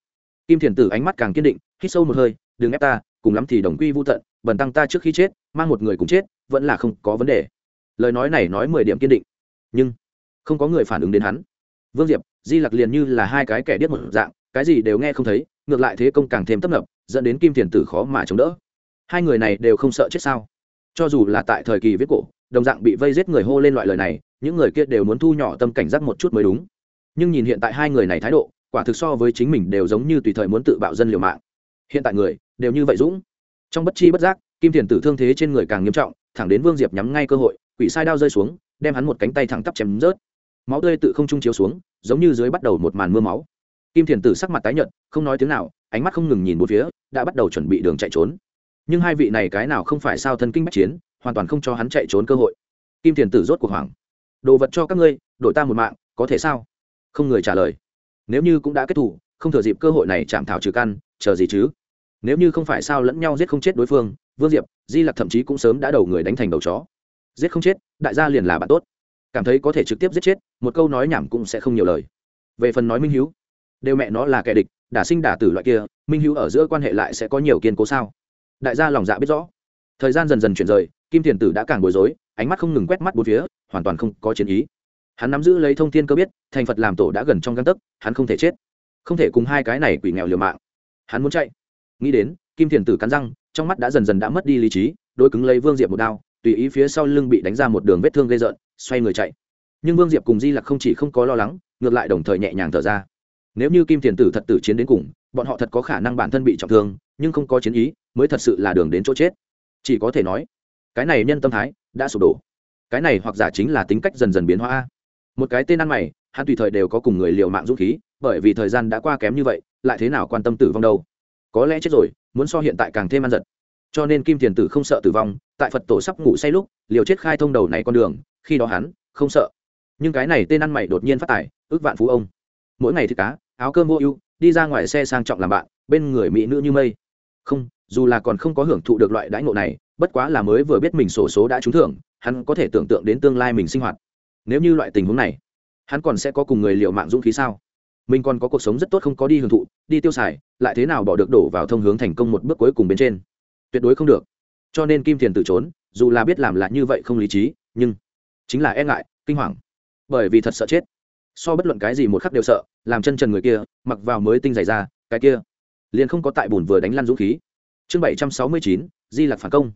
Kim thiền tử ánh mắt càng kiên định, hít sâu một hơi, đừng ép ta, cùng lắm thì đồng quy vô tận, bần tăng ta trước khi chết, mang một người cùng chết, vẫn là không có vấn đề. Lời nói này nói mười điểm kiên định. Nhưng, không có người phản ứng đến hắn. Vương diệp, di lặc liền như là hai cái kẻ điếc một dạng, cái gì đều nghe không thấy, ngược lại thế công càng thêm tấp nập, dẫn đến kim thiền tử khó mà chống đỡ hai người này đều không sợ chết sao? Cho dù là tại thời kỳ viết cổ, đồng dạng bị vây giết người hô lên loại lời này, những người kia đều muốn thu nhỏ tâm cảnh giác một chút mới đúng. Nhưng nhìn hiện tại hai người này thái độ, quả thực so với chính mình đều giống như tùy thời muốn tự bạo dân liều mạng. Hiện tại người, đều như vậy dũng. Trong bất chi bất giác, kim thiền tử thương thế trên người càng nghiêm trọng, thẳng đến vương diệp nhắm ngay cơ hội, quỷ sai đao rơi xuống, đem hắn một cánh tay thẳng tắp chém rớt. Máu tươi tự không trung chiếu xuống, giống như dưới bắt đầu một màn mưa máu. Kim thiền tử sắc mặt tái nhợt, không nói tiếng nào, ánh mắt không ngừng nhìn một phía, đã bắt đầu chuẩn bị đường chạy trốn nhưng hai vị này cái nào không phải sao thân kinh bách chiến, hoàn toàn không cho hắn chạy trốn cơ hội. Kim thiền tử rốt cuộc hoảng. Đồ vật cho các ngươi, đổi ta một mạng, có thể sao? Không người trả lời. Nếu như cũng đã kết thủ, không thừa dịp cơ hội này chạm thảo trừ căn, chờ gì chứ? Nếu như không phải sao lẫn nhau giết không chết đối phương, vương diệp, di lặc thậm chí cũng sớm đã đầu người đánh thành đầu chó. Giết không chết, đại gia liền là bạn tốt. Cảm thấy có thể trực tiếp giết chết, một câu nói nhảm cũng sẽ không nhiều lời. Về phần nói minh hữu đều mẹ nó là kẻ địch, đả sinh đả tử loại kia, minh hữu ở giữa quan hệ lại sẽ có nhiều kiên cố sao? Đại gia lòng dạ biết rõ. Thời gian dần dần chuyển rời, kim thiền tử đã càng bối rối, ánh mắt không ngừng quét mắt bốn phía, hoàn toàn không có chiến ý. Hắn nắm giữ lấy thông tin cơ biết, thành phật làm tổ đã gần trong găng tấc, hắn không thể chết. Không thể cùng hai cái này quỷ nghèo liều mạng. Hắn muốn chạy. Nghĩ đến, kim thiền tử cắn răng, trong mắt đã dần dần đã mất đi lý trí đôi cứng lấy vương diệp một đao, tùy ý phía sau lưng bị đánh ra một đường vết thương gây rợn, xoay người chạy. Nhưng vương diệp cùng di lặc không chỉ không có lo lắng, ngược lại đồng thời nhẹ nhàng thở ra. Nếu như kim thiền tử thật tử chiến đến cùng, bọn họ thật có khả năng bản thân bị trọng thương nhưng không có chiến ý, mới thật sự là đường đến chỗ chết. Chỉ có thể nói, cái này nhân tâm thái đã sụp đổ. Cái này hoặc giả chính là tính cách dần dần biến hóa. Một cái tên ăn mày, hắn tùy thời đều có cùng người liều mạng dũng khí, bởi vì thời gian đã qua kém như vậy, lại thế nào quan tâm tử vong đâu? Có lẽ chết rồi, muốn so hiện tại càng thêm ăn giật. Cho nên kim thiền tử không sợ tử vong, tại phật tổ sắp ngủ say lúc, liều chết khai thông đầu này con đường, khi đó hắn không sợ. Nhưng cái này tên ăn mày đột nhiên phát tài, ước vạn phú ông. Mỗi ngày thì cá, áo cơm vô ưu, đi ra ngoài xe sang trọng làm bạn, bên người mỹ nữ như mây không, dù là còn không có hưởng thụ được loại đãi ngộ này, bất quá là mới vừa biết mình sổ số đã trúng thưởng, hắn có thể tưởng tượng đến tương lai mình sinh hoạt. Nếu như loại tình huống này, hắn còn sẽ có cùng người liệu mạng dũng khí sao? Mình còn có cuộc sống rất tốt không có đi hưởng thụ, đi tiêu xài, lại thế nào bỏ được đổ vào thông hướng thành công một bước cuối cùng bên trên? Tuyệt đối không được. Cho nên kim thiền từ trốn, dù là biết làm là như vậy không lý trí, nhưng chính là e ngại, kinh hoàng. Bởi vì thật sợ chết. So bất luận cái gì một khắc đều sợ, làm chân trần người kia, mặc vào mới tinh dày ra, cái kia liền không có tại bùn vừa đánh lăn dũng khí. Chương bảy trăm sáu mươi chín, di lặc phản công.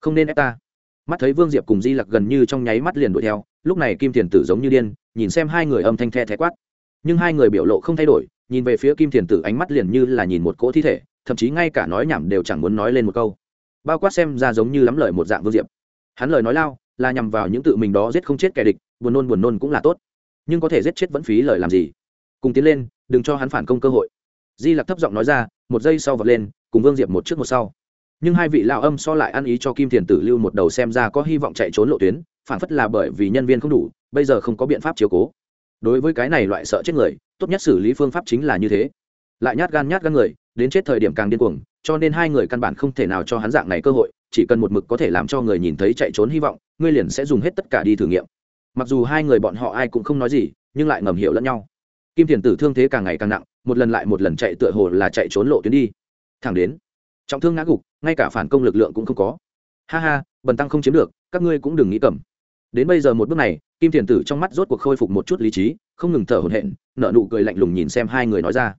Không nên ép ta. Mắt thấy vương diệp cùng di lặc gần như trong nháy mắt liền đuổi theo, lúc này kim thiền tử giống như điên, nhìn xem hai người âm thanh the thé quát. Nhưng hai người biểu lộ không thay đổi, nhìn về phía kim thiền tử ánh mắt liền như là nhìn một cỗ thi thể, thậm chí ngay cả nói nhảm đều chẳng muốn nói lên một câu. Bao quát xem ra giống như lắm lời một dạng vương diệp. Hắn lời nói lao, là nhằm vào những tự mình đó giết không chết kẻ địch, buồn nôn buồn nôn cũng là tốt. Nhưng có thể giết chết vẫn phí lời làm gì? Cùng tiến lên, đừng cho hắn phản công cơ hội. Di lặc thấp giọng nói ra một giây sau vọt lên, cùng vương diệp một trước một sau. Nhưng hai vị lão âm so lại ăn ý cho kim thiền tử lưu một đầu xem ra có hy vọng chạy trốn lộ tuyến, phản phất là bởi vì nhân viên không đủ, bây giờ không có biện pháp chiếu cố. Đối với cái này loại sợ chết người, tốt nhất xử lý phương pháp chính là như thế. Lại nhát gan nhát gan người, đến chết thời điểm càng điên cuồng, cho nên hai người căn bản không thể nào cho hắn dạng này cơ hội, chỉ cần một mực có thể làm cho người nhìn thấy chạy trốn hy vọng, ngươi liền sẽ dùng hết tất cả đi thử nghiệm. Mặc dù hai người bọn họ ai cũng không nói gì, nhưng lại ngầm hiểu lẫn nhau. Kim thiền tử thương thế càng ngày càng nặng một lần lại một lần chạy tựa hồ là chạy trốn lộ tuyến đi. Thẳng đến, trọng thương ngã gục, ngay cả phản công lực lượng cũng không có. Ha ha, bần tăng không chiếm được, các ngươi cũng đừng nghĩ cầm. Đến bây giờ một bước này, kim thiền tử trong mắt rốt cuộc khôi phục một chút lý trí, không ngừng thở hổn hển, nở nụ cười lạnh lùng nhìn xem hai người nói ra.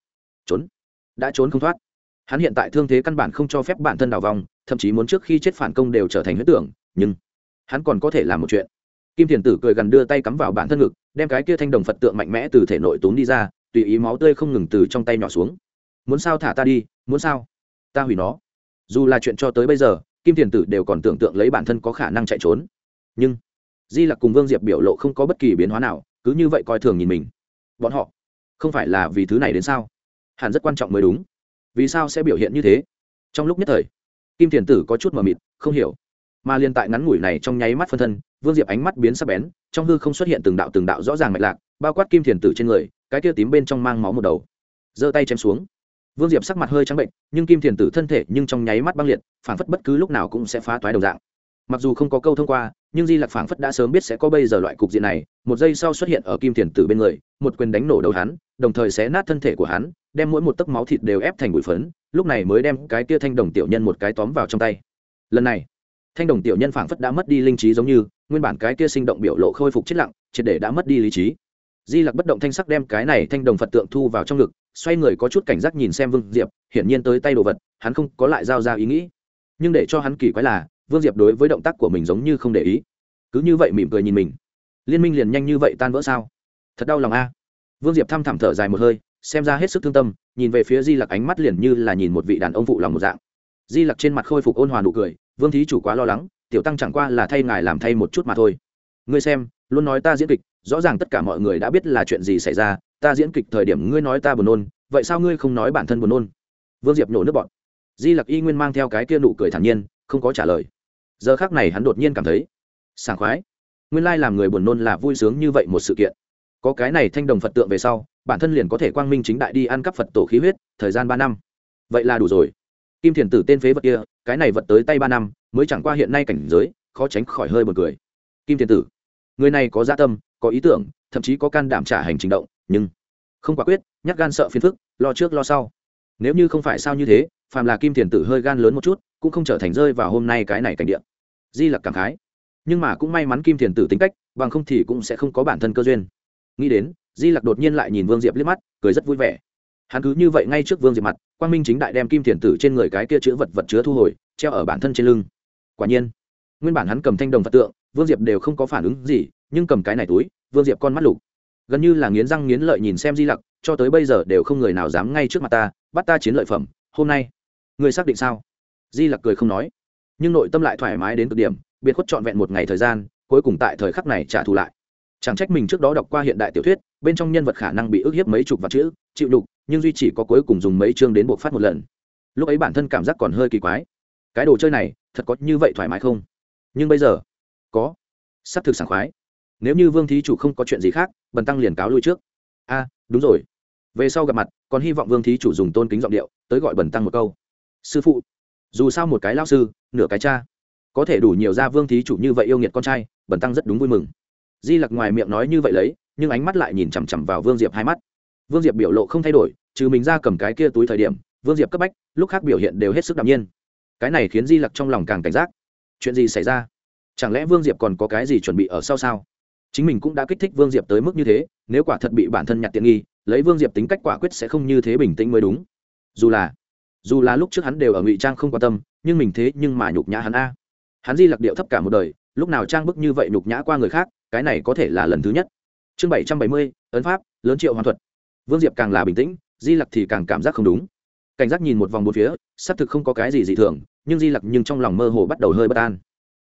Trốn. Đã trốn không thoát. Hắn hiện tại thương thế căn bản không cho phép bản thân đào vòng, thậm chí muốn trước khi chết phản công đều trở thành huyết tưởng, nhưng hắn còn có thể làm một chuyện. Kim thiền tử cười gần đưa tay cắm vào bản thân ngực, đem cái kia thanh đồng phật tượng mạnh mẽ từ thể nội túm đi ra tùy ý máu tươi không ngừng từ trong tay nhỏ xuống. Muốn sao thả ta đi, muốn sao? Ta hủy nó. Dù là chuyện cho tới bây giờ, kim thiền tử đều còn tưởng tượng lấy bản thân có khả năng chạy trốn. Nhưng, di lặc cùng vương diệp biểu lộ không có bất kỳ biến hóa nào, cứ như vậy coi thường nhìn mình. Bọn họ, không phải là vì thứ này đến sao? Hẳn rất quan trọng mới đúng. Vì sao sẽ biểu hiện như thế? Trong lúc nhất thời, kim thiền tử có chút mờ mịt, không hiểu. Mà liên tại ngắn ngủi này trong nháy mắt phân thân, vương diệp ánh mắt biến sắc bén, trong hư không xuất hiện từng đạo từng đạo rõ ràng mạch lạc, bao quát kim thiền tử trên người cái kia tím bên trong mang máu một đầu. Giơ tay chém xuống. Vương diệp sắc mặt hơi trắng bệnh, nhưng kim thiền tử thân thể nhưng trong nháy mắt băng liệt, phảng phất bất cứ lúc nào cũng sẽ phá toái đồng dạng. Mặc dù không có câu thông qua, nhưng di lặc phảng phất đã sớm biết sẽ có bây giờ loại cục diện này, một giây sau xuất hiện ở kim thiền tử bên người, một quyền đánh nổ đầu hắn, đồng thời xé nát thân thể của hắn, đem mỗi một tấc máu thịt đều ép thành bụi phấn, lúc này mới đem cái kia thanh đồng tiểu nhân một cái tóm vào trong tay. Lần này, thanh đồng tiểu nhân phảng phất đã mất đi linh trí giống như, nguyên bản cái kia sinh động biểu lộ khôi phục chết lặng, triệt để đã mất đi lý trí di lặc bất động thanh sắc đem cái này thanh đồng phật tượng thu vào trong ngực, xoay người có chút cảnh giác nhìn xem vương diệp, hiển nhiên tới tay đồ vật, hắn không có lại giao ra ý nghĩ. Nhưng để cho hắn kỳ quái là, vương diệp đối với động tác của mình giống như không để ý. Cứ như vậy mỉm cười nhìn mình. Liên minh liền nhanh như vậy tan vỡ sao? Thật đau lòng a. Vương diệp thăm thẳm thở dài một hơi, xem ra hết sức thương tâm, nhìn về phía di lặc ánh mắt liền như là nhìn một vị đàn ông phụ lòng một dạng. Di lặc trên mặt khôi phục ôn hòa nụ cười, vương thí chủ quá lo lắng, tiểu tăng chẳng qua là thay ngài làm thay một chút mà thôi. Ngươi xem luôn nói ta diễn kịch, rõ ràng tất cả mọi người đã biết là chuyện gì xảy ra, ta diễn kịch thời điểm ngươi nói ta buồn nôn, vậy sao ngươi không nói bản thân buồn nôn? Vương diệp nhổ nước bọn di lặc y nguyên mang theo cái kia nụ cười thản nhiên, không có trả lời. Giờ khác này hắn đột nhiên cảm thấy sảng khoái. Nguyên lai làm người buồn nôn là vui sướng như vậy một sự kiện. Có cái này thanh đồng phật tượng về sau, bản thân liền có thể quang minh chính đại đi ăn cắp phật tổ khí huyết, thời gian ba năm. Vậy là đủ rồi. Kim thiền tử tên phế vật kia, cái này vật tới tay ba năm, mới chẳng qua hiện nay cảnh giới, khó tránh khỏi hơi b u ồ n cười. Kim thiền tử người này có gia tâm, có ý tưởng, thậm chí có can đảm trả hành trình động, nhưng không quả quyết nhắc gan sợ phiền phức, lo trước lo sau. Nếu như không phải sao như thế, phàm là kim thiền tử hơi gan lớn một chút, cũng không trở thành rơi vào hôm nay cái này cảnh điện di lặc cảm khái. Nhưng mà cũng may mắn kim thiền tử tính cách, bằng không thì cũng sẽ không có bản thân cơ duyên. Nghĩ đến, di lặc đột nhiên lại nhìn vương diệp liếc mắt, cười rất vui vẻ. Hắn cứ như vậy ngay trước vương diệp mặt, quang minh chính đại đem kim thiền tử trên người cái kia chữ vật vật chứa thu hồi, treo ở bản thân trên lưng. Quả nhiên, nguyên bản hắn cầm thanh đồng phật tượng vương diệp đều không có phản ứng gì, nhưng cầm cái này túi, vương diệp con mắt lục. Gần như là nghiến răng nghiến lợi nhìn xem di lặc, cho tới bây giờ đều không người nào dám ngay trước mặt ta, bắt ta chiến lợi phẩm, hôm nay. Người xác định sao? Di lặc cười không nói. Nhưng nội tâm lại thoải mái đến cực điểm, biệt khuất trọn vẹn một ngày thời gian, cuối cùng tại thời khắc này trả thù lại. Chẳng trách mình trước đó đọc qua hiện đại tiểu thuyết, bên trong nhân vật khả năng bị ức hiếp mấy chục vạn chữ, chịu đục, nhưng duy chỉ có cuối cùng dùng mấy chương đến buộc phát một lần. Lúc ấy bản thân cảm giác còn hơi kỳ quái. Cái đồ chơi này, thật có như vậy thoải mái không? Nhưng bây giờ có. S ắ c thực sảng khoái. Nếu như vương thí chủ không có chuyện gì khác, bần tăng liền cáo lui trước. A, đúng rồi. Về sau gặp mặt, còn hy vọng vương thí chủ dùng tôn kính giọng điệu tới gọi bần tăng một câu. Sư phụ, dù sao một cái lao sư, nửa cái cha, có thể đủ nhiều ra vương thí chủ như vậy yêu nghiệt con trai, bần tăng rất đúng vui mừng. Di lặc ngoài miệng nói như vậy lấy, nhưng ánh mắt lại nhìn chằm chằm vào vương diệp hai mắt. Vương diệp biểu lộ không thay đổi, trừ mình ra cầm cái kia túi thời điểm, vương diệp cấp bách, lúc khác biểu hiện đều hết sức đ ạ m nhiên. Cái này khiến di lặc trong lòng càng cảnh giác. Chuyện gì xảy ra? Chẳng lẽ vương diệp còn có cái gì chuẩn bị ở sau sao? Chính mình cũng đã kích thích vương diệp tới mức như thế, nếu quả thật bị bản thân nhặt tiện nghi, lấy vương diệp tính cách quả quyết sẽ không như thế bình tĩnh mới đúng. Dù là dù là lúc trước hắn đều ở ngụy trang không quan tâm, nhưng mình thế nhưng mà nhục nhã hắn a. Hắn di lặc điệu thấp cả một đời, lúc nào trang bức như vậy nhục nhã qua người khác, cái này có thể là lần thứ nhất. Chương bảy trăm bảy mươi, ấn pháp, lớn triệu hoàn thuật. Vương diệp càng là bình tĩnh, di lặc thì càng cảm giác không đúng. Cảnh giác nhìn một vòng một phía, xác thực không có cái gì dị thường, nhưng di lặc nhưng trong lòng mơ hồ bắt đầu hơi bất an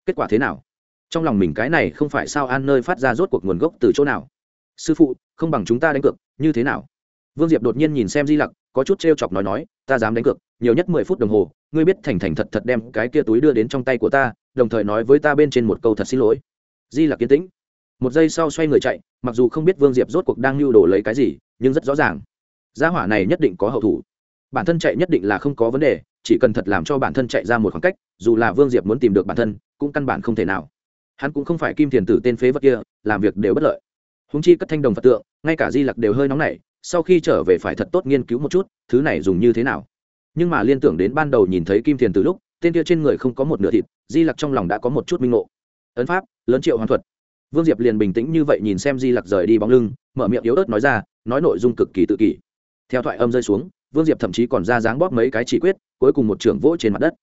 kết quả thế nào? Trong lòng mình cái này không phải sao an nơi phát ra rốt cuộc nguồn gốc từ chỗ nào? Sư phụ, không bằng chúng ta đánh cược, như thế nào? Vương diệp đột nhiên nhìn xem di lặc, có chút t r e o chọc nói nói, ta dám đánh cược, nhiều nhất mười phút đồng hồ, ngươi biết thành thành thật thật đem cái kia túi đưa đến trong tay của ta, đồng thời nói với ta bên trên một câu thật xin lỗi. Di lặc yên tĩnh. Một giây sau xoay người chạy, mặc dù không biết vương diệp rốt cuộc đang lưu đồ lấy cái gì, nhưng rất rõ ràng. Gia hỏa này nhất định có hậu thủ. Bản thân chạy nhất định là không có vấn đề chỉ cần thật làm cho bản thân chạy ra một khoảng cách, dù là vương diệp muốn tìm được bản thân, cũng căn bản không thể nào. Hắn cũng không phải kim thiền tử tên phế vật kia, làm việc đều bất lợi. Húng chi cất thanh đồng phật tượng, ngay cả di lặc đều hơi nóng nảy, sau khi trở về phải thật tốt nghiên cứu một chút, thứ này dùng như thế nào. Nhưng mà liên tưởng đến ban đầu nhìn thấy kim thiền từ lúc, tên kia trên người không có một nửa thịt, di lặc trong lòng đã có một chút minh ngộ. Ấn pháp, lớn triệu hoàn thuật. Vương diệp liền bình tĩnh như vậy nhìn xem di lặc rời đi bóng lưng, mở miệng yếu ớt nói ra, nói nội dung cực kỳ tự kỷ. Theo thoại âm rơi xuống vương diệp thậm chí còn ra dáng bóp mấy cái chỉ quyết, cuối cùng một trưởng vỗ trên mặt đất.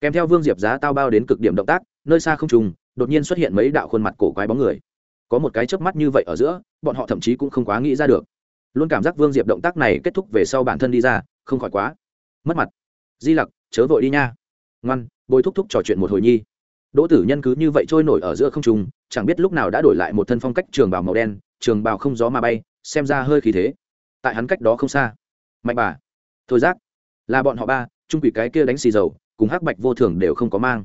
Kèm theo vương diệp giá tao bao đến cực điểm động tác, nơi xa không trùng, đột nhiên xuất hiện mấy đạo khuôn mặt cổ quái bóng người. Có một cái chớp mắt như vậy ở giữa, bọn họ thậm chí cũng không quá nghĩ ra được. Luôn cảm giác vương diệp động tác này kết thúc về sau bản thân đi ra, không khỏi quá mất mặt. Di lặc, chớ vội đi nha. Ngoan, bồi thúc thúc trò chuyện một hồi nhi. Đỗ tử nhân cứ như vậy trôi nổi ở giữa không trung chẳng biết lúc nào đã đổi lại một thân phong cách trường bào màu đen, trường bào không gió mà bay, xem ra hơi khí thế. Tại hắn cách đó không xa. Mạnh bà thôi giác. Là bọn họ ba trung quỷ cái kia đánh xì dầu cùng hắc bạch vô thường đều không có mang.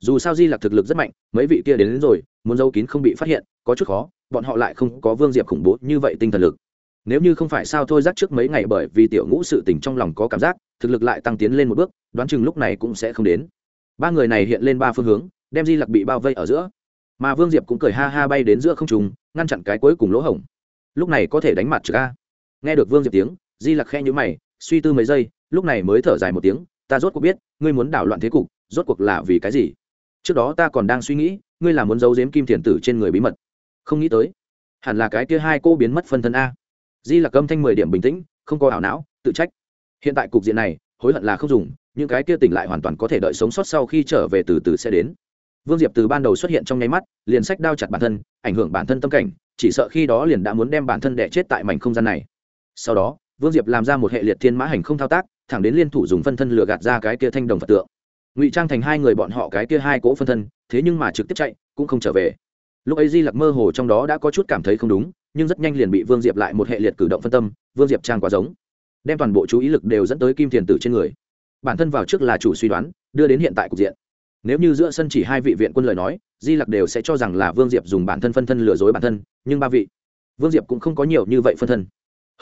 Dù sao di lặc thực lực rất mạnh mấy vị kia đến, đến rồi muốn giấu kín không bị phát hiện có chút khó bọn họ lại không có vương diệp khủng bố như vậy tinh thần lực. Nếu như không phải sao thôi giác trước mấy ngày bởi vì tiểu ngũ sự tình trong lòng có cảm giác thực lực lại tăng tiến lên một bước đoán chừng lúc này cũng sẽ không đến. Ba người này hiện lên ba phương hướng đem di lặc bị bao vây ở giữa. Mà vương diệp cũng cười ha ha bay đến giữa không trùng ngăn chặn cái cuối cùng lỗ hổng. Lúc này có thể đánh mặt trực a. Nghe được vương diệp tiếng di lặc khe nhữ mày suy tư mấy giây, lúc này mới thở dài một tiếng, ta rốt cuộc biết, ngươi muốn đảo loạn thế cục, rốt cuộc là vì cái gì? Trước đó ta còn đang suy nghĩ, ngươi là muốn giấu giếm kim thiền tử trên người bí mật. Không nghĩ tới, hẳn là cái kia hai cô biến mất phân thân a. Di là âm thanh mười điểm bình tĩnh, không có ảo não, tự trách. Hiện tại cục diện này, hối hận là không dùng, những cái kia tỉnh lại hoàn toàn có thể đợi sống sót sau khi trở về từ từ sẽ đến. Vương diệp từ ban đầu xuất hiện trong nháy mắt, liền sách đao chặt bản thân, ảnh hưởng bản thân tâm cảnh, chỉ sợ khi đó liền đã muốn đem bản thân đẻ chết tại mảnh không gian này. Sau đó vương diệp làm ra một hệ liệt thiên mã hành không thao tác, thẳng đến liên thủ dùng phân thân lừa gạt ra cái kia thanh đồng phật tượng. Ngụy trang thành hai người bọn họ cái kia hai cỗ phân thân, thế nhưng mà trực tiếp chạy, cũng không trở về. Lúc ấy di lặc mơ hồ trong đó đã có chút cảm thấy không đúng, nhưng rất nhanh liền bị vương diệp lại một hệ liệt cử động phân tâm, vương diệp trang quá giống. Đem toàn bộ chú ý lực đều dẫn tới kim thiền tử trên người. Bản thân vào trước là chủ suy đoán, đưa đến hiện tại cục diện. Nếu như giữa sân chỉ hai vị viện quân lời nói, di lặc đều sẽ cho rằng là vương diệp dùng bản thân phân thân lừa dối bản thân, nhưng ba vị. Vương diệp cũng không có nhiều như vậy phân thân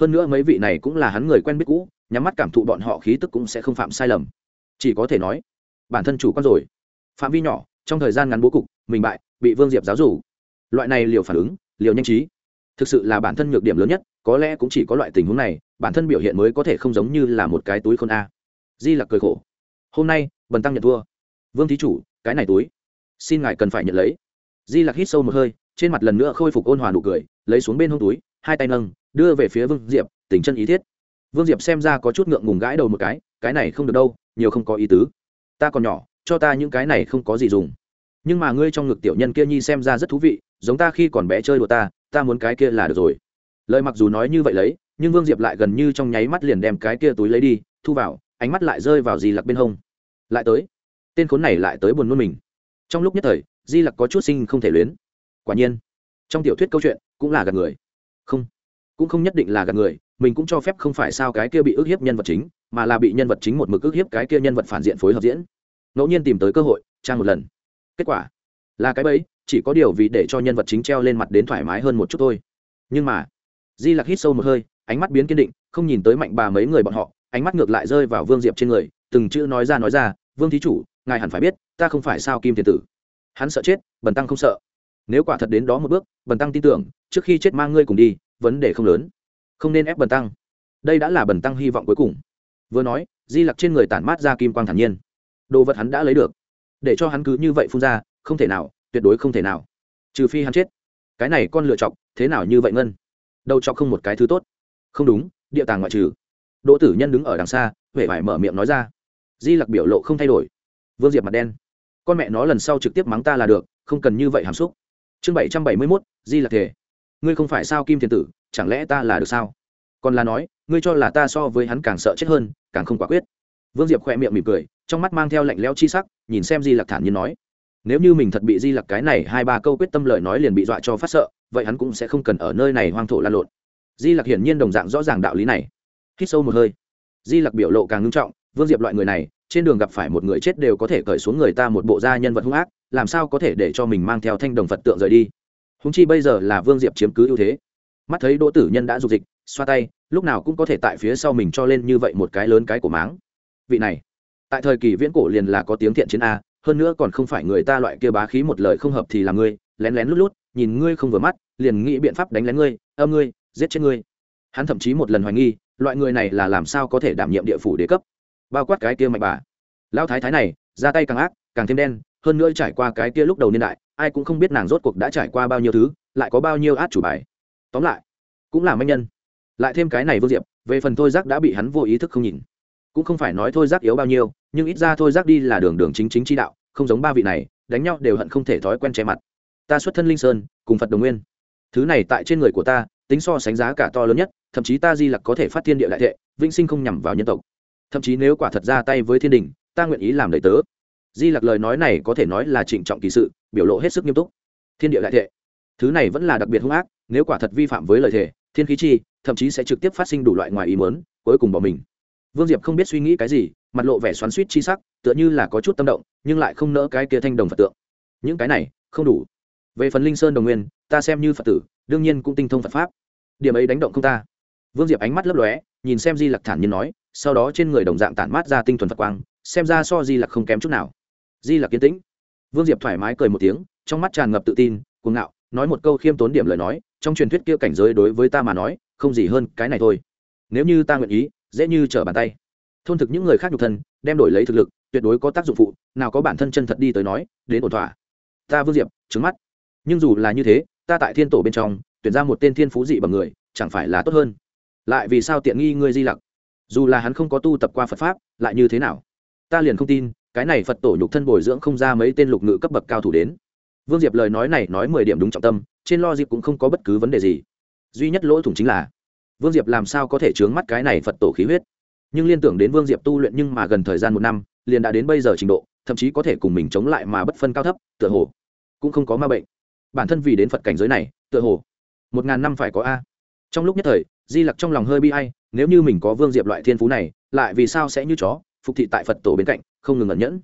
hơn nữa mấy vị này cũng là hắn người quen biết cũ, nhắm mắt cảm thụ bọn họ khí tức cũng sẽ không phạm sai lầm. Chỉ có thể nói, bản thân chủ quan rồi. Phạm vi nhỏ, trong thời gian ngắn bố cục, mình bại, bị vương diệp giáo rủ loại này liều phản ứng, liều nhanh trí, thực sự là bản thân nhược điểm lớn nhất, có lẽ cũng chỉ có loại tình huống này, bản thân biểu hiện mới có thể không giống như là một cái túi khôn a. Di lặc cười khổ. Hôm nay, bần tăng nhận thua. Vương thí chủ, cái này túi, xin ngài cần phải nhận lấy. Di lặc hít sâu một hơi, trên mặt lần nữa khôi phục ôn hòa nụ cười, lấy xuống bên hông túi hai tay nâng, đưa về phía vương diệp, tỉnh chân ý thiết. Vương diệp xem ra có chút ngượng ngùng gãi đầu một cái cái này không được đâu, nhiều không có ý tứ. Ta còn nhỏ, cho ta những cái này không có gì dùng. Nhưng mà ngươi trong ngực tiểu nhân kia nhi xem ra rất thú vị, giống ta khi còn bé chơi đùa ta ta muốn cái kia là được rồi. Lời mặc dù nói như vậy lấy, nhưng vương diệp lại gần như trong nháy mắt liền đem cái kia túi lấy đi, thu vào, ánh mắt lại rơi vào di lặc bên hông. Lại tới. Tên khốn này lại tới buồn nôn mình. Trong lúc nhất thời, di lặc có chút sinh không thể luyến. Quả nhiên, trong tiểu thuyết câu chuyện cũng là gạt người không. Cũng không nhất định là gạt người, mình cũng cho phép không phải sao cái kia bị ức hiếp nhân vật chính, mà là bị nhân vật chính một mực ức hiếp cái kia nhân vật phản diện phối hợp diễn. Ngẫu nhiên tìm tới cơ hội trang một lần. Kết quả, là cái bẫy, chỉ có điều vì để cho nhân vật chính treo lên mặt đến thoải mái hơn một chút thôi. Nhưng mà, di lặc hít sâu một hơi, ánh mắt biến kiên định, không nhìn tới mạnh bà mấy người bọn họ, ánh mắt ngược lại rơi vào vương diệp trên người, từng chữ nói ra nói ra, vương thí chủ, ngài hẳn phải biết, ta không phải sao kim thiên tử. Hắn sợ chết, bần tăng không sợ nếu quả thật đến đó một bước, bần tăng tin tưởng, trước khi chết mang ngươi cùng đi, vấn đề không lớn. Không nên ép bần tăng. Đây đã là bần tăng hy vọng cuối cùng. Vừa nói, di lặc trên người tản mát ra kim quang thản nhiên. Đồ vật hắn đã lấy được. Để cho hắn cứ như vậy phun ra, không thể nào, tuyệt đối không thể nào. Trừ phi hắn chết. Cái này con lựa chọc, thế nào như vậy ngân? Đâu chọc không một cái thứ tốt. Không đúng, địa tàng ngoại trừ. Đỗ tử nhân đứng ở đằng xa huệ vải mở miệng nói ra. Di lặc biểu lộ không thay đổi. Vương diệp mặt đen. Con mẹ nó lần sau trực tiếp mắng ta là được, không cần như vậy hàm xúc chương bảy trăm bảy mươi mốt, di Lạc thể. Ngươi không phải sao kim Thiên tử, chẳng lẽ ta là được sao? Còn là nói, ngươi cho là ta so với hắn càng sợ chết hơn, càng không quả quyết. Vương diệp khỏe miệng mỉm cười, trong mắt mang theo lạnh lẽo chi sắc, nhìn xem di lặc thản nhiên nói. Nếu như mình thật bị di lặc cái này hai ba câu quyết tâm lời nói liền bị dọa cho phát sợ, vậy hắn cũng sẽ không cần ở nơi này hoang thổ lan lộn. Di lặc hiển nhiên đồng dạng rõ ràng đạo lý này. Hít sâu một hơi. Di lặc biểu lộ càng ngưng trọng, vương diệp loại người này, trên đường gặp phải một người chết đều có thể cởi xuống người ta một bộ da nhân vật hung ác làm sao có thể để cho mình mang theo thanh đồng phật tượng rời đi? Húng chi bây giờ là vương diệp chiếm cứ ưu thế. Mắt thấy đỗ tử nhân đã dục dịch, xoa tay, lúc nào cũng có thể tại phía sau mình cho lên như vậy một cái lớn cái của máng. Vị này, tại thời kỳ viễn cổ liền là có tiếng thiện chiến a, hơn nữa còn không phải người ta loại kia bá khí một lời không hợp thì là ngươi, lén lén lút lút, nhìn ngươi không vừa mắt, liền nghĩ biện pháp đánh lén ngươi, âm ngươi, giết chết ngươi. Hắn thậm chí một lần hoài nghi, loại người này là làm sao có thể đảm nhiệm địa phủ đế cấp. Bao quát cái kia mạnh bà. Lão thái thái này, ra tay càng ác, càng thêm đen hơn nữa trải qua cái kia lúc đầu niên đại, ai cũng không biết nàng rốt cuộc đã trải qua bao nhiêu thứ, lại có bao nhiêu át chủ bài. Tóm lại, cũng là manh nhân. Lại thêm cái này vô diệp, về phần thôi giác đã bị hắn vô ý thức không nhìn. Cũng không phải nói thôi giác yếu bao nhiêu, nhưng ít ra thôi giác đi là đường đường chính chính chi đạo, không giống ba vị này, đánh nhau đều hận không thể thói quen che mặt. Ta xuất thân linh sơn, cùng phật đồng nguyên. Thứ này tại trên người của ta, tính so sánh giá cả to lớn nhất, thậm chí ta di lặc có thể phát thiên địa đại thệ, vĩnh sinh không nhằm vào nhân tộc. Thậm chí nếu quả thật ra tay với thiên đình, ta nguyện ý làm đầy tớ di lặc lời nói này có thể nói là trịnh trọng kỳ sự, biểu lộ hết sức nghiêm túc. Thiên địa đại thệ, thứ này vẫn là đặc biệt hung ác, nếu quả thật vi phạm với lời thề, thiên khí chi, thậm chí sẽ trực tiếp phát sinh đủ loại ngoài ý mớn cuối cùng bỏ mình. Vương diệp không biết suy nghĩ cái gì, mặt lộ vẻ xoắn suýt chi sắc, tựa như là có chút tâm động, nhưng lại không nỡ cái kia thanh đồng phật tượng. Những cái này, không đủ. Về phần linh sơn đồng nguyên, ta xem như phật tử, đương nhiên cũng tinh thông phật pháp. Điểm ấy đánh động không ta. Vương diệp ánh mắt lấp lóe, nhìn xem di lặc thản nhiên nói, sau đó trên người đồng dạng tản mát ra tinh thuần phật quang, xem ra so di lặc không kém chút nào di là kiến tĩnh. Vương diệp thoải mái cười một tiếng, trong mắt tràn ngập tự tin, cuồng ngạo, nói một câu khiêm tốn điểm lời nói, trong truyền thuyết kia cảnh giới đối với ta mà nói, không gì hơn cái này thôi. Nếu như ta nguyện ý, dễ như trở bàn tay. Thôn thực những người khác nhục thân, đem đổi lấy thực lực, tuyệt đối có tác dụng phụ, nào có bản thân chân thật đi tới nói, đến ổn thỏa. Ta vương diệp, trứng mắt. Nhưng dù là như thế, ta tại thiên tổ bên trong, tuyển ra một tên thiên phú dị bằng người, chẳng phải là tốt hơn. Lại vì sao tiện nghi ngươi di lặc? Dù là hắn không có tu tập qua phật pháp, lại như thế nào? Ta liền không tin cái này phật tổ nhục thân bồi dưỡng không ra mấy tên lục ngự cấp bậc cao thủ đến. Vương diệp lời nói này nói mười điểm đúng trọng tâm, trên lo dịp cũng không có bất cứ vấn đề gì. Duy nhất lỗ thủng chính là, vương diệp làm sao có thể chướng mắt cái này phật tổ khí huyết? Nhưng liên tưởng đến vương diệp tu luyện nhưng mà gần thời gian một năm, liền đã đến bây giờ trình độ, thậm chí có thể cùng mình chống lại mà bất phân cao thấp, tựa hồ cũng không có ma bệnh. Bản thân vì đến phật cảnh giới này, tựa hồ một ngàn năm phải có a. Trong lúc nhất thời, di lặc trong lòng hơi bi a i nếu như mình có vương diệp loại thiên phú này, lại vì sao sẽ như chó, phục thị tại phật tổ bên cạnh? Không ngừng ẩn nhẫn.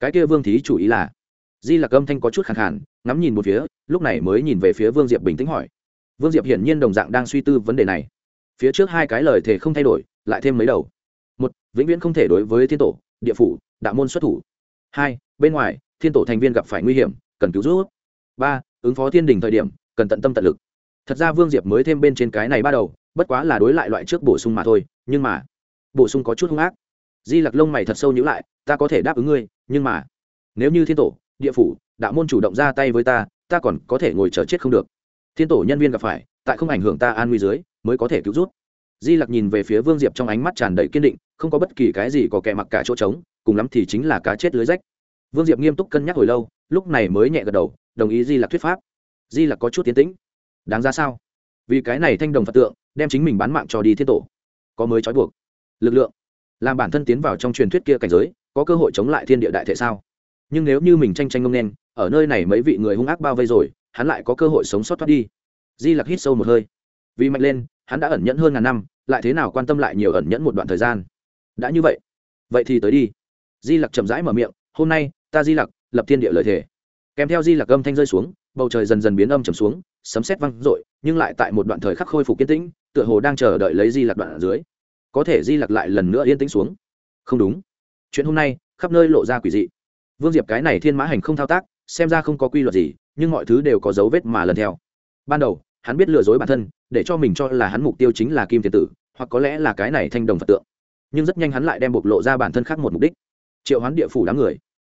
Cái kia vương thí chủ ý là, di lặc âm thanh có chút khẳng khàn, ngắm nhìn một phía, lúc này mới nhìn về phía vương diệp bình tĩnh hỏi. Vương diệp hiển nhiên đồng dạng đang suy tư vấn đề này. Phía trước hai cái lời thề không thay đổi, lại thêm mấy đầu. Một, vĩnh viễn không thể đối với thiên tổ, địa phủ, đạo môn xuất thủ. Hai, bên ngoài, thiên tổ thành viên gặp phải nguy hiểm, cần cứu giúp. Ba, ứng phó thiên đình thời điểm, cần tận tâm tận lực. Thật ra vương diệp mới thêm bên trên cái này ba đầu, bất quá là đối lại loại trước bổ sung mà thôi, nhưng mà bổ sung có chút hung ác di lặc lông mày thật sâu nhữ lại, ta có thể đáp ứng ngươi, nhưng mà, nếu như thiên tổ, địa phủ, đạo môn chủ động ra tay với ta ta còn có thể ngồi chờ chết không được. Thiên tổ nhân viên gặp phải, tại không ảnh hưởng ta an nguy dưới, mới có thể cứu rút. Di lặc nhìn về phía vương diệp trong ánh mắt tràn đầy kiên định, không có bất kỳ cái gì có kẻ mặc cả chỗ trống, cùng lắm thì chính là cá chết lưới rách. Vương diệp nghiêm túc cân nhắc hồi lâu, lúc này mới nhẹ gật đầu, đồng ý di lặc thuyết pháp. Di lặc có chút tiến tĩnh. Đáng ra sao? Vì cái này thanh đồng phật tượng, đem chính mình bán mạng cho đi thiên tổ. Có mới trói buộc. Lực lượng làm bản thân tiến vào trong truyền thuyết kia cảnh giới, có cơ hội chống lại thiên địa đại thể sao? Nhưng nếu như mình tranh tranh ngông đen ở nơi này mấy vị người hung ác bao vây rồi, hắn lại có cơ hội sống sót thoát đi. Di lặc hít sâu một hơi. Vì mạnh lên, hắn đã ẩn nhẫn hơn ngàn năm, lại thế nào quan tâm lại nhiều ẩn nhẫn một đoạn thời gian? Đã như vậy vậy thì tới đi. Di lặc chậm rãi mở miệng, hôm nay, ta di lặc, lập thiên địa lợi thể kèm theo di lặc âm thanh rơi xuống, bầu trời dần dần biến âm trầm xuống, sấm sét văng r nhưng lại tại một đoạn thời khắc khôi phục kiên tĩnh, tựa hồ đang chờ đợi lấy di lặc đoạn ở dưới có thể di lặc lại lần nữa yên tĩnh xuống. Không đúng. Chuyện hôm nay, khắp nơi lộ ra quỷ dị. Vương diệp cái này thiên mã hành không thao tác, xem ra không có quy luật gì, nhưng mọi thứ đều có dấu vết mà lần theo. Ban đầu, hắn biết lừa dối bản thân, để cho mình cho là hắn mục tiêu chính là kim tiền tử, hoặc có lẽ là cái này thanh đồng phật tượng. Nhưng rất nhanh hắn lại đem bộc lộ ra bản thân khác một mục đích. Triệu hoán địa phủ đám người,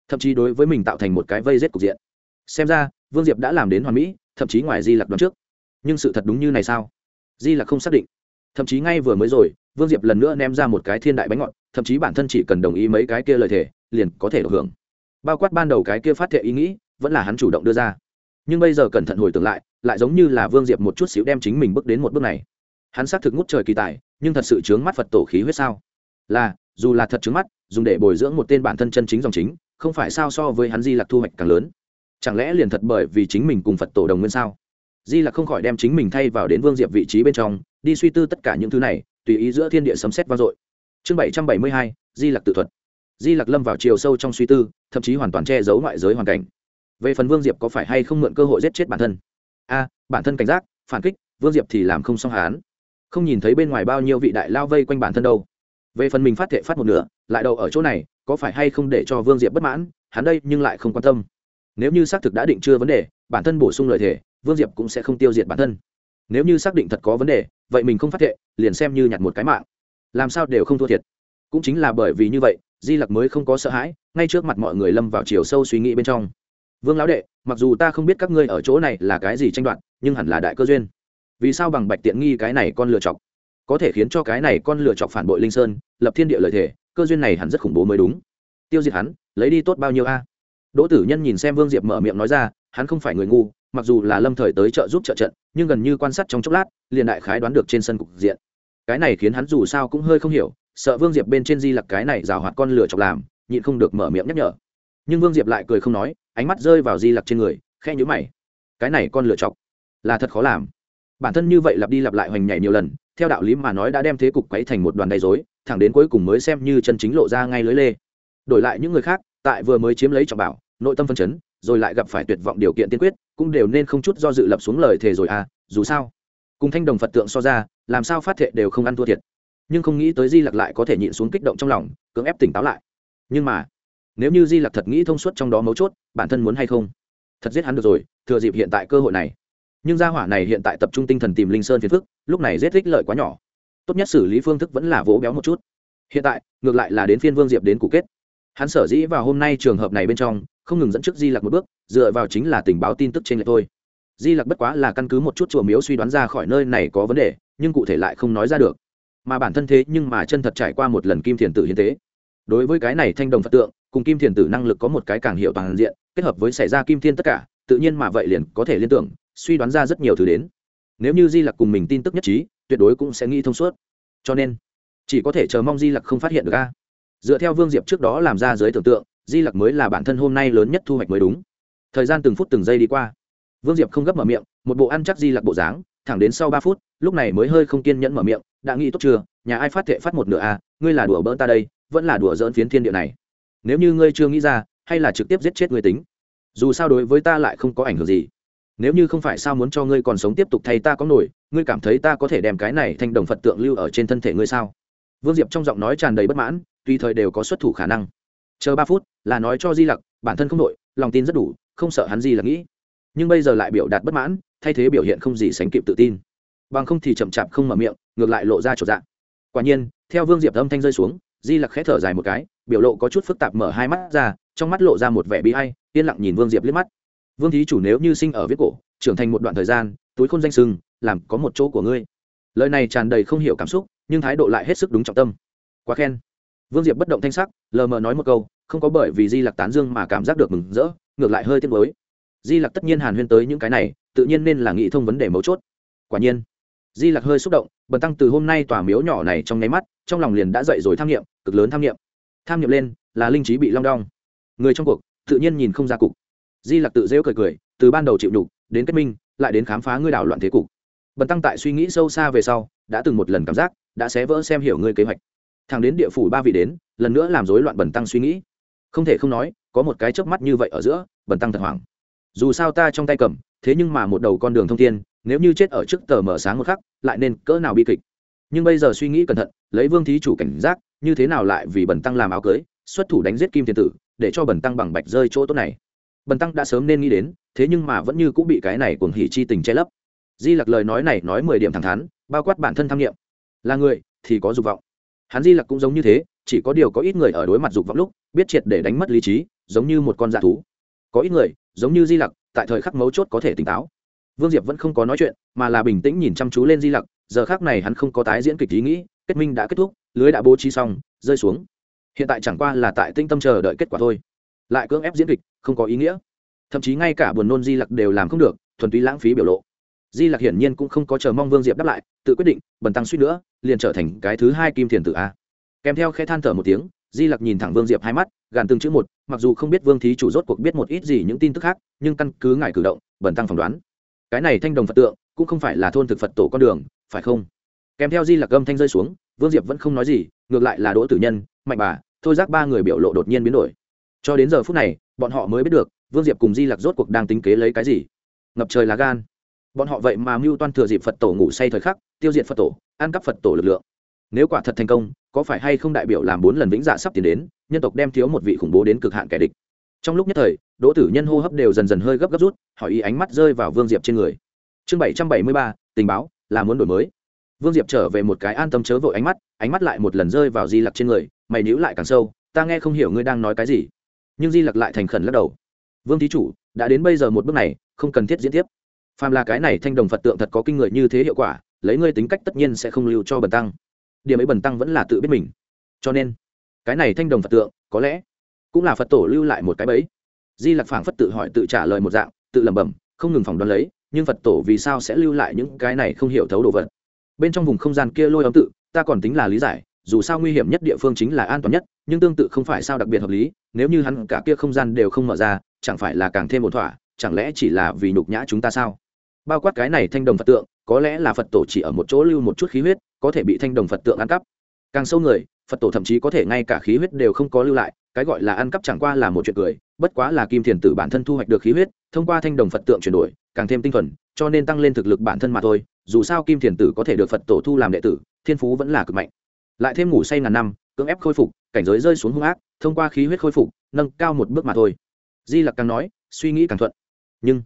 thậm chí đối với mình tạo thành một cái vây rết cục diện. Xem ra, vương diệp đã làm đến hoàn mỹ, thậm chí ngoài di lặc đoán trước. Nhưng sự thật đúng như này sao? Di lặc không xác định. Thậm chí ngay vừa mới rồi vương diệp lần nữa ném ra một cái thiên đại bánh ngọt, thậm chí bản thân chỉ cần đồng ý mấy cái kia lời thề, liền có thể được hưởng. Bao quát ban đầu cái kia phát thệ ý nghĩ, vẫn là hắn chủ động đưa ra. Nhưng bây giờ cẩn thận hồi tưởng lại lại giống như là vương diệp một chút xíu đem chính mình bước đến một bước này. Hắn xác thực ngút trời kỳ tài, nhưng thật sự chướng mắt phật tổ khí huyết sao? Là, dù là thật chướng mắt, dùng để bồi dưỡng một tên bản thân chân chính dòng chính, không phải sao so với hắn di lặc thu hoạch càng lớn. Chẳng lẽ liền thật bởi vì chính mình cùng phật tổ đồng nguyên sao? Di lặc không khỏi đem chính mình thay vào đến vương diệp vị trí bên trong, đi suy tư tất cả những thứ này tùy ý giữa thiên địa sấm xét vang dội. Chương bảy trăm bảy mươi hai, di lặc tự thuật. Di lặc lâm vào chiều sâu trong suy tư, thậm chí hoàn toàn che giấu ngoại giới hoàn cảnh. Về phần vương diệp có phải hay không mượn cơ hội giết chết bản thân? A, bản thân cảnh giác, phản kích, vương diệp thì làm không xong hán. Không nhìn thấy bên ngoài bao nhiêu vị đại lao vây quanh bản thân đâu. Về phần mình phát thệ phát một nửa, lại đầu ở chỗ này, có phải hay không để cho vương diệp bất mãn, hắn đây nhưng lại không quan tâm. Nếu như xác thực đã định chưa vấn đề, bản thân bổ sung lời thề, vương diệp cũng sẽ không tiêu diệt bản thân nếu như xác định thật có vấn đề, vậy mình không phát thệ, liền xem như nhặt một cái mạng. Làm sao đều không thua thiệt. Cũng chính là bởi vì như vậy, di lặc mới không có sợ hãi, ngay trước mặt mọi người lâm vào chiều sâu suy nghĩ bên trong. Vương lão đệ, mặc dù ta không biết các ngươi ở chỗ này là cái gì tranh đoạt, nhưng hẳn là đại cơ duyên. Vì sao bằng bạch tiện nghi cái này con lựa chọc? Có thể khiến cho cái này con lựa chọc phản bội linh sơn, lập thiên địa lợi thể, cơ duyên này hẳn rất khủng bố mới đúng. Tiêu diệt hắn, lấy đi tốt bao nhiêu a? Đỗ tử nhân nhìn xem vương diệp mở miệng nói ra, hắn không phải người ngu, mặc dù là lâm thời tới trợ giúp trợ trận nhưng gần như quan sát trong chốc lát, liền đại khái đoán được trên sân cục diện. Cái này khiến hắn dù sao cũng hơi không hiểu, sợ vương diệp bên trên di lặc cái này rào hoạt con lửa chọc làm, nhịn không được mở miệng nhắc nhở. Nhưng vương diệp lại cười không nói, ánh mắt rơi vào di lặc trên người khe nhữ mày. Cái này con lửa chọc, là thật khó làm. Bản thân như vậy lặp đi lặp lại hoành nhảy nhiều lần, theo đạo lý mà nói đã đem thế cục quấy thành một đoàn đầy dối thẳng đến cuối cùng mới xem như chân chính lộ ra ngay lưới lê. Đổi lại những người khác, tại vừa mới chiếm lấy trọng bảo, nội tâm phân chấn, rồi lại gặp phải tuyệt vọng điều kiện tiên quyết cũng đều nên không chút do dự lập xuống lời thề rồi à dù sao. Cùng thanh đồng phật tượng so ra, làm sao phát thệ đều không ăn thua thiệt. Nhưng không nghĩ tới di lặc lại có thể nhịn xuống kích động trong lòng, cưỡng ép tỉnh táo lại. Nhưng mà, nếu như di lặc thật nghĩ thông suốt trong đó mấu chốt, bản thân muốn hay không? Thật giết hắn được rồi, thừa dịp hiện tại cơ hội này. Nhưng gia hỏa này hiện tại tập trung tinh thần tìm linh sơn phiền phức, lúc này giết thích lợi quá nhỏ. Tốt nhất xử lý phương thức vẫn là vỗ béo một chút. Hiện tại, ngược lại là đến phiên vương diệp đến cũ kết. Hắn sở dĩ vào hôm nay trường hợp này bên trong không ngừng dẫn trước di lặc một bước, dựa vào chính là tình báo tin tức trên lệch thôi. Di lặc bất quá là căn cứ một chút chùa miếu suy đoán ra khỏi nơi này có vấn đề, nhưng cụ thể lại không nói ra được. Mà bản thân thế nhưng mà chân thật trải qua một lần kim thiền tử hiến tế. Đối với cái này thanh đồng phật tượng, cùng kim thiền tử năng lực có một cái càng hiệu toàn diện, kết hợp với xảy ra kim thiên tất cả, tự nhiên mà vậy liền có thể liên tưởng, suy đoán ra rất nhiều thứ đến. Nếu như di lặc cùng mình tin tức nhất trí, tuyệt đối cũng sẽ nghĩ thông suốt. Cho nên, chỉ có thể chờ mong di lặc không phát hiện được a. Dựa theo vương diệp trước đó làm ra dưới tưởng tượng di lặc mới là bản thân hôm nay lớn nhất thu hoạch mới đúng. Thời gian từng phút từng giây đi qua. Vương diệp không gấp mở miệng, một bộ ăn chắc di lặc bộ dáng, thẳng đến sau ba phút, lúc này mới hơi không kiên nhẫn mở miệng, đã nghĩ tốt chưa? Nhà ai phát thệ phát một nửa a ngươi là đùa bỡn ta đây, vẫn là đùa dỡn phiến thiên địa này. Nếu như ngươi chưa nghĩ ra, hay là trực tiếp giết chết người tính. Dù sao đối với ta lại không có ảnh hưởng gì. Nếu như không phải sao muốn cho ngươi còn sống tiếp tục thay ta có nổi, ngươi cảm thấy ta có thể đem cái này thành đồng phật tượng lưu ở trên thân thể ngươi sao? Vương diệp trong giọng nói tràn đầy bất mãn tùy thời đều có xuất thủ khả năng chờ ba phút, là nói cho di lặc, bản thân không đội, lòng tin rất đủ, không sợ hắn di lặc nghĩ. Nhưng bây giờ lại biểu đạt bất mãn, thay thế biểu hiện không gì sánh kịp tự tin. Bằng không thì chậm chạp không mở miệng, ngược lại lộ ra trột dạng. Quả nhiên, theo vương diệp âm thanh rơi xuống, di lặc khẽ thở dài một cái, biểu lộ có chút phức tạp mở hai mắt ra, trong mắt lộ ra một vẻ bị hay yên lặng nhìn vương diệp liếc mắt. Vương thí chủ nếu như sinh ở viết cổ, trưởng thành một đoạn thời gian, túi khôn danh sưng làm có một chỗ của ngươi. Lời này tràn đầy không hiểu cảm xúc, nhưng thái độ lại hết sức đúng trọng tâm. Quá khen vương diệp bất động thanh sắc, lờ mờ nói một câu, không có bởi vì di lặc tán dương mà cảm giác được mừng rỡ, ngược lại hơi tiếc mới di lặc tất nhiên hàn huyên tới những cái này, tự nhiên nên là nghĩ thông vấn đề mấu chốt. Quả nhiên, di lặc hơi xúc động, bần tăng từ hôm nay tòa miếu nhỏ này trong nháy mắt, trong lòng liền đã dậy rồi tham nghiệm, cực lớn tham nghiệm. Tham nghiệm lên, là linh trí bị long đong. Người trong cuộc, tự nhiên nhìn không ra cục. Di lặc tự rêu cười cười, từ ban đầu chịu nhục, đến kết minh, lại đến khám phá ngươi đảo loạn thế cục. Bần tăng tại suy nghĩ sâu xa về sau, đã từng một lần cảm giác, đã xé vỡ xem hiểu ngươi kế hoạch thằng đến địa phủ ba vị đến, lần nữa làm rối loạn bần tăng suy nghĩ. Không thể không nói, có một cái chớp mắt như vậy ở giữa, bần tăng thật hoảng. Dù sao ta trong tay cầm, thế nhưng mà một đầu con đường thông thiên, nếu như chết ở trước tờ mở sáng một khắc, lại nên cỡ nào bi kịch. Nhưng bây giờ suy nghĩ cẩn thận, lấy vương thí chủ cảnh giác, như thế nào lại vì bần tăng làm áo cưới, xuất thủ đánh giết kim thiên tử, để cho bần tăng bằng bạch rơi chỗ tốt này. Bần tăng đã sớm nên nghĩ đến, thế nhưng mà vẫn như cũng bị cái này cuồng hỉ chi tình che lấp. Di lặc lời nói này nói mười điểm thẳng thắn, bao quát bản thân tham nghiệm. Là người thì có dục vọng hắn di lặc cũng giống như thế, chỉ có điều có ít người ở đối mặt dục vọng lúc, biết triệt để đánh mất lý trí, giống như một con dạ thú. Có ít người, giống như di lặc, tại thời khắc mấu chốt có thể tỉnh táo. Vương diệp vẫn không có nói chuyện, mà là bình tĩnh nhìn chăm chú lên di lặc, giờ khác này hắn không có tái diễn kịch ý nghĩ, kết minh đã kết thúc, lưới đã bố trí xong, rơi xuống. Hiện tại chẳng qua là tại tinh tâm chờ đợi kết quả thôi. Lại cưỡng ép diễn kịch, không có ý nghĩa. Thậm chí ngay cả buồn nôn di lặc đều làm không được, thuần túy lãng phí biểu lộ di lặc hiển nhiên cũng không có chờ mong vương diệp đáp lại, tự quyết định, bần tăng suýt nữa, liền trở thành cái thứ hai kim thiền tử a. Kèm theo khẽ than thở một tiếng, di lặc nhìn thẳng vương diệp hai mắt, gàn từng chữ một, mặc dù không biết vương thí chủ rốt cuộc biết một ít gì những tin tức khác, nhưng căn cứ ngài cử động, bần tăng phỏng đoán. Cái này thanh đồng phật tượng, cũng không phải là thôn thực phật tổ con đường, phải không? Kèm theo di lặc âm thanh rơi xuống, vương diệp vẫn không nói gì, ngược lại là đỗ tử nhân, mạnh bà, thôi giác ba người biểu lộ đột nhiên biến đổi. Cho đến giờ phút này, bọn họ mới biết được, vương diệp cùng di lặc rốt cuộc đang tính kế lấy cái gì. Ngập trời lá gan bọn họ vậy mà mưu toan thừa dịp phật tổ ngủ say thời khắc, tiêu diệt phật tổ, ăn cắp phật tổ lực lượng. Nếu quả thật thành công, có phải hay không đại biểu làm bốn lần vĩnh dạ sắp tiến đến, nhân tộc đem thiếu một vị khủng bố đến cực hạn kẻ địch? Trong lúc nhất thời, đỗ tử nhân hô hấp đều dần dần hơi gấp gấp rút, hỏi ý ánh mắt rơi vào vương diệp trên người. Chương bảy trăm bảy mươi ba, tình báo, là muốn đổi mới. Vương diệp trở về một cái an tâm chớ vội ánh mắt ánh mắt lại một lần rơi vào di lặc trên người, mày níu lại càng sâu, ta nghe không hiểu ngươi đang nói cái gì. Nhưng di lặc lại thành khẩn lắc đầu. Vương thí chủ, đã đến bây giờ một bước này, không cần thiết diễn tiếp phàm là cái này thanh đồng phật tượng thật có kinh người như thế hiệu quả, lấy ngươi tính cách tất nhiên sẽ không lưu cho bần tăng. Điểm ấy bần tăng vẫn là tự biết mình. Cho nên, cái này thanh đồng phật tượng, có lẽ cũng là phật tổ lưu lại một cái bẫy. Di lặc phảng phất tự hỏi tự trả lời một dạng, tự lẩm bẩm, không ngừng phỏng đoán lấy, nhưng phật tổ vì sao sẽ lưu lại những cái này không hiểu thấu đồ vật? Bên trong vùng không gian kia lôi âm tự, ta còn tính là lý giải, dù sao nguy hiểm nhất địa phương chính là an toàn nhất, nhưng tương tự không phải sao đặc biệt hợp lý, nếu như hắn cả kia không gian đều không mở ra, chẳng phải là càng thêm một thỏa, chẳng lẽ chỉ là vì nhục nhã chúng ta sao? Bao quát cái này thanh đồng phật tượng, có lẽ là phật tổ chỉ ở một chỗ lưu một chút khí huyết, có thể bị thanh đồng phật tượng ăn cắp. Càng sâu người, phật tổ thậm chí có thể ngay cả khí huyết đều không có lưu lại, cái gọi là ăn cắp chẳng qua là một chuyện cười, bất quá là kim thiền tử bản thân thu hoạch được khí huyết, thông qua thanh đồng phật tượng chuyển đổi, càng thêm tinh thuần, cho nên tăng lên thực lực bản thân mà thôi, dù sao kim thiền tử có thể được phật tổ thu làm đệ tử, thiên phú vẫn là cực mạnh. Lại thêm ngủ say ngàn năm, cưỡng ép khôi phục, cảnh giới rơi xuống hung ác, thông qua khí huyết khôi phục, nâng cao một bước mà thôi. Di lặc càng nói, suy nghĩ càng thuận. Nhưng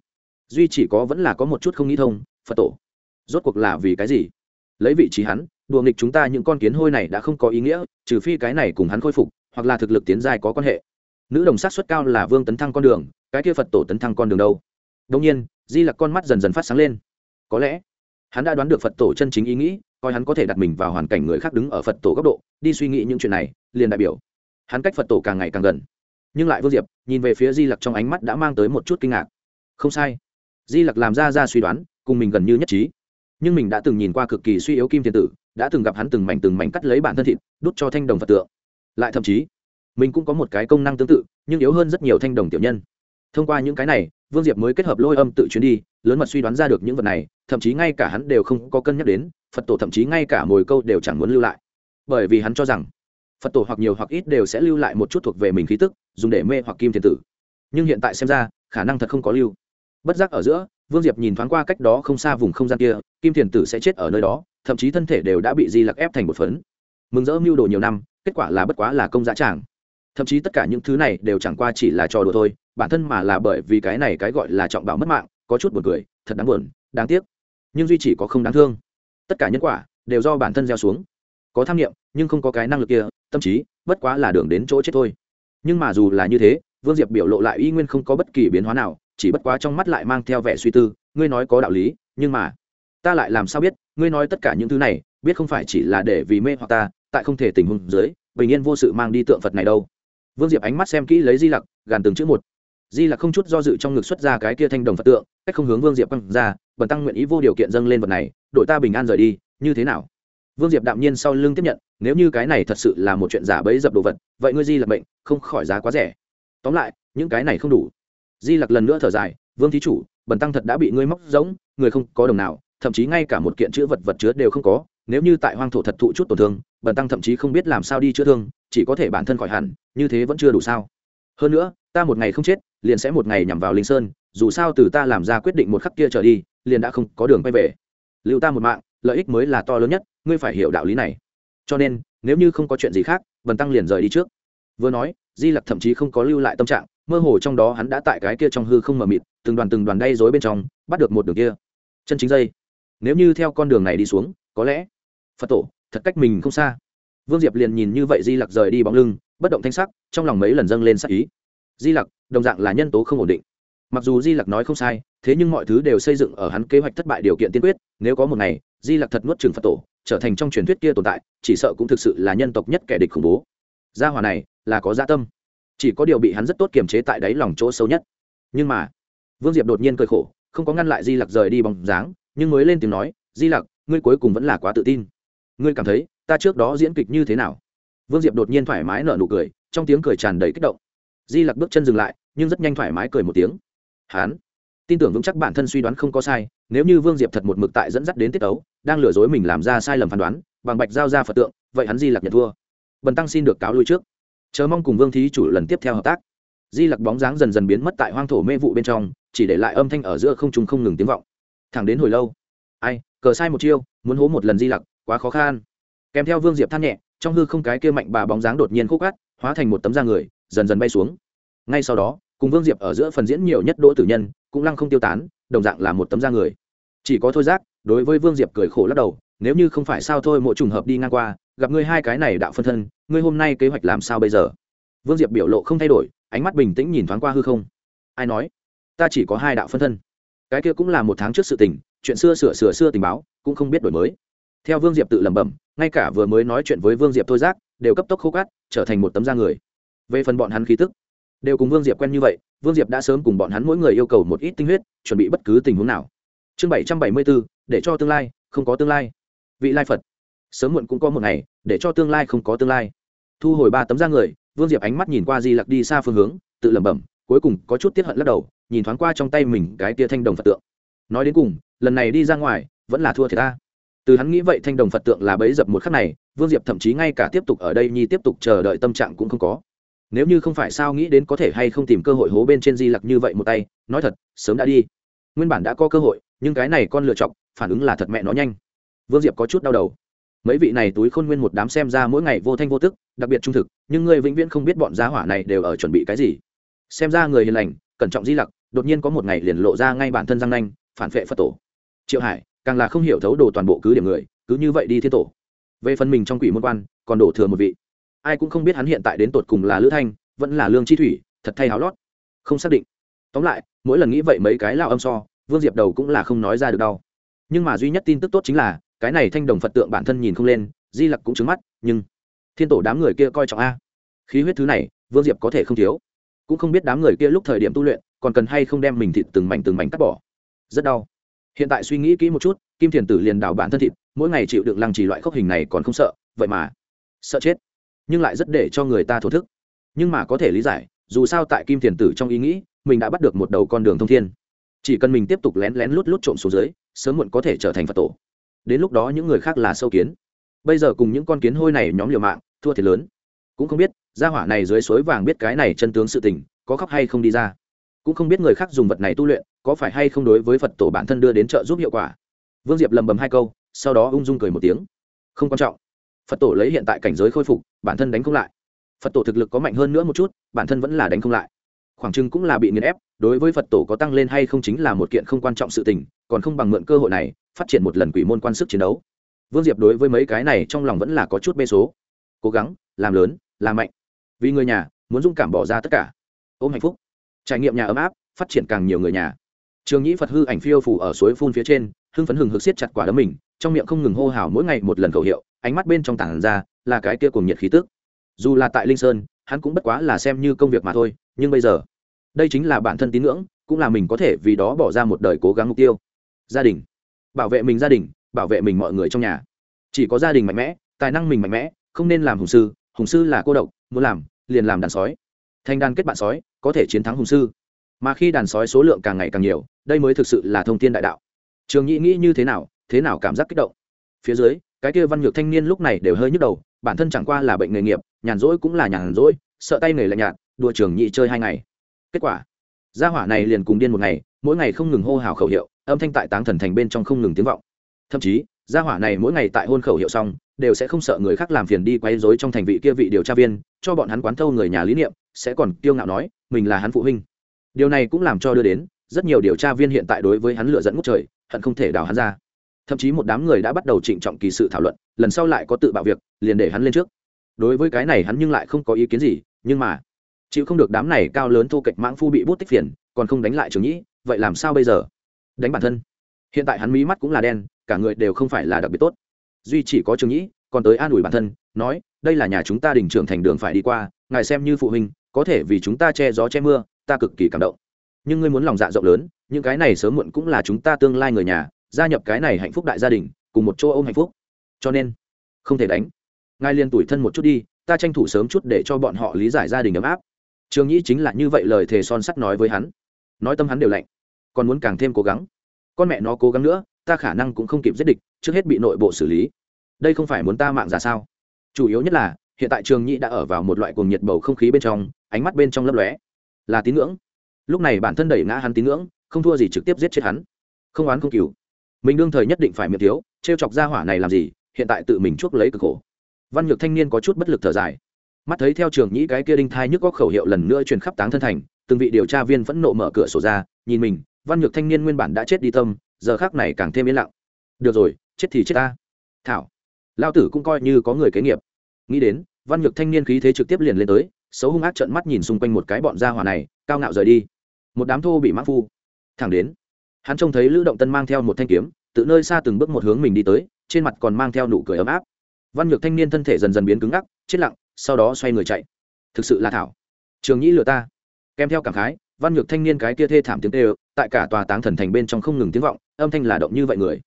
duy chỉ có vẫn là có một chút không nghĩ thông, phật tổ. Rốt cuộc là vì cái gì? Lấy vị trí hắn, đùa nghịch chúng ta những con kiến hôi này đã không có ý nghĩa, trừ phi cái này cùng hắn khôi phục, hoặc là thực lực tiến dài có quan hệ. Nữ đồng sát xuất cao là vương tấn thăng con đường, cái kia phật tổ tấn thăng con đường đâu? Đông nhiên, di lặc con mắt dần dần phát sáng lên. Có lẽ, hắn đã đoán được phật tổ chân chính ý nghĩ, coi hắn có thể đặt mình vào hoàn cảnh người khác đứng ở phật tổ góc độ, đi suy nghĩ những chuyện này, liền đại biểu hắn cách phật tổ càng ngày càng gần. Nhưng lại vô diệp, nhìn về phía di lặc trong ánh mắt đã mang tới một chút kinh ngạc. Không sai di lặc làm ra ra suy đoán, cùng mình gần như nhất trí. Nhưng mình đã từng nhìn qua cực kỳ suy yếu kim thiên tử, đã từng gặp hắn từng mảnh từng mảnh cắt lấy bản thân thịt, đút cho thanh đồng phật tượng. Lại thậm chí, mình cũng có một cái công năng tương tự, nhưng yếu hơn rất nhiều thanh đồng tiểu nhân. Thông qua những cái này, vương diệp mới kết hợp lôi âm tự chuyến đi, lớn mật suy đoán ra được những vật này, thậm chí ngay cả hắn đều không có cân nhắc đến, phật tổ thậm chí ngay cả mồi câu đều chẳng muốn lưu lại. Bởi vì hắn cho rằng, phật tổ hoặc nhiều hoặc ít đều sẽ lưu lại một chút thuộc về mình khí tức, dùng để mê hoặc kim thiên tử. Nhưng hiện tại xem ra, khả năng thật không có lưu bất giác ở giữa, vương diệp nhìn thoáng qua cách đó không xa vùng không gian kia, kim thiền tử sẽ chết ở nơi đó, thậm chí thân thể đều đã bị di lặc ép thành một phấn. Mừng rỡ mưu đồ nhiều năm, kết quả là bất quá là công giá tràng. Thậm chí tất cả những thứ này đều chẳng qua chỉ là trò đùa thôi, bản thân mà là bởi vì cái này cái gọi là trọng bảo mất mạng, có chút buồn cười, thật đáng buồn, đáng tiếc. Nhưng duy chỉ có không đáng thương. Tất cả nhân quả đều do bản thân gieo xuống. Có tham nghiệm nhưng không có cái năng lực kia, tâm trí, bất quá là đường đến chỗ chết thôi. Nhưng mà dù là như thế, vương diệp biểu lộ lại y nguyên không có bất kỳ biến hóa nào chỉ bất quá trong mắt lại mang theo vẻ suy tư, ngươi nói có đạo lý, nhưng mà, ta lại làm sao biết, ngươi nói tất cả những thứ này, biết không phải chỉ là để vì mê hoặc ta, tại không thể tình huống dưới, bình yên vô sự mang đi tượng phật này đâu. Vương diệp ánh mắt xem kỹ lấy di lặc, gàn từng chữ một. Di lặc không chút do dự trong ngực xuất ra cái kia thanh đồng phật tượng, cách không hướng vương diệp quăng ra, bần tăng nguyện ý vô điều kiện dâng lên vật này, đội ta bình an rời đi, như thế nào? Vương diệp đạm nhiên sau lưng tiếp nhận, nếu như cái này thật sự là một chuyện giả bấy dập đồ vật, vậy ngươi di lặc bệnh, không khỏi giá quá rẻ. Tóm lại, những cái này không đủ di lặc lần nữa thở dài, vương thí chủ, bần tăng thật đã bị ngươi móc giống người không có đồng nào, thậm chí ngay cả một kiện chữ vật vật chứa đều không có, nếu như tại hoang thổ thật thụ chút tổn thương, bần tăng thậm chí không biết làm sao đi chữa thương, chỉ có thể bản thân khỏi hẳn, như thế vẫn chưa đủ sao. Hơn nữa, ta một ngày không chết, liền sẽ một ngày nhằm vào linh sơn, dù sao từ ta làm ra quyết định một khắc kia trở đi, liền đã không có đường quay về. Lưu ta một mạng, lợi ích mới là to lớn nhất, ngươi phải hiểu đạo lý này. Cho nên, nếu như không có chuyện gì khác, bần tăng liền rời đi trước. Vừa nói, di lặc thậm chí không có lưu lại tâm trạng mơ hồ trong đó hắn đã tại cái kia trong hư không mờ mịt, từng đoàn từng đoàn đay dối bên trong, bắt được một đường kia. Chân chính dây. Nếu như theo con đường này đi xuống, có lẽ phật tổ thật cách mình không xa. Vương diệp liền nhìn như vậy di lặc rời đi bóng lưng, bất động thanh sắc, trong lòng mấy lần dâng lên sắc ý. Di lặc, đồng dạng là nhân tố không ổn định. Mặc dù di lặc nói không sai, thế nhưng mọi thứ đều xây dựng ở hắn kế hoạch thất bại điều kiện tiên quyết, nếu có một ngày, di lặc thật nuốt trừng phật tổ, trở thành trong truyền thuyết kia tồn tại, chỉ sợ cũng thực sự là nhân tộc nhất kẻ địch khủng bố. Gia hòa này là có gia tâm chỉ có điều bị hắn rất tốt kiềm chế tại đáy lòng chỗ sâu nhất. Nhưng mà, vương diệp đột nhiên cười khổ, không có ngăn lại di lặc rời đi bóng dáng, nhưng mới lên tiếng nói, di lặc, ngươi cuối cùng vẫn là quá tự tin. Ngươi cảm thấy, ta trước đó diễn kịch như thế nào? Vương diệp đột nhiên thoải mái nở nụ cười, trong tiếng cười tràn đầy kích động. Di lặc bước chân dừng lại, nhưng rất nhanh thoải mái cười một tiếng. Hán tin tưởng vững chắc bản thân suy đoán không có sai, nếu như vương diệp thật một mực tại dẫn dắt đến tiết ấu đang lừa dối mình làm ra sai lầm phán đoán, bằng bạch giao ra phật tượng, vậy hắn di lặc nhận thua. Bần tăng xin được cáo lui trước chờ mong cùng vương thí chủ lần tiếp theo hợp tác. Di lặc bóng dáng dần dần biến mất tại hoang thổ mê vụ bên trong, chỉ để lại âm thanh ở giữa không trung không ngừng tiếng vọng. Thẳng đến hồi lâu. Ai, cờ sai một chiêu, muốn hố một lần di lặc, quá khó khăn. Kèm theo vương diệp than nhẹ, trong hư không cái kia mạnh bà bóng dáng đột nhiên khúc cát hóa thành một tấm da người, dần dần bay xuống. Ngay sau đó, cùng vương diệp ở giữa phần diễn nhiều nhất đỗ tử nhân, cũng lăng không tiêu tán, đồng dạng là một tấm da người. Chỉ có thôi giác, đối với vương diệp cười khổ lắc đầu, nếu như không phải sao thôi mỗi trùng hợp đi ngang qua gặp ngươi hai cái này đạo phân thân, ngươi hôm nay kế hoạch làm sao bây giờ? Vương diệp biểu lộ không thay đổi, ánh mắt bình tĩnh nhìn thoáng qua hư không. Ai nói? Ta chỉ có hai đạo phân thân. Cái kia cũng là một tháng trước sự tình, chuyện xưa sửa sửa xưa tình báo, cũng không biết đổi mới. Theo vương diệp tự lẩm bẩm, ngay cả vừa mới nói chuyện với vương diệp thôi giác, đều cấp tốc khô cát, trở thành một tấm da người. Về phần bọn hắn khí tức, đều cùng vương diệp quen như vậy, vương diệp đã sớm cùng bọn hắn mỗi người yêu cầu một ít tinh huyết, chuẩn bị bất cứ tình huống nào. Chương bảy trăm bảy mươi bốn, để cho tương lai, không có tương lai. Vị lai phật sớm muộn cũng có một ngày, để cho tương lai không có tương lai. Thu hồi ba tấm da người, vương diệp ánh mắt nhìn qua di lặc đi xa phương hướng, tự lẩm bẩm, cuối cùng có chút tiếp hận lắc đầu, nhìn thoáng qua trong tay mình cái tia thanh đồng phật tượng. Nói đến cùng, lần này đi ra ngoài, vẫn là thua thiệt ta. Từ hắn nghĩ vậy thanh đồng phật tượng là bấy dập một khắc này, vương diệp thậm chí ngay cả tiếp tục ở đây nhi tiếp tục chờ đợi tâm trạng cũng không có. Nếu như không phải sao nghĩ đến có thể hay không tìm cơ hội hố bên trên di lặc như vậy một tay, nói thật, sớm đã đi. Nguyên bản đã có cơ hội, nhưng cái này con lựa chọc phản ứng là thật mẹ nó nhanh. Vương diệp có chút đau đầu mấy vị này túi khôn nguyên một đám xem ra mỗi ngày vô thanh vô tức, đặc biệt trung thực, nhưng người vĩnh viễn không biết bọn giá hỏa này đều ở chuẩn bị cái gì. Xem ra người hiền lành, cẩn trọng di lặc, đột nhiên có một ngày liền lộ ra ngay bản thân giang nanh, phản vệ phật tổ. Triệu hải, càng là không hiểu thấu đồ toàn bộ cứ điểm người, cứ như vậy đi thiên tổ. Về phần mình trong quỷ môn quan, còn đổ thừa một vị. Ai cũng không biết hắn hiện tại đến tột cùng là lữ thanh, vẫn là lương chi thủy, thật thay háo lót. Không xác định. Tóm lại, mỗi lần nghĩ vậy mấy cái lao âm so, vương diệp đầu cũng là không nói ra được đâu. nhưng mà duy nhất tin tức tốt chính là cái này thanh đồng phật tượng bản thân nhìn không lên, di lặc cũng trứng mắt, nhưng thiên tổ đám người kia coi trọng a. Khí huyết thứ này, vương diệp có thể không thiếu. Cũng không biết đám người kia lúc thời điểm tu luyện, còn cần hay không đem mình thịt từng mảnh từng mảnh cắt bỏ. Rất đau. Hiện tại suy nghĩ kỹ một chút, kim thiền tử liền đào bản thân thịt, mỗi ngày chịu đựng lăng trì loại khốc hình này còn không sợ, vậy mà sợ chết. Nhưng lại rất để cho người ta thổ thức. Nhưng mà có thể lý giải, dù sao tại kim thiền tử trong ý nghĩ, mình đã bắt được một đầu con đường thông thiên. Chỉ cần mình tiếp tục lén lén lút lút trộm xuống dưới, sớm muộn có thể trở thành phật tổ đến lúc đó những người khác là sâu kiến. Bây giờ cùng những con kiến hôi này nhóm liều mạng, thua thiệt lớn. Cũng không biết, gia hỏa này dưới suối vàng biết cái này chân tướng sự tình, có khóc hay không đi ra. Cũng không biết người khác dùng vật này tu luyện, có phải hay không đối với phật tổ bản thân đưa đến trợ giúp hiệu quả. Vương diệp lầm bầm hai câu, sau đó ung dung cười một tiếng. Không quan trọng. Phật tổ lấy hiện tại cảnh giới khôi phục, bản thân đánh không lại. Phật tổ thực lực có mạnh hơn nữa một chút, bản thân vẫn là đánh không lại. Khoảng chừng cũng là bị nghiền ép, đối với phật tổ có tăng lên hay không chính là một kiện không quan trọng sự tình, còn không bằng mượn cơ hội này phát triển một lần quỷ môn quan sức chiến đấu. Vương diệp đối với mấy cái này trong lòng vẫn là có chút bê số. Cố gắng, làm lớn, làm mạnh. Vì người nhà, muốn dũng cảm bỏ ra tất cả. Ôm hạnh phúc. Trải nghiệm nhà ấm áp, phát triển càng nhiều người nhà. Trường nhĩ phật hư ảnh phiêu phủ ở suối phun phía trên, hưng phấn hừng hực siết chặt quả đấm mình, trong miệng không ngừng hô hào mỗi ngày một lần khẩu hiệu, ánh mắt bên trong tảng ra là cái kia cùng nhiệt khí tức. Dù là tại linh sơn, hắn cũng bất quá là xem như công việc mà thôi, nhưng bây giờ, đây chính là bản thân tín ngưỡng, cũng là mình có thể vì đó bỏ ra một đời cố gắng mục tiêu. Gia đình bảo vệ mình gia đình, bảo vệ mình mọi người trong nhà. Chỉ có gia đình mạnh mẽ, tài năng mình mạnh mẽ, không nên làm hùng sư hùng sư là cô độc, muốn làm, liền làm đàn sói. Thành đàn kết bạn sói, có thể chiến thắng hùng sư. Mà khi đàn sói số lượng càng ngày càng nhiều, đây mới thực sự là thông tin đại đạo. Trường nhị nghĩ như thế nào thế nào cảm giác kích động. Phía dưới, cái kia văn nhược thanh niên lúc này đều hơi nhức đầu, bản thân chẳng qua là bệnh nghề nghiệp, nhàn rỗi cũng là nhàn rỗi, sợ tay nghề lạnh nhạt, đùa trường nhị chơi hai ngày. Kết quả, gia hỏa này liền cùng điên một ngày, mỗi ngày không ngừng hô hào khẩu hiệu âm thanh tại táng thần thành bên trong không ngừng tiếng vọng. Thậm chí, gia hỏa này mỗi ngày tại hôn khẩu hiệu xong, đều sẽ không sợ người khác làm phiền đi quay dối trong thành vị kia vị điều tra viên, cho bọn hắn quán thâu người nhà lý niệm, sẽ còn kiêu ngạo nói, mình là hắn phụ huynh. Điều này cũng làm cho đưa đến, rất nhiều điều tra viên hiện tại đối với hắn lựa dẫn ngút trời, hận không thể đào hắn ra. Thậm chí một đám người đã bắt đầu trịnh trọng kỳ sự thảo luận, lần sau lại có tự bạo việc, liền để hắn lên trước. Đối với cái này hắn nhưng lại không có ý kiến gì, nhưng mà, chịu không được đám này cao lớn thu kịch mãng phu bị bút tích phiền, còn không đánh lại trường nhĩ, vậy làm sao bây giờ? Đánh bản thân. Hiện tại hắn mí mắt cũng là đen, cả người đều không phải là đặc biệt tốt. Duy chỉ có trường nhĩ, còn tới an ủi bản thân, nói, đây là nhà chúng ta đình trưởng thành đường phải đi qua, ngài xem như phụ huynh, có thể vì chúng ta che gió che mưa, ta cực kỳ cảm động. Nhưng ngươi muốn lòng dạ rộng lớn, những cái này sớm muộn cũng là chúng ta tương lai người nhà, gia nhập cái này hạnh phúc đại gia đình, cùng một chỗ ôm hạnh phúc. Cho nên, không thể đánh. Ngài liền tuổi thân một chút đi, ta tranh thủ sớm chút để cho bọn họ lý giải gia đình ấm áp. Trường nhĩ chính là như vậy lời thề son sắt nói với hắn. Nói tâm hắn đều lạnh còn muốn càng thêm cố gắng. Con mẹ nó cố gắng nữa, ta khả năng cũng không kịp giết địch, trước hết bị nội bộ xử lý. Đây không phải muốn ta mạng ra sao? Chủ yếu nhất là, hiện tại trường nhĩ đã ở vào một loại cuồng nhiệt bầu không khí bên trong, ánh mắt bên trong lấp lóe. Là tín ngưỡng. Lúc này bản thân đẩy ngã hắn tín ngưỡng, không thua gì trực tiếp giết chết hắn. Không oán không cừu. Mình đương thời nhất định phải miệng thiếu, trêu chọc ra hỏa này làm gì, hiện tại tự mình chuốc lấy cực khổ. Văn nhược thanh niên có chút bất lực thở dài. Mắt thấy theo trường nhĩ cái kia đinh thai nhức có khẩu hiệu lần nữa truyền khắp táng thân thành, từng vị điều tra viên phẫn nộ mở cửa sổ ra, nhìn mình văn nhược thanh niên nguyên bản đã chết đi tâm, giờ khác này càng thêm yên lặng. Được rồi, chết thì chết ta. Thảo. Lao tử cũng coi như có người kế nghiệp. Nghĩ đến, văn nhược thanh niên khí thế trực tiếp liền lên tới, xấu hung ác trợn mắt nhìn xung quanh một cái bọn gia hỏa này, cao ngạo rời đi. Một đám thô bị mắc phu. Thẳng đến, hắn trông thấy lữ động tân mang theo một thanh kiếm, tự nơi xa từng bước một hướng mình đi tới, trên mặt còn mang theo nụ cười ấm áp. Văn nhược thanh niên thân thể dần dần biến cứng ngắc, chết lặng, sau đó xoay người chạy. Thực sự là thảo. Trường nhĩ lừa ta. Kèm theo cảm khái, văn nhược thanh niên cái kia thê thảm tiếng tê tại cả tòa táng thần thành bên trong không ngừng tiếng vọng, âm thanh là động như vậy người.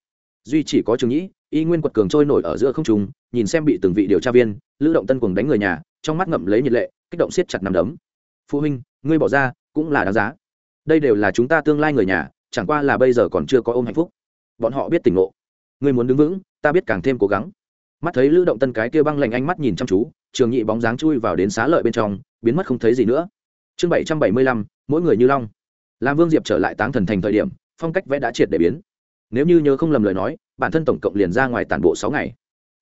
Duy chỉ có trường nhĩ, y nguyên quật cường trôi nổi ở giữa không trung, nhìn xem bị từng vị điều tra viên, lữ động tân quần đánh người nhà, trong mắt ngậm lấy nhiệt lệ, kích động siết chặt nằm đấm. Phụ huynh, ngươi bỏ ra, cũng là đáng giá. Đây đều là chúng ta tương lai người nhà, chẳng qua là bây giờ còn chưa có ôm hạnh phúc. Bọn họ biết tỉnh ngộ. Ngươi muốn đứng vững, ta biết càng thêm cố gắng. Mắt thấy lữ động tân cái kia băng lạnh ánh mắt nhìn chăm chú, trường nhị bóng dáng chui vào đến xá lợi bên trong, biến mất không thấy gì nữa. Chương bảy trăm bảy mươi lăm, mỗi người như long làm vương diệp trở lại táng thần thành thời điểm, phong cách vẽ đã triệt để biến. Nếu như nhớ không lầm lời nói, bản thân tổng cộng liền ra ngoài tản bộ sáu ngày.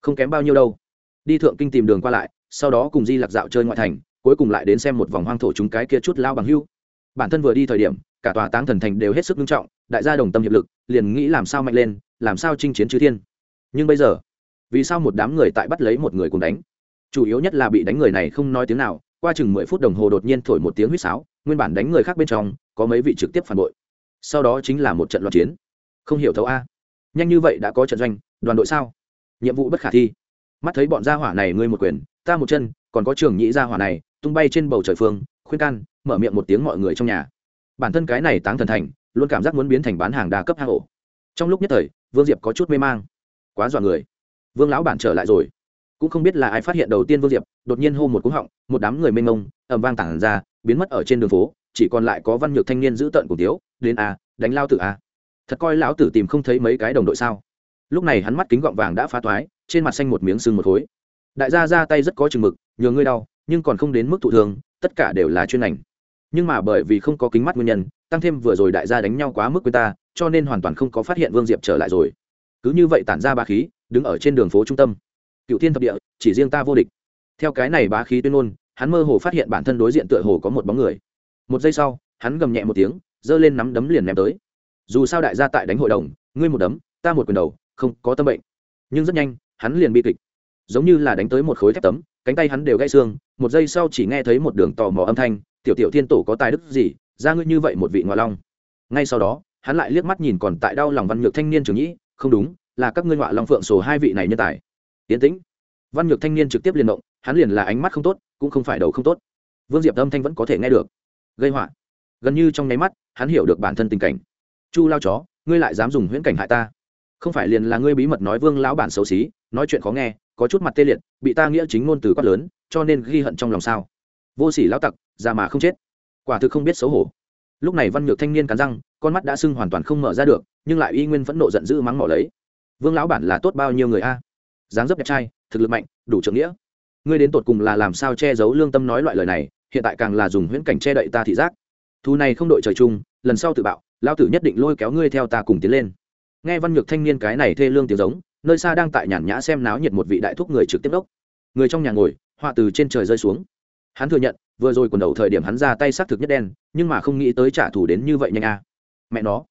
Không kém bao nhiêu đâu. Đi thượng kinh tìm đường qua lại, sau đó cùng di lạc dạo chơi ngoại thành, cuối cùng lại đến xem một vòng hoang thổ chúng cái kia chút lao bằng hưu. Bản thân vừa đi thời điểm, cả tòa táng thần thành đều hết sức nghiêm trọng, đại gia đồng tâm hiệp lực, liền nghĩ làm sao mạnh lên, làm sao chinh chiến chư thiên. Nhưng bây giờ, vì sao một đám người tại bắt lấy một người cùng đánh? Chủ yếu nhất là bị đánh người này không nói tiếng nào, qua chừng mười phút đồng hồ đột nhiên thổi một tiếng huýt sáo, nguyên bản đánh người khác bên trong có mấy vị trực tiếp phản bội. Sau đó chính là một trận loạn chiến. Không hiểu thấu a. Nhanh như vậy đã có trận doanh, đoàn đội sao? Nhiệm vụ bất khả thi. Mắt thấy bọn gia hỏa này ngươi một quyền, ta một chân, còn có trường nhĩ gia hỏa này, tung bay trên bầu trời phương, khuyên can, mở miệng một tiếng mọi người trong nhà. Bản thân cái này táng thần thành, luôn cảm giác muốn biến thành bán hàng đa cấp hang ổ. Trong lúc nhất thời, vương diệp có chút mê mang. Quá dọa người. Vương lão bản trở lại rồi. Cũng không biết là ai phát hiện đầu tiên vương diệp, đột nhiên hô một cú họng, một đám người mênh mông ẩm vang tản ra, biến mất ở trên đường phố chỉ còn lại có văn nhược thanh niên giữ tận cùng tiếu, đến a, đánh lao tử a. Thật coi lão tử tìm không thấy mấy cái đồng đội sao? Lúc này hắn mắt kính gọng vàng đã phá toái, trên mặt xanh một miếng sưng một khối. Đại gia ra tay rất có chừng mực, nhờ ngươi đau, nhưng còn không đến mức thụ thường tất cả đều là chuyên ngành. Nhưng mà bởi vì không có kính mắt nguyên nhân, tăng thêm vừa rồi đại gia đánh nhau quá mức với ta, cho nên hoàn toàn không có phát hiện vương diệp trở lại rồi. Cứ như vậy tản ra ba khí, đứng ở trên đường phố trung tâm. Cựu thiên thập địa, chỉ riêng ta vô địch. Theo cái này bá khí tuyên ngôn, hắn mơ hồ phát hiện bản thân đối diện tựa hồ có một bóng người một giây sau, hắn gầm nhẹ một tiếng, giơ lên nắm đấm liền ném tới. Dù sao đại gia tại đánh hội đồng, ngươi một đấm, ta một quyền đầu, không có tâm bệnh. Nhưng rất nhanh, hắn liền bi kịch. Giống như là đánh tới một khối thép tấm, cánh tay hắn đều gãy xương, một giây sau chỉ nghe thấy một đường tò mò âm thanh, tiểu tiểu thiên tổ có tài đức gì, ra ngươi như vậy một vị ngoại long. Ngay sau đó, hắn lại liếc mắt nhìn còn tại đau lòng văn nhược thanh niên trường nhĩ, không đúng, là các ngươi ngoại long phượng sổ hai vị này nhân tài. Tiến tĩnh. Văn nhược thanh niên trực tiếp liền động, hắn liền là ánh mắt không tốt, cũng không phải đầu không tốt. Vương diệp âm thanh vẫn có thể nghe được gây họa. Gần như trong nháy mắt, hắn hiểu được bản thân tình cảnh. Chu lao chó, ngươi lại dám dùng huyễn cảnh hại ta? Không phải liền là ngươi bí mật nói vương lão bản xấu xí, nói chuyện khó nghe, có chút mặt tê liệt, bị ta nghĩa chính ngôn từ quát lớn, cho nên ghi hận trong lòng sao? Vô sỉ lão tặc, già mà không chết. Quả thực không biết xấu hổ. Lúc này văn nhược thanh niên cắn răng, con mắt đã sưng hoàn toàn không mở ra được, nhưng lại y nguyên phẫn nộ giận dữ mắng mỏ lấy. Vương lão bản là tốt bao nhiêu người a? Dáng dấp đẹp trai, thực lực mạnh, đủ trưởng nghĩa. Ngươi đến tột cùng là làm sao che giấu lương tâm nói loại lời này? Hiện tại càng là dùng huyễn cảnh che đậy ta thị giác. Thu này không đội trời chung, lần sau tự bạo lao tử nhất định lôi kéo ngươi theo ta cùng tiến lên. Nghe văn nhược thanh niên cái này thê lương tiếng giống, nơi xa đang tại nhàn nhã xem náo nhiệt một vị đại thúc người trực tiếp đốc. Người trong nhà ngồi, họa từ trên trời rơi xuống. Hắn thừa nhận, vừa rồi quần đầu thời điểm hắn ra tay xác thực nhất đen, nhưng mà không nghĩ tới trả thù đến như vậy nhanh a. Mẹ nó.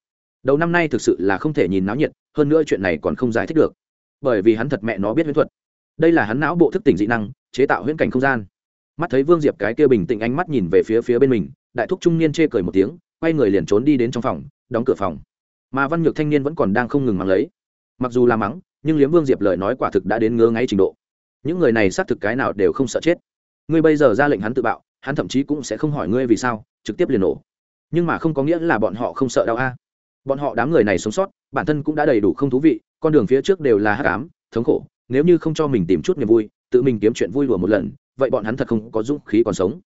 Đầu năm nay thực sự là không thể nhìn náo nhiệt, hơn nữa chuyện này còn không giải thích được. Bởi vì hắn thật mẹ nó biết huyễn thuật. Đây là hắn não bộ thức tỉnh dị năng, chế tạo huyễn cảnh không gian mắt thấy vương diệp cái kia bình tĩnh ánh mắt nhìn về phía phía bên mình, đại thúc trung niên chê cười một tiếng, quay người liền trốn đi đến trong phòng, đóng cửa phòng. Mà văn nhược thanh niên vẫn còn đang không ngừng mắng lấy. Mặc dù là mắng, nhưng liếm vương diệp lời nói quả thực đã đến ngơ ngáy trình độ. Những người này xác thực cái nào đều không sợ chết. Ngươi bây giờ ra lệnh hắn tự bạo, hắn thậm chí cũng sẽ không hỏi ngươi vì sao, trực tiếp liền nổ. Nhưng mà không có nghĩa là bọn họ không sợ đau a. Bọn họ đám người này sống sót, bản thân cũng đã đầy đủ không thú vị, con đường phía trước đều là hắc ám, thống khổ, nếu như không cho mình tìm chút niềm vui, tự mình kiếm chuyện vui đùa một lần vậy bọn hắn thật không có dũng khí còn sống.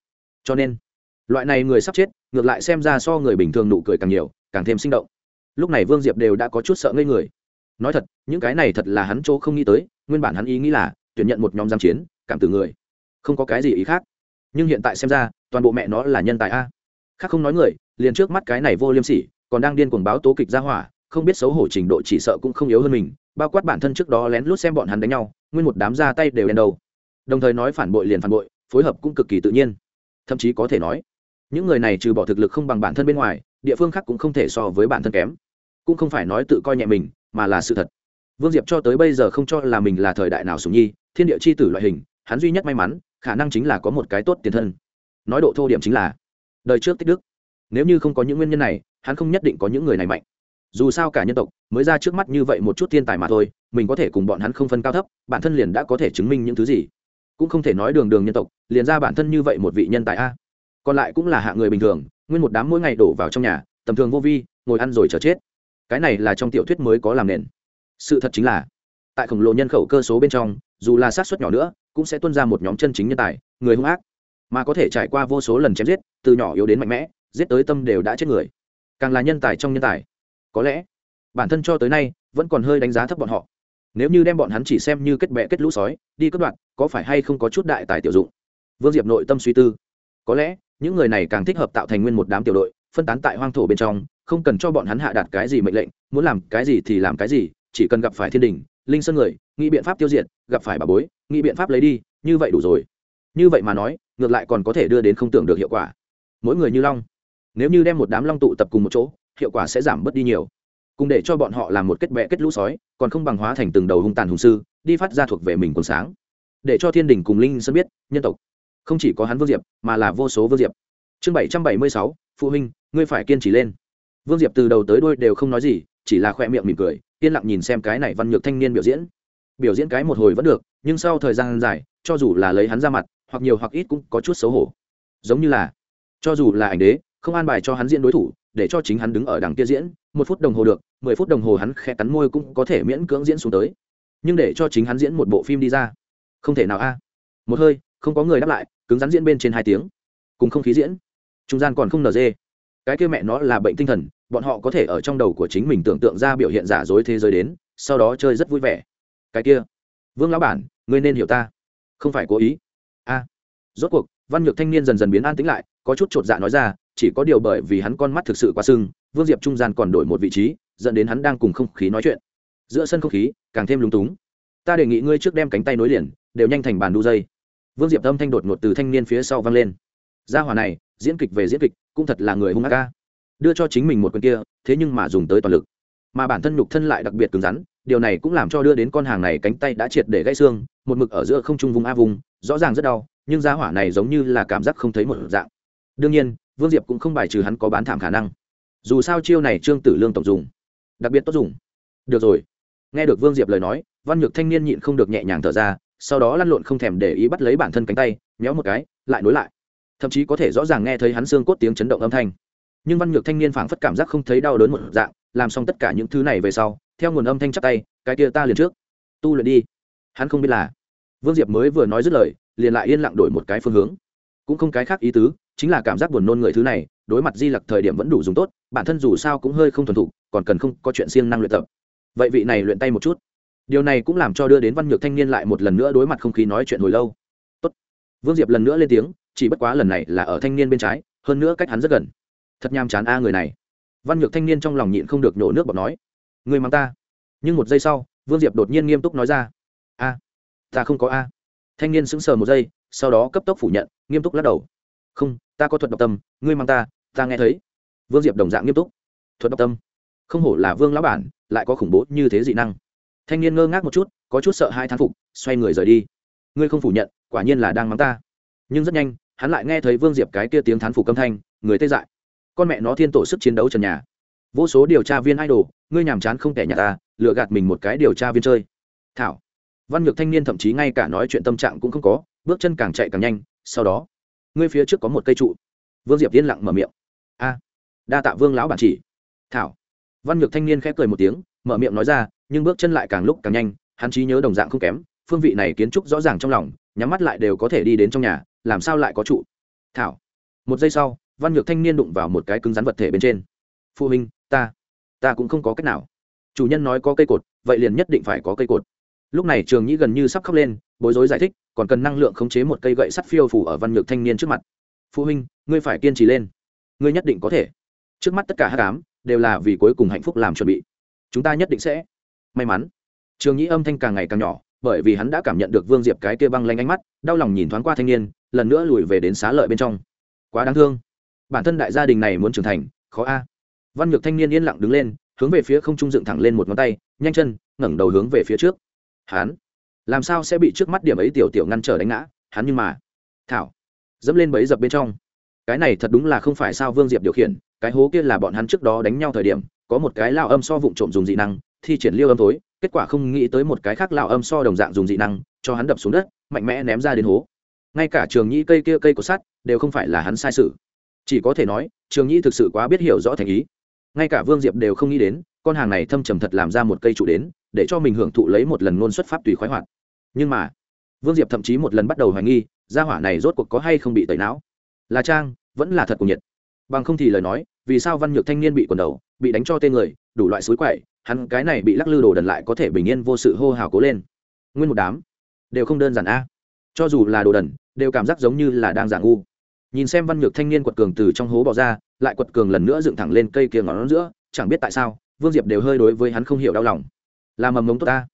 Cho nên, loại này người sắp chết, ngược lại xem ra so người bình thường nụ cười càng nhiều, càng thêm sinh động. Lúc này vương diệp đều đã có chút sợ ngây người. Nói thật, những cái này thật là hắn chỗ không nghĩ tới, nguyên bản hắn ý nghĩ là tuyển nhận một nhóm giam chiến, cảm tử người. Không có cái gì ý khác. Nhưng hiện tại xem ra, toàn bộ mẹ nó là nhân tài a. Khác không nói người, liền trước mắt cái này vô liêm sỉ, còn đang điên cuồng báo tố kịch ra hỏa, không biết xấu hổ trình độ chỉ sợ cũng không yếu hơn mình, bao quát bản thân trước đó lén lút xem bọn hắn đánh nhau, nguyên một đám ra tay đều đen đầu đồng thời nói phản bội liền phản bội, phối hợp cũng cực kỳ tự nhiên. Thậm chí có thể nói, những người này trừ bỏ thực lực không bằng bản thân bên ngoài, địa phương khác cũng không thể so với bản thân kém. Cũng không phải nói tự coi nhẹ mình, mà là sự thật. Vương diệp cho tới bây giờ không cho là mình là thời đại nào sùng nhi, thiên địa c h i tử loại hình, hắn duy nhất may mắn, khả năng chính là có một cái tốt tiền thân. Nói độ thô điểm chính là, đời trước tích đức. Nếu như không có những nguyên nhân này, hắn không nhất định có những người này mạnh. Dù sao cả nhân tộc mới ra trước mắt như vậy một chút thiên tài mà thôi, mình có thể cùng bọn hắn không phân cao thấp, bản thân liền đã có thể chứng minh những thứ gì cũng không thể nói đường đường nhân tộc, liền ra bản thân như vậy một vị nhân tài a. Còn lại cũng là hạ người bình thường, nguyên một đám mỗi ngày đổ vào trong nhà, tầm thường vô vi, ngồi ăn rồi chờ chết. Cái này là trong tiểu thuyết mới có làm nền. Sự thật chính là, tại khổng lồ nhân khẩu cơ số bên trong, dù là sát xuất nhỏ nữa, cũng sẽ tuân ra một nhóm chân chính nhân tài, người hung ác. Mà có thể trải qua vô số lần chém giết, từ nhỏ yếu đến mạnh mẽ, giết tới tâm đều đã chết người. Càng là nhân tài trong nhân tài. Có lẽ, bản thân cho tới nay, vẫn còn hơi đánh giá thấp bọn họ nếu như đem bọn hắn chỉ xem như kết bệ kết lũ sói, đi cất đoạn có phải hay không có chút đại tài tiểu dụng? Vương diệp nội tâm suy tư. Có lẽ, những người này càng thích hợp tạo thành nguyên một đám tiểu đội, phân tán tại hoang thổ bên trong, không cần cho bọn hắn hạ đạt cái gì mệnh lệnh, muốn làm cái gì thì làm cái gì, chỉ cần gặp phải thiên đình, linh sơn người, nghĩ biện pháp tiêu diệt, gặp phải bà bối, nghĩ biện pháp lấy đi, như vậy đủ rồi. Như vậy mà nói, ngược lại còn có thể đưa đến không tưởng được hiệu quả. Mỗi người như long, nếu như đem một đám long tụ tập cùng một chỗ, hiệu quả sẽ giảm bớt đi nhiều cùng để cho bọn họ làm một kết bệ kết lũ sói, còn không bằng hóa thành từng đầu hung tàn hùng sư, đi phát ra thuộc về mình còn sáng. Để cho thiên đình cùng linh sơn biết, nhân tộc không chỉ có hắn vương diệp, mà là vô số vương diệp. Chương bảy trăm bảy mươi sáu, phụ huynh, ngươi phải kiên trì lên. Vương diệp từ đầu tới đuôi đều không nói gì, chỉ là khoe miệng mỉm cười, yên lặng nhìn xem cái này văn nhược thanh niên biểu diễn. Biểu diễn cái một hồi vẫn được, nhưng sau thời gian dài, cho dù là lấy hắn ra mặt, hoặc nhiều hoặc ít cũng có chút xấu hổ. Giống như là, cho dù là ảnh đế không an bài cho hắn diễn đối thủ, để cho chính hắn đứng ở đằng kia diễn, một phút đồng hồ được, mười phút đồng hồ hắn khẽ cắn môi cũng có thể miễn cưỡng diễn xuống tới. Nhưng để cho chính hắn diễn một bộ phim đi ra. Không thể nào a. Một hơi, không có người đáp lại, cứng rắn diễn bên trên hai tiếng. Cùng không khí diễn. Trung gian còn không nở dê. Cái kia mẹ nó là bệnh tinh thần, bọn họ có thể ở trong đầu của chính mình tưởng tượng ra biểu hiện giả dối thế giới đến, sau đó chơi rất vui vẻ. Cái kia. Vương lão bản, ngươi nên hiểu ta. Không phải cố ý. A. Rốt cuộc, văn nhược thanh niên dần dần biến an tĩnh lại, có chút chột dạ nói ra chỉ có điều bởi vì hắn con mắt thực sự quá sưng, vương diệp trung gian còn đổi một vị trí, dẫn đến hắn đang cùng không khí nói chuyện. Giữa sân không khí, càng thêm lúng túng. Ta đề nghị ngươi trước đem cánh tay nối liền, đều nhanh thành bàn đu dây. Vương diệp âm thanh đột ngột từ thanh niên phía sau vang lên. Gia hòa này, diễn kịch về diễn kịch, cũng thật là người hung ác ca đưa cho chính mình một quyền kia, thế nhưng mà dùng tới toàn lực. Mà bản thân nhục thân lại đặc biệt cứng rắn, điều này cũng làm cho đưa đến con hàng này cánh tay đã triệt để gãy xương, một mực ở giữa không trung vùng a vùng rõ ràng rất đau, nhưng gia hỏa này giống như là cảm giác không thấy một dạng. Đương nhiên vương diệp cũng không bài trừ hắn có bán thảm khả năng. Dù sao chiêu này trương tử lương tổng dùng. Đặc biệt tốt dùng. Được rồi. Nghe được vương diệp lời nói, văn nhược thanh niên nhịn không được nhẹ nhàng thở ra, sau đó lăn lộn không thèm để ý bắt lấy bản thân cánh tay, méo một cái, lại nối lại. Thậm chí có thể rõ ràng nghe thấy hắn xương cốt tiếng chấn động âm thanh. Nhưng văn nhược thanh niên phảng phất cảm giác không thấy đau đớn một dạng, làm xong tất cả những thứ này về sau, theo nguồn âm thanh chắc tay, cái kia ta liền trước. Tu luyện đi. Hắn không biết là. Vương diệp mới vừa nói dứt lời, liền lại yên lặng đổi một cái phương hướng. Cũng không cái khác ý tứ chính là cảm giác buồn nôn người thứ này, đối mặt di lặc thời điểm vẫn đủ dùng tốt, bản thân dù sao cũng hơi không thuần thục, còn cần không có chuyện siêng năng luyện tập. Vậy vị này luyện tay một chút. Điều này cũng làm cho đưa đến văn nhược thanh niên lại một lần nữa đối mặt không khí nói chuyện hồi lâu. Tốt. vương diệp lần nữa lên tiếng, chỉ bất quá lần này là ở thanh niên bên trái, hơn nữa cách hắn rất gần. Thật nham chán a người này. Văn nhược thanh niên trong lòng nhịn không được nhổ nước bọt nói người mang ta. Nhưng một giây sau, vương diệp đột nhiên nghiêm túc nói ra, a, ta không có a. Thanh niên sững sờ một giây, sau đó cấp tốc phủ nhận, nghiêm túc lắc đầu. Không ta có thuật độc tâm, ngươi mang ta ta nghe thấy. Vương diệp đồng dạng nghiêm túc. Thuật độc tâm? Không hổ là vương lão bản, lại có khủng bố như thế dị năng. Thanh niên ngơ ngác một chút, có chút sợ hai thán phục, xoay người rời đi. Ngươi không phủ nhận, quả nhiên là đang mắng ta. Nhưng rất nhanh, hắn lại nghe thấy vương diệp cái kia tiếng thán phục âm thanh, người tê dại. Con mẹ nó thiên tổ sức chiến đấu trần nhà. Vô số điều tra viên idol, ngươi nhàm chán không kẻ nhà ta lựa gạt mình một cái điều tra viên chơi. Thảo. Văn nhược thanh niên thậm chí ngay cả nói chuyện tâm trạng cũng không có, bước chân càng chạy càng nhanh, sau đó ngươi phía trước có một cây trụ. Vương diệp yên lặng mở miệng. A, đa tạ vương lão bản chỉ. Thảo. Văn nhược thanh niên khẽ cười một tiếng, mở miệng nói ra, nhưng bước chân lại càng lúc càng nhanh, hắn trí nhớ đồng dạng không kém, phương vị này kiến trúc rõ ràng trong lòng, nhắm mắt lại đều có thể đi đến trong nhà, làm sao lại có trụ? Thảo. Một giây sau, văn nhược thanh niên đụng vào một cái cứng rắn vật thể bên trên. Phụ huynh, ta ta cũng không có cách nào. Chủ nhân nói có cây cột, vậy liền nhất định phải có cây cột lúc này trường nhĩ gần như sắp khóc lên, bối rối giải thích, còn cần năng lượng khống chế một cây gậy sắt phiêu phủ ở văn nhược thanh niên trước mặt. Phụ huynh, ngươi phải kiên trì lên. Ngươi nhất định có thể. Trước mắt tất cả hát cám đều là vì cuối cùng hạnh phúc làm chuẩn bị. Chúng ta nhất định sẽ. May mắn, trường nhĩ âm thanh càng ngày càng nhỏ, bởi vì hắn đã cảm nhận được vương diệp cái kia băng lanh ánh mắt, đau lòng nhìn thoáng qua thanh niên, lần nữa lùi về đến xá lợi bên trong. Quá đáng thương. Bản thân đại gia đình này muốn trưởng thành, khó a. Văn nhược thanh niên yên lặng đứng lên, hướng về phía không trung dựng thẳng lên một ngón tay, nhanh chân, ngẩng đầu hướng về phía trước hắn làm sao sẽ bị trước mắt điểm ấy tiểu tiểu ngăn trở đánh ngã, hắn nhưng mà, thảo, dẫm lên bẫy dập bên trong. Cái này thật đúng là không phải sao vương diệp điều khiển, cái hố kia là bọn hắn trước đó đánh nhau thời điểm, có một cái lao âm so vụng trộm dùng dị năng, thi triển liêu âm tối kết quả không nghĩ tới một cái khác lao âm so đồng dạng dùng dị năng, cho hắn đập xuống đất, mạnh mẽ ném ra đến hố. Ngay cả trường nhĩ cây kia cây của sắt, đều không phải là hắn sai sự. Chỉ có thể nói, trường nhĩ thực sự quá biết hiểu rõ thành ý. Ngay cả vương diệp đều không nghĩ đến con hàng này thâm trầm thật làm ra một cây trụ đến, để cho mình hưởng thụ lấy một lần ngôn xuất pháp tùy khoái hoạt. Nhưng mà, vương diệp thậm chí một lần bắt đầu hoài nghi, gia hỏa này rốt cuộc có hay không bị tẩy não. Là trang, vẫn là thật của nhiệt. Bằng không thì lời nói, vì sao văn nhược thanh niên bị quần đầu, bị đánh cho tên người, đủ loại suối quậy, hắn cái này bị lắc lư đồ đần lại có thể bình yên vô sự hô hào cố lên. Nguyên một đám, đều không đơn giản a. Cho dù là đồ đần, đều cảm giác giống như là đang giả ngu. Nhìn xem văn nhược thanh niên quật cường từ trong hố bỏ ra, lại quật cường lần nữa dựng thẳng lên cây kia ngón giữa, chẳng biết tại sao vương diệp đều hơi đối với hắn không hiểu đau lòng. Là mầm mống tốt ta.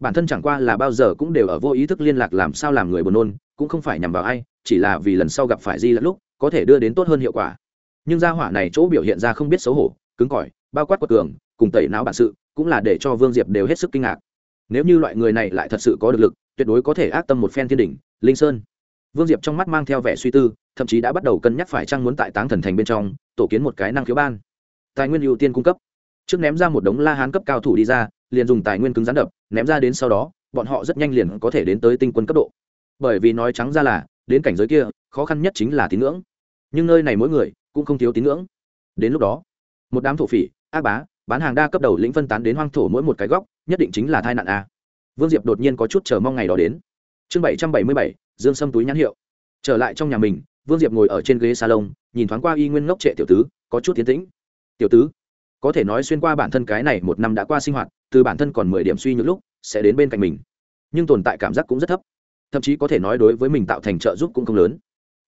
Bản thân chẳng qua là bao giờ cũng đều ở vô ý thức liên lạc làm sao làm người buồn nôn, cũng không phải nhằm vào ai, chỉ là vì lần sau gặp phải di lẫn lúc, có thể đưa đến tốt hơn hiệu quả. Nhưng gia hỏa này chỗ biểu hiện ra không biết xấu hổ, cứng cỏi, bao quát quật cường, cùng tẩy não bản sự, cũng là để cho vương diệp đều hết sức kinh ngạc. Nếu như loại người này lại thật sự có được lực, tuyệt đối có thể ác tâm một phen thiên đỉnh, linh sơn. Vương diệp trong mắt mang theo vẻ suy tư, thậm chí đã bắt đầu cân nhắc phải chăng muốn tại táng thần thành bên trong tổ kiến một cái năng khiếu ban. Tài nguyên ưu tiên cung cấp trước ném ra một đống la hán cấp cao thủ đi ra, liền dùng tài nguyên cứng rắn đập, ném ra đến sau đó, bọn họ rất nhanh liền có thể đến tới tinh quân cấp độ. Bởi vì nói trắng ra là, đến cảnh giới kia, khó khăn nhất chính là tín ngưỡng. Nhưng nơi này mỗi người cũng không thiếu tín ngưỡng. Đến lúc đó, một đám thổ phỉ, ác bá, bán hàng đa cấp đầu lĩnh phân tán đến hoang thổ mỗi một cái góc, nhất định chính là tai nạn a. Vương diệp đột nhiên có chút chờ mong ngày đó đến. Chương bảy trăm bảy mươi bảy, dương sâm túi nhãn hiệu. Trở lại trong nhà mình, vương diệp ngồi ở trên ghế salon, nhìn thoáng qua y nguyên ngốc trệ tiểu tứ, có chút tiến tĩnh. Tiểu tứ có thể nói xuyên qua bản thân cái này một năm đã qua sinh hoạt, từ bản thân còn mười điểm suy nhược lúc, sẽ đến bên cạnh mình. Nhưng tồn tại cảm giác cũng rất thấp. Thậm chí có thể nói đối với mình tạo thành trợ giúp cũng không lớn.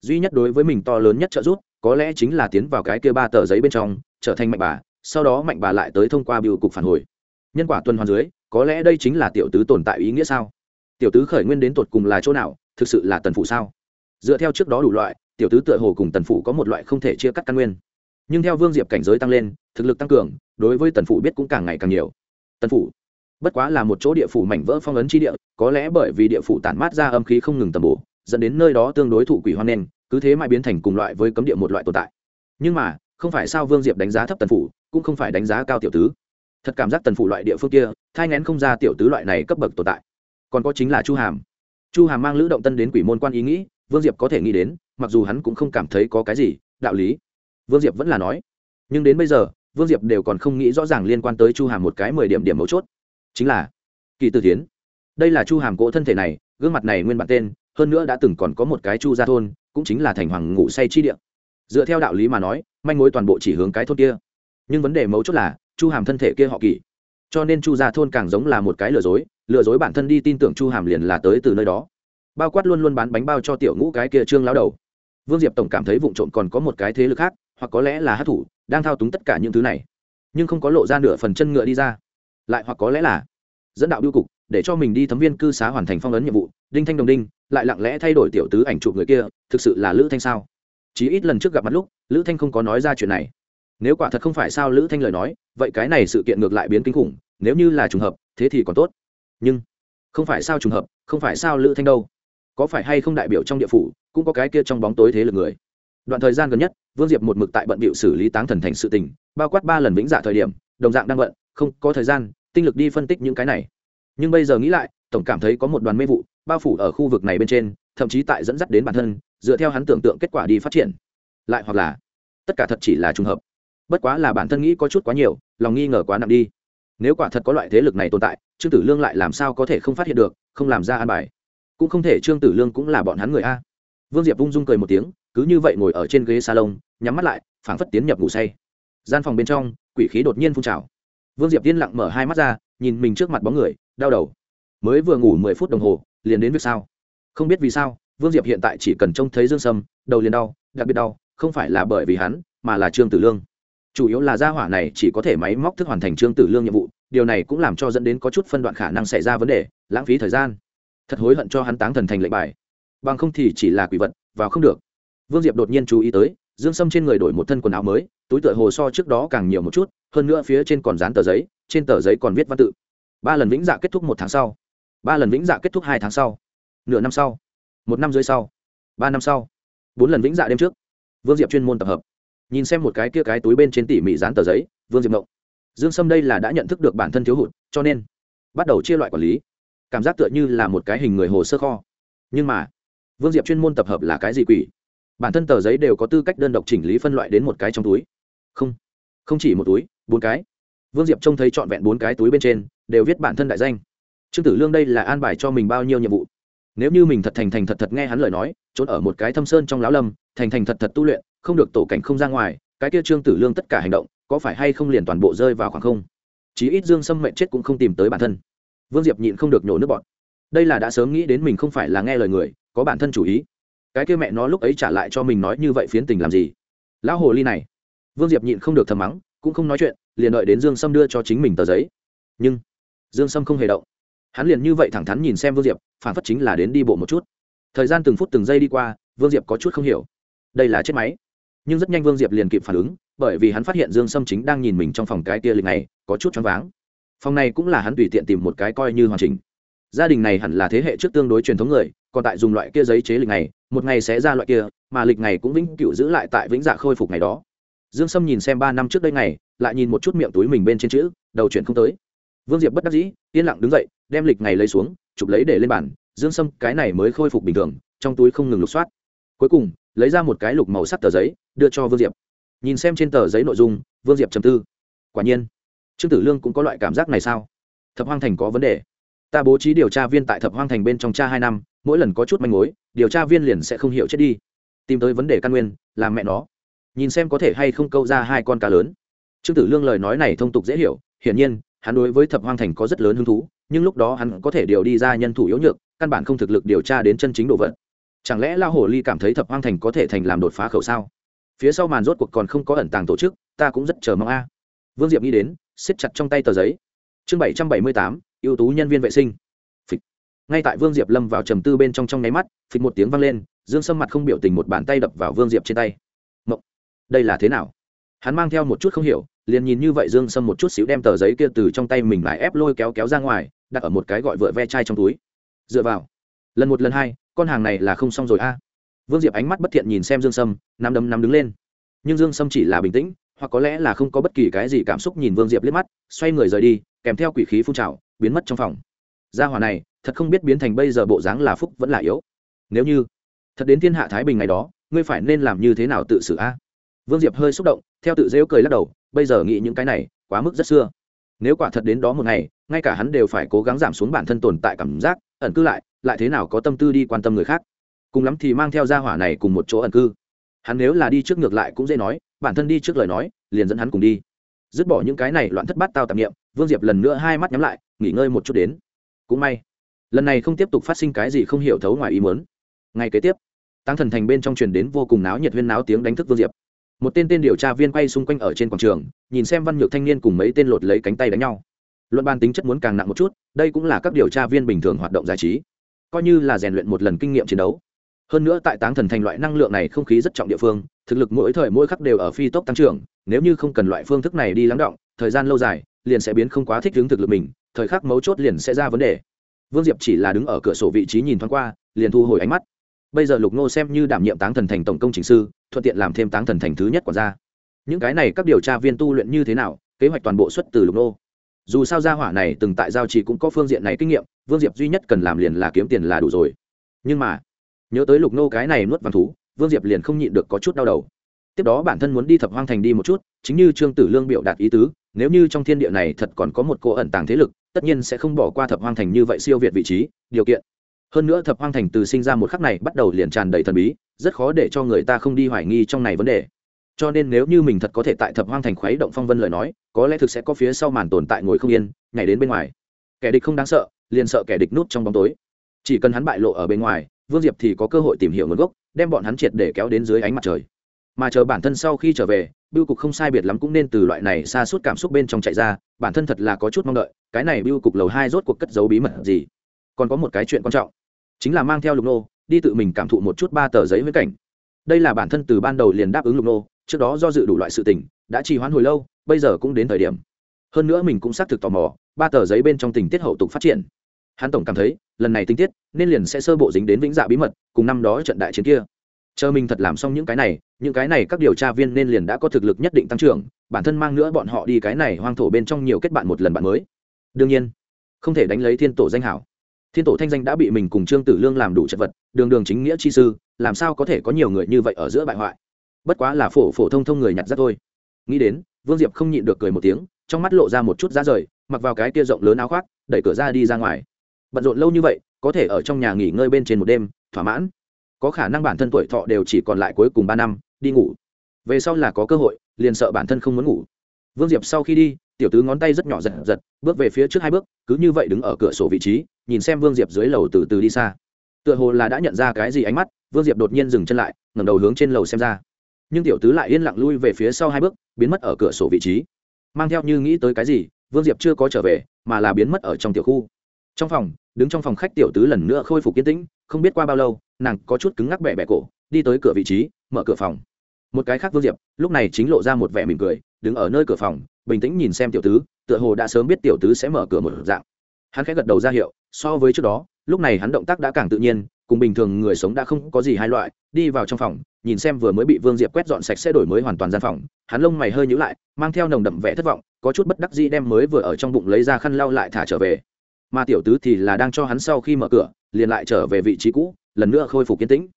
Duy nhất đối với mình to lớn nhất trợ giúp, có lẽ chính là tiến vào cái kia ba tờ giấy bên trong, trở thành mạnh bà, sau đó mạnh bà lại tới thông qua biểu cục phản hồi. Nhân quả tuần hoàn dưới, có lẽ đây chính là tiểu tứ tồn tại ý nghĩa sao? Tiểu tứ khởi nguyên đến tột cùng là chỗ nào, thực sự là tần phủ sao? Dựa theo trước đó đủ loại, tiểu tứ tựa hồ cùng tần phủ có một loại không thể chia cắt căn nguyên nhưng theo vương diệp cảnh giới tăng lên, thực lực tăng cường, đối với tần phủ biết cũng càng ngày càng nhiều. Tần phủ, bất quá là một chỗ địa phủ mảnh vỡ phong ấn chi địa, có lẽ bởi vì địa phủ tản mát ra âm khí không ngừng tầm bổ, dẫn đến nơi đó tương đối thủ quỷ hoan nen cứ thế mãi biến thành cùng loại với cấm địa một loại tồn tại. Nhưng mà, không phải sao vương diệp đánh giá thấp tần phủ, cũng không phải đánh giá cao tiểu tứ. Thật cảm giác tần phủ loại địa phương kia, thai ngén không ra tiểu tứ loại này cấp bậc tồn tại. Còn có chính là chu hàm. Chu hàm mang lữ động tân đến quỷ môn quan ý nghĩ, vương diệp có thể nghĩ đến, mặc dù hắn cũng không cảm thấy có cái gì, đạo lý vương diệp vẫn là nói, nhưng đến bây giờ, vương diệp đều còn không nghĩ rõ ràng liên quan tới chu hàm một cái mười điểm điểm mấu chốt. Chính là, kỳ Tử tiến đây là chu hàm cỗ thân thể này, gương mặt này nguyên bản tên, hơn nữa đã từng còn có một cái chu gia thôn, cũng chính là thành hoàng ngủ say chi địa. Dựa theo đạo lý mà nói, manh mối toàn bộ chỉ hướng cái thôn kia. Nhưng vấn đề mấu chốt là, chu hàm thân thể kia họ kỳ. Cho nên chu gia thôn càng giống là một cái lừa dối lừa dối bản thân đi tin tưởng chu hàm liền là tới từ nơi đó. Bao quát luôn luôn bán bánh bao cho tiểu ngũ cái kia trương lao đầu. Vương diệp tổng cảm thấy vụ trộm còn có một cái thế lực khác hoặc có lẽ là hát thủ, đang thao túng tất cả những thứ này. Nhưng không có lộ ra nửa phần chân ngựa đi ra. Lại hoặc có lẽ là dẫn đạo biêu cục, để cho mình đi thấm viên cư xá hoàn thành phong ấn nhiệm vụ, đinh thanh đồng đinh, lại lặng lẽ thay đổi tiểu tứ ảnh chụp người kia, thực sự là lữ thanh sao? Chí ít lần trước gặp mặt lúc, lữ thanh không có nói ra chuyện này. Nếu quả thật không phải sao lữ thanh lời nói, vậy cái này sự kiện ngược lại biến kinh khủng, nếu như là trùng hợp, thế thì còn tốt. Nhưng, không phải sao trùng hợp, không phải sao lữ thanh đâu. Có phải hay không đại biểu trong địa phủ, cũng có cái kia trong bóng tối thế lực người đoạn thời gian gần nhất, vương diệp một mực tại bận bịu xử lý táng thần thành sự tình, bao quát ba lần vĩnh dạ thời điểm, đồng dạng đang bận, không có thời gian, tinh lực đi phân tích những cái này. Nhưng bây giờ nghĩ lại, tổng cảm thấy có một đoàn mê vụ, bao phủ ở khu vực này bên trên, thậm chí tại dẫn dắt đến bản thân, dựa theo hắn tưởng tượng kết quả đi phát triển. Lại hoặc là, tất cả thật chỉ là trùng hợp. Bất quá là bản thân nghĩ có chút quá nhiều, lòng nghi ngờ quá nặng đi. Nếu quả thật có loại thế lực này tồn tại, trương tử lương lại làm sao có thể không phát hiện được, không làm ra an bài. Cũng không thể trương tử lương cũng là bọn hắn người a. Vương diệp ung dung cười một tiếng cứ như vậy ngồi ở trên ghế salon, nhắm mắt lại, phảng phất tiến nhập ngủ say. Gian phòng bên trong, quỷ khí đột nhiên phun trào. Vương diệp yên lặng mở hai mắt ra, nhìn mình trước mặt bóng người, đau đầu. Mới vừa ngủ mười phút đồng hồ, liền đến việc sao? Không biết vì sao, vương diệp hiện tại chỉ cần trông thấy dương sâm, đầu liền đau, đặc biệt đau, không phải là bởi vì hắn, mà là trương tử lương. Chủ yếu là gia hỏa này chỉ có thể máy móc thức hoàn thành trương tử lương nhiệm vụ, điều này cũng làm cho dẫn đến có chút phân đoạn khả năng xảy ra vấn đề, lãng phí thời gian. Thật hối hận cho hắn táng thần thành lệnh bài. Bằng không thì chỉ là quỷ vật, vào không được vương diệp đột nhiên chú ý tới, dương sâm trên người đổi một thân quần áo mới, túi tựa hồ so trước đó càng nhiều một chút, hơn nữa phía trên còn dán tờ giấy, trên tờ giấy còn viết văn tự. Ba lần vĩnh dạ kết thúc một tháng sau. Ba lần vĩnh dạ kết thúc hai tháng sau. Nửa năm sau. Một năm dưới sau. Ba năm sau. Bốn lần vĩnh dạ đêm trước. Vương diệp chuyên môn tập hợp. Nhìn xem một cái kia cái túi bên trên tỉ mỉ dán tờ giấy, vương diệp mộng dương sâm đây là đã nhận thức được bản thân thiếu hụt, cho nên bắt đầu chia loại quản lý. Cảm giác tựa như là một cái hình người hồ sơ kho. Nhưng mà, vương diệp chuyên môn tập hợp là cái gì quỷ? Bản thân tờ giấy đều có tư cách đơn độc chỉnh lý phân loại đến một cái trong túi. Không không chỉ một túi, bốn cái. Vương diệp trông thấy trọn vẹn bốn cái túi bên trên, đều viết bản thân đại danh. Trương tử lương đây là an bài cho mình bao nhiêu nhiệm vụ? Nếu như mình thật thành thành thật thật nghe hắn lời nói, trốn ở một cái thâm sơn trong lão lâm, thành thành thật thật tu luyện, không được tổ cảnh không ra ngoài, cái kia trương tử lương tất cả hành động, có phải hay không liền toàn bộ rơi vào khoảng không? Chí ít dương sâm mệnh chết cũng không tìm tới bản thân. Vương diệp nhịn không được nhổ nước bọn đây là đã sớm nghĩ đến mình không phải là nghe lời người, có bản thân chủ ý cái kia mẹ nó lúc ấy trả lại cho mình nói như vậy phiến tình làm gì? Lão hồ ly này. Vương diệp nhịn không được thầm mắng, cũng không nói chuyện, liền đợi đến dương sâm đưa cho chính mình tờ giấy. Nhưng, dương sâm không hề động. Hắn liền như vậy thẳng thắn nhìn xem vương diệp, phản phất chính là đến đi bộ một chút. Thời gian từng phút từng giây đi qua, vương diệp có chút không hiểu. Đây là chết máy. Nhưng rất nhanh vương diệp liền kịp phản ứng, bởi vì hắn phát hiện dương sâm chính đang nhìn mình trong phòng cái kia lịch này, có chút choáng váng. Phòng này cũng là hắn tùy tiện tìm một cái coi như hoàn chỉnh. Gia đình này hẳn là thế hệ trước tương đối truyền thống người còn tại dùng loại kia giấy chế lịch này, một ngày sẽ ra loại kia, mà lịch này cũng vĩnh cửu giữ lại tại vĩnh dạ khôi phục ngày đó. Dương sâm nhìn xem ba năm trước đây ngày, lại nhìn một chút miệng túi mình bên trên chữ, đầu chuyện không tới. Vương diệp bất đắc dĩ, yên lặng đứng dậy, đem lịch ngày lấy xuống, chụp lấy để lên bàn. Dương sâm, cái này mới khôi phục bình thường, trong túi không ngừng lục soát. Cuối cùng, lấy ra một cái lục màu sắc tờ giấy, đưa cho vương diệp. Nhìn xem trên tờ giấy nội dung, vương diệp trầm tư. Quả nhiên, trương tử lương cũng có loại cảm giác này sao? Thập hoang thành có vấn đề ta bố trí điều tra viên tại thập hoang thành bên trong cha hai năm, mỗi lần có chút manh mối, điều tra viên liền sẽ không hiểu chết đi. Tìm tới vấn đề căn nguyên làm mẹ nó. Nhìn xem có thể hay không câu ra hai con cá lớn. Trương tử lương lời nói này thông tục dễ hiểu, hiển nhiên, hắn đối với thập hoang thành có rất lớn hứng thú, nhưng lúc đó hắn có thể điều đi ra nhân thủ yếu nhược, căn bản không thực lực điều tra đến chân chính đồ vật. Chẳng lẽ lao hồ ly cảm thấy thập hoang thành có thể thành làm đột phá khẩu sao? Phía sau màn rốt cuộc còn không có ẩn tàng tổ chức, ta cũng rất chờ mong a. Vương diệp nghĩ đến, siết chặt trong tay tờ giấy. Chương bảy trăm bảy mươi tám ưu tú nhân viên vệ sinh. Phịch. ngay tại vương diệp lâm vào trầm tư bên trong trong nháy mắt, phịch một tiếng vang lên, dương sâm mặt không biểu tình một bàn tay đập vào vương diệp trên tay. Mộng. Đây là thế nào? Hắn mang theo một chút không hiểu, liền nhìn như vậy dương sâm một chút xíu đem tờ giấy kia từ trong tay mình lại ép lôi kéo kéo ra ngoài, đặt ở một cái gọi vựa ve chai trong túi. Dựa vào. Lần một lần hai, con hàng này là không xong rồi a. Vương diệp ánh mắt bất thiện nhìn xem dương sâm, nắm đấm nắm đứng lên. Nhưng dương sâm chỉ là bình tĩnh, hoặc có lẽ là không có bất kỳ cái gì cảm xúc nhìn vương diệp liếc mắt, xoay người rời đi, kèm theo quỷ khí phun trào biến mất trong phòng. Gia hòa này, thật không biết biến thành bây giờ bộ dáng là phúc vẫn là yếu. Nếu như, thật đến thiên hạ thái bình ngày đó, ngươi phải nên làm như thế nào tự xử a? Vương diệp hơi xúc động, theo tự dễu cười lắc đầu, bây giờ nghĩ những cái này, quá mức rất xưa. Nếu quả thật đến đó một ngày, ngay cả hắn đều phải cố gắng giảm xuống bản thân tồn tại cảm giác, ẩn cư lại lại thế nào có tâm tư đi quan tâm người khác? Cùng lắm thì mang theo gia hỏa này cùng một chỗ ẩn cư. Hắn nếu là đi trước ngược lại cũng dễ nói, bản thân đi trước lời nói, liền dẫn hắn cùng đi. Dứt bỏ những cái này loạn thất bát tao tạp nghiệm vương diệp lần nữa hai mắt nhắm lại nghỉ ngơi một chút đến. Cũng may, lần này không tiếp tục phát sinh cái gì không hiểu thấu ngoài ý mớn ngay kế tiếp tăng thần thành bên trong truyền đến vô cùng náo nhiệt huyên náo tiếng đánh thức vương diệp. Một tên tên điều tra viên quay xung quanh ở trên quảng trường, nhìn xem văn nhược thanh niên cùng mấy tên lột lấy cánh tay đánh nhau. Luận ban tính chất muốn càng nặng một chút, đây cũng là các điều tra viên bình thường hoạt động giải trí. Coi như là rèn luyện một lần kinh nghiệm chiến đấu. Hơn nữa tại táng thần thành loại năng lượng này không khí rất trọng địa phương, thực lực mỗi thời mỗi khắc đều ở phi tốc tăng trưởng, nếu như không cần loại phương thức này đi lắng động, thời gian lâu dài, liền sẽ biến không quá thích ứng thực lực mình thời khắc mấu chốt liền sẽ ra vấn đề. Vương diệp chỉ là đứng ở cửa sổ vị trí nhìn thoáng qua, liền thu hồi ánh mắt. Bây giờ lục nô xem như đảm nhiệm táng thần thành tổng công trình sư, thuận tiện làm thêm táng thần thành thứ nhất quản gia. Những cái này các điều tra viên tu luyện như thế nào, kế hoạch toàn bộ xuất từ lục nô dù sao gia hỏa này từng tại giao trì cũng có phương diện này kinh nghiệm, vương diệp duy nhất cần làm liền là kiếm tiền là đủ rồi. Nhưng mà, nhớ tới lục nô cái này nuốt vàng thú, vương diệp liền không nhịn được có chút đau đầu. Tiếp đó bản thân muốn đi thập hoang thành đi một chút, chính như trương tử lương biểu đạt ý tứ, nếu như trong thiên địa này thật còn có một cô ẩn tàng thế lực tất nhiên sẽ không bỏ qua thập hoang thành như vậy siêu việt vị trí, điều kiện. Hơn nữa thập hoang thành từ sinh ra một khắc này bắt đầu liền tràn đầy thần bí, rất khó để cho người ta không đi hoài nghi trong này vấn đề. Cho nên nếu như mình thật có thể tại thập hoang thành khuấy động phong vân lời nói, có lẽ thực sẽ có phía sau màn tồn tại ngồi không yên, nhảy đến bên ngoài. Kẻ địch không đáng sợ, liền sợ kẻ địch nút trong bóng tối. Chỉ cần hắn bại lộ ở bên ngoài, vương diệp thì có cơ hội tìm hiểu nguồn gốc, đem bọn hắn triệt để kéo đến dưới ánh mặt trời mà chờ bản thân sau khi trở về biêu cục không sai biệt lắm cũng nên từ loại này xa suốt cảm xúc bên trong chạy ra, bản thân thật là có chút mong đợi, cái này biêu cục lầu hai rốt cuộc cất giấu bí mật gì? Còn có một cái chuyện quan trọng, chính là mang theo lục nô, đi tự mình cảm thụ một chút ba tờ giấy với cảnh. Đây là bản thân từ ban đầu liền đáp ứng lục nô, trước đó do dự đủ loại sự tình, đã trì hoãn hồi lâu, bây giờ cũng đến thời điểm. Hơn nữa mình cũng xác thực tò mò, ba tờ giấy bên trong tình tiết hậu tục phát triển. Hắn tổng cảm thấy, lần này tình tiết, nên liền sẽ sơ bộ dính đến vĩnh dạ bí mật, cùng năm đó trận đại chiến kia chờ mình thật làm xong những cái này, những cái này các điều tra viên nên liền đã có thực lực nhất định tăng trưởng, bản thân mang nữa bọn họ đi cái này hoang thổ bên trong nhiều kết bạn một lần bạn mới. Đương nhiên, không thể đánh lấy thiên tổ danh hảo. Thiên tổ thanh danh đã bị mình cùng trương tử lương làm đủ chật vật, đường đường chính nghĩa chi sư, làm sao có thể có nhiều người như vậy ở giữa bại hoại? Bất quá là phổ phổ thông thông người nhặt ra thôi. Nghĩ đến, vương diệp không nhịn được cười một tiếng, trong mắt lộ ra một chút giá rời, mặc vào cái tia rộng lớn áo khoác, đẩy cửa ra đi ra ngoài. Bận rộn lâu như vậy, có thể ở trong nhà nghỉ ngơi bên trên một đêm, thỏa mãn có khả năng bản thân tuổi thọ đều chỉ còn lại cuối cùng ba năm, đi ngủ. Về sau là có cơ hội, liền sợ bản thân không muốn ngủ. Vương diệp sau khi đi, tiểu tứ ngón tay rất nhỏ giật giật, bước về phía trước hai bước, cứ như vậy đứng ở cửa sổ vị trí, nhìn xem vương diệp dưới lầu từ từ đi xa. Tựa hồ là đã nhận ra cái gì ánh mắt, vương diệp đột nhiên dừng chân lại, ngẩng đầu hướng trên lầu xem ra. Nhưng tiểu tứ lại yên lặng lui về phía sau hai bước, biến mất ở cửa sổ vị trí. Mang theo như nghĩ tới cái gì, vương diệp chưa có trở về, mà là biến mất ở trong tiểu khu. Trong phòng đứng trong phòng khách tiểu tứ lần nữa khôi phục kiến tĩnh, không biết qua bao lâu, nàng có chút cứng ngắc bẹ bẹ cổ, đi tới cửa vị trí, mở cửa phòng. Một cái khác vương diệp, lúc này chính lộ ra một vẻ mỉm cười, đứng ở nơi cửa phòng, bình tĩnh nhìn xem tiểu tứ, tựa hồ đã sớm biết tiểu tứ sẽ mở cửa một dạng. Hắn khẽ gật đầu ra hiệu, so với trước đó, lúc này hắn động tác đã càng tự nhiên, cùng bình thường người sống đã không có gì hai loại, đi vào trong phòng, nhìn xem vừa mới bị vương diệp quét dọn sạch sẽ đổi mới hoàn toàn gian phòng, hắn lông mày hơi nhữ lại, mang theo nồng đậm vẻ thất vọng, có chút bất đắc dĩ đem mới vừa ở trong bụng lấy ra khăn lau lại thả trở về mà tiểu tứ thì là đang cho hắn sau khi mở cửa, liền lại trở về vị trí cũ, lần nữa khôi phục kiến tĩnh.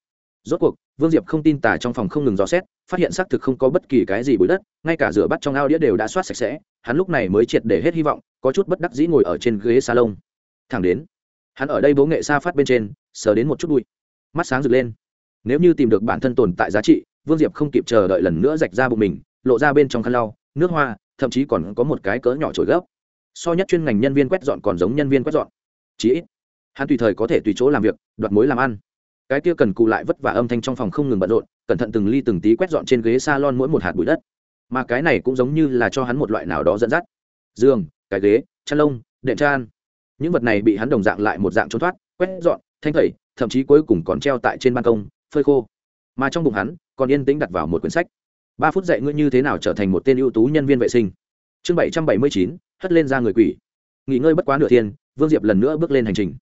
Rốt cuộc, vương diệp không tin tả trong phòng không ngừng dò xét, phát hiện xác thực không có bất kỳ cái gì bụi đất, ngay cả rửa bắt trong ao đĩa đều đã soát sạch sẽ, hắn lúc này mới triệt để hết hy vọng, có chút bất đắc dĩ ngồi ở trên ghế salon. Thẳng đến, hắn ở đây bố nghệ xa phát bên trên, sờ đến một chút bụi. Mắt sáng rực lên. Nếu như tìm được bản thân tồn tại giá trị, vương diệp không kịp chờ đợi lần nữa rạch ra bụng mình, lộ ra bên trong khăn lau, nước hoa, thậm chí còn có một cái cỡ nhỏ trổi gấp so nhất chuyên ngành nhân viên quét dọn còn giống nhân viên quét dọn. Chí ít, hắn tùy thời có thể tùy chỗ làm việc, đoạt mối làm ăn. Cái kia cần cù lại vất vả âm thanh trong phòng không ngừng bận rộn, cẩn thận từng ly từng tí quét dọn trên ghế s a lon mỗi một hạt bụi đất. Mà cái này cũng giống như là cho hắn một loại nào đó dẫn dắt. Giường, cái ghế, chăn lông, đệm chan những vật này bị hắn đồng dạng lại một dạng trốn thoát, quét dọn, thanh thẩy thậm chí cuối cùng còn treo tại trên ban công, phơi khô. Mà trong bụng hắn, còn yên tĩnh đặt vào một quyển sách. Ba phút dạy ngươi như thế nào trở thành một tên ưu tú nhân viên vệ sinh. Chương bảy trăm bảy mươi chín hất lên ra người quỷ. Nghỉ ngơi bất quá nửa thiên, vương diệp lần nữa bước lên hành trình.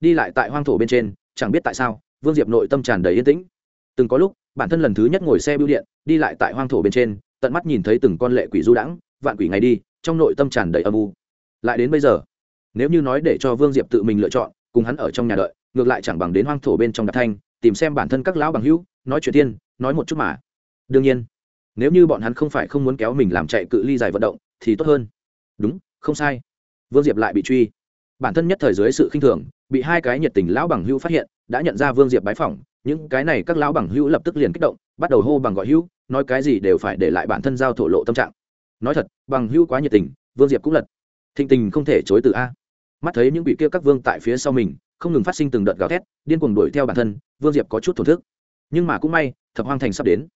Đi lại tại hoang thổ bên trên, chẳng biết tại sao, vương diệp nội tâm tràn đầy yên tĩnh. Từng có lúc, bản thân lần thứ nhất ngồi xe bưu điện, đi lại tại hoang thổ bên trên, tận mắt nhìn thấy từng con lệ quỷ du đãng, vạn quỷ ngày đi, trong nội tâm tràn đầy âm u. Lại đến bây giờ, nếu như nói để cho vương diệp tự mình lựa chọn, cùng hắn ở trong nhà đợi, ngược lại chẳng bằng đến hoang thổ bên trong đạp thanh, tìm xem bản thân các lão bằng hữu, nói chuyện tiên, nói một chút mà. Đương nhiên, nếu như bọn hắn không phải không muốn kéo mình làm chạy cự ly dài vận động, thì tốt hơn đúng, không sai. Vương diệp lại bị truy. Bản thân nhất thời dưới sự khinh thường, bị hai cái nhiệt tình lão bằng hữu phát hiện, đã nhận ra vương diệp bái phỏng, những cái này các lão bằng hữu lập tức liền kích động, bắt đầu hô bằng gọi hữu, nói cái gì đều phải để lại bản thân giao thổ lộ tâm trạng. Nói thật, bằng hữu quá nhiệt tình, vương diệp cũng lật. Thịnh tình không thể chối từ a. Mắt thấy những bị kia các vương tại phía sau mình, không ngừng phát sinh từng đợt gào thét, điên cuồng đuổi theo bản thân, vương diệp có chút thổn thức. Nhưng mà cũng may, thập hoang thành sắp đến.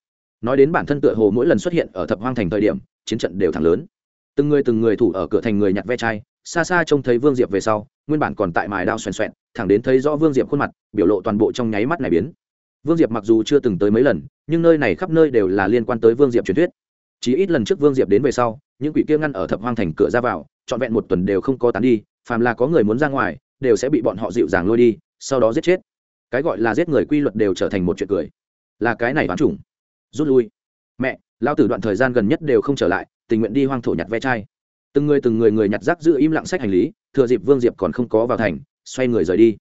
Nói đến bản thân tựa hồ mỗi lần xuất hiện ở thập hoang thành thời điểm, chiến trận đều thẳng lớn từng người từng người thủ ở cửa thành người nhặt ve chai, xa xa trông thấy vương diệp về sau, nguyên bản còn tại mài đao xoèn xoẹn, thẳng đến thấy rõ vương diệp khuôn mặt, biểu lộ toàn bộ trong nháy mắt này biến. Vương diệp mặc dù chưa từng tới mấy lần, nhưng nơi này khắp nơi đều là liên quan tới vương diệp truyền thuyết. Chỉ ít lần trước vương diệp đến về sau, những quỷ kia ngăn ở thập hoang thành cửa ra vào, trọn vẹn một tuần đều không có tán đi, phàm là có người muốn ra ngoài, đều sẽ bị bọn họ dịu dàng lôi đi, sau đó giết chết. Cái gọi là giết người quy luật đều trở thành một chuyện cười. Là cái này bán chủng. Rút lui. Mẹ lao tử đoạn thời gian gần nhất đều không trở lại tình nguyện đi hoang thổ nhặt ve chai. Từng người từng người người nhặt rác giữ im lặng sách hành lý, thừa dịp vương diệp còn không có vào thành, xoay người rời đi.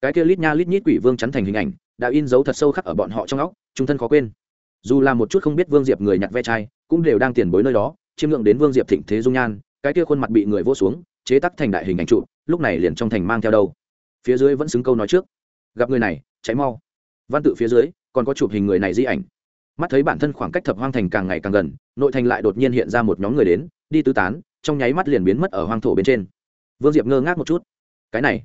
Cái kia lít nha lít nhít quỷ vương chắn thành hình ảnh, đã in dấu thật sâu khắc ở bọn họ trong óc, trung thân khó quên. Dù là một chút không biết vương diệp người nhặt ve chai, cũng đều đang tiền bối nơi đó, chiêm ngưỡng đến vương diệp thịnh thế dung nhan, cái kia khuôn mặt bị người vô xuống, chế tắc thành đại hình ảnh trụ, lúc này liền trong thành mang theo đâu. Phía dưới vẫn xứng câu nói trước. Gặp người này cháy mau. Văn tự phía dưới, còn có chụp hình người này di ảnh mắt thấy bản thân khoảng cách thập hoang thành càng ngày càng gần, nội thành lại đột nhiên hiện ra một nhóm người đến, đi tứ tán, trong nháy mắt liền biến mất ở hoang thổ bên trên. Vương diệp ngơ ngác một chút. Cái này,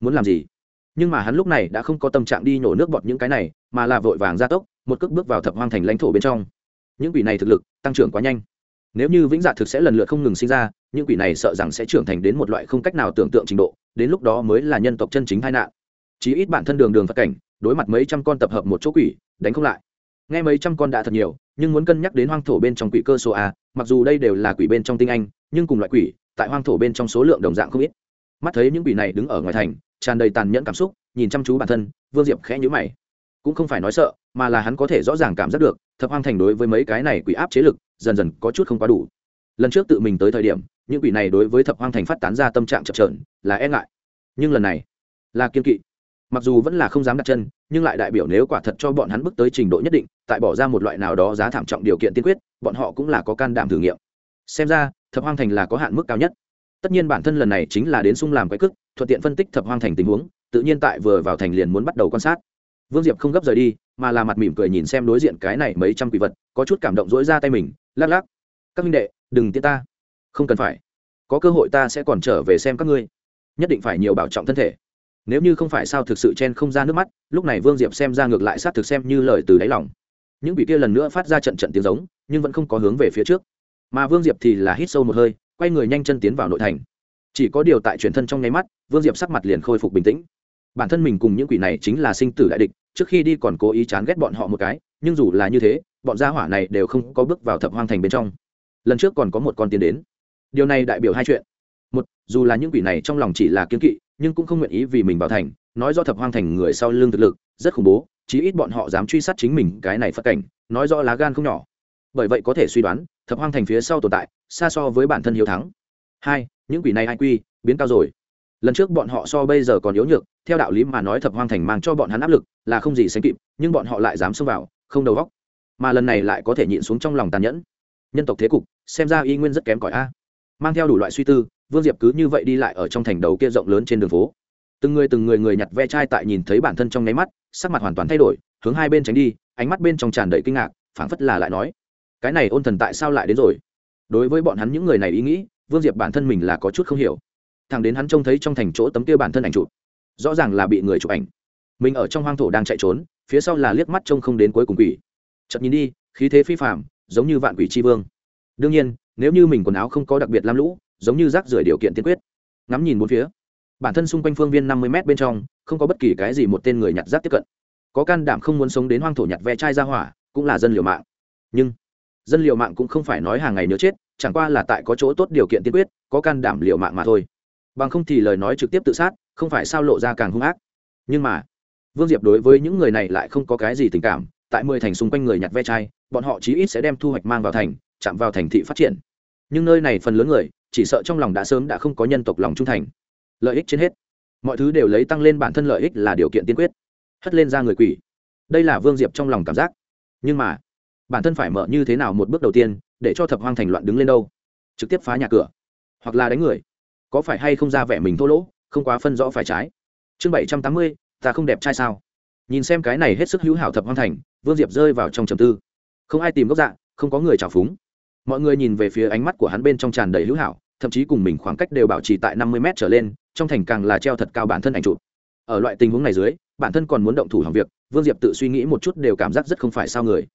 muốn làm gì? Nhưng mà hắn lúc này đã không có tâm trạng đi nhổ nước bọt những cái này, mà là vội vàng gia tốc, một cước bước vào thập hoang thành lãnh thổ bên trong. Những quỷ này thực lực, tăng trưởng quá nhanh. Nếu như vĩnh dạ thực sẽ lần lượt không ngừng sinh ra, những quỷ này sợ rằng sẽ trưởng thành đến một loại không cách nào tưởng tượng trình độ, đến lúc đó mới là nhân tộc chân chính tai nạn. Chí ít bản thân đường đường phật cảnh, đối mặt mấy trăm con tập hợp một chỗ quỷ, đánh không lại nghe mấy trăm con đã thật nhiều, nhưng muốn cân nhắc đến hoang thổ bên trong quỷ cơ số a, mặc dù đây đều là quỷ bên trong tinh anh, nhưng cùng loại quỷ, tại hoang thổ bên trong số lượng đồng dạng không ít. Mắt thấy những quỷ này đứng ở ngoài thành, tràn đầy tàn nhẫn cảm xúc, nhìn chăm chú bản thân, vương diệp khẽ nhữ mày. Cũng không phải nói sợ, mà là hắn có thể rõ ràng cảm giác được, thập hoang thành đối với mấy cái này quỷ áp chế lực, dần dần có chút không quá đủ. Lần trước tự mình tới thời điểm, những quỷ này đối với thập hoang thành phát tán ra tâm trạng chập trờn là e ngại. Nhưng lần này, là kiên kỵ mặc dù vẫn là không dám đặt chân, nhưng lại đại biểu nếu quả thật cho bọn hắn bước tới trình độ nhất định, tại bỏ ra một loại nào đó giá thảm trọng điều kiện tiên quyết, bọn họ cũng là có can đảm thử nghiệm. Xem ra, thập hoang thành là có hạn mức cao nhất. Tất nhiên bản thân lần này chính là đến sung làm quái cức, thuận tiện phân tích thập hoang thành tình huống, tự nhiên tại vừa vào thành liền muốn bắt đầu quan sát. Vương diệp không gấp rời đi, mà là mặt mỉm cười nhìn xem đối diện cái này mấy trăm quỷ vật, có chút cảm động dỗi ra tay mình, lắc lắc, các minh đệ, đừng tiết ta. Không cần phải. Có cơ hội ta sẽ còn trở về xem các ngươi. Nhất định phải nhiều bảo trọng thân thể nếu như không phải sao thực sự chen không ra nước mắt, lúc này vương diệp xem ra ngược lại sát thực xem như lời từ đáy lòng. Những vị kia lần nữa phát ra trận trận tiếng giống, nhưng vẫn không có hướng về phía trước. Mà vương diệp thì là hít sâu một hơi, quay người nhanh chân tiến vào nội thành. Chỉ có điều tại truyền thân trong nháy mắt, vương diệp sắc mặt liền khôi phục bình tĩnh. Bản thân mình cùng những quỷ này chính là sinh tử đại địch, trước khi đi còn cố ý chán ghét bọn họ một cái, nhưng dù là như thế, bọn gia hỏa này đều không có bước vào thập hoang thành bên trong. Lần trước còn có một con tiến đến. Điều này đại biểu hai chuyện. Một, dù là những quỷ này trong lòng chỉ là kiên kỵ nhưng cũng không nguyện ý vì mình vào thành, nói do thập hoang thành người sau lưng thực lực, rất khủng bố, chí ít bọn họ dám truy sát chính mình, cái này phật cảnh, nói rõ lá gan không nhỏ. Bởi vậy có thể suy đoán, thập hoang thành phía sau tồn tại, xa so với bản thân hiếu thắng. Hai, những quỷ này ai quy, biến cao rồi. Lần trước bọn họ so bây giờ còn yếu nhược, theo đạo lý mà nói thập hoang thành mang cho bọn hắn áp lực là không gì sánh kịp, nhưng bọn họ lại dám xông vào, không đầu góc mà lần này lại có thể nhịn xuống trong lòng tàn nhẫn. Nhân tộc thế cục, xem ra y nguyên rất kém cỏi a. Mang theo đủ loại suy tư vương diệp cứ như vậy đi lại ở trong thành đầu kia rộng lớn trên đường phố. Từng người từng người người nhặt ve chai tại nhìn thấy bản thân trong nháy mắt, sắc mặt hoàn toàn thay đổi, hướng hai bên tránh đi, ánh mắt bên trong tràn đầy kinh ngạc, phảng phất là lại nói, cái này ôn thần tại sao lại đến rồi? Đối với bọn hắn những người này ý nghĩ, vương diệp bản thân mình là có chút không hiểu. Thằng đến hắn trông thấy trong thành chỗ tấm kia bản thân ảnh chụp, rõ ràng là bị người chụp ảnh. Mình ở trong hoang thổ đang chạy trốn, phía sau là liếc mắt trông không đến cuối cùng quỷ. Chậm nhìn đi, khí thế phi phạm giống như vạn quỷ tri vương. Đương nhiên, nếu như mình quần áo không có đặc biệt lam lũ giống như rác rưởi điều kiện tiên quyết. Ngắm nhìn bốn phía. Bản thân xung quanh phương viên năm mươi m bên trong, không có bất kỳ cái gì một tên người nhặt rác tiếp cận. Có can đảm không muốn sống đến hoang thổ nhặt ve chai ra hỏa, cũng là dân liều mạng. Nhưng, dân liều mạng cũng không phải nói hàng ngày nhớ chết, chẳng qua là tại có chỗ tốt điều kiện tiên quyết, có can đảm liều mạng mà thôi. Bằng không thì lời nói trực tiếp tự sát, không phải sao lộ ra càng hung ác. Nhưng mà, vương diệp đối với những người này lại không có cái gì tình cảm, tại mười thành xung quanh người nhặt ve chai, bọn họ chí ít sẽ đem thu hoạch mang vào thành, chạm vào thành thị phát triển. Nhưng nơi này phần lớn người chỉ sợ trong lòng đã sớm đã không có nhân tộc lòng trung thành. Lợi ích trên hết. Mọi thứ đều lấy tăng lên bản thân lợi ích là điều kiện tiên quyết. Hất lên ra người quỷ. Đây là vương diệp trong lòng cảm giác. Nhưng mà, bản thân phải mở như thế nào một bước đầu tiên, để cho thập hoang thành loạn đứng lên đâu? Trực tiếp phá nhà cửa. Hoặc là đánh người. Có phải hay không ra vẻ mình thô lỗ, không quá phân rõ phải trái. Chương bảy trăm tám mươi, ta không đẹp trai sao? Nhìn xem cái này hết sức hữu hảo thập hoang thành, vương diệp rơi vào trong trầm tư. Không ai tìm gốc dạ không có người trào phúng. Mọi người nhìn về phía ánh mắt của hắn bên trong tràn đầy hữu hảo thậm chí cùng mình khoảng cách đều bảo trì tại năm mươi m trở lên, trong thành càng là treo thật cao bản thân ảnh chụp. Ở loại tình huống này dưới, bản thân còn muốn động thủ làm việc, vương diệp tự suy nghĩ một chút đều cảm giác rất không phải sao người.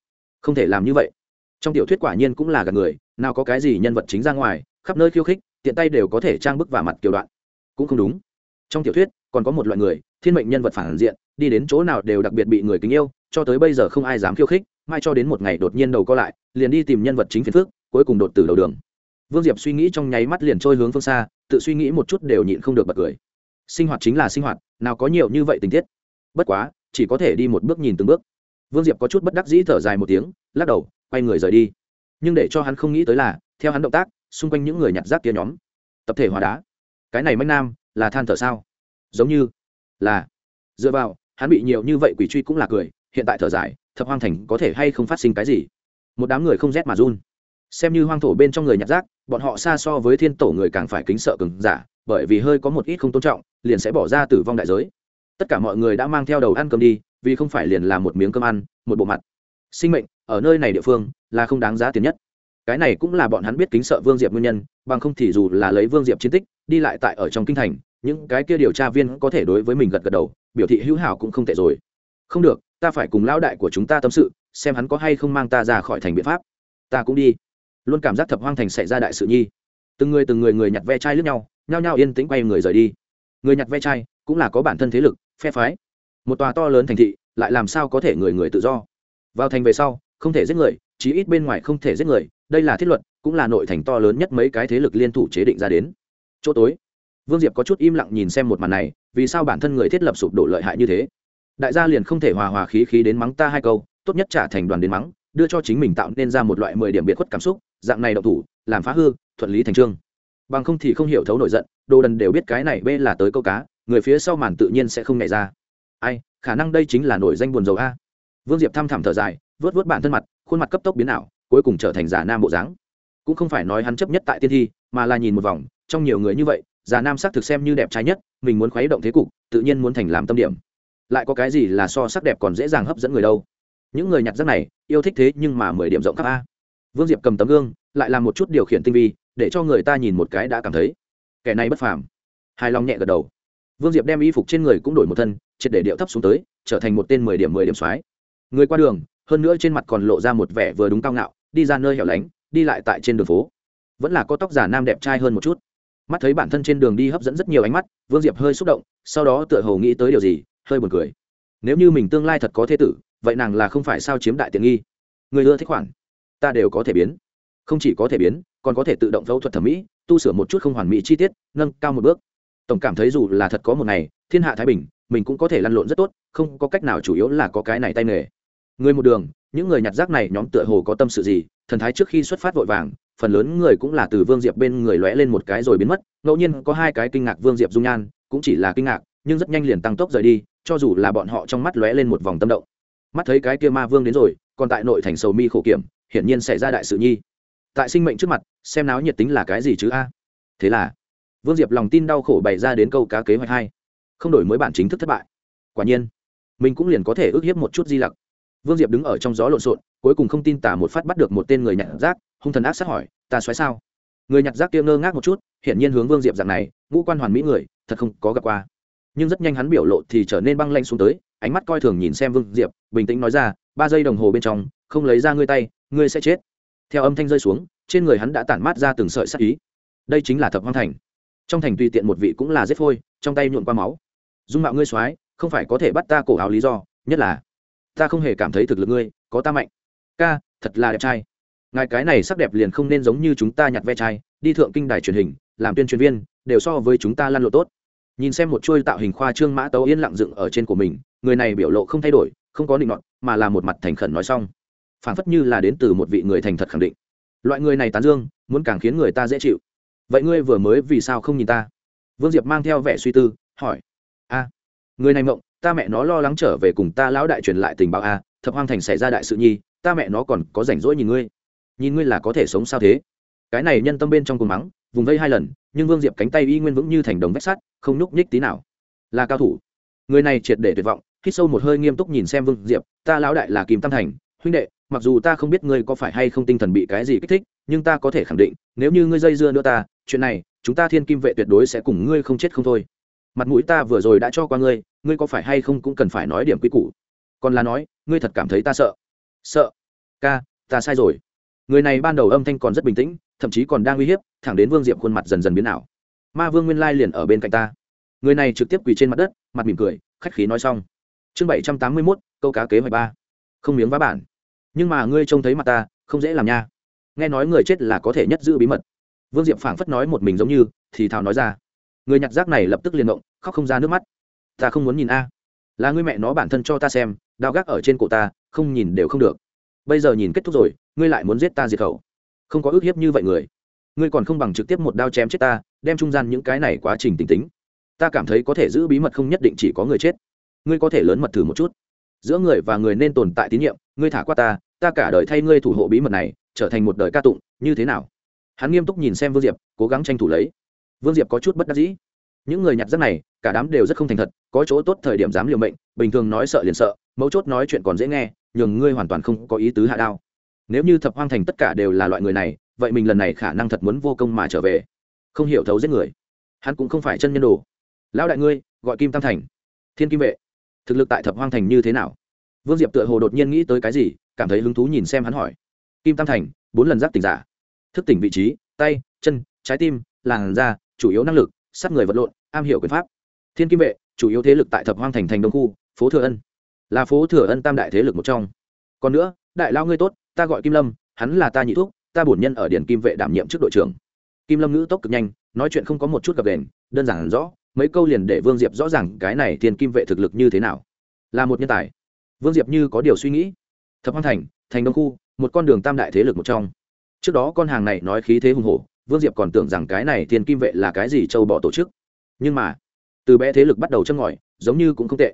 Không thể làm như vậy. Trong tiểu thuyết quả nhiên cũng là gần người, nào có cái gì nhân vật chính ra ngoài, khắp nơi khiêu khích, tiện tay đều có thể trang bức và mặt kiểu đoạn. Cũng không đúng. Trong tiểu thuyết, còn có một loại người, thiên mệnh nhân vật phản diện, đi đến chỗ nào đều đặc biệt bị người kính yêu, cho tới bây giờ không ai dám khiêu khích, mai cho đến một ngày đột nhiên đầu co lại, liền đi tìm nhân vật chính phiền phước cuối cùng đột từ đầu đường vương diệp suy nghĩ trong nháy mắt liền trôi hướng phương xa, tự suy nghĩ một chút đều nhịn không được bật cười. Sinh hoạt chính là sinh hoạt, nào có nhiều như vậy tình tiết. Bất quá, chỉ có thể đi một bước nhìn từng bước. Vương diệp có chút bất đắc dĩ thở dài một tiếng, lắc đầu, quay người rời đi. Nhưng để cho hắn không nghĩ tới là, theo hắn động tác, xung quanh những người nhặt rác kia nhóm, tập thể hóa đá. Cái này manh nam, là than thở sao? Giống như là, dựa vào, hắn bị nhiều như vậy quỷ truy cũng là cười, hiện tại thở dài, thập hoang thành có thể hay không phát sinh cái gì? Một đám người không rét mà run xem như hoang thổ bên trong người nhặt rác, bọn họ xa so với thiên tổ người càng phải kính sợ cứng giả, bởi vì hơi có một ít không tôn trọng, liền sẽ bỏ ra tử vong đại giới. Tất cả mọi người đã mang theo đầu ăn cơm đi, vì không phải liền là một miếng cơm ăn, một bộ mặt. Sinh mệnh, ở nơi này địa phương, là không đáng giá tiền nhất. Cái này cũng là bọn hắn biết kính sợ vương diệp nguyên nhân, bằng không thì dù là lấy vương diệp chiến tích, đi lại tại ở trong kinh thành, những cái kia điều tra viên có thể đối với mình gật gật đầu, biểu thị hữu hảo cũng không tệ rồi. Không được, ta phải cùng lão đại của chúng ta tâm sự, xem hắn có hay không mang ta ra khỏi thành biện pháp. Ta cũng đi luôn cảm giác thập hoang thành xảy ra đại sự nhi. Từng người từng người người nhặt ve chai lướt nhau, nhao nhao yên tĩnh quay người rời đi. Người nhặt ve chai cũng là có bản thân thế lực, phe phái. Một tòa to lớn thành thị lại làm sao có thể người người tự do? Vào thành về sau, không thể giết người, chí ít bên ngoài không thể giết người, đây là thiết luật, cũng là nội thành to lớn nhất mấy cái thế lực liên thủ chế định ra đến. Chỗ tối, vương diệp có chút im lặng nhìn xem một màn này, vì sao bản thân người thiết lập sụp đổ lợi hại như thế? Đại gia liền không thể hòa hòa khí khí đến mắng ta hai câu, tốt nhất trả thành đoàn đến mắng đưa cho chính mình tạo nên ra một loại mười điểm biệt khuất cảm xúc, dạng này độc thủ, làm phá hư, thuận lý thành trương. Bằng không thì không hiểu thấu nổi giận, đồ đần đều biết cái này b là tới câu cá, người phía sau màn tự nhiên sẽ không nhảy ra. Ai, khả năng đây chính là nổi danh buồn dầu a. Vương diệp thăm thẳm thở dài, vớt vớt bản thân mặt, khuôn mặt cấp tốc biến ảo, cuối cùng trở thành giả nam bộ dáng. Cũng không phải nói hắn chấp nhất tại tiên thi, mà là nhìn một vòng, trong nhiều người như vậy giả nam sắc thực xem như đẹp trai nhất, mình muốn khuấy động thế cục, tự nhiên muốn thành làm tâm điểm. Lại có cái gì là so sắc đẹp còn dễ dàng hấp dẫn người đâu? Những người nhặt rác này, yêu thích thế nhưng mà mười điểm rộng khắp a. Vương diệp cầm tấm gương, lại làm một chút điều khiển tinh vi, để cho người ta nhìn một cái đã cảm thấy, kẻ này bất phàm. Hài lòng nhẹ gật đầu. Vương diệp đem y phục trên người cũng đổi một thân, triệt để điệu thấp xuống tới, trở thành một tên mười điểm mười điểm soái. Người qua đường, hơn nữa trên mặt còn lộ ra một vẻ vừa đúng cao ngạo, đi ra nơi hẻo lánh, đi lại tại trên đường phố. Vẫn là có tóc giả nam đẹp trai hơn một chút. Mắt thấy bản thân trên đường đi hấp dẫn rất nhiều ánh mắt, vương diệp hơi xúc động, sau đó tựa hồ nghĩ tới điều gì, hơi buồn cười. Nếu như mình tương lai thật có thế tử vậy nàng là không phải sao chiếm đại tiện nghi? Người ưa thích khoản ta đều có thể biến. Không chỉ có thể biến, còn có thể tự động phẫu thuật thẩm mỹ, tu sửa một chút không hoàn mỹ chi tiết, nâng cao một bước. Tổng cảm thấy dù là thật có một ngày, thiên hạ thái bình, mình cũng có thể lăn lộn rất tốt, không có cách nào chủ yếu là có cái này tay nghề. Người một đường, những người nhặt rác này nhóm tựa hồ có tâm sự gì, thần thái trước khi xuất phát vội vàng, phần lớn người cũng là từ vương diệp bên người lóe lên một cái rồi biến mất, ngẫu nhiên có hai cái kinh ngạc vương diệp dung nhan, cũng chỉ là kinh ngạc, nhưng rất nhanh liền tăng tốc rời đi, cho dù là bọn họ trong mắt lóe lên một vòng tâm động mắt thấy cái kia ma vương đến rồi, còn tại nội thành sầu mi khổ kiểm, hiển nhiên xảy ra đại sự nhi. Tại sinh mệnh trước mặt, xem náo nhiệt tính là cái gì chứ a? Thế là, vương diệp lòng tin đau khổ bày ra đến câu cá kế hoạch hai. Không đổi mới bản chính thức thất bại. Quả nhiên, mình cũng liền có thể ước hiếp một chút di lặc. Vương diệp đứng ở trong gió lộn xộn, cuối cùng không tin tả một phát bắt được một tên người nhặt rác, hung thần ác sát hỏi, ta xoáy sao? Người nhặt rác kia ngơ ngác một chút, hiển nhiên hướng vương diệp dạng này, ngũ quan hoàn mỹ người, thật không có gặp qua nhưng rất nhanh hắn biểu lộ thì trở nên băng lanh xuống tới, ánh mắt coi thường nhìn xem vương diệp, bình tĩnh nói ra, ba giây đồng hồ bên trong, không lấy ra ngươi tay, ngươi sẽ chết. Theo âm thanh rơi xuống, trên người hắn đã tản mát ra từng sợi sắc ý. Đây chính là thập hoang thành. Trong thành tùy tiện một vị cũng là giết phôi, trong tay nhuộn qua máu. Dung mạo ngươi soái, không phải có thể bắt ta cổ áo lý do, nhất là, ta không hề cảm thấy thực lực ngươi có ta mạnh. Ca, thật là đẹp trai. Ngài cái này sắc đẹp liền không nên giống như chúng ta nhặt ve trai đi thượng kinh đài truyền hình, làm tuyên truyền viên, đều so với chúng ta lăn lộ tốt nhìn xem một chuôi tạo hình khoa trương mã tấu yên lặng dựng ở trên của mình, người này biểu lộ không thay đổi, không có định luận mà là một mặt thành khẩn nói xong. Phản phất như là đến từ một vị người thành thật khẳng định. Loại người này tán dương, muốn càng khiến người ta dễ chịu. Vậy ngươi vừa mới vì sao không nhìn ta? Vương diệp mang theo vẻ suy tư, hỏi. A, người này mộng, ta mẹ nó lo lắng trở về cùng ta lão đại truyền lại tình báo a, thập hoang thành xảy ra đại sự nhi, ta mẹ nó còn có rảnh rỗi nhìn ngươi. Nhìn ngươi là có thể sống sao thế? Cái này nhân tâm bên trong cùng mắng vùng vây hai lần, nhưng vương diệp cánh tay y nguyên vững như thành đồng vách sắt, không nhúc nhích tí nào. Là cao thủ. Người này triệt để tuyệt vọng, hít sâu một hơi nghiêm túc nhìn xem vương diệp, ta lão đại là kim tam thành, huynh đệ, mặc dù ta không biết ngươi có phải hay không tinh thần bị cái gì kích thích, nhưng ta có thể khẳng định, nếu như ngươi dây dưa nữa ta, chuyện này, chúng ta thiên kim vệ tuyệt đối sẽ cùng ngươi không chết không thôi. Mặt mũi ta vừa rồi đã cho qua ngươi ngươi có phải hay không cũng cần phải nói điểm quy củ. Còn là nói, ngươi thật cảm thấy ta sợ. Sợ? Ca, ta sai rồi người này ban đầu âm thanh còn rất bình tĩnh, thậm chí còn đang uy hiếp, thẳng đến vương diệp khuôn mặt dần dần biến ảo. Ma vương nguyên lai liền ở bên cạnh ta. Người này trực tiếp quỳ trên mặt đất, mặt mỉm cười, khách khí nói xong. Chương bảy trăm tám mươi mốt, câu cá kế hoạch ba. Không miếng vá bản. Nhưng mà ngươi trông thấy mặt ta, không dễ làm nha. Nghe nói người chết là có thể nhất giữ bí mật. Vương diệp phảng phất nói một mình giống như, thì thào nói ra. Người nhặt rác này lập tức liền động, khóc không ra nước mắt. Ta không muốn nhìn a. Là ngươi mẹ nó bản thân cho ta xem, đao gác ở trên cổ ta, không nhìn đều không được. Bây giờ nhìn kết thúc rồi ngươi lại muốn giết ta diệt khẩu. Không có ước hiếp như vậy người. Ngươi còn không bằng trực tiếp một đao chém chết ta, đem trung gian những cái này quá trình tính tính. Ta cảm thấy có thể giữ bí mật không nhất định chỉ có người chết. Ngươi có thể lớn mật thử một chút. Giữa người và người nên tồn tại tín nhiệm, ngươi thả qua ta ta cả đời thay ngươi thủ hộ bí mật này, trở thành một đời ca tụng, như thế nào? Hắn nghiêm túc nhìn xem vương diệp, cố gắng tranh thủ lấy. Vương diệp có chút bất đắc dĩ. Những người nhặt rác này, cả đám đều rất không thành thật, có chỗ tốt thời điểm dám liều mệnh, bình thường nói sợ liền sợ, mấu chốt nói chuyện còn dễ nghe, nhường ngươi hoàn toàn không có ý tứ hạ đao nếu như thập hoang thành tất cả đều là loại người này, vậy mình lần này khả năng thật muốn vô công mà trở về. Không hiểu thấu giết người. Hắn cũng không phải chân nhân đồ. Lão đại ngươi, gọi kim tam thành. Thiên kim vệ. Thực lực tại thập hoang thành như thế nào? Vương diệp tựa hồ đột nhiên nghĩ tới cái gì, cảm thấy hứng thú nhìn xem hắn hỏi. Kim tam thành, bốn lần giáp tỉnh giả. Thức tỉnh vị trí, tay, chân, trái tim, làn da, chủ yếu năng lực, sát người vật lộn, am hiểu quyền pháp. Thiên kim vệ, chủ yếu thế lực tại thập hoang thành thành đông khu, phố thừa ân. Là phố thừa ân tam đại thế lực một trong. Còn nữa, đại lao ngươi tốt ta gọi kim lâm, hắn là ta nhị thuốc ta bổn nhân ở điển kim vệ đảm nhiệm trước đội trưởng. Kim lâm ngữ tốc cực nhanh, nói chuyện không có một chút gặp đền đơn giản rõ, mấy câu liền để vương diệp rõ ràng cái này thiên kim vệ thực lực như thế nào. Là một nhân tài. Vương diệp như có điều suy nghĩ. Thập hoang thành thành đông khu, một con đường tam đại thế lực một trong. Trước đó con hàng này nói khí thế hùng hổ, vương diệp còn tưởng rằng cái này thiên kim vệ là cái gì châu bỏ tổ chức. Nhưng mà, từ bé thế lực bắt đầu châm ngòi, giống như cũng không tệ.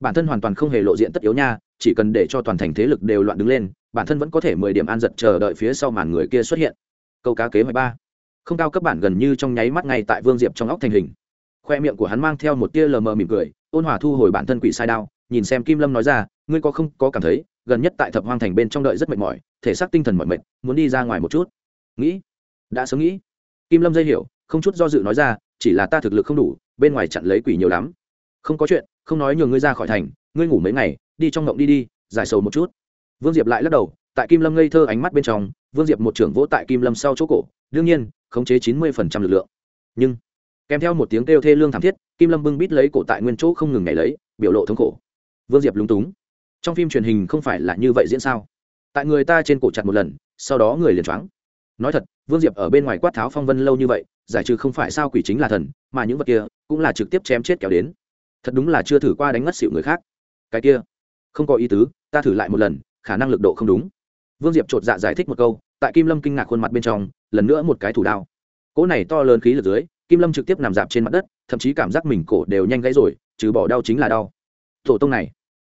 Bản thân hoàn toàn không hề lộ diện tất yếu nha, chỉ cần để cho toàn thành thế lực đều loạn đứng lên bản thân vẫn có thể mười điểm an giật chờ đợi phía sau màn người kia xuất hiện. Câu cá kế hoạch ba. Không cao cấp bản gần như trong nháy mắt ngay tại vương diệp trong óc thành hình. Khoe miệng của hắn mang theo một tia lờ mờ mỉm cười, ôn hòa thu hồi bản thân quỷ sai đao, nhìn xem kim lâm nói ra, ngươi có không có cảm thấy, gần nhất tại thập hoang thành bên trong đợi rất mệt mỏi, thể xác tinh thần mỏi mệt, muốn đi ra ngoài một chút? Nghĩ. Đã sớm nghĩ. Kim lâm dây hiểu, không chút do dự nói ra, chỉ là ta thực lực không đủ, bên ngoài chặn lấy quỷ nhiều lắm. Không có chuyện, không nói nhường ngươi ra khỏi thành, ngươi ngủ mấy ngày, đi trong ngộng đi đi, giải sầu một chút vương diệp lại lắc đầu, tại kim lâm ngây thơ ánh mắt bên trong, vương diệp một trưởng vỗ tại kim lâm sau chỗ cổ, đương nhiên, khống chế chín mươi phần trăm lực lượng. Nhưng, kèm theo một tiếng kêu thê lương thảm thiết, kim lâm bưng bít lấy cổ tại nguyên chỗ không ngừng nhảy lấy, biểu lộ thống khổ. Vương diệp lúng túng. Trong phim truyền hình không phải là như vậy diễn sao? Tại người ta trên cổ chặt một lần, sau đó người liền choáng. Nói thật, vương diệp ở bên ngoài quát tháo phong vân lâu như vậy, giải trừ không phải sao quỷ chính là thần, mà những vật kia cũng là trực tiếp chém chết kéo đến. Thật đúng là chưa thử qua đánh ngất xịu người khác. Cái kia, không có ý tứ, ta thử lại một lần khả năng lực độ không đúng. Vương diệp chột dạ giải thích một câu, tại kim lâm kinh ngạc khuôn mặt bên trong, lần nữa một cái thủ đao. Cỗ này to lớn khí lực dưới, kim lâm trực tiếp nằm dạp trên mặt đất, thậm chí cảm giác mình cổ đều nhanh gãy rồi, trừ bỏ đau chính là đau. Tổ tông này,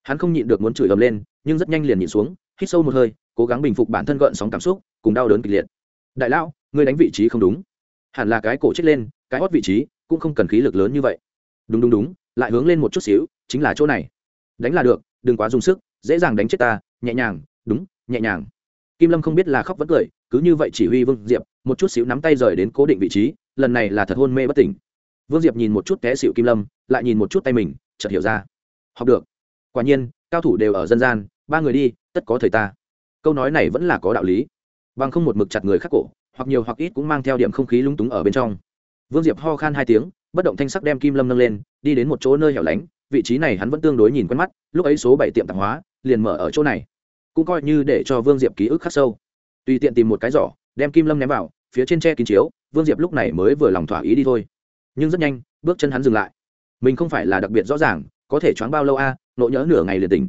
hắn không nhịn được muốn chửi ầm lên, nhưng rất nhanh liền nhịn xuống, hít sâu một hơi, cố gắng bình phục bản thân gợn sóng cảm xúc, cùng đau đớn kịch liệt. Đại lão, ngươi đánh vị trí không đúng. Hẳn là cái cổ chết lên, cái hót vị trí, cũng không cần khí lực lớn như vậy. Đúng đúng đúng, lại hướng lên một chút xíu, chính là chỗ này. Đánh là được, đừng quá dùng sức, dễ dàng đánh chết ta nhẹ nhàng, đúng, nhẹ nhàng. Kim lâm không biết là khóc vẫn cười, cứ như vậy chỉ huy vương diệp, một chút xíu nắm tay rời đến cố định vị trí, lần này là thật hôn mê bất tỉnh. Vương diệp nhìn một chút té xịu kim lâm, lại nhìn một chút tay mình, chợt hiểu ra. Học được. Quả nhiên, cao thủ đều ở dân gian, ba người đi, tất có thời ta. Câu nói này vẫn là có đạo lý. Bằng không một mực chặt người khắc cổ, hoặc nhiều hoặc ít cũng mang theo điểm không khí lúng túng ở bên trong. Vương diệp ho khan hai tiếng, bất động thanh sắc đem kim lâm nâng lên, đi đến một chỗ nơi hẻo lánh, vị trí này hắn vẫn tương đối nhìn quen mắt, lúc ấy số bảy tiệm tạp hóa liền mở ở chỗ này. Cũng coi như để cho vương diệp ký ức khắc sâu. Tùy tiện tìm một cái giỏ đem kim lâm ném vào phía trên tre kín chiếu vương diệp lúc này mới vừa lòng thỏa ý đi thôi. Nhưng rất nhanh bước chân hắn dừng lại. Mình không phải là đặc biệt rõ ràng có thể choáng bao lâu a à, nộ nhỡ nửa ngày liền tỉnh.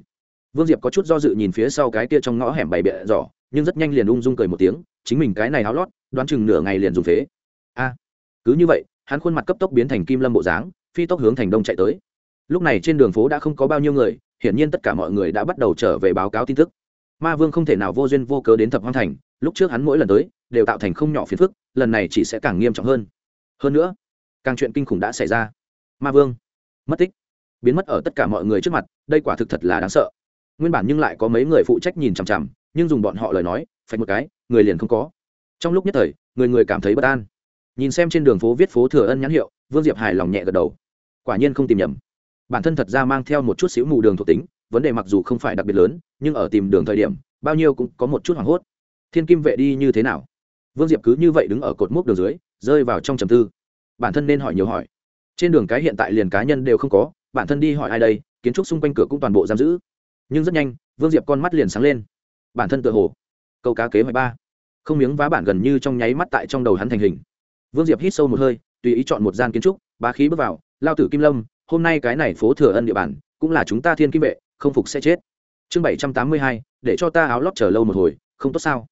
Vương diệp có chút do dự nhìn phía sau cái kia trong ngõ hẻm bày bịa giỏ nhưng rất nhanh liền ung dung cười một tiếng chính mình cái này háo lót đoán chừng nửa ngày liền dùng phế. A cứ như vậy hắn khuôn mặt cấp tốc biến thành kim lâm bộ dáng phi tốc hướng thành đông chạy tới. Lúc này trên đường phố đã không có bao nhiêu người hiển nhiên tất cả mọi người đã bắt đầu trở về báo cáo tin tức. Ma vương không thể nào vô duyên vô cớ đến thập hoang thành, lúc trước hắn mỗi lần tới, đều tạo thành không nhỏ phiền phức, lần này chỉ sẽ càng nghiêm trọng hơn. Hơn nữa, càng chuyện kinh khủng đã xảy ra. Ma vương, mất tích, biến mất ở tất cả mọi người trước mặt, đây quả thực thật là đáng sợ. Nguyên bản nhưng lại có mấy người phụ trách nhìn chằm chằm, nhưng dùng bọn họ lời nói phải một cái, người liền không có. Trong lúc nhất thời, người người cảm thấy bất an. Nhìn xem trên đường phố viết phố thừa ân nhãn hiệu, vương diệp hài lòng nhẹ gật đầu. Quả nhiên không tìm nhầm bản thân thật ra mang theo một chút xíu mù đường thuộc tính, vấn đề mặc dù không phải đặc biệt lớn, nhưng ở tìm đường thời điểm, bao nhiêu cũng có một chút hoảng hốt. Thiên kim vệ đi như thế nào? Vương diệp cứ như vậy đứng ở cột mốc đường dưới, rơi vào trong trầm tư. Bản thân nên hỏi nhiều hỏi. Trên đường cái hiện tại liền cá nhân đều không có, bản thân đi hỏi ai đây, kiến trúc xung quanh cửa cũng toàn bộ giam giữ. Nhưng rất nhanh, vương diệp con mắt liền sáng lên. Bản thân tự hồ, câu cá kế hoạch ba. Không miếng vá bản gần như trong nháy mắt tại trong đầu hắn thành hình. Vương diệp hít sâu một hơi, tùy ý chọn một gian kiến trúc, bá khí bước vào, lao tử kim lâm hôm nay cái này phố thừa ân địa bàn, cũng là chúng ta thiên kim vệ, không phục sẽ chết. Chương bảy trăm tám mươi hai, để cho ta áo lót chờ lâu một hồi, không tốt sao?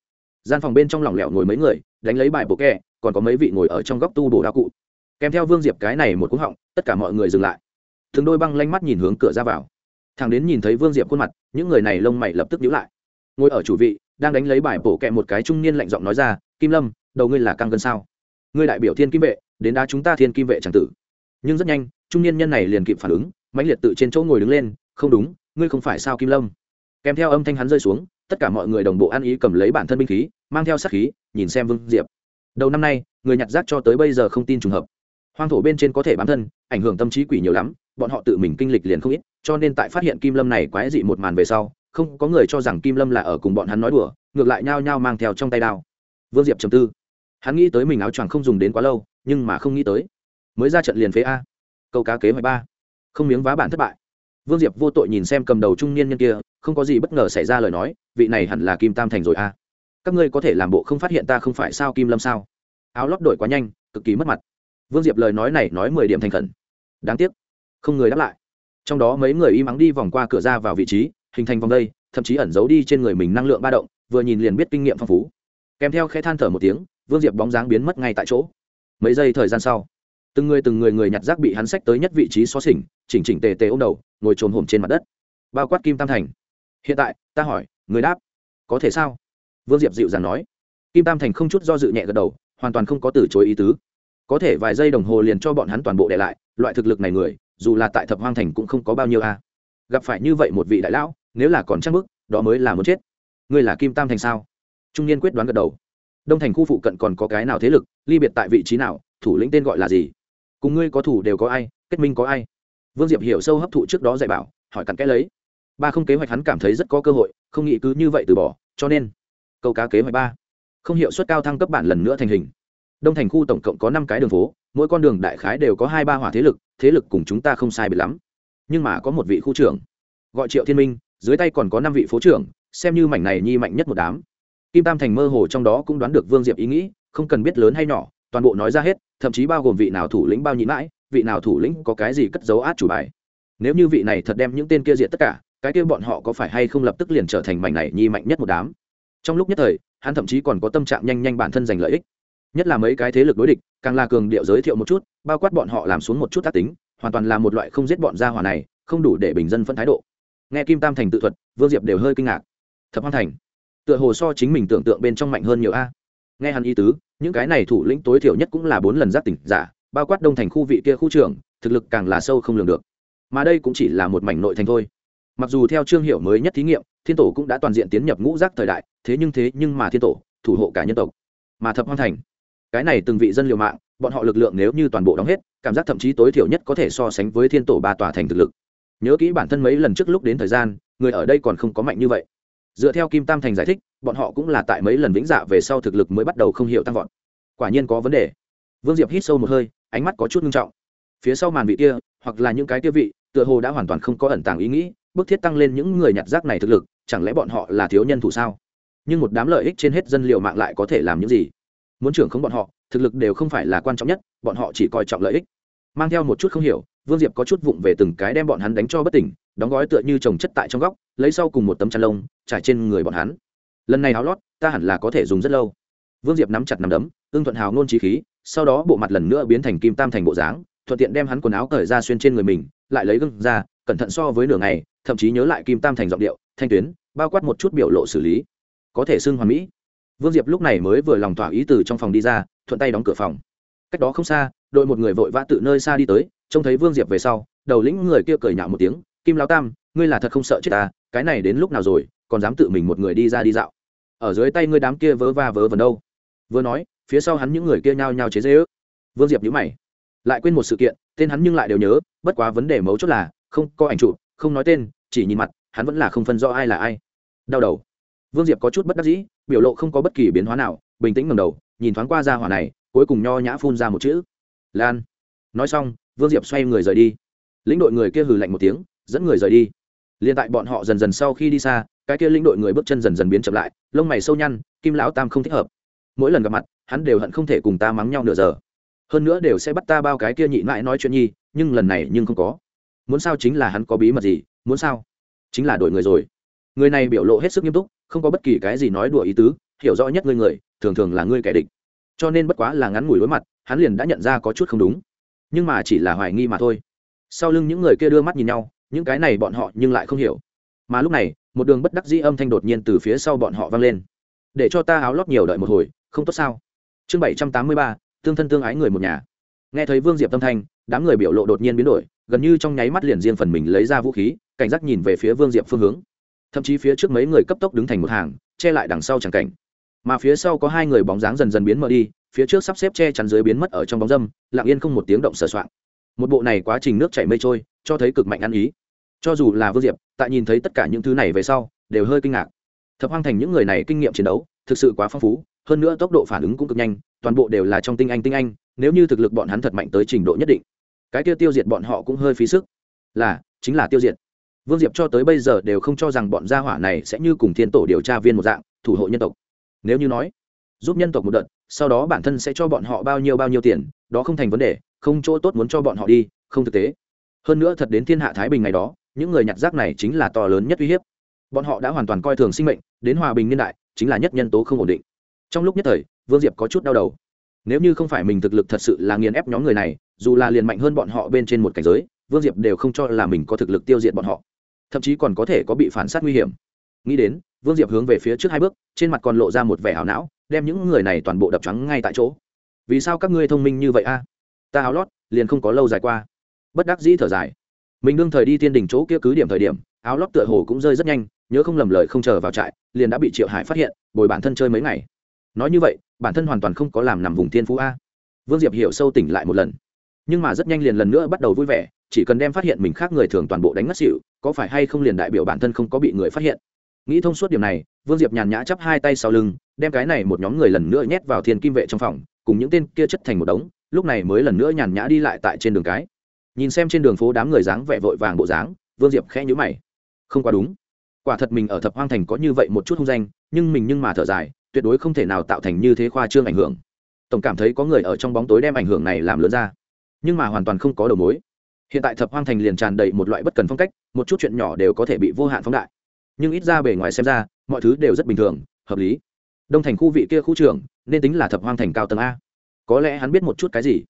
Gian phòng bên trong lỏng lẻo ngồi mấy người, đánh lấy bài bộ kẹ, còn có mấy vị ngồi ở trong góc tu bổ đa cụ. Kèm theo vương diệp cái này một cúng họng, tất cả mọi người dừng lại. Thường đôi băng lanh mắt nhìn hướng cửa ra vào. Thằng đến nhìn thấy vương diệp khuôn mặt, những người này lông mày lập tức nhíu lại. Ngồi ở chủ vị, đang đánh lấy bài bổ kẹ một cái trung niên lạnh giọng nói ra, kim lâm, đầu ngươi là căng cân sao? Ngươi đại biểu thiên kim vệ, đến đá chúng ta thiên kim vệ tràng tử. Nhưng rất nhanh trung niên nhân này liền kịp phản ứng, mãnh liệt tự trên chỗ ngồi đứng lên, không đúng, ngươi không phải sao kim lâm? Kèm theo âm thanh hắn rơi xuống, tất cả mọi người đồng bộ ăn ý cầm lấy bản thân binh khí, mang theo sát khí, nhìn xem vương diệp. Đầu năm nay, người nhặt rác cho tới bây giờ không tin trùng hợp. Hoang thổ bên trên có thể bám thân, ảnh hưởng tâm trí quỷ nhiều lắm, bọn họ tự mình kinh lịch liền không ít, cho nên tại phát hiện kim lâm này quái dị một màn về sau, không có người cho rằng kim lâm là ở cùng bọn hắn nói đùa, ngược lại nhao nhao mang theo trong tay đao. Vương diệp trầm tư. Hắn nghĩ tới mình áo choàng không dùng đến quá lâu, nhưng mà không nghĩ tới. Mới ra trận liền phế a câu cá kế hoạch ba. Không miếng vá bản thất bại. Vương diệp vô tội nhìn xem cầm đầu trung niên nhân kia, không có gì bất ngờ xảy ra lời nói, vị này hẳn là kim tam thành rồi a các ngươi có thể làm bộ không phát hiện ta không phải sao kim lâm sao? Áo lót đổi quá nhanh, cực kỳ mất mặt. Vương diệp lời nói này nói mười điểm thành khẩn. Đáng tiếc. Không người đáp lại. Trong đó mấy người y mắng đi vòng qua cửa ra vào vị trí, hình thành vòng đây, thậm chí ẩn giấu đi trên người mình năng lượng ba động, vừa nhìn liền biết kinh nghiệm phong phú. Kèm theo khẽ than thở một tiếng, vương diệp bóng dáng biến mất ngay tại chỗ. Mấy giây thời gian sau từng người từng người người nhặt rác bị hắn xách tới nhất vị trí xó xỉnh, chỉnh chỉnh tề tề ôm đầu, ngồi trồm hổm trên mặt đất. Bao quát kim tam thành. Hiện tại, ta hỏi, người đáp, có thể sao? Vương diệp dịu dàng nói. Kim tam thành không chút do dự nhẹ gật đầu, hoàn toàn không có từ chối ý tứ. Có thể vài giây đồng hồ liền cho bọn hắn toàn bộ để lại, loại thực lực này người, dù là tại thập hoang thành cũng không có bao nhiêu a. Gặp phải như vậy một vị đại lão, nếu là còn chắc mức đó mới là muốn chết. Ngươi là kim tam thành sao? Trung niên quyết đoán gật đầu. Đông thành khu phụ cận còn có cái nào thế lực, ly biệt tại vị trí nào, thủ lĩnh tên gọi là gì? Cùng ngươi có thủ đều có ai, kết minh có ai. Vương diệp hiểu sâu hấp thụ trước đó dạy bảo, hỏi cặn kẽ lấy. Ba không kế hoạch hắn cảm thấy rất có cơ hội, không nghĩ cứ như vậy từ bỏ, cho nên, câu cá kế hoạch ba. Không hiệu suất cao thăng cấp bản lần nữa thành hình. Đông thành khu tổng cộng có năm cái đường phố, mỗi con đường đại khái đều có hai ba hỏa thế lực thế lực cùng chúng ta không sai biệt lắm. Nhưng mà có một vị khu trưởng, gọi triệu thiên minh, dưới tay còn có năm vị phố trưởng, xem như mảnh này nhi mạnh nhất một đám. Kim tam thành mơ hồ trong đó cũng đoán được vương diệp ý nghĩ, không cần biết lớn hay nhỏ toàn bộ nói ra hết, thậm chí bao gồm vị nào thủ lĩnh bao nhị mãi, vị nào thủ lĩnh có cái gì cất giấu át chủ bài. Nếu như vị này thật đem những tên kia diện tất cả, cái kia bọn họ có phải hay không lập tức liền trở thành mảnh này nhi mạnh nhất một đám? Trong lúc nhất thời, hắn thậm chí còn có tâm trạng nhanh nhanh bản thân giành lợi ích. Nhất là mấy cái thế lực đối địch, càng là cường điệu giới thiệu một chút, bao quát bọn họ làm xuống một chút tác tính, hoàn toàn là một loại không giết bọn gia hỏa này, không đủ để bình dân phân thái độ. Nghe kim tam thành tự thuật, vương diệp đều hơi kinh ngạc. Thập Hoan thành, tựa hồ so chính mình tưởng tượng bên trong mạnh hơn nhiều a nghe hắn ý tứ, những cái này thủ lĩnh tối thiểu nhất cũng là bốn lần giác tỉnh giả, bao quát đông thành khu vị kia khu trưởng, thực lực càng là sâu không lường được. Mà đây cũng chỉ là một mảnh nội thành thôi. Mặc dù theo trương hiệu mới nhất thí nghiệm, thiên tổ cũng đã toàn diện tiến nhập ngũ giác thời đại, thế nhưng thế nhưng mà thiên tổ, thủ hộ cả nhân tộc. Mà thập hoang thành, cái này từng vị dân liều mạng, bọn họ lực lượng nếu như toàn bộ đóng hết, cảm giác thậm chí tối thiểu nhất có thể so sánh với thiên tổ ba tòa thành thực lực. Nhớ kỹ bản thân mấy lần trước lúc đến thời gian, người ở đây còn không có mạnh như vậy. Dựa theo kim tam thành giải thích bọn họ cũng là tại mấy lần vĩnh dạ về sau thực lực mới bắt đầu không hiểu tăng vọt. Quả nhiên có vấn đề. Vương diệp hít sâu một hơi, ánh mắt có chút nghiêm trọng. Phía sau màn vị kia, hoặc là những cái kia vị, tựa hồ đã hoàn toàn không có ẩn tàng ý nghĩ bức thiết tăng lên những người nhặt rác này thực lực, chẳng lẽ bọn họ là thiếu nhân thủ sao? Nhưng một đám lợi ích trên hết dân liệu mạng lại có thể làm những gì? Muốn trưởng không bọn họ, thực lực đều không phải là quan trọng nhất, bọn họ chỉ coi trọng lợi ích. Mang theo một chút không hiểu, vương diệp có chút vụng về từng cái đem bọn hắn đánh cho bất tỉnh, đóng gói tựa như trồng chất tại trong góc, lấy sau cùng một tấm chăn lông, trải trên người bọn hắn lần này háo lót, ta hẳn là có thể dùng rất lâu. Vương diệp nắm chặt nắm đấm, ưng thuận hào nôn trí khí, sau đó bộ mặt lần nữa biến thành kim tam thành bộ dáng, thuận tiện đem hắn quần áo cởi ra xuyên trên người mình, lại lấy gương ra, cẩn thận so với nửa ngày, thậm chí nhớ lại kim tam thành giọng điệu, thanh tuyến, bao quát một chút biểu lộ xử lý. Có thể xưng hoàn mỹ. Vương diệp lúc này mới vừa lòng thỏa ý từ trong phòng đi ra, thuận tay đóng cửa phòng. Cách đó không xa, đội một người vội vã tự nơi xa đi tới, trông thấy vương diệp về sau, đầu lĩnh người kia cười nhạo một tiếng, kim lao tam, ngươi là thật không sợ chết ta, cái này đến lúc nào rồi, còn dám tự mình một người đi ra đi dạo ở dưới tay ngươi đám kia vớ va vớ vẩn đâu. Vừa nói, phía sau hắn những người kia nhao nhao chế dễ ước vương diệp nhữ mày, lại quên một sự kiện, tên hắn nhưng lại đều nhớ, bất quá vấn đề mấu chốt là, không có ảnh chụp, không nói tên, chỉ nhìn mặt, hắn vẫn là không phân rõ ai là ai. Đau đầu. Vương diệp có chút bất đắc dĩ, biểu lộ không có bất kỳ biến hóa nào, bình tĩnh ngầm đầu, nhìn thoáng qua ra hỏa này, cuối cùng nho nhã phun ra một chữ. Lan. Nói xong, vương diệp xoay người rời đi. Lĩnh đội người kia hừ lạnh một tiếng, dẫn người rời đi. Liền tại bọn họ dần dần sau khi đi xa cái kia lĩnh đội người bước chân dần dần biến chậm lại, lông mày sâu nhăn, kim lão tam không thích hợp. Mỗi lần gặp mặt, hắn đều hận không thể cùng ta mắng nhau nửa giờ. Hơn nữa đều sẽ bắt ta bao cái kia nhị mãi nói chuyện nhi, nhưng lần này nhưng không có. Muốn sao chính là hắn có bí mật gì, muốn sao? Chính là đổi người rồi. Người này biểu lộ hết sức nghiêm túc, không có bất kỳ cái gì nói đùa ý tứ, hiểu rõ nhất ngươi người, thường thường là ngươi kẻ địch. Cho nên bất quá là ngắn ngủi đối mặt, hắn liền đã nhận ra có chút không đúng. Nhưng mà chỉ là hoài nghi mà thôi. Sau lưng những người kia đưa mắt nhìn nhau, những cái này bọn họ nhưng lại không hiểu. Mà lúc này một đường bất đắc dĩ âm thanh đột nhiên từ phía sau bọn họ vang lên. Để cho ta áo lót nhiều đợi một hồi, không tốt sao? Chương bảy trăm tám mươi ba, tương thân tương ái người một nhà. Nghe thấy vương diệp tâm thanh, đám người biểu lộ đột nhiên biến đổi, gần như trong nháy mắt liền riêng phần mình lấy ra vũ khí, cảnh giác nhìn về phía vương diệp phương hướng. Thậm chí phía trước mấy người cấp tốc đứng thành một hàng, che lại đằng sau chẳng cảnh. Mà phía sau có hai người bóng dáng dần dần biến mờ đi, phía trước sắp xếp che chắn dưới biến mất ở trong bóng dâm, lặng yên không một tiếng động sờ soạn một bộ này quá trình nước chảy mây trôi, cho thấy cực mạnh ăn ý. Cho dù là vương diệp tại nhìn thấy tất cả những thứ này về sau, đều hơi kinh ngạc. Thập hoang thành những người này kinh nghiệm chiến đấu, thực sự quá phong phú, hơn nữa tốc độ phản ứng cũng cực nhanh, toàn bộ đều là trong tinh anh tinh anh, nếu như thực lực bọn hắn thật mạnh tới trình độ nhất định, cái kia tiêu diệt bọn họ cũng hơi phí sức. Là, chính là tiêu diệt. Vương diệp cho tới bây giờ đều không cho rằng bọn gia hỏa này sẽ như cùng thiên tổ điều tra viên một dạng, thủ hộ nhân tộc. Nếu như nói, giúp nhân tộc một đợt, sau đó bản thân sẽ cho bọn họ bao nhiêu bao nhiêu tiền, đó không thành vấn đề, không chỗ tốt muốn cho bọn họ đi, không thực tế. Hơn nữa thật đến thiên hạ thái bình ngày đó những người nhặt rác này chính là to lớn nhất uy hiếp. Bọn họ đã hoàn toàn coi thường sinh mệnh, đến hòa bình niên đại, chính là nhất nhân tố không ổn định. Trong lúc nhất thời, vương diệp có chút đau đầu. Nếu như không phải mình thực lực thật sự là nghiền ép nhóm người này, dù là liền mạnh hơn bọn họ bên trên một cảnh giới, vương diệp đều không cho là mình có thực lực tiêu diệt bọn họ. Thậm chí còn có thể có bị phản s á t nguy hiểm. Nghĩ đến, vương diệp hướng về phía trước hai bước, trên mặt còn lộ ra một vẻ hảo não, đem những người này toàn bộ đập trắng ngay tại chỗ. Vì sao các ngươi thông minh như vậy a? Ta háo lót, liền không có lâu dài qua. Bất đắc dĩ thở dài mình đương thời đi tiên đỉnh chỗ kia cứ điểm thời điểm, áo lót tựa hồ cũng rơi rất nhanh, nhớ không lầm lời không chờ vào trại, liền đã bị triệu hải phát hiện, bồi bản thân chơi mấy ngày. Nói như vậy, bản thân hoàn toàn không có làm nằm vùng thiên phú a. Vương diệp hiểu sâu tỉnh lại một lần. Nhưng mà rất nhanh liền lần nữa bắt đầu vui vẻ, chỉ cần đem phát hiện mình khác người thường toàn bộ đánh ngất xỉu, có phải hay không liền đại biểu bản thân không có bị người phát hiện. Nghĩ thông suốt điểm này, vương diệp nhàn nhã chắp hai tay sau lưng, đem cái này một nhóm người lần nữa nhét vào thiên kim vệ trong phòng, cùng những tên kia chất thành một đống, lúc này mới lần nữa nhàn nhã đi lại tại trên đường cái nhìn xem trên đường phố đám người dáng vẻ vội vàng bộ dáng, vương diệp khẽ nhữ mày. Không quá đúng. Quả thật mình ở thập hoang thành có như vậy một chút hung danh, nhưng mình nhưng mà thở dài, tuyệt đối không thể nào tạo thành như thế khoa trương ảnh hưởng. Tổng cảm thấy có người ở trong bóng tối đem ảnh hưởng này làm lớn ra. Nhưng mà hoàn toàn không có đầu mối. Hiện tại thập hoang thành liền tràn đầy một loại bất cần phong cách, một chút chuyện nhỏ đều có thể bị vô hạn phóng đại. Nhưng ít ra bề ngoài xem ra, mọi thứ đều rất bình thường, hợp lý. Đông thành khu vị kia khu trưởng, nên tính là thập hoang thành cao tầng a. Có lẽ hắn biết một chút cái gì,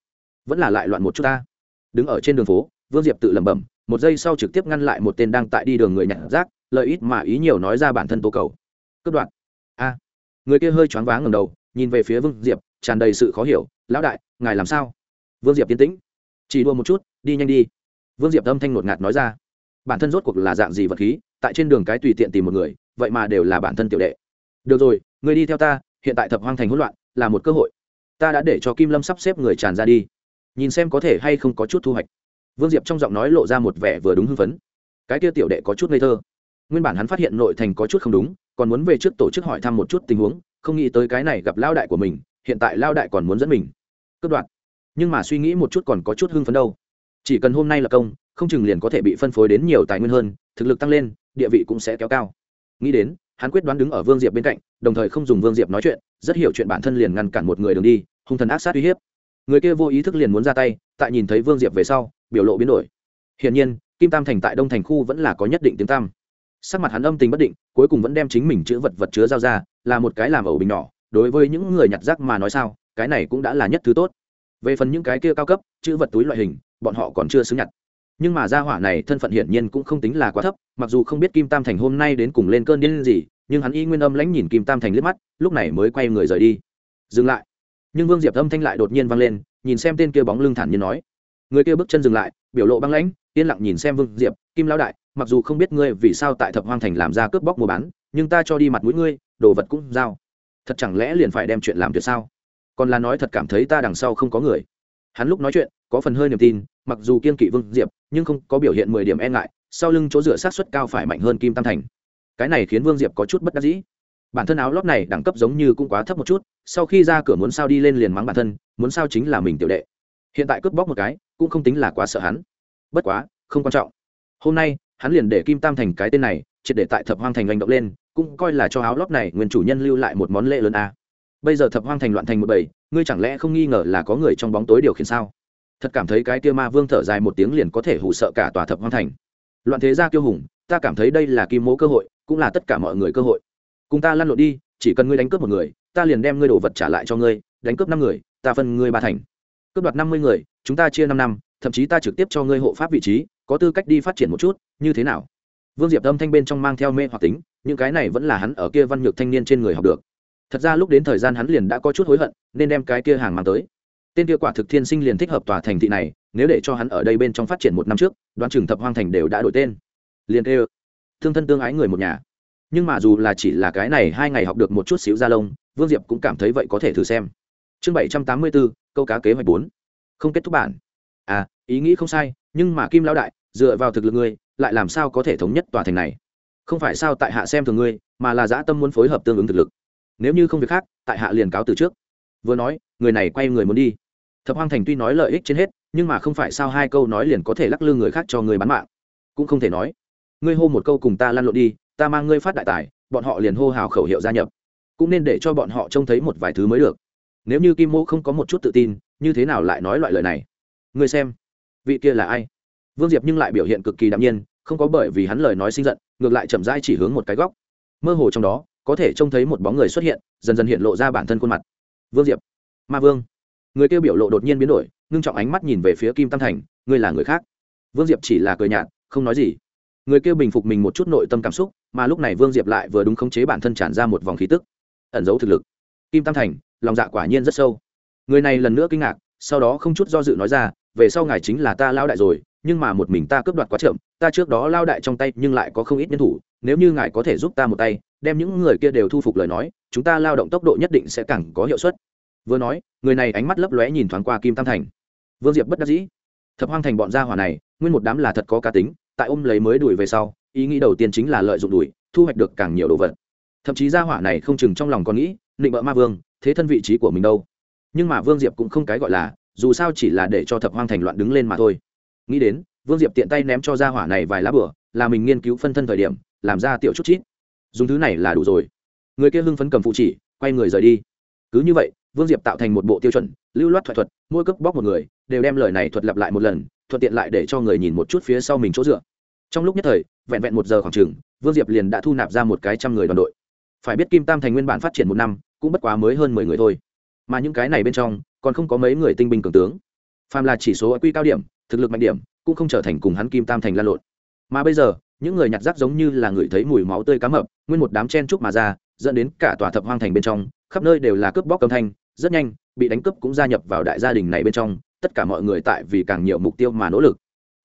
vẫn là lại loạn một chút ta đứng ở trên đường phố, vương diệp tự lẩm bẩm, một giây sau trực tiếp ngăn lại một tên đang tại đi đường người nhặt rác, lợi ít mà ý nhiều nói ra bản thân tố cầu. Cướp đoạn a. Người kia hơi choáng váng ngầm đầu, nhìn về phía vương diệp, tràn đầy sự khó hiểu, lão đại, ngài làm sao? Vương diệp tiến tĩnh. Chỉ đua một chút, đi nhanh đi. Vương diệp âm thanh ngột ngạt nói ra. Bản thân rốt cuộc là dạng gì vật khí, tại trên đường cái tùy tiện tìm một người, vậy mà đều là bản thân tiểu đệ. Được rồi, người đi theo ta, hiện tại thập hoang thành hỗn loạn, là một cơ hội. Ta đã để cho kim lâm sắp xếp người tràn ra đi nhìn xem có thể hay không có chút thu hoạch. Vương diệp trong giọng nói lộ ra một vẻ vừa đúng hưng phấn. Cái kia tiểu đệ có chút ngây thơ. Nguyên bản hắn phát hiện nội thành có chút không đúng, còn muốn về trước tổ chức hỏi thăm một chút tình huống, không nghĩ tới cái này gặp lao đại của mình, hiện tại lao đại còn muốn dẫn mình. Cướp đoạt. Nhưng mà suy nghĩ một chút còn có chút hưng phấn đâu. Chỉ cần hôm nay là công, không chừng liền có thể bị phân phối đến nhiều tài nguyên hơn, thực lực tăng lên, địa vị cũng sẽ kéo cao. Nghĩ đến, hắn quyết đoán đứng ở vương diệp bên cạnh, đồng thời không dùng vương diệp nói chuyện, rất hiểu chuyện bản thân liền ngăn cản một người đường đi, hung thần ác sát uy hiếp người kia vô ý thức liền muốn ra tay, tại nhìn thấy vương diệp về sau, biểu lộ biến đổi. Hiển nhiên, kim tam thành tại đông thành khu vẫn là có nhất định tiếng tam sắc mặt hắn âm tình bất định, cuối cùng vẫn đem chính mình chữ vật vật chứa giao ra, là một cái làm ẩu bình nhỏ, đối với những người nhặt rác mà nói sao, cái này cũng đã là nhất thứ tốt. Về phần những cái kia cao cấp, chữ vật túi loại hình, bọn họ còn chưa xứng nhặt. Nhưng mà gia hỏa này thân phận hiển nhiên cũng không tính là quá thấp, mặc dù không biết kim tam thành hôm nay đến cùng lên cơn điên gì, nhưng hắn y nguyên âm lãnh nhìn kim tam thành liếc mắt, lúc này mới quay người rời đi. Dừng lại nhưng vương diệp âm thanh lại đột nhiên vang lên nhìn xem tên kia bóng lưng thản nhiên nói người kia bước chân dừng lại biểu lộ băng lãnh yên lặng nhìn xem vương diệp kim lão đại mặc dù không biết ngươi vì sao tại thập hoang thành làm ra cướp bóc mua bán nhưng ta cho đi mặt mũi ngươi đồ vật cũng giao thật chẳng lẽ liền phải đem chuyện làm tuyệt sao còn là nói thật cảm thấy ta đằng sau không có người hắn lúc nói chuyện có phần hơi niềm tin mặc dù kiên kỵ vương diệp nhưng không có biểu hiện mười điểm e ngại sau lưng chỗ dựa sát xuất cao phải mạnh hơn kim tam thành cái này khiến vương diệp có chút bất đắc dĩ bản thân áo lót này đẳng cấp giống như cũng quá thấp một chút, sau khi ra cửa muốn sao đi lên liền mắng bản thân, muốn sao chính là mình tiểu đệ. Hiện tại cướp bóc một cái, cũng không tính là quá sợ hắn. Bất quá, không quan trọng. Hôm nay, hắn liền để kim tam thành cái tên này, triệt để tại thập hoang thành hành động lên, cũng coi là cho áo lót này nguyên chủ nhân lưu lại một món lễ lớn a. Bây giờ thập hoang thành loạn thành một bầy, ngươi chẳng lẽ không nghi ngờ là có người trong bóng tối điều khiển sao? Thật cảm thấy cái kia ma vương thở dài một tiếng liền có thể hụ sợ cả tòa thập hoang thành. Loạn thế gia kiêu hùng, ta cảm thấy đây là kim mố cơ hội, cũng là tất cả mọi người cơ hội cùng ta lăn lộn đi, chỉ cần ngươi đánh cướp một người, ta liền đem ngươi đồ vật trả lại cho ngươi, đánh cướp năm người, ta phân ngươi ba thành. Cướp đoạt năm mươi người, chúng ta chia năm năm, thậm chí ta trực tiếp cho ngươi hộ pháp vị trí, có tư cách đi phát triển một chút, như thế nào? Vương diệp âm thanh bên trong mang theo mê hoặc tính, những cái này vẫn là hắn ở kia văn nhược thanh niên trên người học được. Thật ra lúc đến thời gian hắn liền đã có chút hối hận, nên đem cái kia hàng mang tới. Tên kia quả thực thiên sinh liền thích hợp tòa thành thị này, nếu để cho hắn ở đây bên trong phát triển một năm trước, đoán chừng thập hoang thành đều đã đổi tên. Liền kêu, thương thân tương ái người một nhà nhưng mà dù là chỉ là cái này hai ngày học được một chút xíu da lông, vương diệp cũng cảm thấy vậy có thể thử xem. Chương bảy trăm tám mươi bốn câu cá kế hoạch bốn. Không kết thúc bản. À ý nghĩ không sai, nhưng mà kim Lão đại, dựa vào thực lực ngươi, lại làm sao có thể thống nhất tòa thành này? Không phải sao tại hạ xem thường ngươi, mà là dã tâm muốn phối hợp tương ứng thực lực. Nếu như không việc khác, tại hạ liền cáo từ trước. Vừa nói, người này quay người muốn đi. Thập hoang thành tuy nói lợi ích trên hết, nhưng mà không phải sao hai câu nói liền có thể lắc lư người khác cho người bán mạng. Cũng không thể nói. Ngươi hô một câu cùng ta lăn lộn đi ta mang ngươi phát đại tài, bọn họ liền hô hào khẩu hiệu gia nhập. Cũng nên để cho bọn họ trông thấy một vài thứ mới được. Nếu như kim mô không có một chút tự tin, như thế nào lại nói loại lời này? Ngươi xem, vị kia là ai? Vương diệp nhưng lại biểu hiện cực kỳ đạm nhiên, không có bởi vì hắn lời nói sinh giận, ngược lại chậm rãi chỉ hướng một cái góc. Mơ hồ trong đó, có thể trông thấy một bóng người xuất hiện, dần dần hiện lộ ra bản thân khuôn mặt. Vương diệp, ma vương. Người kêu biểu lộ đột nhiên biến đổi, ngưng trọng ánh mắt nhìn về phía kim tam thành, ngươi là người khác. Vương diệp chỉ là cười nhạt, không nói gì. Người kêu bình phục mình một chút nội tâm cảm xúc mà lúc này vương diệp lại vừa đúng khống chế bản thân tràn ra một vòng khí tức. Ẩn giấu thực lực. Kim tam thành, lòng dạ quả nhiên rất sâu. Người này lần nữa kinh ngạc, sau đó không chút do dự nói ra, về sau ngài chính là ta lao đại rồi, nhưng mà một mình ta cướp đoạt quá chậm, ta trước đó lao đại trong tay nhưng lại có không ít nhân thủ, nếu như ngài có thể giúp ta một tay, đem những người kia đều thu phục lời nói, chúng ta lao động tốc độ nhất định sẽ càng có hiệu suất. Vừa nói, người này ánh mắt lấp lóe nhìn thoáng qua kim tam thành. Vương diệp bất đắc dĩ. Thập hoang thành bọn gia hỏa này, nguyên một đám là thật có cá tính, tại ôm lấy mới đuổi về sau ý nghĩ đầu tiên chính là lợi dụng đuổi thu hoạch được càng nhiều đồ vật. Thậm chí gia hỏa này không chừng trong lòng còn nghĩ định bợ ma vương, thế thân vị trí của mình đâu? Nhưng mà vương diệp cũng không cái gọi là, dù sao chỉ là để cho thập hoang thành loạn đứng lên mà thôi. Nghĩ đến, vương diệp tiện tay ném cho gia hỏa này vài lá bửa, là mình nghiên cứu phân thân thời điểm, làm ra tiểu chút chít. Dùng thứ này là đủ rồi. Người kia hưng phấn cầm phụ chỉ, quay người rời đi. Cứ như vậy, vương diệp tạo thành một bộ tiêu chuẩn, lưu loát thoại thuật, mỗi cấp bóc một người, đều đem lời này thuật lặp lại một lần, thuận tiện lại để cho người nhìn một chút phía sau mình chỗ dựa trong lúc nhất thời vẹn vẹn một giờ khoảng trường, vương diệp liền đã thu nạp ra một cái trăm người đoàn đội. Phải biết kim tam thành nguyên bản phát triển một năm cũng bất quá mới hơn mười người thôi. Mà những cái này bên trong còn không có mấy người tinh binh cường tướng. Phàm là chỉ số quy cao điểm thực lực mạnh điểm cũng không trở thành cùng hắn kim tam thành lan lộn. Mà bây giờ những người nhặt rác giống như là người thấy mùi máu tươi cá mập nguyên một đám chen trúc mà ra dẫn đến cả tòa thập hoang thành bên trong khắp nơi đều là cướp bóc âm thanh rất nhanh bị đánh cướp cũng gia nhập vào đại gia đình này bên trong tất cả mọi người tại vì càng nhiều mục tiêu mà nỗ lực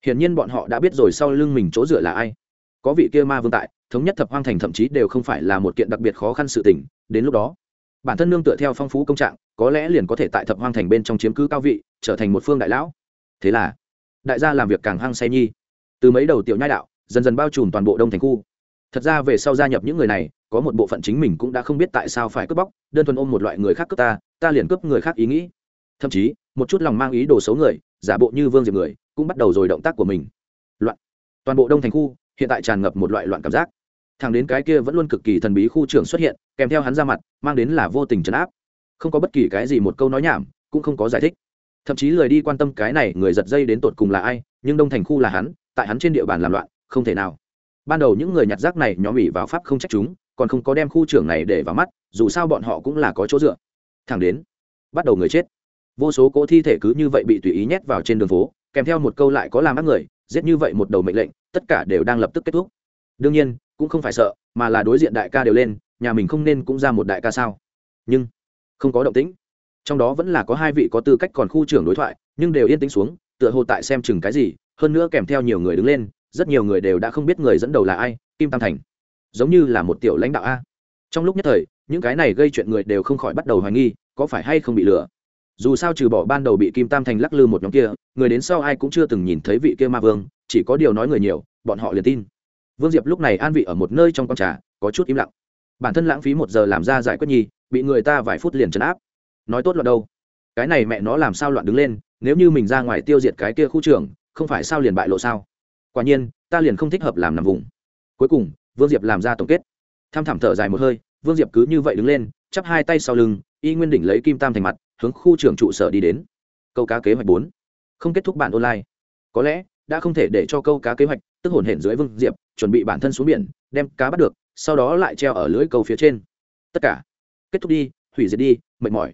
hiển nhiên bọn họ đã biết rồi sau lưng mình chỗ dựa là ai. Có vị kia ma vương tại, thống nhất thập hoang thành thậm chí đều không phải là một kiện đặc biệt khó khăn sự tình, đến lúc đó, bản thân nương tựa theo phong phú công trạng, có lẽ liền có thể tại thập hoang thành bên trong chiếm cứ cao vị, trở thành một phương đại lão. Thế là, đại gia làm việc càng hăng say nhi. Từ mấy đầu tiểu nhai đạo, dần dần bao trùm toàn bộ đông thành khu. Thật ra về sau gia nhập những người này, có một bộ phận chính mình cũng đã không biết tại sao phải cướp bóc, đơn thuần ôm một loại người khác cướp ta ta liền cướp người khác ý nghĩ. Thậm chí một chút lòng mang ý đồ xấu người, giả bộ như vương diệp người, cũng bắt đầu rồi động tác của mình. Loạn. Toàn bộ đông thành khu, hiện tại tràn ngập một loại loạn cảm giác. Thằng đến cái kia vẫn luôn cực kỳ thần bí khu trưởng xuất hiện, kèm theo hắn ra mặt, mang đến là vô tình trấn áp. Không có bất kỳ cái gì một câu nói nhảm, cũng không có giải thích. Thậm chí lời đi quan tâm cái này, người giật dây đến tột cùng là ai, nhưng đông thành khu là hắn, tại hắn trên địa bàn làm loạn, không thể nào. Ban đầu những người nhặt rác này nhóm ủy vào pháp không trách chúng, còn không có đem khu trưởng này để vào mắt, dù sao bọn họ cũng là có chỗ dựa. Thẳng đến, bắt đầu người chết vô số cỗ thi thể cứ như vậy bị tùy ý nhét vào trên đường phố, kèm theo một câu lại có làm ác người, giết như vậy một đầu mệnh lệnh, tất cả đều đang lập tức kết thúc. Đương nhiên, cũng không phải sợ, mà là đối diện đại ca đều lên, nhà mình không nên cũng ra một đại ca sao. Nhưng, không có động tĩnh. Trong đó vẫn là có hai vị có tư cách còn khu trưởng đối thoại, nhưng đều yên tĩnh xuống, tựa hồ tại xem chừng cái gì, hơn nữa kèm theo nhiều người đứng lên, rất nhiều người đều đã không biết người dẫn đầu là ai, kim tam thành. Giống như là một tiểu lãnh đạo a. Trong lúc nhất thời, những cái này gây chuyện người đều không khỏi bắt đầu hoài nghi, có phải hay không bị lừa? Dù sao trừ bỏ ban đầu bị kim tam thành lắc lư một nhóm kia, người đến sau ai cũng chưa từng nhìn thấy vị kia ma vương, chỉ có điều nói người nhiều, bọn họ liền tin. Vương diệp lúc này an vị ở một nơi trong con trà, có chút im lặng. Bản thân lãng phí một giờ làm ra giải quyết nhi bị người ta vài phút liền trấn áp. Nói tốt loạn đâu? Cái này mẹ nó làm sao loạn đứng lên, nếu như mình ra ngoài tiêu diệt cái kia khu trưởng, không phải sao liền bại lộ sao? Quả nhiên, ta liền không thích hợp làm nằm vùng. Cuối cùng, vương diệp làm ra tổng kết. Tham thảm thở dài một hơi, vương diệp cứ như vậy đứng lên, chắp hai tay sau lưng, y nguyên đỉnh lấy kim tam thành mặt hướng khu trưởng trụ sở đi đến. Câu cá kế hoạch bốn. Không kết thúc bản online. Có lẽ, đã không thể để cho câu cá kế hoạch, tức hồn hển dưới vương diệp, chuẩn bị bản thân xuống biển, đem cá bắt được, sau đó lại treo ở lưới câu phía trên. Tất cả. Kết thúc đi, hủy diệt đi, mệt mỏi.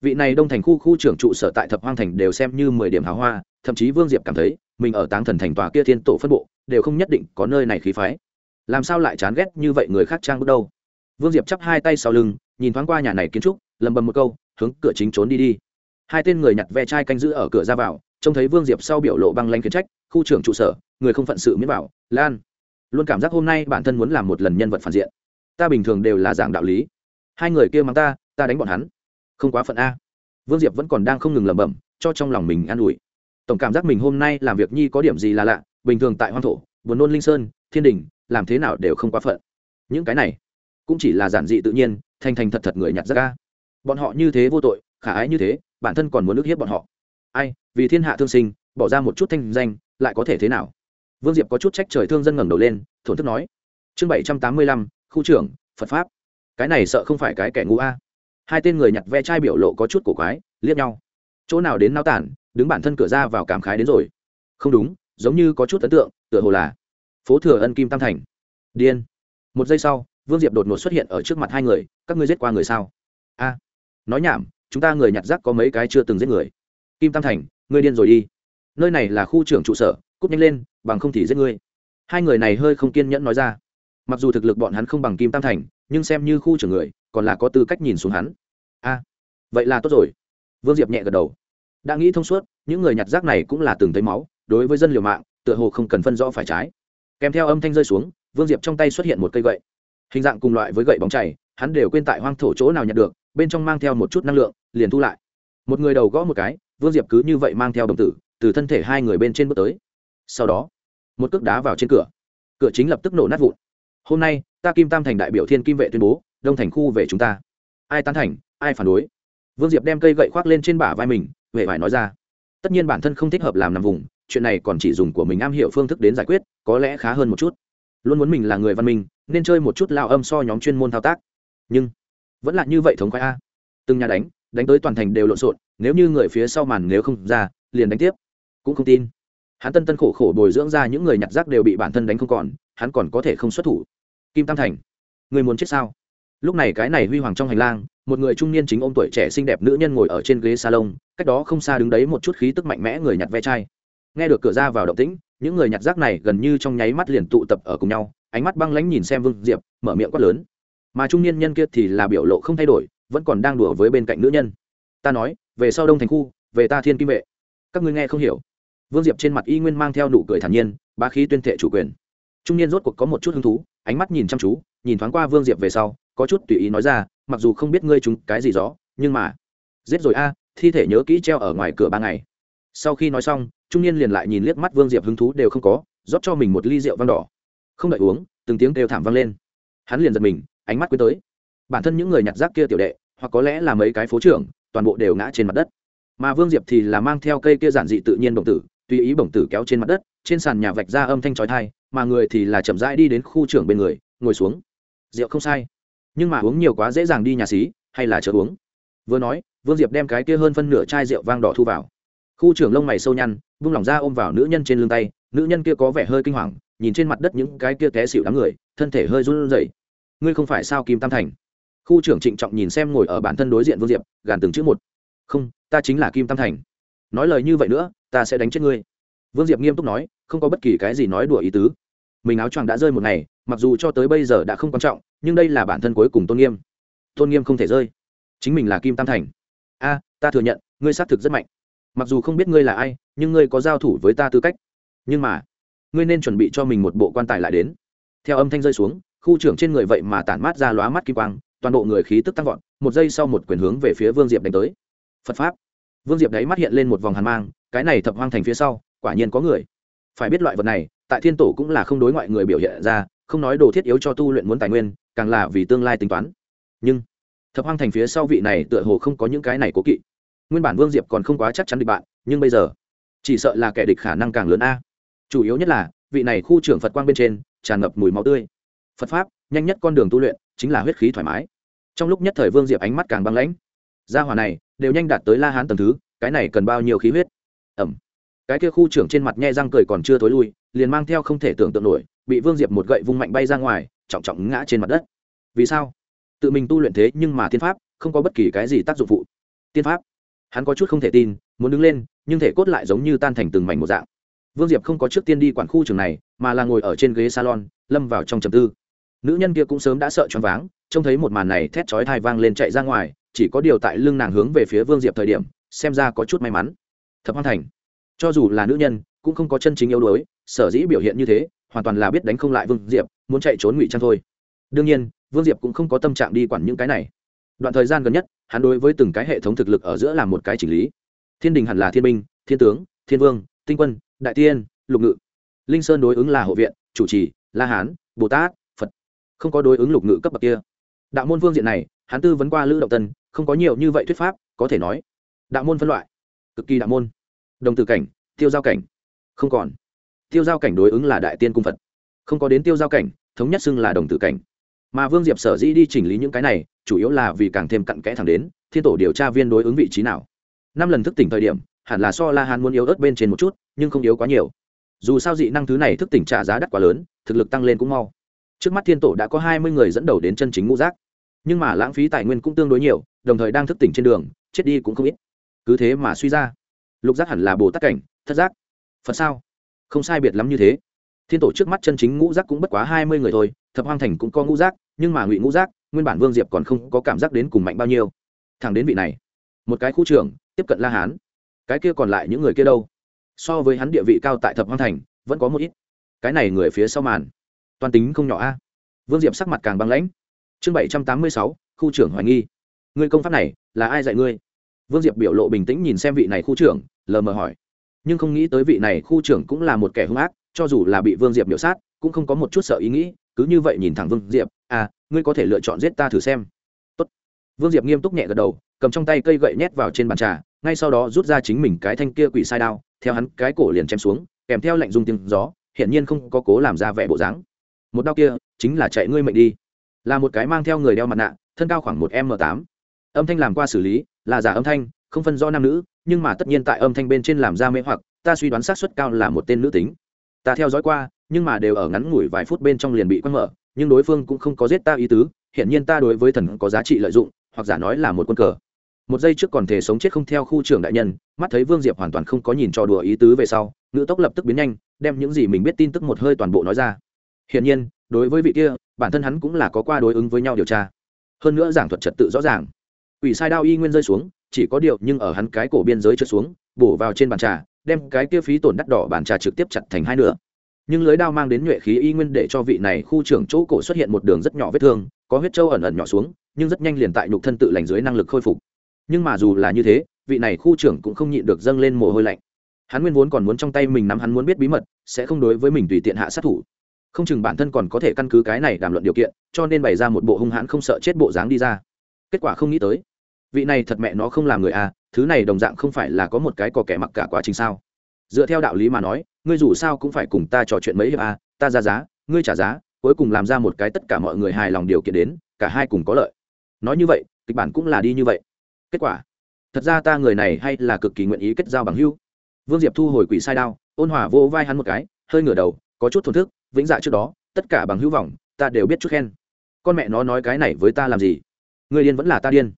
Vị này đông thành khu khu trưởng trụ sở tại thập hoang thành đều xem như mười điểm hào hoa, thậm chí vương diệp cảm thấy, mình ở táng thần thành tòa kia thiên tổ phân bộ, đều không nhất định có nơi này khí phái. Làm sao lại chán ghét như vậy người khác trang bước đâu? Vương diệp chắp hai tay sau lưng, nhìn thoáng qua nhà này kiến trúc lầm bầm một câu hướng cửa chính trốn đi đi. Hai tên người nhặt ve chai canh giữ ở cửa ra vào, trông thấy vương diệp sau biểu lộ băng lanh khiến trách, khu trưởng trụ sở, người không phận sự miễn bảo, lan, luôn cảm giác hôm nay bản thân muốn làm một lần nhân vật phản diện. Ta bình thường đều là giảng đạo lý. Hai người kia mắng ta ta đánh bọn hắn. Không quá phận a. Vương diệp vẫn còn đang không ngừng lẩm bẩm, cho trong lòng mình an ủi. Tổng cảm giác mình hôm nay làm việc nhi có điểm gì là lạ, bình thường tại hoang thổ, buồn nôn linh sơn, thiên đình, làm thế nào đều không quá phận. Những cái này cũng chỉ là giản dị tự nhiên, thành thành thật thật người nhặt ra ca bọn họ như thế vô tội, khả ái như thế, bản thân còn muốn ức hiếp bọn họ. Ai, vì thiên hạ thương sinh, bỏ ra một chút thanh danh, lại có thể thế nào? Vương diệp có chút trách trời thương dân ngẩng đầu lên, thổn thức nói. Chương bảy trăm tám mươi lăm, khu trưởng, phật pháp. Cái này sợ không phải cái kẻ ngu a. Hai tên người nhặt ve chai biểu lộ có chút cổ quái, liếc nhau. Chỗ nào đến nao tản, đứng bản thân cửa ra vào cảm khái đến rồi. Không đúng, giống như có chút ấn tượng, tựa hồ là phố thừa ân kim tam thành. Điên. Một giây sau, vương diệp đột ngột xuất hiện ở trước mặt hai người, các ngươi giết qua người sao? A nói nhảm, chúng ta người nhặt rác có mấy cái chưa từng giết người. Kim tam thành, ngươi điên rồi đi. Nơi này là khu trưởng trụ sở cúp nhanh lên, bằng không thì giết ngươi. Hai người này hơi không kiên nhẫn nói ra. Mặc dù thực lực bọn hắn không bằng kim tam thành, nhưng xem như khu trưởng người, còn là có tư cách nhìn xuống hắn. A, vậy là tốt rồi. Vương diệp nhẹ gật đầu. Đã nghĩ thông suốt, những người nhặt rác này cũng là từng thấy máu, đối với dân liều mạng, tựa hồ không cần phân rõ phải trái. Kèm theo âm thanh rơi xuống, vương diệp trong tay xuất hiện một cây gậy. Hình dạng cùng loại với gậy bóng chảy hắn đều quên tại hoang thổ chỗ nào nhặt được bên trong mang theo một chút năng lượng, liền thu lại. Một người đầu gõ một cái, vương diệp cứ như vậy mang theo đồng tử, từ thân thể hai người bên trên bước tới. Sau đó, một cước đá vào trên cửa. Cửa chính lập tức nổ nát vụn. Hôm nay, ta kim tam thành đại biểu thiên kim vệ tuyên bố, đông thành khu về chúng ta. Ai tán thành, ai phản đối? Vương diệp đem cây gậy khoác lên trên bả vai mình huệ vải nói ra. Tất nhiên bản thân không thích hợp làm nằm vùng, chuyện này còn chỉ dùng của mình am hiểu phương thức đến giải quyết, có lẽ khá hơn một chút. Luôn muốn mình là người văn minh, nên chơi một chút lao âm so nhóm chuyên môn thao tác. Nhưng vẫn là như vậy thống khoái a. Từng nhà đánh đánh tới toàn thành đều lộn xộn, nếu như người phía sau màn nếu không ra, liền đánh tiếp. Cũng không tin. Hắn tân tân khổ khổ bồi dưỡng ra những người nhặt rác đều bị bản thân đánh không còn, hắn còn có thể không xuất thủ. Kim tam thành, người muốn chết sao? Lúc này cái này huy hoàng trong hành lang, một người trung niên chính ôm tuổi trẻ xinh đẹp nữ nhân ngồi ở trên ghế salon, cách đó không xa đứng đấy một chút khí tức mạnh mẽ người nhặt ve chai. Nghe được cửa ra vào động tĩnh, những người nhặt rác này gần như trong nháy mắt liền tụ tập ở cùng nhau, ánh mắt băng lãnh nhìn xem vương diệp, mở miệng quát lớn mà trung niên nhân kia thì là biểu lộ không thay đổi, vẫn còn đang đùa với bên cạnh nữ nhân. Ta nói, về sau đông thành khu, về ta thiên kim vệ. Các ngươi nghe không hiểu. Vương diệp trên mặt y nguyên mang theo nụ cười thản nhiên ba khí tuyên thệ chủ quyền. Trung niên rốt cuộc có một chút hứng thú, ánh mắt nhìn chăm chú, nhìn thoáng qua vương diệp về sau, có chút tùy ý nói ra, mặc dù không biết ngươi chúng cái gì đó nhưng mà, giết rồi a, thi thể nhớ kỹ treo ở ngoài cửa ba ngày. Sau khi nói xong, trung niên liền lại nhìn liếc mắt vương diệp hứng thú đều không có, rót cho mình một ly rượu vang đỏ. Không đợi uống, từng tiếng kêu thảm vang lên. Hắn liền giật mình ánh mắt quên tới. Bản thân những người nhặt rác kia tiểu đệ, hoặc có lẽ là mấy cái phố trưởng, toàn bộ đều ngã trên mặt đất. Mà vương diệp thì là mang theo cây kia giản dị tự nhiên bổng tử, tùy ý bổng tử kéo trên mặt đất, trên sàn nhà vạch ra âm thanh trói thai mà người thì là chậm rãi đi đến khu trưởng bên người, ngồi xuống. Rượu không sai. Nhưng mà uống nhiều quá dễ dàng đi nhà xí, hay là chờ uống. Vừa nói, vương diệp đem cái kia hơn phân nửa chai rượu vang đỏ thu vào. Khu trưởng lông mày sâu nhăn, vung lỏng ra ôm vào nữ nhân trên lưng tay, nữ nhân kia có vẻ hơi kinh hoàng, nhìn trên mặt đất những cái kia té xịu đám người, thân thể hơi run rẩy ngươi không phải sao kim tam thành? Khu trưởng trịnh trọng nhìn xem ngồi ở bản thân đối diện vương diệp, gàn từng chữ một. Không, ta chính là kim tam thành. Nói lời như vậy nữa, ta sẽ đánh chết ngươi. Vương diệp nghiêm túc nói, không có bất kỳ cái gì nói đùa ý tứ. Mình áo choàng đã rơi một ngày, mặc dù cho tới bây giờ đã không quan trọng, nhưng đây là bản thân cuối cùng tôn nghiêm. Tôn nghiêm không thể rơi. Chính mình là kim tam thành. A, ta thừa nhận, ngươi xác thực rất mạnh. Mặc dù không biết ngươi là ai, nhưng ngươi có giao thủ với ta tư cách. Nhưng mà, ngươi nên chuẩn bị cho mình một bộ quan tài lại đến. Theo âm thanh rơi xuống khu trưởng trên người vậy mà tản mát ra lóa mắt kim quang, toàn bộ người khí tức tăng vọt, một giây sau một quyền hướng về phía vương diệp đánh tới. Phật pháp. Vương diệp đáy mắt hiện lên một vòng hàn mang, cái này thập hoang thành phía sau, quả nhiên có người. Phải biết loại vật này, tại thiên tổ cũng là không đối ngoại người biểu hiện ra, không nói đồ thiết yếu cho tu luyện muốn tài nguyên, càng là vì tương lai tính toán. Nhưng, thập hoang thành phía sau vị này tựa hồ không có những cái này cố kỵ. Nguyên bản vương diệp còn không quá chắc chắn địch bạn, nhưng bây giờ, chỉ sợ là kẻ địch khả năng càng lớn a. Chủ yếu nhất là, vị này khu trưởng phật quang bên trên, tràn ngập mùi máu tươi phật pháp, nhanh nhất con đường tu luyện chính là huyết khí thoải mái. Trong lúc nhất thời vương diệp ánh mắt càng băng lãnh. Gia hỏa này đều nhanh đạt tới la hán tầng thứ, cái này cần bao nhiêu khí huyết? Ẩm. Cái kia khu trưởng trên mặt nhe răng cười còn chưa tối lui, liền mang theo không thể tưởng tượng nổi, bị vương diệp một gậy vung mạnh bay ra ngoài, trọng trọng ngã trên mặt đất. Vì sao? Tự mình tu luyện thế nhưng mà tiên pháp, không có bất kỳ cái gì tác dụng phụ. Tiên pháp. Hắn có chút không thể tin, muốn đứng lên, nhưng thể cốt lại giống như tan thành từng mảnh một dạng. Vương diệp không có trước tiên đi quản khu trường này, mà là ngồi ở trên ghế salon, lâm vào trong trầm tư nữ nhân kia cũng sớm đã sợ choáng váng, trông thấy một màn này thét chói thai vang lên chạy ra ngoài, chỉ có điều tại lưng nàng hướng về phía vương diệp thời điểm, xem ra có chút may mắn. Thập hoan thành. Cho dù là nữ nhân, cũng không có chân chính yếu đuối, sở dĩ biểu hiện như thế, hoàn toàn là biết đánh không lại vương diệp, muốn chạy trốn ngụy trang thôi. Đương nhiên, vương diệp cũng không có tâm trạng đi quản những cái này. Đoạn thời gian gần nhất, hắn đối với từng cái hệ thống thực lực ở giữa là một cái chỉnh lý. Thiên đình hẳn là thiên binh, thiên tướng, thiên vương, tinh quân, đại tiên, lục ngự. Linh sơn đối ứng là hộ viện, chủ trì, la hán, bồ tát không có đối ứng lục ngự cấp bậc kia. Đạo môn phương diện này, hắn tư vấn qua lữ động tân, không có nhiều như vậy thuyết pháp, có thể nói, đạo môn phân loại, cực kỳ đạo môn. Đồng tử cảnh, tiêu giao cảnh, không còn. Tiêu giao cảnh đối ứng là đại tiên cung phật, không có đến tiêu giao cảnh, thống nhất xưng là đồng tử cảnh. Mà vương diệp sở dĩ đi chỉnh lý những cái này, chủ yếu là vì càng thêm cặn kẽ thẳng đến, thiên tổ điều tra viên đối ứng vị trí nào. Năm lần thức tỉnh thời điểm, hẳn là so la hán muốn yếu ớt bên trên một chút, nhưng không yếu quá nhiều. Dù sao dị năng thứ này thức tỉnh trả giá đắt quá lớn, thực lực tăng lên cũng mau trước mắt thiên tổ đã có hai mươi người dẫn đầu đến chân chính ngũ giác. Nhưng mà lãng phí tài nguyên cũng tương đối nhiều, đồng thời đang thức tỉnh trên đường, chết đi cũng không ít. Cứ thế mà suy ra. Lục giác hẳn là bồ tát cảnh, thất giác. Phật sao? Không sai biệt lắm như thế. Thiên tổ trước mắt chân chính ngũ giác cũng bất quá hai mươi người thôi, thập hoang thành cũng có ngũ giác, nhưng mà ngụy ngũ giác, nguyên bản vương diệp còn không có cảm giác đến cùng mạnh bao nhiêu. Thẳng đến vị này, một cái khu trưởng, tiếp cận la hán. Cái kia còn lại những người kia đâu? So với hắn địa vị cao tại thập hoang thành, vẫn có một ít. Cái này người phía sau màn toàn tính không nhỏ a. Vương diệp sắc mặt càng băng lãnh. Chương bảy trăm tám mươi sáu, khu trưởng hoài nghi. Người công pháp này là ai dạy ngươi? Vương diệp biểu lộ bình tĩnh nhìn xem vị này khu trưởng, lờ mờ hỏi. Nhưng không nghĩ tới vị này khu trưởng cũng là một kẻ hung ác, cho dù là bị vương diệp biểu sát, cũng không có một chút sợ ý nghĩ, cứ như vậy nhìn thẳng vương diệp à ngươi có thể lựa chọn giết ta thử xem. Tốt. vương diệp nghiêm túc nhẹ gật đầu, cầm trong tay cây gậy nhét vào trên bàn trà, ngay sau đó rút ra chính mình cái thanh kia quỷ sai đao, theo hắn cái cổ liền chém xuống, kèm theo lệnh dung tiếng gió, hiển nhiên không có cố làm ra vẻ bộ dáng một đao kia chính là chạy ngươi mệnh đi. Là một cái mang theo người đeo mặt nạ, thân cao khoảng một m tám. Âm thanh làm qua xử lý, là giả âm thanh, không phân do nam nữ, nhưng mà tất nhiên tại âm thanh bên trên làm ra mê hoặc, ta suy đoán xác suất cao là một tên nữ tính. Ta theo dõi qua, nhưng mà đều ở ngắn ngủi vài phút bên trong liền bị quăng mở, nhưng đối phương cũng không có giết ta ý tứ hiện nhiên ta đối với thần có giá trị lợi dụng, hoặc giả nói là một quân cờ. Một giây trước còn thể sống chết không theo khu trưởng đại nhân, mắt thấy vương diệp hoàn toàn không có nhìn trò đùa ý tứ về sau ngữ tốc lập tức biến nhanh, đem những gì mình biết tin tức một hơi toàn bộ nói ra hiển nhiên, đối với vị kia, bản thân hắn cũng là có qua đối ứng với nhau điều tra. Hơn nữa giảng thuật trật tự rõ ràng. Ủy sai đao y nguyên rơi xuống, chỉ có điều nhưng ở hắn cái cổ biên giới trượt xuống, bổ vào trên bàn trà, đem cái kia phí tổn đắt đỏ bàn trà trực tiếp chặt thành hai nửa. Nhưng lưới đao mang đến nhuệ khí y nguyên để cho vị này khu trưởng chỗ cổ xuất hiện một đường rất nhỏ vết thương, có huyết trâu ẩn ẩn nhỏ xuống, nhưng rất nhanh liền tại nhục thân tự lành dưới năng lực khôi phục. Nhưng mà dù là như thế, vị này khu trưởng cũng không nhịn được dâng lên mồ hôi lạnh. Hắn nguyên vốn còn muốn trong tay mình nắm hắn muốn biết bí mật, sẽ không đối với mình tùy tiện hạ sát thủ không chừng bản thân còn có thể căn cứ cái này đàm luận điều kiện, cho nên bày ra một bộ hung hãn không sợ chết bộ dáng đi ra. Kết quả không nghĩ tới, vị này thật mẹ nó không làm người à thứ này đồng dạng không phải là có một cái có kẻ mặc cả quá trình sao? Dựa theo đạo lý mà nói, ngươi dù sao cũng phải cùng ta trò chuyện mấy hiệp à ta ra giá, ngươi trả giá, cuối cùng làm ra một cái tất cả mọi người hài lòng điều kiện đến, cả hai cùng có lợi. Nói như vậy, kịch bản cũng là đi như vậy. Kết quả, thật ra ta người này hay là cực kỳ nguyện ý kết giao bằng hưu vương diệp thu hồi quỷ sai đao, ôn hòa vô vai hắn một cái, hơi ngửa đầu, có chút thổn thức vĩnh dạ trước đó, tất cả bằng hữu vọng, ta đều biết chút khen. Con mẹ nó nói cái này với ta làm gì? Người điên vẫn là ta điên.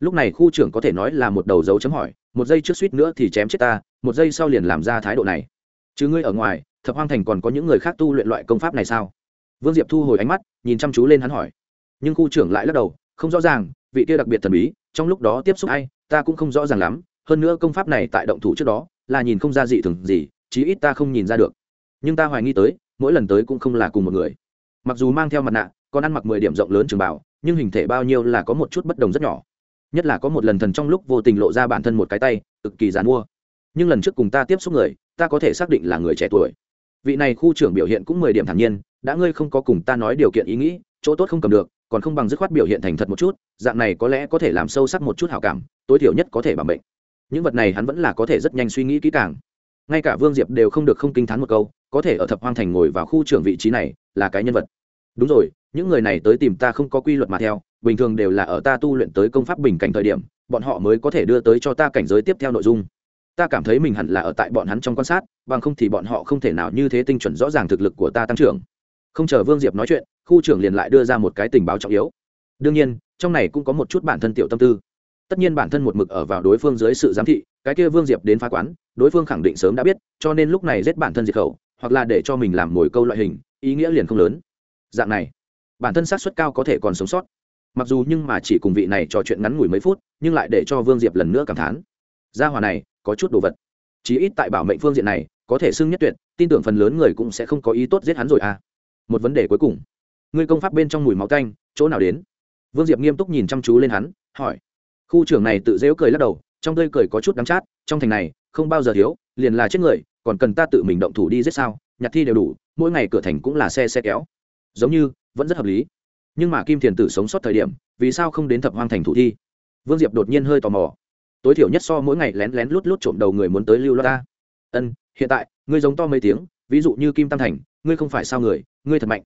Lúc này khu trưởng có thể nói là một đầu dấu chấm hỏi, một giây trước suýt nữa thì chém chết ta, một giây sau liền làm ra thái độ này. Chứ ngươi ở ngoài, thập hoang thành còn có những người khác tu luyện loại công pháp này sao? Vương diệp thu hồi ánh mắt, nhìn chăm chú lên hắn hỏi. Nhưng khu trưởng lại lắc đầu, không rõ ràng, vị kia đặc biệt thần bí, trong lúc đó tiếp xúc ai, ta cũng không rõ ràng lắm, hơn nữa công pháp này tại động thủ trước đó, là nhìn không ra dị thường gì, chí ít ta không nhìn ra được. Nhưng ta hoài nghi tới mỗi lần tới cũng không là cùng một người. Mặc dù mang theo mặt nạ, còn ăn mặc mười điểm rộng lớn trường bảo nhưng hình thể bao nhiêu là có một chút bất đồng rất nhỏ. Nhất là có một lần thần trong lúc vô tình lộ ra bản thân một cái tay, cực kỳ dàn mua. Nhưng lần trước cùng ta tiếp xúc người, ta có thể xác định là người trẻ tuổi. Vị này khu trưởng biểu hiện cũng mười điểm thản nhiên, đã ngươi không có cùng ta nói điều kiện ý nghĩ, chỗ tốt không cầm được, còn không bằng dứt khoát biểu hiện thành thật một chút, dạng này có lẽ có thể làm sâu sắc một chút hảo cảm, tối thiểu nhất có thể bằng bệnh. Những vật này hắn vẫn là có thể rất nhanh suy nghĩ kỹ càng. Ngay cả vương diệp đều không được không kinh t h á n một câu có thể ở thập hoang thành ngồi vào khu trưởng vị trí này là cái nhân vật. Đúng rồi, những người này tới tìm ta không có quy luật mà theo, bình thường đều là ở ta tu luyện tới công pháp bình cảnh thời điểm, bọn họ mới có thể đưa tới cho ta cảnh giới tiếp theo nội dung. Ta cảm thấy mình hẳn là ở tại bọn hắn trong quan sát, bằng không thì bọn họ không thể nào như thế tinh chuẩn rõ ràng thực lực của ta tăng trưởng. Không chờ vương diệp nói chuyện, khu trưởng liền lại đưa ra một cái tình báo trọng yếu. Đương nhiên, trong này cũng có một chút bản thân tiểu tâm tư. Tất nhiên bản thân một mực ở vào đối phương dưới sự giám thị, cái kia vương diệp đến phá quán, đối phương khẳng định sớm đã biết, cho nên lúc này giết bản thân diệt khẩu hoặc là để cho mình làm mồi câu loại hình, ý nghĩa liền không lớn. Dạng này, bản thân sát suất cao có thể còn sống sót. Mặc dù nhưng mà chỉ cùng vị này trò chuyện ngắn ngủi mấy phút, nhưng lại để cho vương diệp lần nữa cảm thán. Gia hòa này, có chút đồ vật. Chí ít tại bảo mệnh phương diện này, có thể xưng nhất tuyệt, tin tưởng phần lớn người cũng sẽ không có ý tốt giết hắn rồi à. Một vấn đề cuối cùng. Ngươi công pháp bên trong mùi máu canh chỗ nào đến? Vương diệp nghiêm túc nhìn chăm chú lên hắn, hỏi. Khu trưởng này tự dễu cười lắc đầu, trong tươi cười có chút đắm chát, trong thành này, không bao giờ thiếu, liền là chết người còn cần ta tự mình động thủ đi giết sao? Nhặt thi đều đủ, mỗi ngày cửa thành cũng là xe xe kéo. Giống như, vẫn rất hợp lý. Nhưng mà kim thiền tử sống sót thời điểm, vì sao không đến thập hoang thành thủ thi? Vương diệp đột nhiên hơi tò mò. Tối thiểu nhất so mỗi ngày lén lén lút lút trộm đầu người muốn tới lưu loa ta. Ân, hiện tại, ngươi giống to mấy tiếng, ví dụ như kim tam thành, ngươi không phải sao người, ngươi thật mạnh.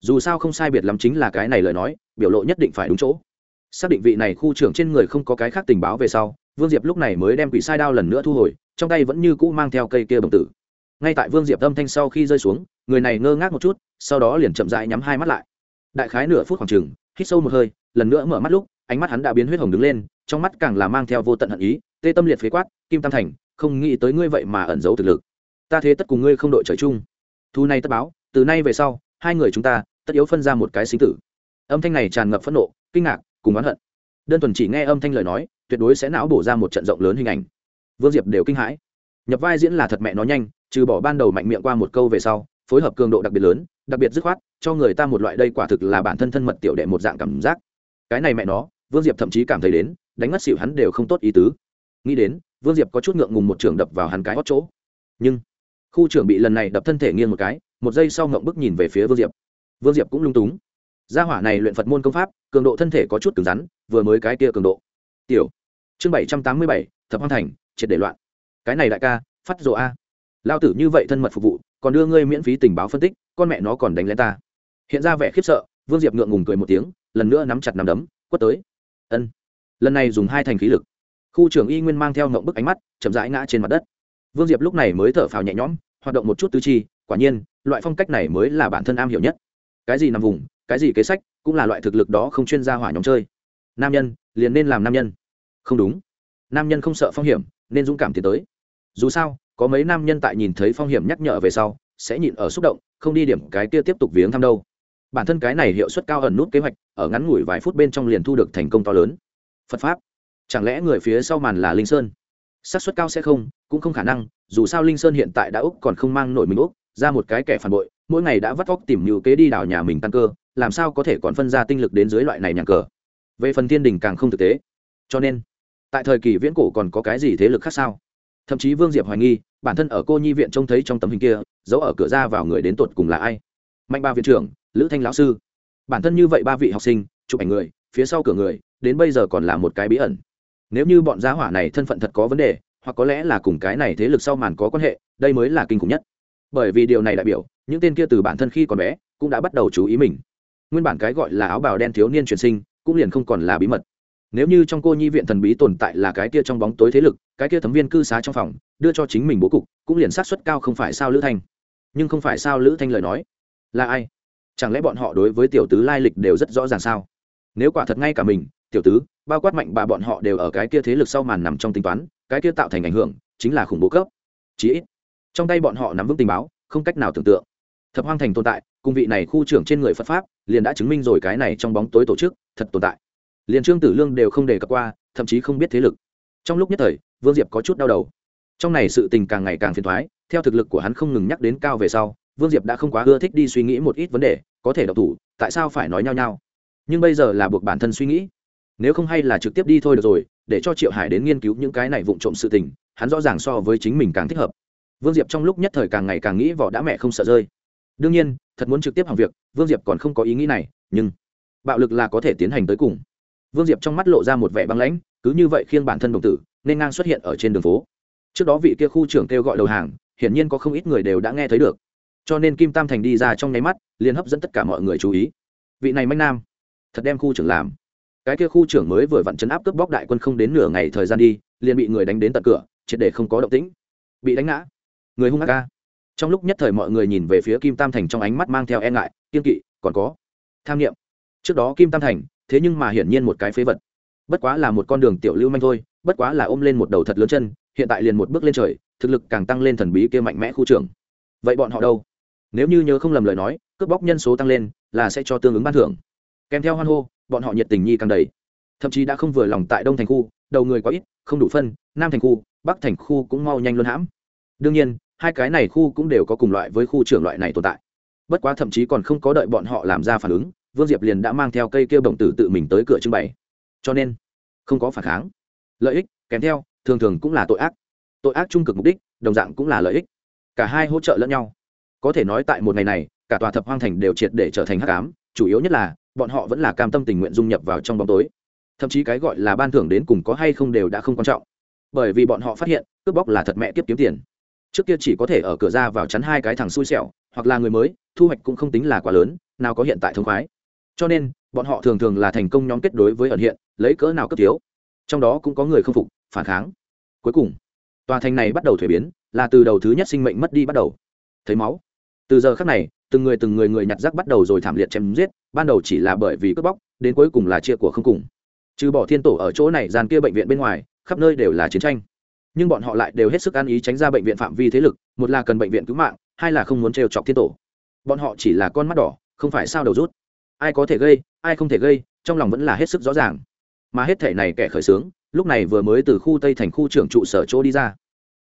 Dù sao không sai biệt lắm chính là cái này lời nói, biểu lộ nhất định phải đúng chỗ. Xác định vị này khu trưởng trên người không có cái khác tình báo về sau, vương diệp lúc này mới đem quỷ sai đao lần nữa thu hồi trong tay vẫn như cũ mang theo cây kia bồng tử. Ngay tại vương diệp âm thanh sau khi rơi xuống, người này ngơ ngác một chút, sau đó liền chậm rãi nhắm hai mắt lại. Đại khái nửa phút khoảng chừng, hít sâu một hơi, lần nữa mở mắt lúc, ánh mắt hắn đã biến huyết hồng đứng lên, trong mắt càng là mang theo vô tận hận ý, tê tâm liệt phế quát, kim tam thành, không nghĩ tới ngươi vậy mà ẩn giấu thực lực. Ta thế tất cùng ngươi không đội trời chung. Thu này tất báo, từ nay về sau, hai người chúng ta tất yếu phân ra một cái sinh tử. Âm thanh này tràn ngập phẫn nộ, kinh ngạc, cùng oán hận. Đơn thuần chỉ nghe âm thanh lời nói, tuyệt đối sẽ não bổ ra một trận rộng lớn hình ảnh vương diệp đều kinh hãi. Nhập vai diễn là thật mẹ nó nhanh, trừ bỏ ban đầu mạnh miệng qua một câu về sau, phối hợp cường độ đặc biệt lớn, đặc biệt dứt khoát, cho người ta một loại đây quả thực là bản thân thân mật tiểu đệ một dạng cảm giác. Cái này mẹ nó, vương diệp thậm chí cảm thấy đến, đánh mất xịu hắn đều không tốt ý tứ. Nghĩ đến, vương diệp có chút ngượng ngùng một trường đập vào hắn cái hót chỗ. Nhưng, khu trưởng bị lần này đập thân thể nghiêng một cái, một giây sau ngộng bức nhìn về phía vương diệp. Vương diệp cũng lung túng. Gia hỏa này luyện phật môn công pháp, cường độ thân thể có chút cứng rắn, vừa mới cái kia cường độ. Tiểu, chương bảy trăm tám mươi bảy, thập hoang thành triệt để loạn. Cái này đại ca, phát rộ a. Lao tử như vậy thân mật phục vụ, còn đưa ngươi miễn phí tình báo phân tích, con mẹ nó còn đánh lên ta. Hiện ra vẻ khiếp sợ, vương diệp ngượng ngùng cười một tiếng, lần nữa nắm chặt nắm đấm, quất tới. Ân. Lần này dùng hai thành khí lực. Khu trưởng y nguyên mang theo ngộng bức ánh mắt, chậm rãi ngã trên mặt đất. Vương diệp lúc này mới thở phào nhẹ nhõm, hoạt động một chút tư chi, quả nhiên, loại phong cách này mới là bản thân am hiểu nhất. Cái gì nằm vùng, cái gì kế sách, cũng là loại thực lực đó không chuyên gia hỏa nhóm chơi. Nam nhân, liền nên làm nam nhân. Không đúng. Nam nhân không sợ phong hiểm nên dũng cảm tiến tới. Dù sao, có mấy nam nhân tại nhìn thấy phong hiểm nhắc nhở về sau, sẽ nhịn ở xúc động, không đi điểm cái kia tiếp tục viếng thăm đâu. Bản thân cái này hiệu suất cao ẩn nút kế hoạch, ở ngắn ngủi vài phút bên trong liền thu được thành công to lớn. Phật pháp. Chẳng lẽ người phía sau màn là linh sơn? Xác suất cao sẽ không, cũng không khả năng, dù sao linh sơn hiện tại đã úc còn không mang nổi mình úc, ra một cái kẻ phản bội, mỗi ngày đã vắt vóc tìm nhiều kế đi đảo nhà mình tăng cơ, làm sao có thể còn phân ra tinh lực đến dưới loại này nhà cờ? Về phần thiên đình càng không thực tế. Cho nên tại thời kỳ viễn cổ còn có cái gì thế lực khác sao? Thậm chí vương diệp hoài nghi, bản thân ở cô nhi viện trông thấy trong tấm hình kia, giấu ở cửa ra vào người đến tột cùng là ai? Mạnh ba viện trưởng, lữ thanh lão sư. Bản thân như vậy ba vị học sinh, chụp ảnh người, phía sau cửa người, đến bây giờ còn là một cái bí ẩn. Nếu như bọn Giá hỏa này thân phận thật có vấn đề, hoặc có lẽ là cùng cái này thế lực sau màn có quan hệ, đây mới là kinh khủng nhất. Bởi vì điều này đại biểu, những tên kia từ bản thân khi còn bé, cũng đã bắt đầu chú ý mình. Nguyên bản cái gọi là áo bào đen thiếu niên truyền sinh, cũng liền không còn là bí mật nếu như trong cô nhi viện thần bí tồn tại là cái kia trong bóng tối thế lực, cái kia thấm viên cư xá trong phòng, đưa cho chính mình bố cục, cũng liền sát suất cao không phải sao lữ thanh. Nhưng không phải sao lữ thanh lời nói. Là ai? Chẳng lẽ bọn họ đối với tiểu tứ lai lịch đều rất rõ ràng sao? Nếu quả thật ngay cả mình, tiểu tứ, bao quát mạnh bà bọn họ đều ở cái kia thế lực sau màn nằm trong tính toán, cái kia tạo thành ảnh hưởng, chính là khủng bố cấp. Chí ít, trong tay bọn họ nắm vững tình báo, không cách nào tưởng tượng. Thập hoang thành tồn tại, cùng vị này khu trưởng trên người phật pháp, liền đã chứng minh rồi cái này trong bóng tối tổ chức, thật tồn tại liền trương tử lương đều không đề cập qua, thậm chí không biết thế lực. Trong lúc nhất thời, vương diệp có chút đau đầu. Trong này sự tình càng ngày càng phiền thoái theo thực lực của hắn không ngừng nhắc đến cao về sau, vương diệp đã không quá ưa thích đi suy nghĩ một ít vấn đề, có thể độc thủ, tại sao phải nói nhau nhau? Nhưng bây giờ là buộc bản thân suy nghĩ. Nếu không hay là trực tiếp đi thôi được rồi, để cho triệu hải đến nghiên cứu những cái này vụng trộm sự tình, hắn rõ ràng so với chính mình càng thích hợp. Vương diệp trong lúc nhất thời càng ngày càng nghĩ vỏ đã mẹ không sợ rơi. Đương nhiên, thật muốn trực tiếp hàng việc, vương diệp còn không có ý nghĩ này, nhưng bạo lực là có thể tiến hành tới cùng vương diệp trong mắt lộ ra một vẻ băng lãnh, cứ như vậy khiêng bản thân đồng tử, nên ngang xuất hiện ở trên đường phố. Trước đó vị kia khu trưởng kêu gọi đầu hàng, hiển nhiên có không ít người đều đã nghe thấy được. Cho nên kim tam thành đi ra trong nháy mắt, liền hấp dẫn tất cả mọi người chú ý. Vị này manh nam, thật đem khu trưởng làm. Cái kia khu trưởng mới vừa vặn chấn áp cướp bóc đại quân không đến nửa ngày thời gian đi, liền bị người đánh đến tận cửa, triệt để không có động tĩnh. Bị đánh ngã. Người hung ác ca trong lúc nhất thời mọi người nhìn về phía kim tam thành trong ánh mắt mang theo e ngại kiên kỵ, còn có tham niệm. trước đó kim tam thành thế nhưng mà hiển nhiên một cái phế vật. Bất quá là một con đường tiểu lưu manh thôi, bất quá là ôm lên một đầu thật lớn chân, hiện tại liền một bước lên trời, thực lực càng tăng lên thần bí kia mạnh mẽ khu trưởng. Vậy bọn họ đâu? Nếu như nhớ không lầm lời nói, cướp bóc nhân số tăng lên, là sẽ cho tương ứng ban thưởng. Kèm theo hoan hô, bọn họ nhiệt tình nhi càng đầy. Thậm chí đã không vừa lòng tại đông thành khu, đầu người quá ít, không đủ phân, nam thành khu, bắc thành khu cũng mau nhanh luôn hãm. Đương nhiên, hai cái này khu cũng đều có cùng loại với khu trưởng loại này tồn tại. Bất quá thậm chí còn không có đợi bọn họ làm ra phản ứng vương diệp liền đã mang theo cây kêu bổng tử tự mình tới cửa trưng bày. Cho nên, không có phản kháng. Lợi ích, kèm theo, thường thường cũng là tội ác. Tội ác trung cực mục đích, đồng dạng cũng là lợi ích. Cả hai hỗ trợ lẫn nhau. Có thể nói tại một ngày này, cả tòa thập hoang thành đều triệt để trở thành hắc ám, chủ yếu nhất là, bọn họ vẫn là cam tâm tình nguyện dung nhập vào trong bóng tối. Thậm chí cái gọi là ban thưởng đến cùng có hay không đều đã không quan trọng. Bởi vì bọn họ phát hiện, cướp bóc là thật mẹ tiếp kiếm tiền. Trước kia chỉ có thể ở cửa ra vào chắn hai cái thằng xui xẻo, hoặc là người mới, thu hoạch cũng không tính là quá lớn, nào có hiện tại thông khoái cho nên, bọn họ thường thường là thành công nhóm kết đối với ẩn hiện, lấy cỡ nào cấp thiếu. Trong đó cũng có người không phục, phản kháng. Cuối cùng, tòa thành này bắt đầu thuế biến, là từ đầu thứ nhất sinh mệnh mất đi bắt đầu. Thấy máu. Từ giờ khác này, từng người từng người người nhặt rác bắt đầu rồi thảm liệt chém giết, ban đầu chỉ là bởi vì cướp bóc, đến cuối cùng là chia của không cùng. Trừ bỏ thiên tổ ở chỗ này, gian kia bệnh viện bên ngoài, khắp nơi đều là chiến tranh. Nhưng bọn họ lại đều hết sức ăn ý tránh ra bệnh viện phạm vi thế lực, một là cần bệnh viện cứu mạng, hai là không muốn trêu chọc thiên tổ. Bọn họ chỉ là con mắt đỏ, không phải sao đầu rút ai có thể gây, ai không thể gây, trong lòng vẫn là hết sức rõ ràng. Mà hết thể này kẻ khởi xướng, lúc này vừa mới từ khu tây thành khu trưởng trụ sở chỗ đi ra.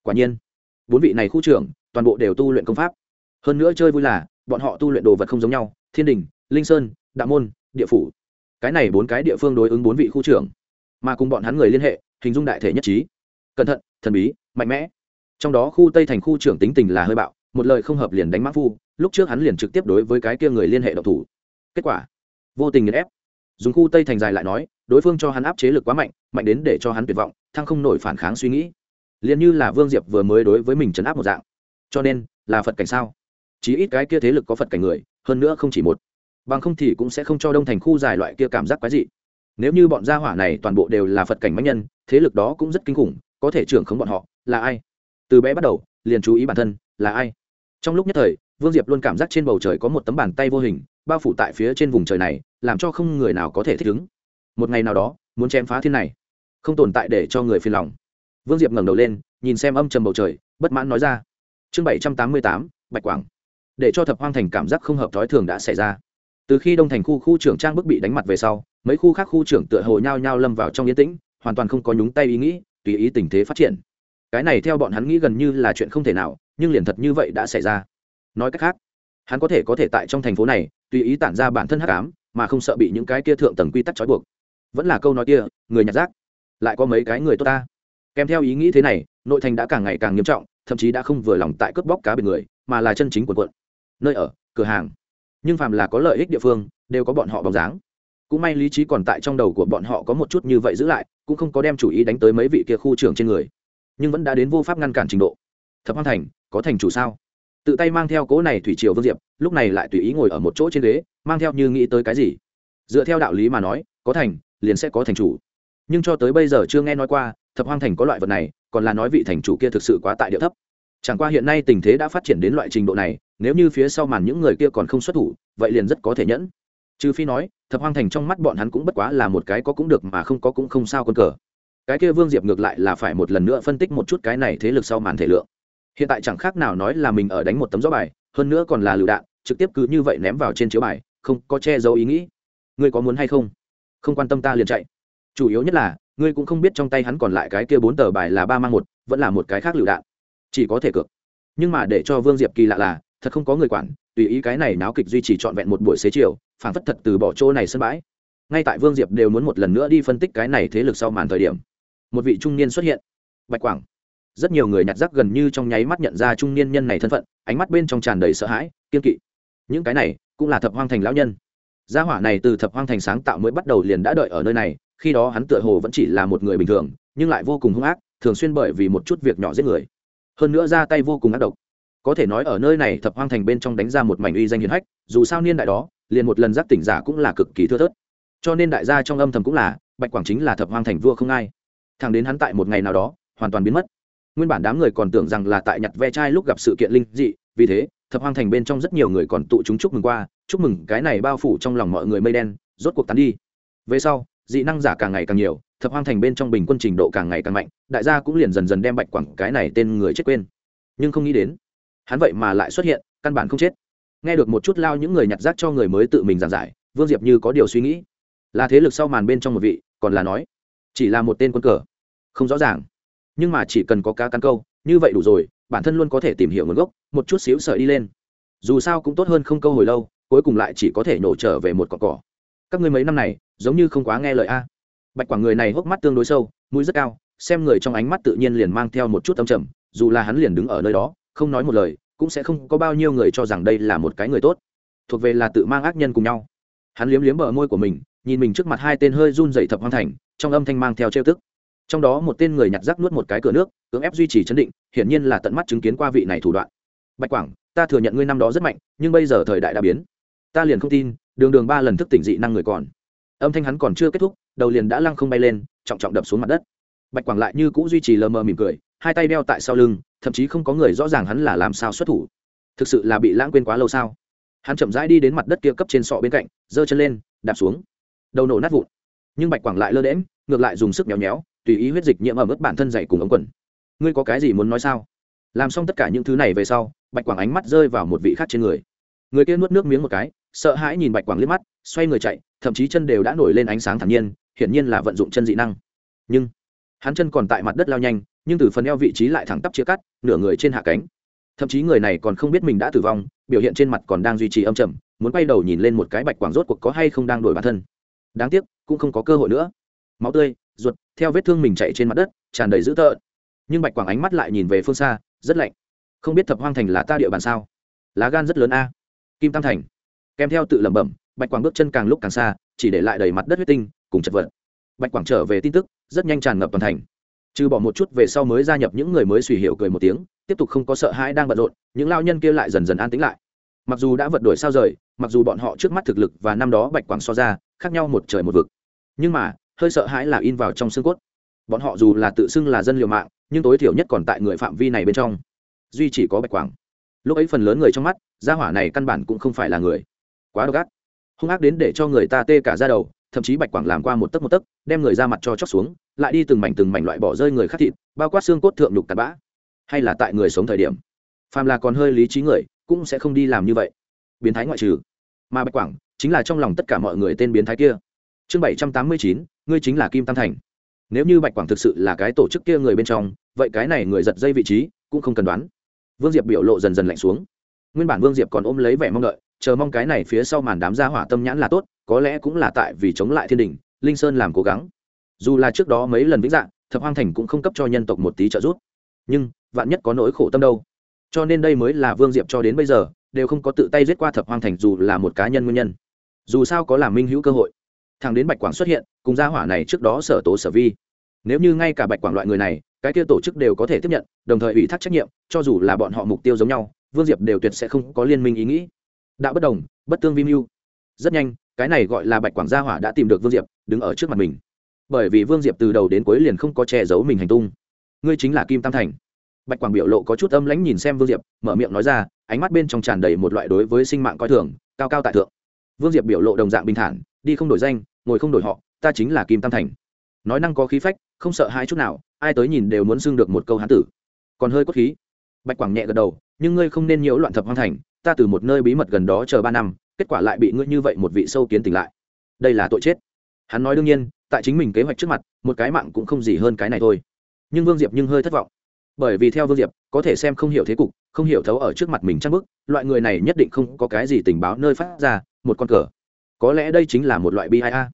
Quả nhiên, bốn vị này khu trưởng, toàn bộ đều tu luyện công pháp. Hơn nữa chơi vui là, bọn họ tu luyện đồ vật không giống nhau, thiên đình, linh sơn, đạo môn, địa phủ. Cái này bốn cái địa phương đối ứng bốn vị khu trưởng. Mà cùng bọn hắn người liên hệ, hình dung đại thể nhất trí. Cẩn thận, thần bí, mạnh mẽ. Trong đó khu tây thành khu trưởng tính tình là hơi bạo, một lời không hợp liền đánh mã phu, lúc trước hắn liền trực tiếp đối với cái kia người liên hệ độc thủ kết quả. Vô tình nghiền ép. Dùng khu tây thành dài lại nói, đối phương cho hắn áp chế lực quá mạnh mạnh đến để cho hắn tuyệt vọng, thăng không nổi phản kháng suy nghĩ. Liền như là vương diệp vừa mới đối với mình chấn áp một dạng. Cho nên, là phật cảnh sao? Chí ít cái kia thế lực có phật cảnh người, hơn nữa không chỉ một. Bằng không thì cũng sẽ không cho đông thành khu dài loại kia cảm giác quái dị. Nếu như bọn gia hỏa này toàn bộ đều là phật cảnh mạnh nhân, thế lực đó cũng rất kinh khủng, có thể trưởng khống bọn họ, là ai? Từ bé bắt đầu, liền chú ý bản thân, là ai? Trong lúc nhất thời, vương diệp luôn cảm giác trên bầu trời có một tấm bàn tay vô hình bao phủ tại phía trên vùng trời này, làm cho không người nào có thể thích ứng. Một ngày nào đó, muốn chém phá thiên này, không tồn tại để cho người phiền lòng. Vương diệp ngẩng đầu lên, nhìn xem âm trầm bầu trời, bất mãn nói ra. Chương bảy trăm tám mươi tám, bạch quảng. Để cho thập hoang thành cảm giác không hợp thói thường đã xảy ra. Từ khi đông thành khu khu trưởng trang bức bị đánh mặt về sau, mấy khu khác khu trưởng tựa hồ nhao nhao lâm vào trong yên tĩnh, hoàn toàn không có nhúng tay ý nghĩ, tùy ý tình thế phát triển. Cái này theo bọn hắn nghĩ gần như là chuyện không thể nào, nhưng liền thật như vậy đã xảy ra. Nói cách khác hắn có thể có thể tại trong thành phố này, tùy ý tản ra bản thân hắc ám, mà không sợ bị những cái kia thượng tầng quy tắc trói buộc. Vẫn là câu nói kia, người nhặt rác, lại có mấy cái người tốt ta. Kèm theo ý nghĩ thế này, nội thành đã càng ngày càng nghiêm trọng, thậm chí đã không vừa lòng tại cướp bóc cá biệt người, mà là chân chính của quận. Nơi ở, cửa hàng. Nhưng phàm là có lợi ích địa phương, đều có bọn họ bóng dáng. Cũng may lý trí còn tại trong đầu của bọn họ có một chút như vậy giữ lại, cũng không có đem chủ ý đánh tới mấy vị kia khu trưởng trên người. Nhưng vẫn đã đến vô pháp ngăn cản trình độ. Thập hoang thành, có thành chủ sao? Tự tay mang theo cố này thủy triều vương diệp, lúc này lại tùy ý ngồi ở một chỗ trên ghế, mang theo như nghĩ tới cái gì. Dựa theo đạo lý mà nói, có thành, liền sẽ có thành chủ. Nhưng cho tới bây giờ chưa nghe nói qua, thập hoang thành có loại vật này, còn là nói vị thành chủ kia thực sự quá tại địa thấp. Chẳng qua hiện nay tình thế đã phát triển đến loại trình độ này, nếu như phía sau màn những người kia còn không xuất thủ, vậy liền rất có thể nhẫn. Trừ phi nói, thập hoang thành trong mắt bọn hắn cũng bất quá là một cái có cũng được mà không có cũng không sao con cờ. Cái kia vương diệp ngược lại là phải một lần nữa phân tích một chút cái này thế lực sau màn thể lượng hiện tại chẳng khác nào nói là mình ở đánh một tấm gió bài, hơn nữa còn là lựu đạn, trực tiếp cứ như vậy ném vào trên chiếu bài, không có che giấu ý nghĩ. Ngươi có muốn hay không? Không quan tâm ta liền chạy. Chủ yếu nhất là, ngươi cũng không biết trong tay hắn còn lại cái kia bốn tờ bài là ba mang một, vẫn là một cái khác lựu đạn. Chỉ có thể cược. Nhưng mà để cho vương diệp kỳ lạ là, thật không có người quản, tùy ý cái này náo kịch duy trì trọn vẹn một buổi xế chiều phản phất thật từ bỏ chỗ này sân bãi. Ngay tại vương diệp đều muốn một lần nữa đi phân tích cái này thế lực sau màn thời điểm, một vị trung niên xuất hiện. Bạch quảng rất nhiều người nhặt rác gần như trong nháy mắt nhận ra trung niên nhân này thân phận, ánh mắt bên trong tràn đầy sợ hãi, kiên kỵ. Những cái này cũng là thập hoang thành lão nhân. Gia hỏa này từ thập hoang thành sáng tạo mới bắt đầu liền đã đợi ở nơi này, khi đó hắn tựa hồ vẫn chỉ là một người bình thường, nhưng lại vô cùng hung ác, thường xuyên bởi vì một chút việc nhỏ giết người. Hơn nữa ra tay vô cùng ác độc. Có thể nói ở nơi này thập hoang thành bên trong đánh ra một mảnh uy danh hiền hách, dù sao niên đại đó, liền một lần giác tỉnh giả cũng là cực kỳ thưa thớt. Cho nên đại gia trong âm thầm cũng là, bạch quảng chính là thập hoang thành vua không ai. Thằng đến hắn tại một ngày nào đó, hoàn toàn biến mất nguyên bản đám người còn tưởng rằng là tại nhặt ve chai lúc gặp sự kiện linh dị, vì thế, thập hoang thành bên trong rất nhiều người còn tụ chúng chúc mừng qua, chúc mừng cái này bao phủ trong lòng mọi người mây đen, rốt cuộc tán đi. Về sau, dị năng giả càng ngày càng nhiều, thập hoang thành bên trong bình quân trình độ càng ngày càng mạnh, đại gia cũng liền dần dần đem bạch quảng cái này tên người chết quên. Nhưng không nghĩ đến, hắn vậy mà lại xuất hiện, căn bản không chết. Nghe được một chút lao những người nhặt rác cho người mới tự mình giảng giải, vương diệp như có điều suy nghĩ. Là thế lực sau màn bên trong một vị, còn là nói, chỉ là một tên quân cờ. Không rõ ràng nhưng mà chỉ cần có cá căn câu, như vậy đủ rồi, bản thân luôn có thể tìm hiểu nguồn gốc, một chút xíu sợi đi lên. Dù sao cũng tốt hơn không câu hồi lâu, cuối cùng lại chỉ có thể nổ trở về một cọc cỏ. Các ngươi mấy năm này, giống như không quá nghe lời a. Bạch quảng người này hốc mắt tương đối sâu, mũi rất cao, xem người trong ánh mắt tự nhiên liền mang theo một chút âm trầm, dù là hắn liền đứng ở nơi đó, không nói một lời, cũng sẽ không có bao nhiêu người cho rằng đây là một cái người tốt. Thuộc về là tự mang ác nhân cùng nhau. Hắn liếm liếm bờ môi của mình, nhìn mình trước mặt hai tên hơi run dậy thập hoang thành, trong âm thanh mang theo trêu tức trong đó một tên người nhặt rác nuốt một cái cửa nước, cưỡng ép duy trì chấn định, hiển nhiên là tận mắt chứng kiến qua vị này thủ đoạn. Bạch quảng, ta thừa nhận ngươi năm đó rất mạnh, nhưng bây giờ thời đại đã biến. Ta liền không tin, đường đường ba lần thức tỉnh dị năng người còn. Âm thanh hắn còn chưa kết thúc, đầu liền đã lăng không bay lên, trọng trọng đập xuống mặt đất. Bạch quảng lại như cũ duy trì lờ mờ mỉm cười, hai tay đeo tại sau lưng, thậm chí không có người rõ ràng hắn là làm sao xuất thủ. Thực sự là bị lãng quên quá lâu sao? Hắn chậm rãi đi đến mặt đất kia cấp trên sọ bên cạnh, giơ chân lên, đạp xuống. Đầu nổ nát vụn. Nhưng bạch quảng lại lơ đễm ngược lại dùng sức nhéo nhéo tùy ý huyết dịch nhiễm ở mức bản thân dày cùng ống quần. Ngươi có cái gì muốn nói sao? Làm xong tất cả những thứ này về sau, bạch quảng ánh mắt rơi vào một vị khác trên người. Người kia nuốt nước miếng một cái, sợ hãi nhìn bạch quảng liếc mắt, xoay người chạy, thậm chí chân đều đã nổi lên ánh sáng thản nhiên, hiển nhiên là vận dụng chân dị năng. Nhưng, hắn chân còn tại mặt đất lao nhanh, nhưng từ phần eo vị trí lại thẳng tắp chia cắt, nửa người trên hạ cánh. Thậm chí người này còn không biết mình đã tử vong, biểu hiện trên mặt còn đang duy trì âm trầm, muốn quay đầu nhìn lên một cái bạch quảng rốt cuộc có hay không đang đổi bản thân. Đáng tiếc, cũng không có cơ hội nữa. Máu tươi ruột, theo vết thương mình chạy trên mặt đất, tràn đầy dữ tợn. Nhưng bạch quảng ánh mắt lại nhìn về phương xa, rất lạnh. Không biết thập hoang thành là ta địa bàn sao? Lá gan rất lớn a. Kim tam thành. Kèm theo tự lẩm bẩm, bạch quảng bước chân càng lúc càng xa, chỉ để lại đầy mặt đất huyết tinh, cùng chật vật. Bạch quảng trở về tin tức, rất nhanh tràn ngập toàn thành. Trừ bỏ một chút về sau mới gia nhập những người mới suy hiểu cười một tiếng, tiếp tục không có sợ hãi đang bận rộn, những lao nhân kia lại dần dần an tĩnh lại. Mặc dù đã vượt đuổi sao rời, mặc dù bọn họ trước mắt thực lực và năm đó bạch quảng so ra, khác nhau một trời một vực. Nhưng mà hơi sợ hãi là in vào trong xương cốt. Bọn họ dù là tự xưng là dân liều mạng, nhưng tối thiểu nhất còn tại người phạm vi này bên trong. Duy chỉ có bạch quảng. Lúc ấy phần lớn người trong mắt, gia hỏa này căn bản cũng không phải là người. Quá độc ác. Hung ác đến để cho người ta tê cả ra đầu, thậm chí bạch quảng làm qua một tấc một tấc, đem người ra mặt cho chóc xuống, lại đi từng mảnh từng mảnh loại bỏ rơi người khác thịt, bao quát xương cốt thượng nhục tạt bã. Hay là tại người sống thời điểm. Phàm là còn hơi lý trí người, cũng sẽ không đi làm như vậy. Biến thái ngoại trừ. Mà bạch quảng chính là trong lòng tất cả mọi người tên biến thái kia. Chương bảy trăm tám mươi chín ngươi chính là kim tam thành. Nếu như bạch quảng thực sự là cái tổ chức kia người bên trong, vậy cái này người giật dây vị trí cũng không cần đoán. Vương diệp biểu lộ dần dần lạnh xuống. Nguyên bản vương diệp còn ôm lấy vẻ mong đợi, chờ mong cái này phía sau màn đám gia hỏa tâm nhãn là tốt, có lẽ cũng là tại vì chống lại thiên đình, linh sơn làm cố gắng. Dù là trước đó mấy lần vĩnh dạng thập hoang thành cũng không cấp cho nhân tộc một tí trợ giúp. Nhưng, vạn nhất có nỗi khổ tâm đâu. Cho nên đây mới là vương diệp cho đến bây giờ, đều không có tự tay giết qua thập hoang thành dù là một cá nhân nguyên nhân. Dù sao có làm minh hữu cơ hội thằng đến bạch quảng xuất hiện, cùng gia hỏa này trước đó sở tố sở vi. Nếu như ngay cả bạch quảng loại người này, cái kia tổ chức đều có thể tiếp nhận, đồng thời ủy thác trách nhiệm, cho dù là bọn họ mục tiêu giống nhau, vương diệp đều tuyệt sẽ không có liên minh ý nghĩ. Đã bất đồng, bất tương vi mưu. Rất nhanh, cái này gọi là bạch quảng gia hỏa đã tìm được vương diệp, đứng ở trước mặt mình. Bởi vì vương diệp từ đầu đến cuối liền không có che giấu mình hành tung. Ngươi chính là kim tam thành. Bạch quảng biểu lộ có chút âm lãnh nhìn xem vương diệp, mở miệng nói ra, ánh mắt bên trong tràn đầy một loại đối với sinh mạng coi thường, cao cao tại thượng. Vương diệp biểu lộ đồng dạng bình thản đi không đổi danh, ngồi không đổi họ, ta chính là kim tam thành. Nói năng có khí phách, không sợ hai chút nào, ai tới nhìn đều muốn xưng được một câu hán tử. Còn hơi cốt khí. Bạch quảng nhẹ gật đầu, nhưng ngươi không nên nhiễu loạn thập hoang thành, ta từ một nơi bí mật gần đó chờ ba năm, kết quả lại bị ngươi như vậy một vị sâu kiến tỉnh lại. Đây là tội chết. Hắn nói đương nhiên, tại chính mình kế hoạch trước mặt, một cái mạng cũng không gì hơn cái này thôi. Nhưng vương diệp nhưng hơi thất vọng. Bởi vì theo vương diệp, có thể xem không hiểu thế cục, không hiểu thấu ở trước mặt mình trang bức, loại người này nhất định không có cái gì tình báo nơi phát ra, một con cờ có lẽ đây chính là một loại bi a.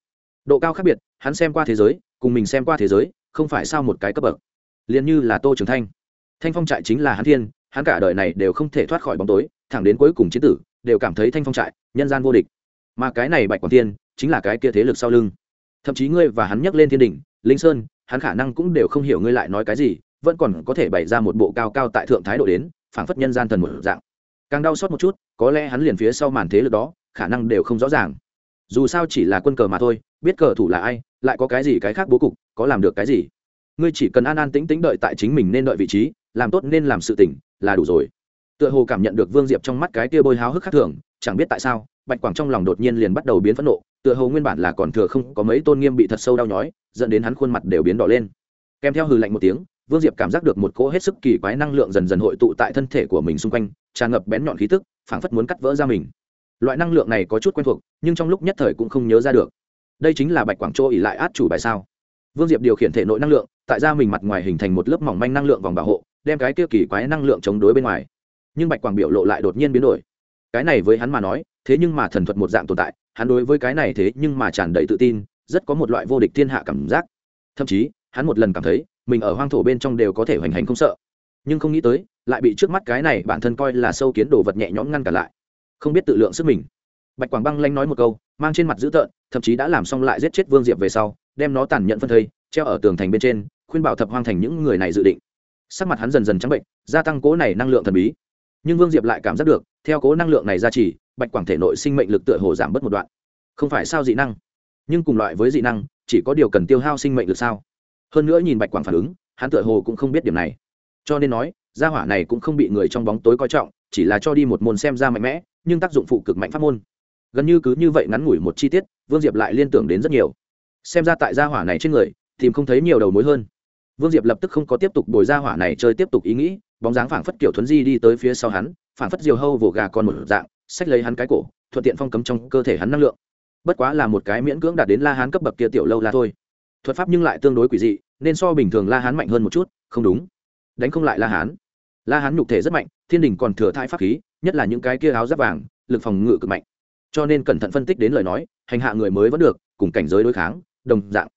Độ cao khác biệt, hắn xem qua thế giới, cùng mình xem qua thế giới, không phải sao một cái cấp bậc. Liền như là tô trường thanh. Thanh phong trại chính là hắn thiên, hắn cả đời này đều không thể thoát khỏi bóng tối, thẳng đến cuối cùng chiến tử, đều cảm thấy thanh phong trại, nhân gian vô địch. Mà cái này bạch quảng tiên chính là cái kia thế lực sau lưng. Thậm chí ngươi và hắn nhắc lên thiên đình linh sơn, hắn khả năng cũng đều không hiểu ngươi lại nói cái gì, vẫn còn có thể bày ra một bộ cao cao tại thượng thái độ đến, phảng phất nhân gian thần một dạng. Càng đau xót một chút, có lẽ hắn liền phía sau màn thế lực đó, khả năng đều không rõ ràng dù sao chỉ là quân cờ mà thôi, biết cờ thủ là ai, lại có cái gì cái khác bố cục, có làm được cái gì? Ngươi chỉ cần an an tĩnh tĩnh đợi tại chính mình nên đợi vị trí, làm tốt nên làm sự tỉnh là đủ rồi. Tựa hồ cảm nhận được vương diệp trong mắt cái tia bôi háo hức khác thường, chẳng biết tại sao, bạch quảng trong lòng đột nhiên liền bắt đầu biến phẫn nộ, tựa hồ nguyên bản là còn thừa không có mấy tôn nghiêm bị thật sâu đau nhói, dẫn đến hắn khuôn mặt đều biến đỏ lên. Kèm theo hừ lạnh một tiếng, vương diệp cảm giác được một cỗ hết sức kỳ quái năng lượng dần dần hội tụ tại thân thể của mình xung quanh, tràn ngập bén nhọn khí tức, phảng phất muốn cắt vỡ ra mình loại năng lượng này có chút quen thuộc, nhưng trong lúc nhất thời cũng không nhớ ra được. Đây chính là bạch quảng châu ỉ lại át chủ bài sao? Vương diệp điều khiển thể nội năng lượng, tại ra mình mặt ngoài hình thành một lớp mỏng manh năng lượng vòng bảo hộ, đem cái kia kỳ quái năng lượng chống đối bên ngoài. Nhưng bạch quảng biểu lộ lại đột nhiên biến đổi. Cái này với hắn mà nói, thế nhưng mà thần thuật một dạng tồn tại, hắn đối với cái này thế nhưng mà tràn đầy tự tin, rất có một loại vô địch thiên hạ cảm giác. Thậm chí, hắn một lần cảm thấy, mình ở hoang thổ bên trong đều có thể hoành hành không sợ. Nhưng không nghĩ tới, lại bị trước mắt cái này bản thân coi là sâu kiến đồ vật nhẹ nhõm ngăn cản lại không biết tự lượng sức mình. Bạch quảng băng lanh nói một câu, mang trên mặt dữ tợn, thậm chí đã làm xong lại giết chết vương diệp về sau, đem nó tàn nhẫn phân thây, treo ở tường thành bên trên, khuyên bảo thập hoang thành những người này dự định. Sắc mặt hắn dần dần trắng bệnh, gia tăng cố này năng lượng thần bí. Nhưng vương diệp lại cảm giác được, theo cố năng lượng này ra chỉ bạch quảng thể nội sinh mệnh lực tựa hồ giảm bớt một đoạn. Không phải sao dị năng? Nhưng cùng loại với dị năng, chỉ có điều cần tiêu hao sinh mệnh lực sao? Hơn nữa nhìn bạch quảng phản ứng, hắn tựa hồ cũng không biết điểm này. Cho nên nói, gia hỏa này cũng không bị người trong bóng tối coi trọng, chỉ là cho đi một môn xem ra mạnh mẽ nhưng tác dụng phụ cực mạnh pháp môn. Gần như cứ như vậy ngắn ngủi một chi tiết, vương diệp lại liên tưởng đến rất nhiều. Xem ra tại gia hỏa này trên người, tìm không thấy nhiều đầu mối hơn. Vương diệp lập tức không có tiếp tục bồi gia hỏa này chơi tiếp tục ý nghĩ, bóng dáng phảng phất kiểu thuấn di đi tới phía sau hắn, phảng phất diều hâu vồ gà con một dạng, xách lấy hắn cái cổ, thuận tiện phong cấm trong cơ thể hắn năng lượng. Bất quá là một cái miễn cưỡng đạt đến la hán cấp bậc kia tiểu lâu la thôi. Thuật pháp nhưng lại tương đối quỷ dị, nên so bình thường la hán mạnh hơn một chút, không đúng. Đánh không lại la hán. La hán nhục thể rất mạnh, thiên đình còn thừa thai pháp khí nhất là những cái kia áo giáp vàng, lực phòng ngự cực mạnh. Cho nên cẩn thận phân tích đến lời nói, hành hạ người mới vẫn được, cùng cảnh giới đối kháng, đồng dạng.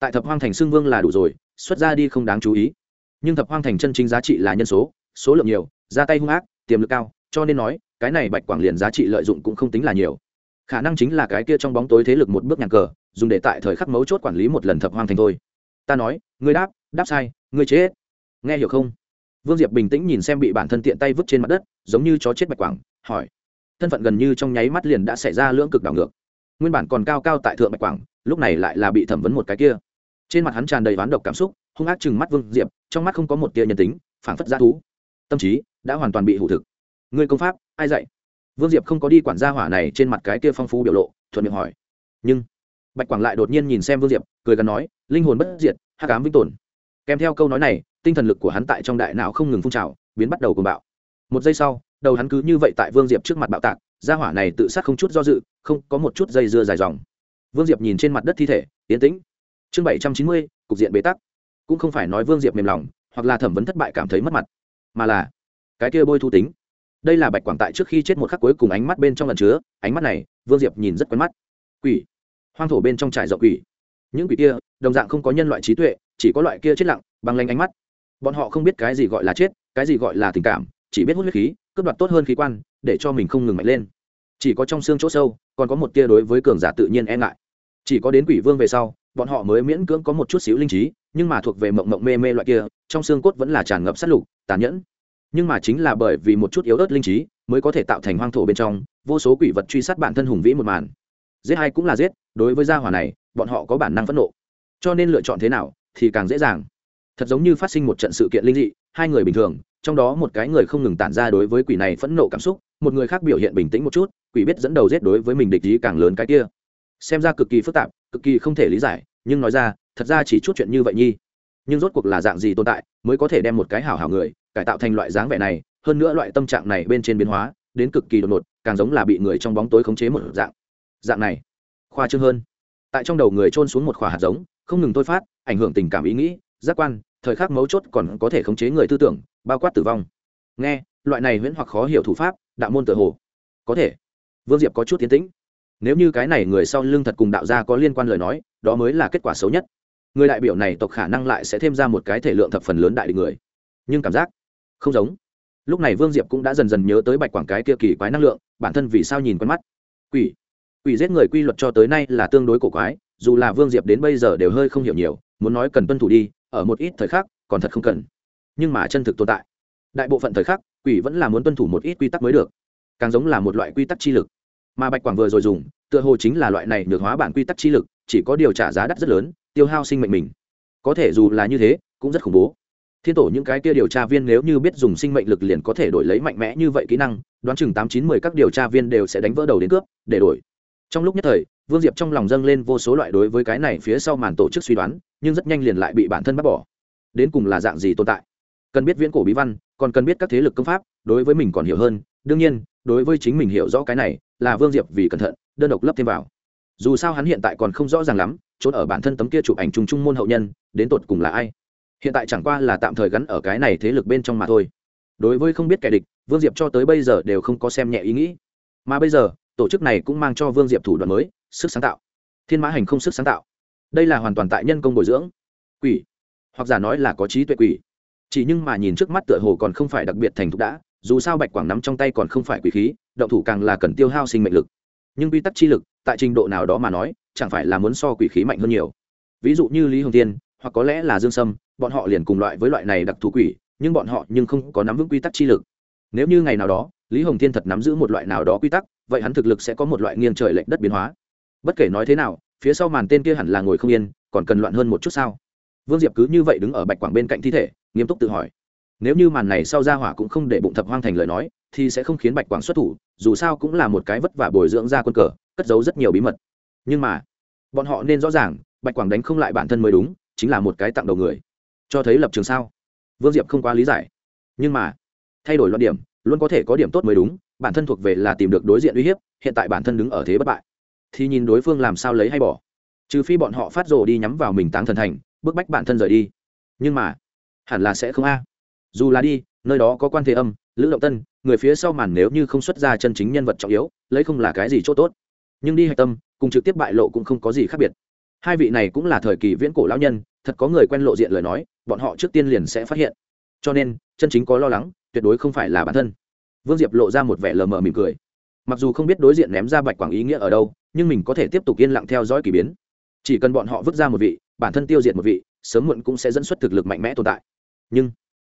Tại thập hoang thành xưng vương là đủ rồi, xuất ra đi không đáng chú ý. Nhưng thập hoang thành chân chính giá trị là nhân số số lượng nhiều, ra tay hung ác, tiềm lực cao, cho nên nói, cái này bạch quảng liền giá trị lợi dụng cũng không tính là nhiều. Khả năng chính là cái kia trong bóng tối thế lực một bước nhàn cờ, dùng để tại thời khắc mấu chốt quản lý một lần thập hoang thành thôi. Ta nói, ngươi đáp đáp sai, ngươi chết nghe hiểu không? Vương diệp bình tĩnh nhìn xem bị bản thân tiện tay vứt trên mặt đất, giống như chó chết bạch quảng, hỏi. Thân phận gần như trong nháy mắt liền đã xảy ra lưỡng cực đảo ngược. Nguyên bản còn cao cao tại thượng bạch quảng, lúc này lại là bị thẩm vấn một cái kia. Trên mặt hắn tràn đầy ván độc cảm xúc, hung ác chừng mắt vương diệp, trong mắt không có một tia nhân tính phản phất g thú. Tâm trí đã hoàn toàn bị hủ thực. Ngươi công pháp, ai dạy? Vương diệp không có đi quản gia hỏa này trên mặt cái kia phong phú biểu lộ, thuận miệng hỏi. Nhưng, bạch quảng lại đột nhiên nhìn xem vương diệp, cười gần nói, linh hồn bất diệt, hắc ám vĩnh tồn. Kèm theo câu nói này tinh thần lực của hắn tại trong đại não không ngừng phun trào, biến bắt đầu cùng bạo. Một giây sau, đầu hắn cứ như vậy tại vương diệp trước mặt bạo tạc, gia hỏa này tự sát không chút do dự, không, có một chút dây dưa dài dòng. Vương diệp nhìn trên mặt đất thi thể tiến tĩnh. Chương bảy trăm chín mươi, cục diện bế tắc. Cũng không phải nói vương diệp mềm lòng, hoặc là thẩm vấn thất bại cảm thấy mất mặt, mà là cái kia bôi thu tính. Đây là bạch quảng tại trước khi chết một khắc cuối cùng ánh mắt bên trong lần chứa, ánh mắt này, vương diệp nhìn rất quen mắt. Quỷ. Hoang thổ bên trong trại rộng quỷ. Những quỷ kia, đồng dạng không có nhân loại trí tuệ, chỉ có loại kia chết lặng bằng lanh ánh mắt bọn họ không biết cái gì gọi là chết, cái gì gọi là tình cảm, chỉ biết hút huyết khí, cướp đoạt tốt hơn khí quan, để cho mình không ngừng mạnh lên. Chỉ có trong xương chỗ sâu, còn có một tia đối với cường giả tự nhiên e ngại. Chỉ có đến quỷ vương về sau, bọn họ mới miễn cưỡng có một chút xíu linh trí, nhưng mà thuộc về mộng mộng mê mê loại kia, trong xương cốt vẫn là tràn ngập sát lục, tàn nhẫn. Nhưng mà chính là bởi vì một chút yếu ớt linh trí, mới có thể tạo thành hoang thổ bên trong, vô số quỷ vật truy sát bản thân hùng vĩ một màn. Giết hay cũng là giết, đối với gia hỏa này, bọn họ có bản năng phẫn nộ. Cho nên lựa chọn thế nào thì càng dễ dàng thật giống như phát sinh một trận sự kiện linh dị, hai người bình thường, trong đó một cái người không ngừng tản ra đối với quỷ này phẫn nộ cảm xúc, một người khác biểu hiện bình tĩnh một chút, quỷ biết dẫn đầu giết đối với mình địch ý càng lớn cái kia. Xem ra cực kỳ phức tạp, cực kỳ không thể lý giải, nhưng nói ra, thật ra chỉ chút chuyện như vậy nhi. Nhưng rốt cuộc là dạng gì tồn tại, mới có thể đem một cái hảo hảo người, cải tạo thành loại dáng vẻ này, hơn nữa loại tâm trạng này bên trên biến hóa, đến cực kỳ đột ngột, càng giống là bị người trong bóng tối khống chế một dạng. Dạng này, khoa trương hơn. Tại trong đầu người trôn xuống một khỏa hạt giống, không ngừng thôi phát, ảnh hưởng tình cảm ý nghĩ giác quan, thời khắc mấu chốt còn có thể khống chế người tư tưởng, bao quát tử vong. Nghe, loại này huyễn hoặc khó hiểu thủ pháp, đạo môn tự hồ có thể. Vương diệp có chút tiến tĩnh. Nếu như cái này người sau lưng thật cùng đạo gia có liên quan lời nói, đó mới là kết quả xấu nhất. Người đại biểu này tộc khả năng lại sẽ thêm ra một cái thể lượng thập phần lớn đại địch người. Nhưng cảm giác không giống. Lúc này vương diệp cũng đã dần dần nhớ tới bạch quảng cái kia kỳ quái năng lượng, bản thân vì sao nhìn quen mắt? Quỷ. Quỷ giết người quy luật cho tới nay là tương đối cổ quái, dù là vương diệp đến bây giờ đều hơi không hiểu nhiều, muốn nói cần tuân thủ đi ở một ít thời khắc còn thật không cần. Nhưng mà chân thực tồn tại. Đại bộ phận thời khắc, quỷ vẫn là muốn tuân thủ một ít quy tắc mới được. Càng giống là một loại quy tắc chi lực. Mà bạch quảng vừa rồi dùng, tựa hồ chính là loại này được hóa bản quy tắc chi lực, chỉ có điều trả giá đắt rất lớn, tiêu hao sinh mệnh mình. Có thể dù là như thế, cũng rất khủng bố. Thiên tổ những cái kia điều tra viên nếu như biết dùng sinh mệnh lực liền có thể đổi lấy mạnh mẽ như vậy kỹ năng, đoán chừng tám chín mười các điều tra viên đều sẽ đánh vỡ đầu đến cướp, để đổi. Trong lúc nhất thời, vương diệp trong lòng dâng lên vô số loại đối với cái này phía sau màn tổ chức suy đoán nhưng rất nhanh liền lại bị bản thân bắt bỏ. Đến cùng là dạng gì tồn tại? Cần biết viễn cổ bí văn, còn cần biết các thế lực công pháp, đối với mình còn hiểu hơn. Đương nhiên, đối với chính mình hiểu rõ cái này, là vương diệp vì cẩn thận, đơn độc lấp thêm vào. Dù sao hắn hiện tại còn không rõ ràng lắm trốn ở bản thân tấm kia chụp ảnh trùng trung môn hậu nhân, đến tột cùng là ai? Hiện tại chẳng qua là tạm thời gắn ở cái này thế lực bên trong mà thôi. Đối với không biết kẻ địch, vương diệp cho tới bây giờ đều không có xem nhẹ ý nghĩ. Mà bây giờ, tổ chức này cũng mang cho vương diệp thủ đoạn mới, sức sáng tạo. Thiên mã hành không sức sáng tạo đây là hoàn toàn tại nhân công bồi dưỡng. Quỷ. Hoặc giả nói là có trí tuệ quỷ. Chỉ nhưng mà nhìn trước mắt tựa hồ còn không phải đặc biệt thành thục đã, dù sao bạch quảng nắm trong tay còn không phải quỷ khí, động thủ càng là cần tiêu hao sinh mệnh lực. Nhưng quy tắc chi lực, tại trình độ nào đó mà nói, chẳng phải là muốn so quỷ khí mạnh hơn nhiều. Ví dụ như lý hồng tiên, hoặc có lẽ là dương sâm, bọn họ liền cùng loại với loại này đặc thù quỷ, nhưng bọn họ nhưng không có nắm vững quy tắc chi lực. Nếu như ngày nào đó, lý hồng thiên thật nắm giữ một loại nào đó quy tắc, vậy hắn thực lực sẽ có một loại nghiêng trời lệch đất biến hóa. Bất kể nói thế nào phía sau màn tên kia hẳn là ngồi không yên, còn cần loạn hơn một chút sao? Vương diệp cứ như vậy đứng ở bạch quảng bên cạnh thi thể, nghiêm túc tự hỏi. Nếu như màn này sau ra hỏa cũng không để bụng thập hoang thành lời nói, thì sẽ không khiến bạch quảng xuất thủ, dù sao cũng là một cái vất vả bồi dưỡng ra quân cờ, cất giấu rất nhiều bí mật. Nhưng mà, bọn họ nên rõ ràng, bạch quảng đánh không lại bản thân mới đúng, chính là một cái tặng đầu người. Cho thấy lập trường sao? Vương diệp không quá lý giải. Nhưng mà, thay đổi luận điểm, luôn có thể có điểm tốt mới đúng, bản thân thuộc về là tìm được đối diện uy hiếp, hiện tại bản thân đứng ở thế bất bại thì nhìn đối phương làm sao lấy hay bỏ. Trừ phi bọn họ phát rồ đi nhắm vào mình táng thần thành, bức bách bản thân rời đi. Nhưng mà, hẳn là sẽ không a. Dù là đi, nơi đó có quan thế âm, lữ động tân, người phía sau màn nếu như không xuất ra chân chính nhân vật trọng yếu, lấy không là cái gì c h ỗ t ố t nhưng đi hạch tâm, cùng trực tiếp bại lộ cũng không có gì khác biệt. Hai vị này cũng là thời kỳ viễn cổ lão nhân, thật có người quen lộ diện lời nói, bọn họ trước tiên liền sẽ phát hiện. Cho nên, chân chính có lo lắng, tuyệt đối không phải là bản thân. Vương diệp lộ ra một vẻ lờ mờ mỉm cười. Mặc dù không biết đối diện ném ra bạch quảng ý nghĩa ở đâu nhưng mình có thể tiếp tục yên lặng theo dõi k ỳ biến. Chỉ cần bọn họ vứt ra một vị, bản thân tiêu diệt một vị, sớm muộn cũng sẽ dẫn xuất thực lực mạnh mẽ tồn tại. Nhưng,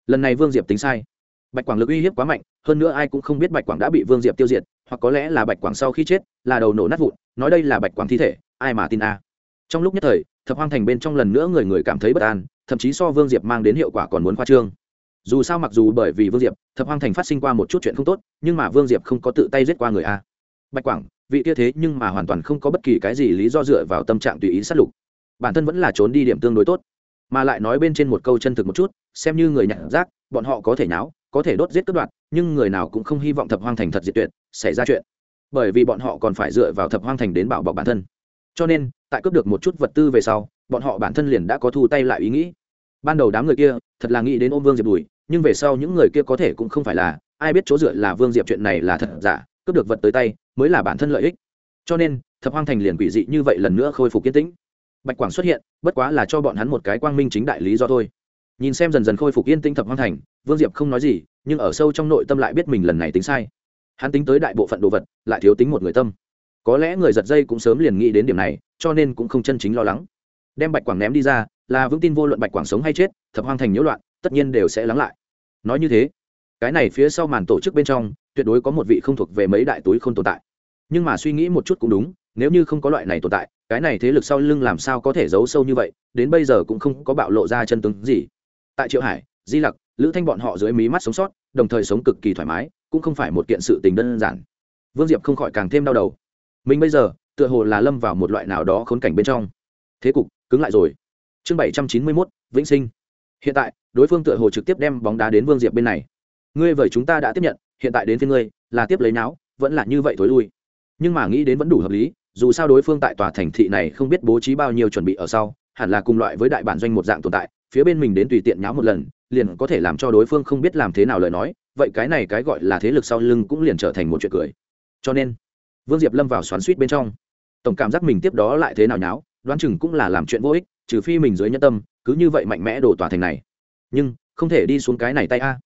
lần này vương diệp tính sai. Bạch quảng lực uy hiếp quá mạnh, hơn nữa ai cũng không biết bạch quảng đã bị vương diệp tiêu diệt, hoặc có lẽ là bạch quảng sau khi chết, là đầu nổ nát vụn, nói đây là bạch quảng thi thể, ai mà tin a. Trong lúc nhất thời, thập hoang thành bên trong lần nữa người người cảm thấy bất an, thậm chí so vương diệp mang đến hiệu quả còn muốn khoa trương. Dù sao mặc dù bởi vì vương diệp, thập hoang thành phát sinh qua một chút chuyện không tốt, nhưng mà vương diệp không có tự tay giết qua người a. Bạch quảng vị kia thế nhưng mà hoàn toàn không có bất kỳ cái gì lý do dựa vào tâm trạng tùy ý sát lục. Bản thân vẫn là trốn đi điểm tương đối tốt, mà lại nói bên trên một câu chân thực một chút, xem như người nhặt rác bọn họ có thể nháo, có thể đốt giết cướp đoạt, nhưng người nào cũng không hy vọng thập hoang thành thật diệt tuyệt, xảy ra chuyện. Bởi vì bọn họ còn phải dựa vào thập hoang thành đến bảo bọc bản thân. Cho nên, tại cướp được một chút vật tư về sau, bọn họ bản thân liền đã có thu tay lại ý nghĩ. Ban đầu đám người kia, thật là nghĩ đến ôm vương diệp đùi nhưng về sau những người kia có thể cũng không phải là, ai biết chỗ dựa là vương diệp chuyện này là thật giả cướp được vật tới tay, mới là bản thân lợi ích. Cho nên, thập hoang thành liền quỷ dị như vậy lần nữa khôi phục kiến tĩnh. Bạch quảng xuất hiện, bất quá là cho bọn hắn một cái quang minh chính đại lý do thôi. Nhìn xem dần dần khôi phục yên tĩnh thập hoang thành, vương diệp không nói gì, nhưng ở sâu trong nội tâm lại biết mình lần này tính sai. Hắn tính tới đại bộ phận đồ vật, lại thiếu tính một người tâm. Có lẽ người giật dây cũng sớm liền nghĩ đến điểm này, cho nên cũng không chân chính lo lắng. Đem bạch quảng ném đi ra, là vững tin vô luận bạch quảng sống hay chết, thập hoang thành nhiễu loạn, tất nhiên đều sẽ lắng lại. Nói như thế, cái này phía sau màn tổ chức bên trong tuyệt đối có một vị không thuộc về mấy đại túi không tồn tại. Nhưng mà suy nghĩ một chút cũng đúng, nếu như không có loại này tồn tại, cái này thế lực sau lưng làm sao có thể giấu sâu như vậy, đến bây giờ cũng không có bạo lộ ra chân tướng gì. Tại triệu hải, di lặc, lữ thanh bọn họ dưới mí mắt sống sót, đồng thời sống cực kỳ thoải mái, cũng không phải một kiện sự tình đơn giản. Vương diệp không khỏi càng thêm đau đầu. Mình bây giờ, tựa hồ là lâm vào một loại nào đó khốn cảnh bên trong. Thế cục, cứng lại rồi. Chương bảy trăm chín mươi mốt, vĩnh sinh. Hiện tại, đối phương tựa hồ trực tiếp đem bóng đá đến vương diệp bên này. Ngươi vời chúng ta đã tiếp nhận hiện tại đến phía ngươi, là tiếp lấy não vẫn là như vậy thối lui. Nhưng mà nghĩ đến vẫn đủ hợp lý, dù sao đối phương tại tòa thành thị này không biết bố trí bao nhiêu chuẩn bị ở sau, hẳn là cùng loại với đại bản doanh một dạng tồn tại, phía bên mình đến tùy tiện nháo một lần, liền có thể làm cho đối phương không biết làm thế nào lời nói, vậy cái này cái gọi là thế lực sau lưng cũng liền trở thành một chuyện cười. Cho nên, vương diệp lâm vào xoắn suýt bên trong. Tổng cảm giác mình tiếp đó lại thế nào nháo, đoán chừng cũng là làm chuyện vô ích, trừ phi mình dưới nhân tâm, cứ như vậy mạnh mẽ đổ tòa thành này. Nhưng, không thể đi xuống cái này tay a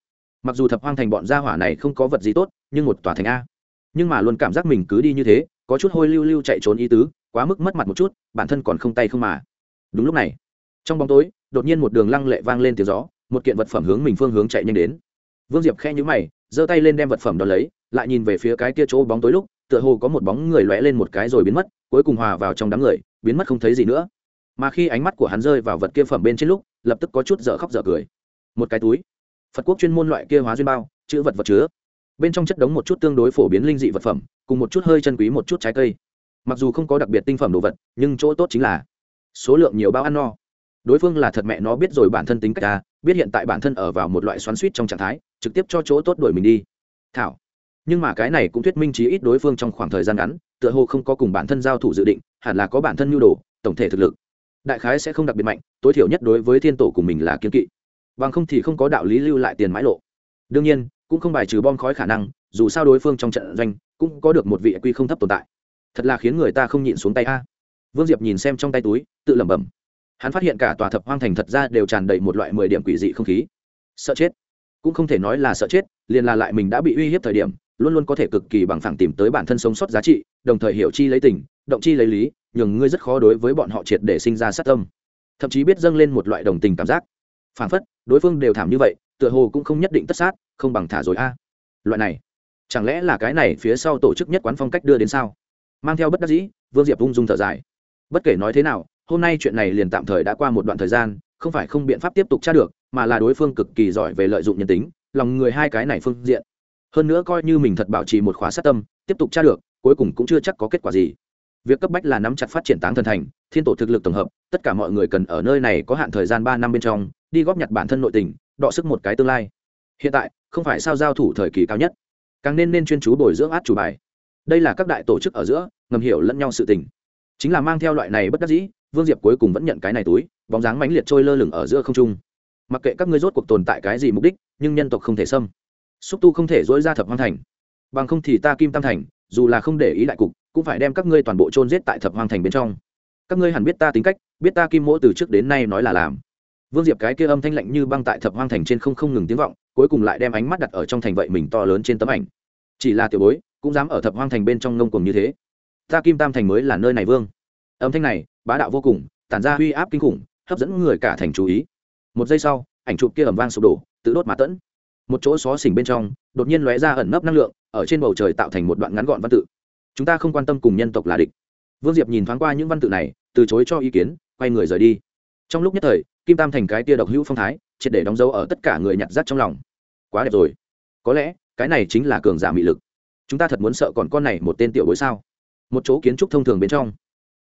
mặc dù thập hoang thành bọn gia hỏa này không có vật gì tốt, nhưng một tòa thành a. Nhưng mà luôn cảm giác mình cứ đi như thế, có chút hôi lưu lưu chạy trốn ý tứ, quá mức mất mặt một chút, bản thân còn không tay không mà. Đúng lúc này, trong bóng tối, đột nhiên một đường lăng lệ vang lên tiếng gió, một kiện vật phẩm hướng mình phương hướng chạy nhanh đến. Vương diệp khe nhũ mày, giơ tay lên đem vật phẩm đó lấy, lại nhìn về phía cái kia chỗ bóng tối lúc, tựa hồ có một bóng người lóe lên một cái rồi biến mất, cuối cùng hòa vào trong đám người, biến mất không thấy gì nữa. Mà khi ánh mắt của hắn rơi vào vật kia phẩm bên trên lúc, lập tức có chút dở khóc dở cười. Một cái túi phật quốc chuyên môn loại kia hóa duyên bao, chữ vật vật chứa. Bên trong chất đống một chút tương đối phổ biến linh dị vật phẩm, cùng một chút hơi chân quý một chút trái cây. Mặc dù không có đặc biệt tinh phẩm đồ vật, nhưng chỗ tốt chính là số lượng nhiều bao ăn no. Đối phương là thật mẹ nó biết rồi bản thân tính cách ta biết hiện tại bản thân ở vào một loại xoắn suýt trong trạng thái, trực tiếp cho chỗ tốt đuổi mình đi. Thảo. Nhưng mà cái này cũng thuyết minh chí ít đối phương trong khoảng thời gian ngắn, tựa hồ không có cùng bản thân giao thủ dự định, hẳn là có bản thân nhu đồ, tổng thể thực lực. Đại khái sẽ không đặc biệt mạnh, tối thiểu nhất đối với thiên tổ của mình là kiên kỵ bằng không thì không có đạo lý lưu lại tiền mãi lộ. Đương nhiên, cũng không bài trừ bom khói khả năng, dù sao đối phương trong trận doanh cũng có được một vị quy không thấp tồn tại. Thật là khiến người ta không nhịn xuống tay a. Vương diệp nhìn xem trong tay túi, tự lẩm bẩm. Hắn phát hiện cả tòa thập hoang thành thật ra đều tràn đầy một loại mười điểm quỷ dị không khí. Sợ chết. Cũng không thể nói là sợ chết, liền là lại mình đã bị uy hiếp thời điểm, luôn luôn có thể cực kỳ bằng phẳng tìm tới bản thân sống sót giá trị, đồng thời hiểu chi lấy tình, động chi lấy lý, nhường ngươi rất khó đối với bọn họ triệt để sinh ra sát tâm. Thậm chí biết dâng lên một loại đồng tình cảm giác phản phất, đối phương đều thảm như vậy, tựa hồ cũng không nhất định tất sát, không bằng thả rồi a. Loại này, chẳng lẽ là cái này phía sau tổ chức nhất quán phong cách đưa đến sao? Mang theo bất đắc dĩ, vương diệp ung dung thở dài. Bất kể nói thế nào, hôm nay chuyện này liền tạm thời đã qua một đoạn thời gian, không phải không biện pháp tiếp tục tra được, mà là đối phương cực kỳ giỏi về lợi dụng nhân tính, lòng người hai cái này phương diện. Hơn nữa coi như mình thật bảo trì một khóa sát tâm, tiếp tục tra được, cuối cùng cũng chưa chắc có kết quả gì. Việc cấp bách là nắm chặt phát triển táng thần thành, thiên tổ thực lực tổng hợp, tất cả mọi người cần ở nơi này có hạn thời gian ba năm bên trong đi góp nhặt bản thân nội tình, đọ sức một cái tương lai. Hiện tại, không phải sao giao thủ thời kỳ cao nhất. Càng nên nên chuyên chú bồi dưỡng át chủ bài. Đây là các đại tổ chức ở giữa, ngầm hiểu lẫn nhau sự tình. Chính là mang theo loại này bất đắc dĩ, vương diệp cuối cùng vẫn nhận cái này túi, bóng dáng mãnh liệt trôi lơ lửng ở giữa không trung. Mặc kệ các ngươi rốt cuộc tồn tại cái gì mục đích, nhưng nhân tộc không thể xâm. Xúc tu không thể dối ra thập hoang thành. Bằng không thì ta kim tam thành, dù là không để ý đại cục, cũng phải đem các ngươi toàn bộ chôn giết tại thập hoang thành bên trong. Các ngươi hẳn biết ta tính cách, biết ta kim mỗ từ trước đến nay nói là làm vương diệp cái kia âm thanh lạnh như băng tại thập hoang thành trên không không ngừng tiếng vọng, cuối cùng lại đem ánh mắt đặt ở trong thành vậy mình to lớn trên tấm ảnh. Chỉ là tiểu bối, cũng dám ở thập hoang thành bên trong ngông cùng như thế. Ta kim tam thành mới là nơi này vương. Âm thanh này, bá đạo vô cùng, tản ra uy áp kinh khủng, hấp dẫn người cả thành chú ý. Một giây sau, ảnh chụp kia ẩm vang sụp đổ, tự đốt mà tẫn. Một chỗ xó xỉnh bên trong, đột nhiên lóe ra ẩn nấp năng lượng, ở trên bầu trời tạo thành một đoạn ngắn gọn văn tự. Chúng ta không quan tâm cùng nhân tộc là địch. Vương diệp nhìn thoáng qua những văn tự này, từ chối cho ý kiến, quay người rời đi. Trong lúc nhất thời kim tam thành cái tia độc hữu phong thái, triệt để đóng dấu ở tất cả người nhặt rác trong lòng. Quá đẹp rồi. Có lẽ, cái này chính là cường giả mị lực. Chúng ta thật muốn sợ còn con này một tên tiểu bối sao? Một chỗ kiến trúc thông thường bên trong.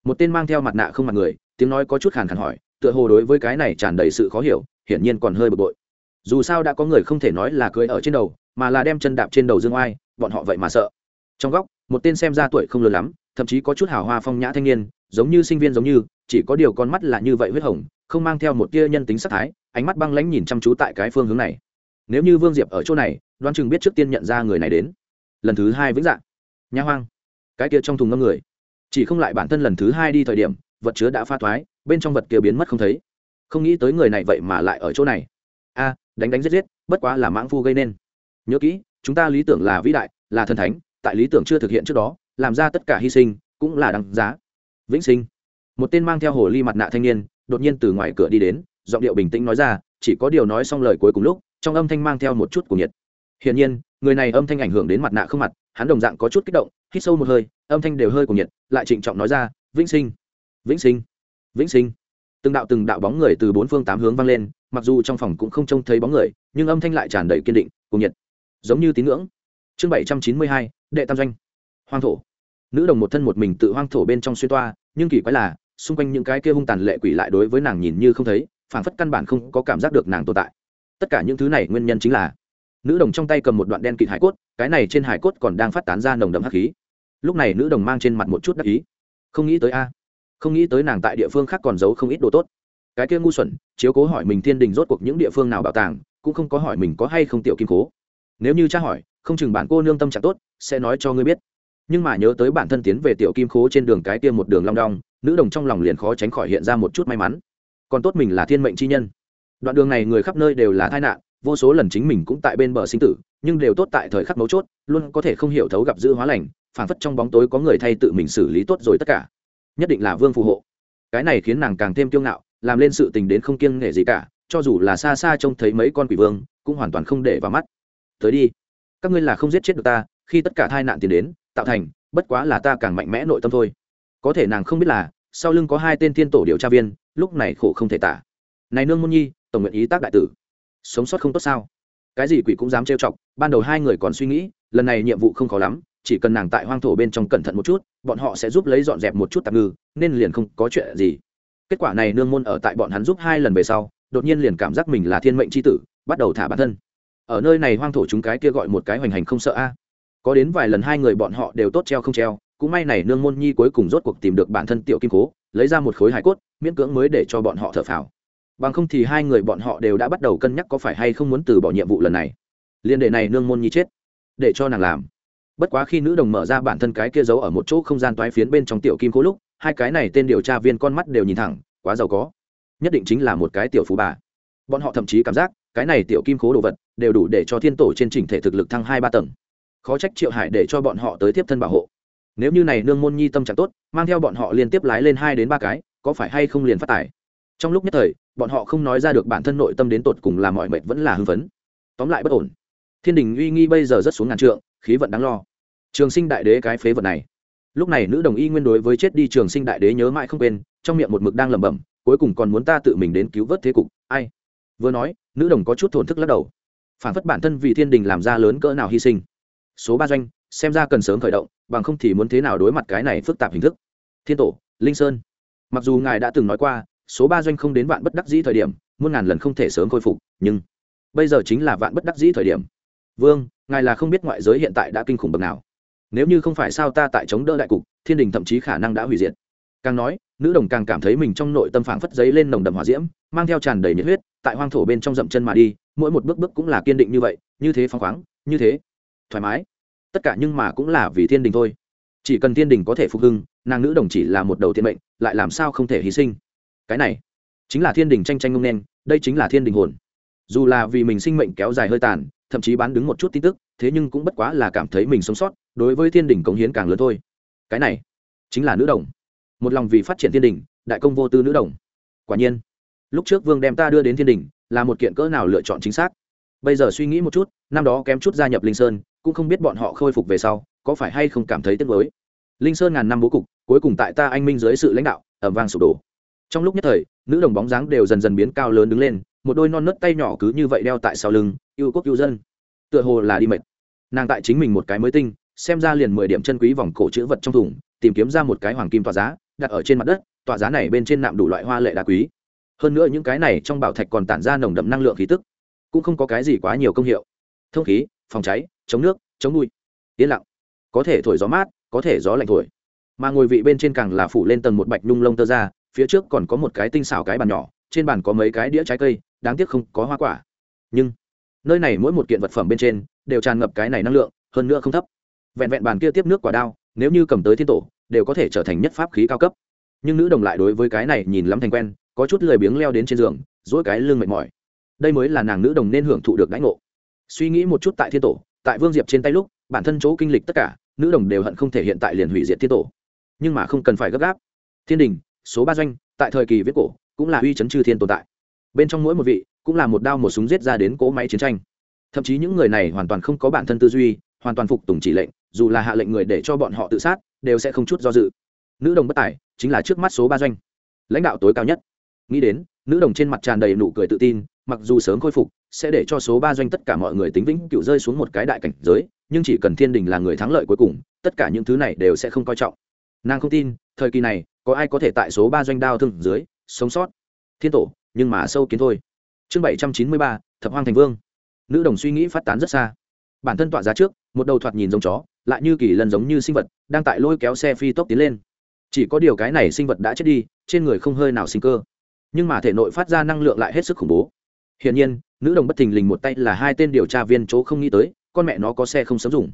Một tên mang theo mặt nạ không mặt người, tiếng nói có chút khàn khàn hỏi, tựa hồ đối với cái này tràn đầy sự khó hiểu, hiển nhiên còn hơi bực bội. Dù sao đã có người không thể nói là cưới ở trên đầu, mà là đem chân đạp trên đầu dương oai, bọn họ vậy mà sợ. Trong góc, một tên xem ra tuổi không lớn lắm, thậm chí có chút hào hoa phong nhã thanh niên, giống như sinh viên giống như, chỉ có điều con mắt là như vậy huyết hồng không mang theo một tia nhân tính sắc thái, ánh mắt băng lãnh nhìn chăm chú tại cái phương hướng này. Nếu như vương diệp ở chỗ này, đoán chừng biết trước tiên nhận ra người này đến. Lần thứ hai vĩnh dạng. Nha hoang. Cái kia trong thùng ngâm người. Chỉ không lại bản thân lần thứ hai đi thời điểm, vật chứa đã pha thoái, bên trong vật kia biến mất không thấy. Không nghĩ tới người này vậy mà lại ở chỗ này. A, đánh đánh giết giết, bất quá là mãng phu gây nên. Nhớ kỹ, chúng ta lý tưởng là vĩ đại, là thần thánh, tại lý tưởng chưa thực hiện trước đó, làm ra tất cả hy sinh, cũng là đằng giá. Vĩnh sinh. Một tên mang theo hồ ly mặt nạ thanh niên đột nhiên từ ngoài cửa đi đến, giọng điệu bình tĩnh nói ra, chỉ có điều nói xong lời cuối cùng lúc, trong âm thanh mang theo một chút của nhiệt. Hiển nhiên, người này âm thanh ảnh hưởng đến mặt nạ không mặt, hắn đồng dạng có chút kích động, hít sâu một hơi, âm thanh đều hơi của nhiệt, lại trịnh trọng nói ra, vĩnh sinh vĩnh sinh vĩnh sinh. Từng đạo từng đạo bóng người từ bốn phương tám hướng vang lên, mặc dù trong phòng cũng không trông thấy bóng người, nhưng âm thanh lại tràn đầy kiên định cùng nhiệt. Giống như tín ngưỡng. Chương bảy trăm chín mươi hai, đệ tam doanh. Hoang thổ. Nữ đồng một thân một mình tự hoang thổ bên trong xuyên toa, nhưng kỳ quái là xung quanh những cái kia hung tàn lệ quỷ lại đối với nàng nhìn như không thấy, phảng phất căn bản không có cảm giác được nàng tồn tại. Tất cả những thứ này nguyên nhân chính là, nữ đồng trong tay cầm một đoạn đen kịt hải cốt, cái này trên hải cốt còn đang phát tán ra nồng đậm hắc khí. Lúc này nữ đồng mang trên mặt một chút đắc ý. Không nghĩ tới a, không nghĩ tới nàng tại địa phương khác còn giấu không ít đồ tốt. Cái kia ngu xuẩn, chiếu cố hỏi mình thiên đình rốt cuộc những địa phương nào bảo tàng, cũng không có hỏi mình có hay không tiểu kim cố. Nếu như cha hỏi, không chừng bản cô nương tâm trạng tốt, sẽ nói cho ngươi biết nhưng mà nhớ tới bản thân tiến về tiểu kim khố trên đường cái kia một đường long đong, nữ đồng trong lòng liền khó tránh khỏi hiện ra một chút may mắn. Còn tốt mình là thiên mệnh chi nhân. Đoạn đường này người khắp nơi đều là tai nạn, vô số lần chính mình cũng tại bên bờ sinh tử, nhưng đều tốt tại thời khắc mấu chốt, luôn có thể không hiểu thấu gặp dữ hóa lành phản phất trong bóng tối có người thay tự mình xử lý tốt rồi tất cả. Nhất định là vương phù hộ. Cái này khiến nàng càng thêm kiêu ngạo, làm lên sự tình đến không kiêng nể gì cả, cho dù là xa xa trông thấy mấy con quỷ vương, cũng hoàn toàn không để vào mắt. Tới đi. Các ngươi là không giết chết được ta, khi tất cả tai nạn tiến đến tạo thành, bất quá là ta càng mạnh mẽ nội tâm thôi. Có thể nàng không biết là, sau lưng có hai tên thiên tổ điều tra viên, lúc này khổ không thể tả. Này nương môn nhi, tổng nguyện ý tác đại tử. Sống sót không tốt sao? Cái gì quỷ cũng dám trêu chọc, ban đầu hai người còn suy nghĩ, lần này nhiệm vụ không khó lắm, chỉ cần nàng tại hoang thổ bên trong cẩn thận một chút, bọn họ sẽ giúp lấy dọn dẹp một chút tạm ngư, nên liền không có chuyện gì. Kết quả này nương môn ở tại bọn hắn giúp hai lần về sau, đột nhiên liền cảm giác mình là thiên mệnh c h i tử, bắt đầu thả bản thân. Ở nơi này hoang thổ chúng cái kia gọi một cái hoành hành không sợ a có đến vài lần hai người bọn họ đều tốt treo không treo, cũng may này nương môn nhi cuối cùng rốt cuộc tìm được bản thân tiểu kim cố, lấy ra một khối hải cốt, miễn cưỡng mới để cho bọn họ thở phào. Bằng không thì hai người bọn họ đều đã bắt đầu cân nhắc có phải hay không muốn từ bỏ nhiệm vụ lần này. Liên đệ này nương môn nhi chết, để cho nàng làm. Bất quá khi nữ đồng mở ra bản thân cái kia giấu ở một chỗ không gian toái phiến bên trong tiểu kim cố lúc, hai cái này tên điều tra viên con mắt đều nhìn thẳng, quá giàu có. Nhất định chính là một cái tiểu phú bà. Bọn họ thậm chí cảm giác, cái này tiểu kim cố đồ vật, đều đủ để cho thiên tổ trên trình thể thực lực thăng hai ba tầng khó trách triệu hải để cho bọn họ tới tiếp thân bảo hộ. Nếu như này nương môn nhi tâm trạng tốt, mang theo bọn họ liên tiếp lái lên hai đến ba cái, có phải hay không liền phát tài? Trong lúc nhất thời, bọn họ không nói ra được bản thân nội tâm đến tột cùng là mọi mệt vẫn là hưng phấn. Tóm lại bất ổn. Thiên đình uy nghi bây giờ rất xuống ngàn trượng, khí vận đáng lo. Trường sinh đại đế cái phế vật này. Lúc này nữ đồng y nguyên đối với chết đi trường sinh đại đế nhớ mãi không quên, trong miệng một mực đang lẩm bẩm, cuối cùng còn muốn ta tự mình đến cứu vớt thế cục, ai? Vừa nói, nữ đồng có chút thổn thức lắc đầu. Phản phất bản thân vì thiên đình làm ra lớn cỡ nào hy sinh số ba doanh, xem ra cần sớm khởi động, bằng không thì muốn thế nào đối mặt cái này phức tạp hình thức. Thiên tổ, linh sơn. Mặc dù ngài đã từng nói qua, số ba doanh không đến vạn bất đắc dĩ thời điểm, muôn ngàn lần không thể sớm khôi phục, nhưng bây giờ chính là vạn bất đắc dĩ thời điểm. Vương, ngài là không biết ngoại giới hiện tại đã kinh khủng bậc nào. Nếu như không phải sao ta tại chống đỡ đại cục, thiên đình thậm chí khả năng đã hủy diệt. Càng nói, nữ đồng càng cảm thấy mình trong nội tâm phảng phất giấy lên nồng đậm hỏa diễm, mang theo tràn đầy nhiệt huyết, tại hoang thổ bên trong dậm chân mà đi, mỗi một bước bước cũng là kiên định như vậy, như thế phăng khoáng, như thế thoải mái. Tất cả nhưng mà cũng là vì thiên đình thôi. Chỉ cần thiên đình có thể phục hưng, nàng nữ đồng chỉ là một đầu thiên mệnh, lại làm sao không thể hy sinh? Cái này chính là thiên đình tranh tranh ngông nên, đây chính là thiên đình hồn. Dù là vì mình sinh mệnh kéo dài hơi tàn, thậm chí bán đứng một chút tin tức, thế nhưng cũng bất quá là cảm thấy mình sống sót, đối với thiên đình cống hiến càng lớn thôi. Cái này chính là nữ đồng. Một lòng vì phát triển thiên đình, đại công vô tư nữ đồng. Quả nhiên, lúc trước vương đem ta đưa đến thiên đình, là một kiện cỡ nào lựa chọn chính xác bây giờ suy nghĩ một chút, năm đó kém chút gia nhập linh sơn, cũng không biết bọn họ khôi phục về sau, có phải hay không cảm thấy tiếc mới linh sơn ngàn năm bố cục, cuối cùng tại ta anh minh dưới sự lãnh đạo ẩm vang sụp đổ. Trong lúc nhất thời, nữ đồng bóng dáng đều dần dần biến cao lớn đứng lên, một đôi non nớt tay nhỏ cứ như vậy đeo tại sau lưng, yêu quốc yêu dân. Tựa hồ là đi mệt. Nàng tại chính mình một cái mới tinh, xem ra liền mười điểm chân quý vòng cổ chữ vật trong thùng, tìm kiếm ra một cái hoàng kim tỏa giá, đặt ở trên mặt đất tỏa giá này bên trên nạm đủ loại hoa lệ đá quý. Hơn nữa những cái này trong bảo thạch còn tản ra nồng đậm năng lượng khí tức cũng không có cái gì quá nhiều công hiệu. Thông khí, phòng cháy, chống nước, chống bụi. Yên lặng. Có thể thổi gió mát, có thể gió lạnh thổi. Mà ngồi vị bên trên càng là phủ lên tầng một bạch nhung lông tơ ra, phía trước còn có một cái tinh xảo cái bàn nhỏ, trên bàn có mấy cái đĩa trái cây, đáng tiếc không có hoa quả. Nhưng, nơi này mỗi một kiện vật phẩm bên trên, đều tràn ngập cái này năng lượng, hơn nữa không thấp. Vẹn vẹn bàn kia tiếp nước quả đao, nếu như cầm tới thiên tổ, đều có thể trở thành nhất pháp khí cao cấp. Nhưng nữ đồng lại đối với cái này nhìn lắm thành quen, có chút lười biếng leo đến trên giường dỗi cái lưng mệt mỏi đây mới là nàng nữ đồng nên hưởng thụ được đãi ngộ. Suy nghĩ một chút tại thiên tổ, tại vương diệp trên tay lúc, bản thân chỗ kinh lịch tất cả, nữ đồng đều hận không thể hiện tại liền hủy diệt thiên tổ. Nhưng mà không cần phải gấp gáp. Thiên đình, số ba doanh, tại thời kỳ viết cổ, cũng là uy chấn chư thiên tồn tại. Bên trong mỗi một vị, cũng là một đao một súng giết ra đến cỗ máy chiến tranh. Thậm chí những người này hoàn toàn không có bản thân tư duy, hoàn toàn phục tùng chỉ lệnh, dù là hạ lệnh người để cho bọn họ tự sát, đều sẽ không chút do dự. Nữ đồng bất tài, chính là trước mắt số ba doanh. Lãnh đạo tối cao nhất. Nghĩ đến, nữ đồng trên mặt tràn đầy nụ cười tự tin mặc dù sớm khôi phục, sẽ để cho số ba doanh tất cả mọi người tính vĩnh cựu rơi xuống một cái đại cảnh giới, nhưng chỉ cần thiên đình là người thắng lợi cuối cùng, tất cả những thứ này đều sẽ không coi trọng. Nàng không tin, thời kỳ này, có ai có thể tại số ba doanh đao thương dưới, sống sót? Thiên tổ, nhưng mà sâu kiến thôi. Chương bảy trăm chín mươi ba, thập hoang thành vương. Nữ đồng suy nghĩ phát tán rất xa. Bản thân tọa giá trước, một đầu thoạt nhìn giống chó, lại như kỳ lần giống như sinh vật, đang tại lôi kéo xe phi tốc tiến lên. Chỉ có điều cái này sinh vật đã chết đi, trên người không hơi nào sinh cơ. Nhưng mà thể nội phát ra năng lượng lại hết sức khủng bố hiển nhiên, nữ đồng bất thình lình một tay là hai tên điều tra viên chỗ không nghĩ tới, con mẹ nó có xe không sớm dùng.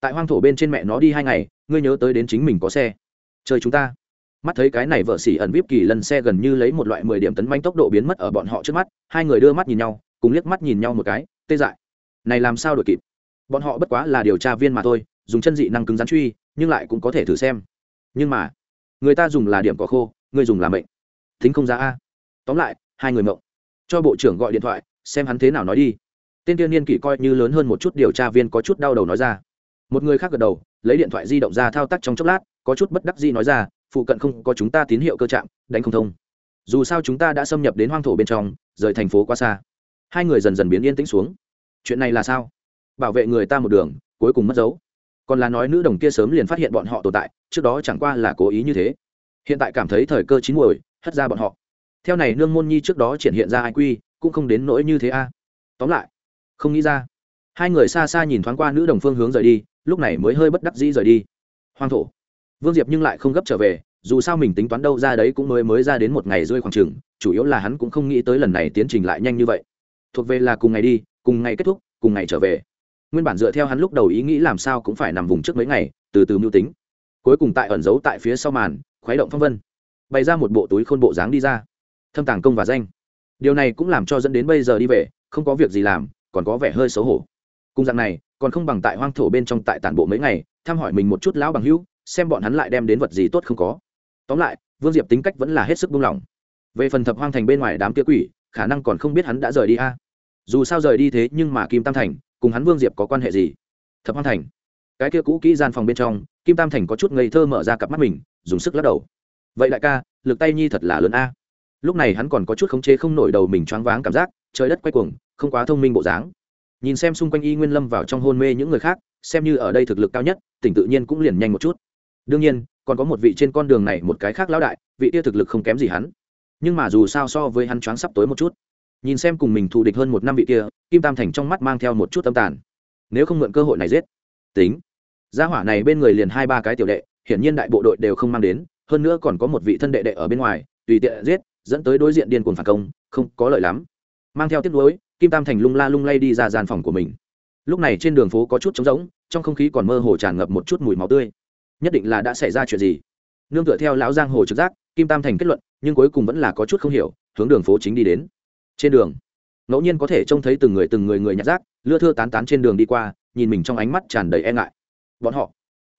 Tại hoang thổ bên trên mẹ nó đi hai ngày, ngươi nhớ tới đến chính mình có xe. Chơi chúng ta. Mắt thấy cái này vợ xỉ ẩn vip kỳ lần xe gần như lấy một loại mười điểm tấn manh tốc độ biến mất ở bọn họ trước mắt, hai người đưa mắt nhìn nhau, cùng liếc mắt nhìn nhau một cái, tê dại. Này làm sao đổi kịp? Bọn họ bất quá là điều tra viên mà thôi, dùng chân dị năng cứng rắn truy, nhưng lại cũng có thể thử xem. Nhưng mà, người ta dùng là điểm có khô, người dùng là mệnh. Thính không ra a. Tóm lại, hai người mộng cho bộ trưởng gọi điện thoại, xem hắn thế nào nói đi. Tên tiên niên kỷ coi như lớn hơn một chút điều tra viên có chút đau đầu nói ra. Một người khác gật đầu, lấy điện thoại di động ra thao tác trong chốc lát, có chút bất đắc dĩ nói ra, phụ cận không có chúng ta tín hiệu cơ chạm đánh không thông. Dù sao chúng ta đã xâm nhập đến hoang thổ bên trong, rời thành phố quá xa. Hai người dần dần biến yên tĩnh xuống. Chuyện này là sao? Bảo vệ người ta một đường, cuối cùng mất dấu. Còn là nói nữ đồng kia sớm liền phát hiện bọn họ tồn tại, trước đó chẳng qua là cố ý như thế. Hiện tại cảm thấy thời cơ chín muồi, hất ra bọn họ theo này nương môn nhi trước đó triển hiện ra ai quy, cũng không đến nỗi như thế a. À. Tóm lại, không nghĩ ra. Hai người xa xa nhìn thoáng qua nữ đồng phương hướng rời đi, lúc này mới hơi bất đắc dĩ rời đi. Hoang thổ. Vương diệp nhưng lại không gấp trở về, dù sao mình tính toán đâu ra đấy cũng mới mới ra đến một ngày rơi khoảng trường chủ yếu là hắn cũng không nghĩ tới lần này tiến trình lại nhanh như vậy. Thuộc về là cùng ngày đi, cùng ngày kết thúc, cùng ngày trở về. Nguyên bản dựa theo hắn lúc đầu ý nghĩ làm sao cũng phải nằm vùng trước mấy ngày, từ từ mưu tính. Cuối cùng tại ẩn giấu tại phía sau màn, khuấy động phong vân. Bày ra một bộ túi khôn bộ dáng đi ra thâm tàng công và danh. Điều này cũng làm cho dẫn đến bây giờ đi về, không có việc gì làm, còn có vẻ hơi xấu hổ. Cùng dạng này, còn không bằng tại hoang thổ bên trong tại tản bộ mấy ngày, thăm hỏi mình một chút lão bằng hữu, xem bọn hắn lại đem đến vật gì tốt không có. Tóm lại, vương diệp tính cách vẫn là hết sức buông lỏng. Về phần thập hoang thành bên ngoài đám kia quỷ, khả năng còn không biết hắn đã rời đi a. Dù sao rời đi thế nhưng mà kim tam thành, cùng hắn vương diệp có quan hệ gì? Thập hoang thành. Cái kia cũ kỹ gian phòng bên trong, kim tam thành có chút ngây thơ mở ra cặp mắt mình, dùng sức lắc đầu. Vậy đại ca, lực tay nhi thật là lớn a lúc này hắn còn có chút khống chế không nổi đầu mình choáng váng cảm giác, trời đất quay cuồng, không quá thông minh bộ dáng. Nhìn xem xung quanh y nguyên lâm vào trong hôn mê những người khác, xem như ở đây thực lực cao nhất, tỉnh tự nhiên cũng liền nhanh một chút. Đương nhiên, còn có một vị trên con đường này một cái khác lão đại, vị kia thực lực không kém gì hắn. Nhưng mà dù sao so với hắn choáng sắp tối một chút. Nhìn xem cùng mình thù địch hơn một năm vị kia, kim tam thành trong mắt mang theo một chút tâm tàn. Nếu không mượn cơ hội này giết. Tính. Gia hỏa này bên người liền hai ba cái tiểu đệ, hiển nhiên đại bộ đội đều không mang đến, hơn nữa còn có một vị thân đệ đệ ở bên ngoài, tùy tiện giết dẫn tới đối diện điên cuồng phản công, không có lợi lắm. Mang theo tiếp nối kim tam thành lung la lung lay đi ra gian phòng của mình. Lúc này trên đường phố có chút trống rỗng, trong không khí còn mơ hồ tràn ngập một chút mùi máu tươi. Nhất định là đã xảy ra chuyện gì? Nương tựa theo lão giang hồ trực giác, kim tam thành kết luận, nhưng cuối cùng vẫn là có chút không hiểu, hướng đường phố chính đi đến. Trên đường, ngẫu nhiên có thể trông thấy từng người từng người người nhặt rác, lưa thưa tán tán trên đường đi qua, nhìn mình trong ánh mắt tràn đầy e ngại. Bọn họ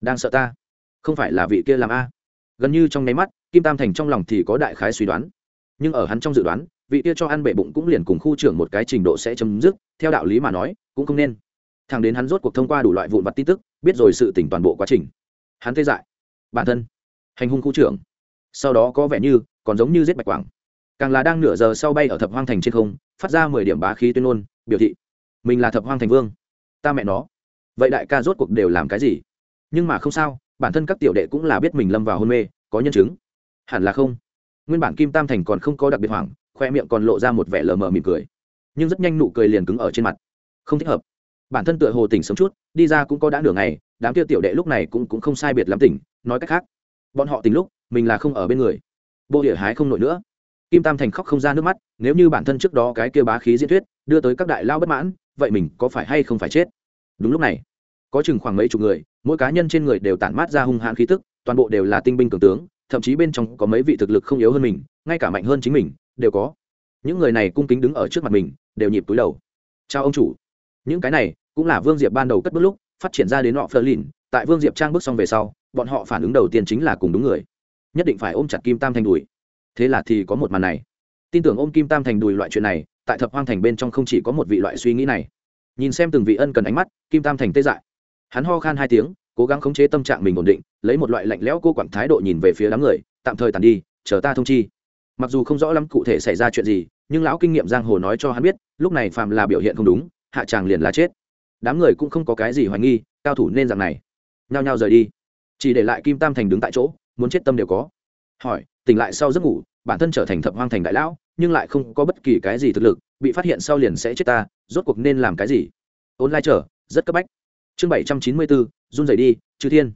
đang sợ ta, không phải là vị kia làm a? Gần như trong nháy mắt, kim tam thành trong lòng thì có đại khái suy đoán nhưng ở hắn trong dự đoán, vị kia cho ăn bể bụng cũng liền cùng khu trưởng một cái trình độ sẽ chấm dứt, theo đạo lý mà nói, cũng không nên. Thằng đến hắn rốt cuộc thông qua đủ loại vụn vặt tin tức, biết rồi sự tỉnh toàn bộ quá trình. Hắn tê dại. Bản thân. Hành hung khu trưởng. Sau đó có vẻ như, còn giống như giết bạch quảng. Càng là đang nửa giờ sau bay ở thập hoang thành trên không, phát ra mười điểm bá khí tuyên ngôn, biểu thị, mình là thập hoang thành vương. Ta mẹ nó. Vậy đại ca rốt cuộc đều làm cái gì? Nhưng mà không sao, bản thân các tiểu đệ cũng là biết mình lâm vào hôn mê, có nhân chứng. Hẳn là không nguyên bản kim tam thành còn không có đặc biệt hoảng, khoe miệng còn lộ ra một vẻ lờ mờ mỉm cười. Nhưng rất nhanh nụ cười liền cứng ở trên mặt. Không thích hợp. Bản thân tựa hồ tỉnh sớm chút, đi ra cũng có đã nửa ngày, đám kia tiểu đệ lúc này cũng cũng không sai biệt lắm tỉnh, nói cách khác. Bọn họ tỉnh lúc, mình là không ở bên người. Bộ địa hái không nổi nữa. Kim tam thành khóc không ra nước mắt, nếu như bản thân trước đó cái kia bá khí diễn thuyết, đưa tới các đại lao bất mãn, vậy mình có phải hay không phải chết? Đúng lúc này, có chừng khoảng mấy chục người, mỗi cá nhân trên người đều tản mát ra hung hãn khí tức, toàn bộ đều là tinh binh cường tướng thậm chí bên trong có mấy vị thực lực không yếu hơn mình, ngay cả mạnh hơn chính mình, đều có. Những người này cung kính đứng ở trước mặt mình, đều nhịp túi đầu. Chào ông chủ. Những cái này, cũng là vương diệp ban đầu cất bước lúc, phát triển ra đến họ phơ lìn tại vương diệp trang bước xong về sau, bọn họ phản ứng đầu tiên chính là cùng đúng người. Nhất định phải ôm chặt kim tam thành đùi. Thế là thì có một màn này. Tin tưởng ôm kim tam thành đùi loại chuyện này, tại thập hoang thành bên trong không chỉ có một vị loại suy nghĩ này. Nhìn xem từng vị ân cần ánh mắt, kim tam thành tê dại. Hắn ho khan hai tiếng cố gắng khống chế tâm trạng mình ổn định, lấy một loại lạnh lẽo cô quản thái độ nhìn về phía đám người, tạm thời tàn đi, chờ ta thông chi. Mặc dù không rõ lắm cụ thể xảy ra chuyện gì, nhưng lão kinh nghiệm giang hồ nói cho hắn biết, lúc này phạm là biểu hiện không đúng, hạ tràng liền là chết. Đám người cũng không có cái gì hoài nghi, cao thủ nên dạng này. Nhao nhao rời đi. Chỉ để lại kim tam thành đứng tại chỗ, muốn chết tâm đều có. Hỏi, tỉnh lại sau giấc ngủ, bản thân trở thành thập hoang thành đại lão, nhưng lại không có bất kỳ cái gì thực lực, bị phát hiện sau liền sẽ chết ta, rốt cuộc nên làm cái gì? Ôn lai trở rất cấp bách. Chương bảy trăm chín mươi bốn run rẩy đi chư thiên.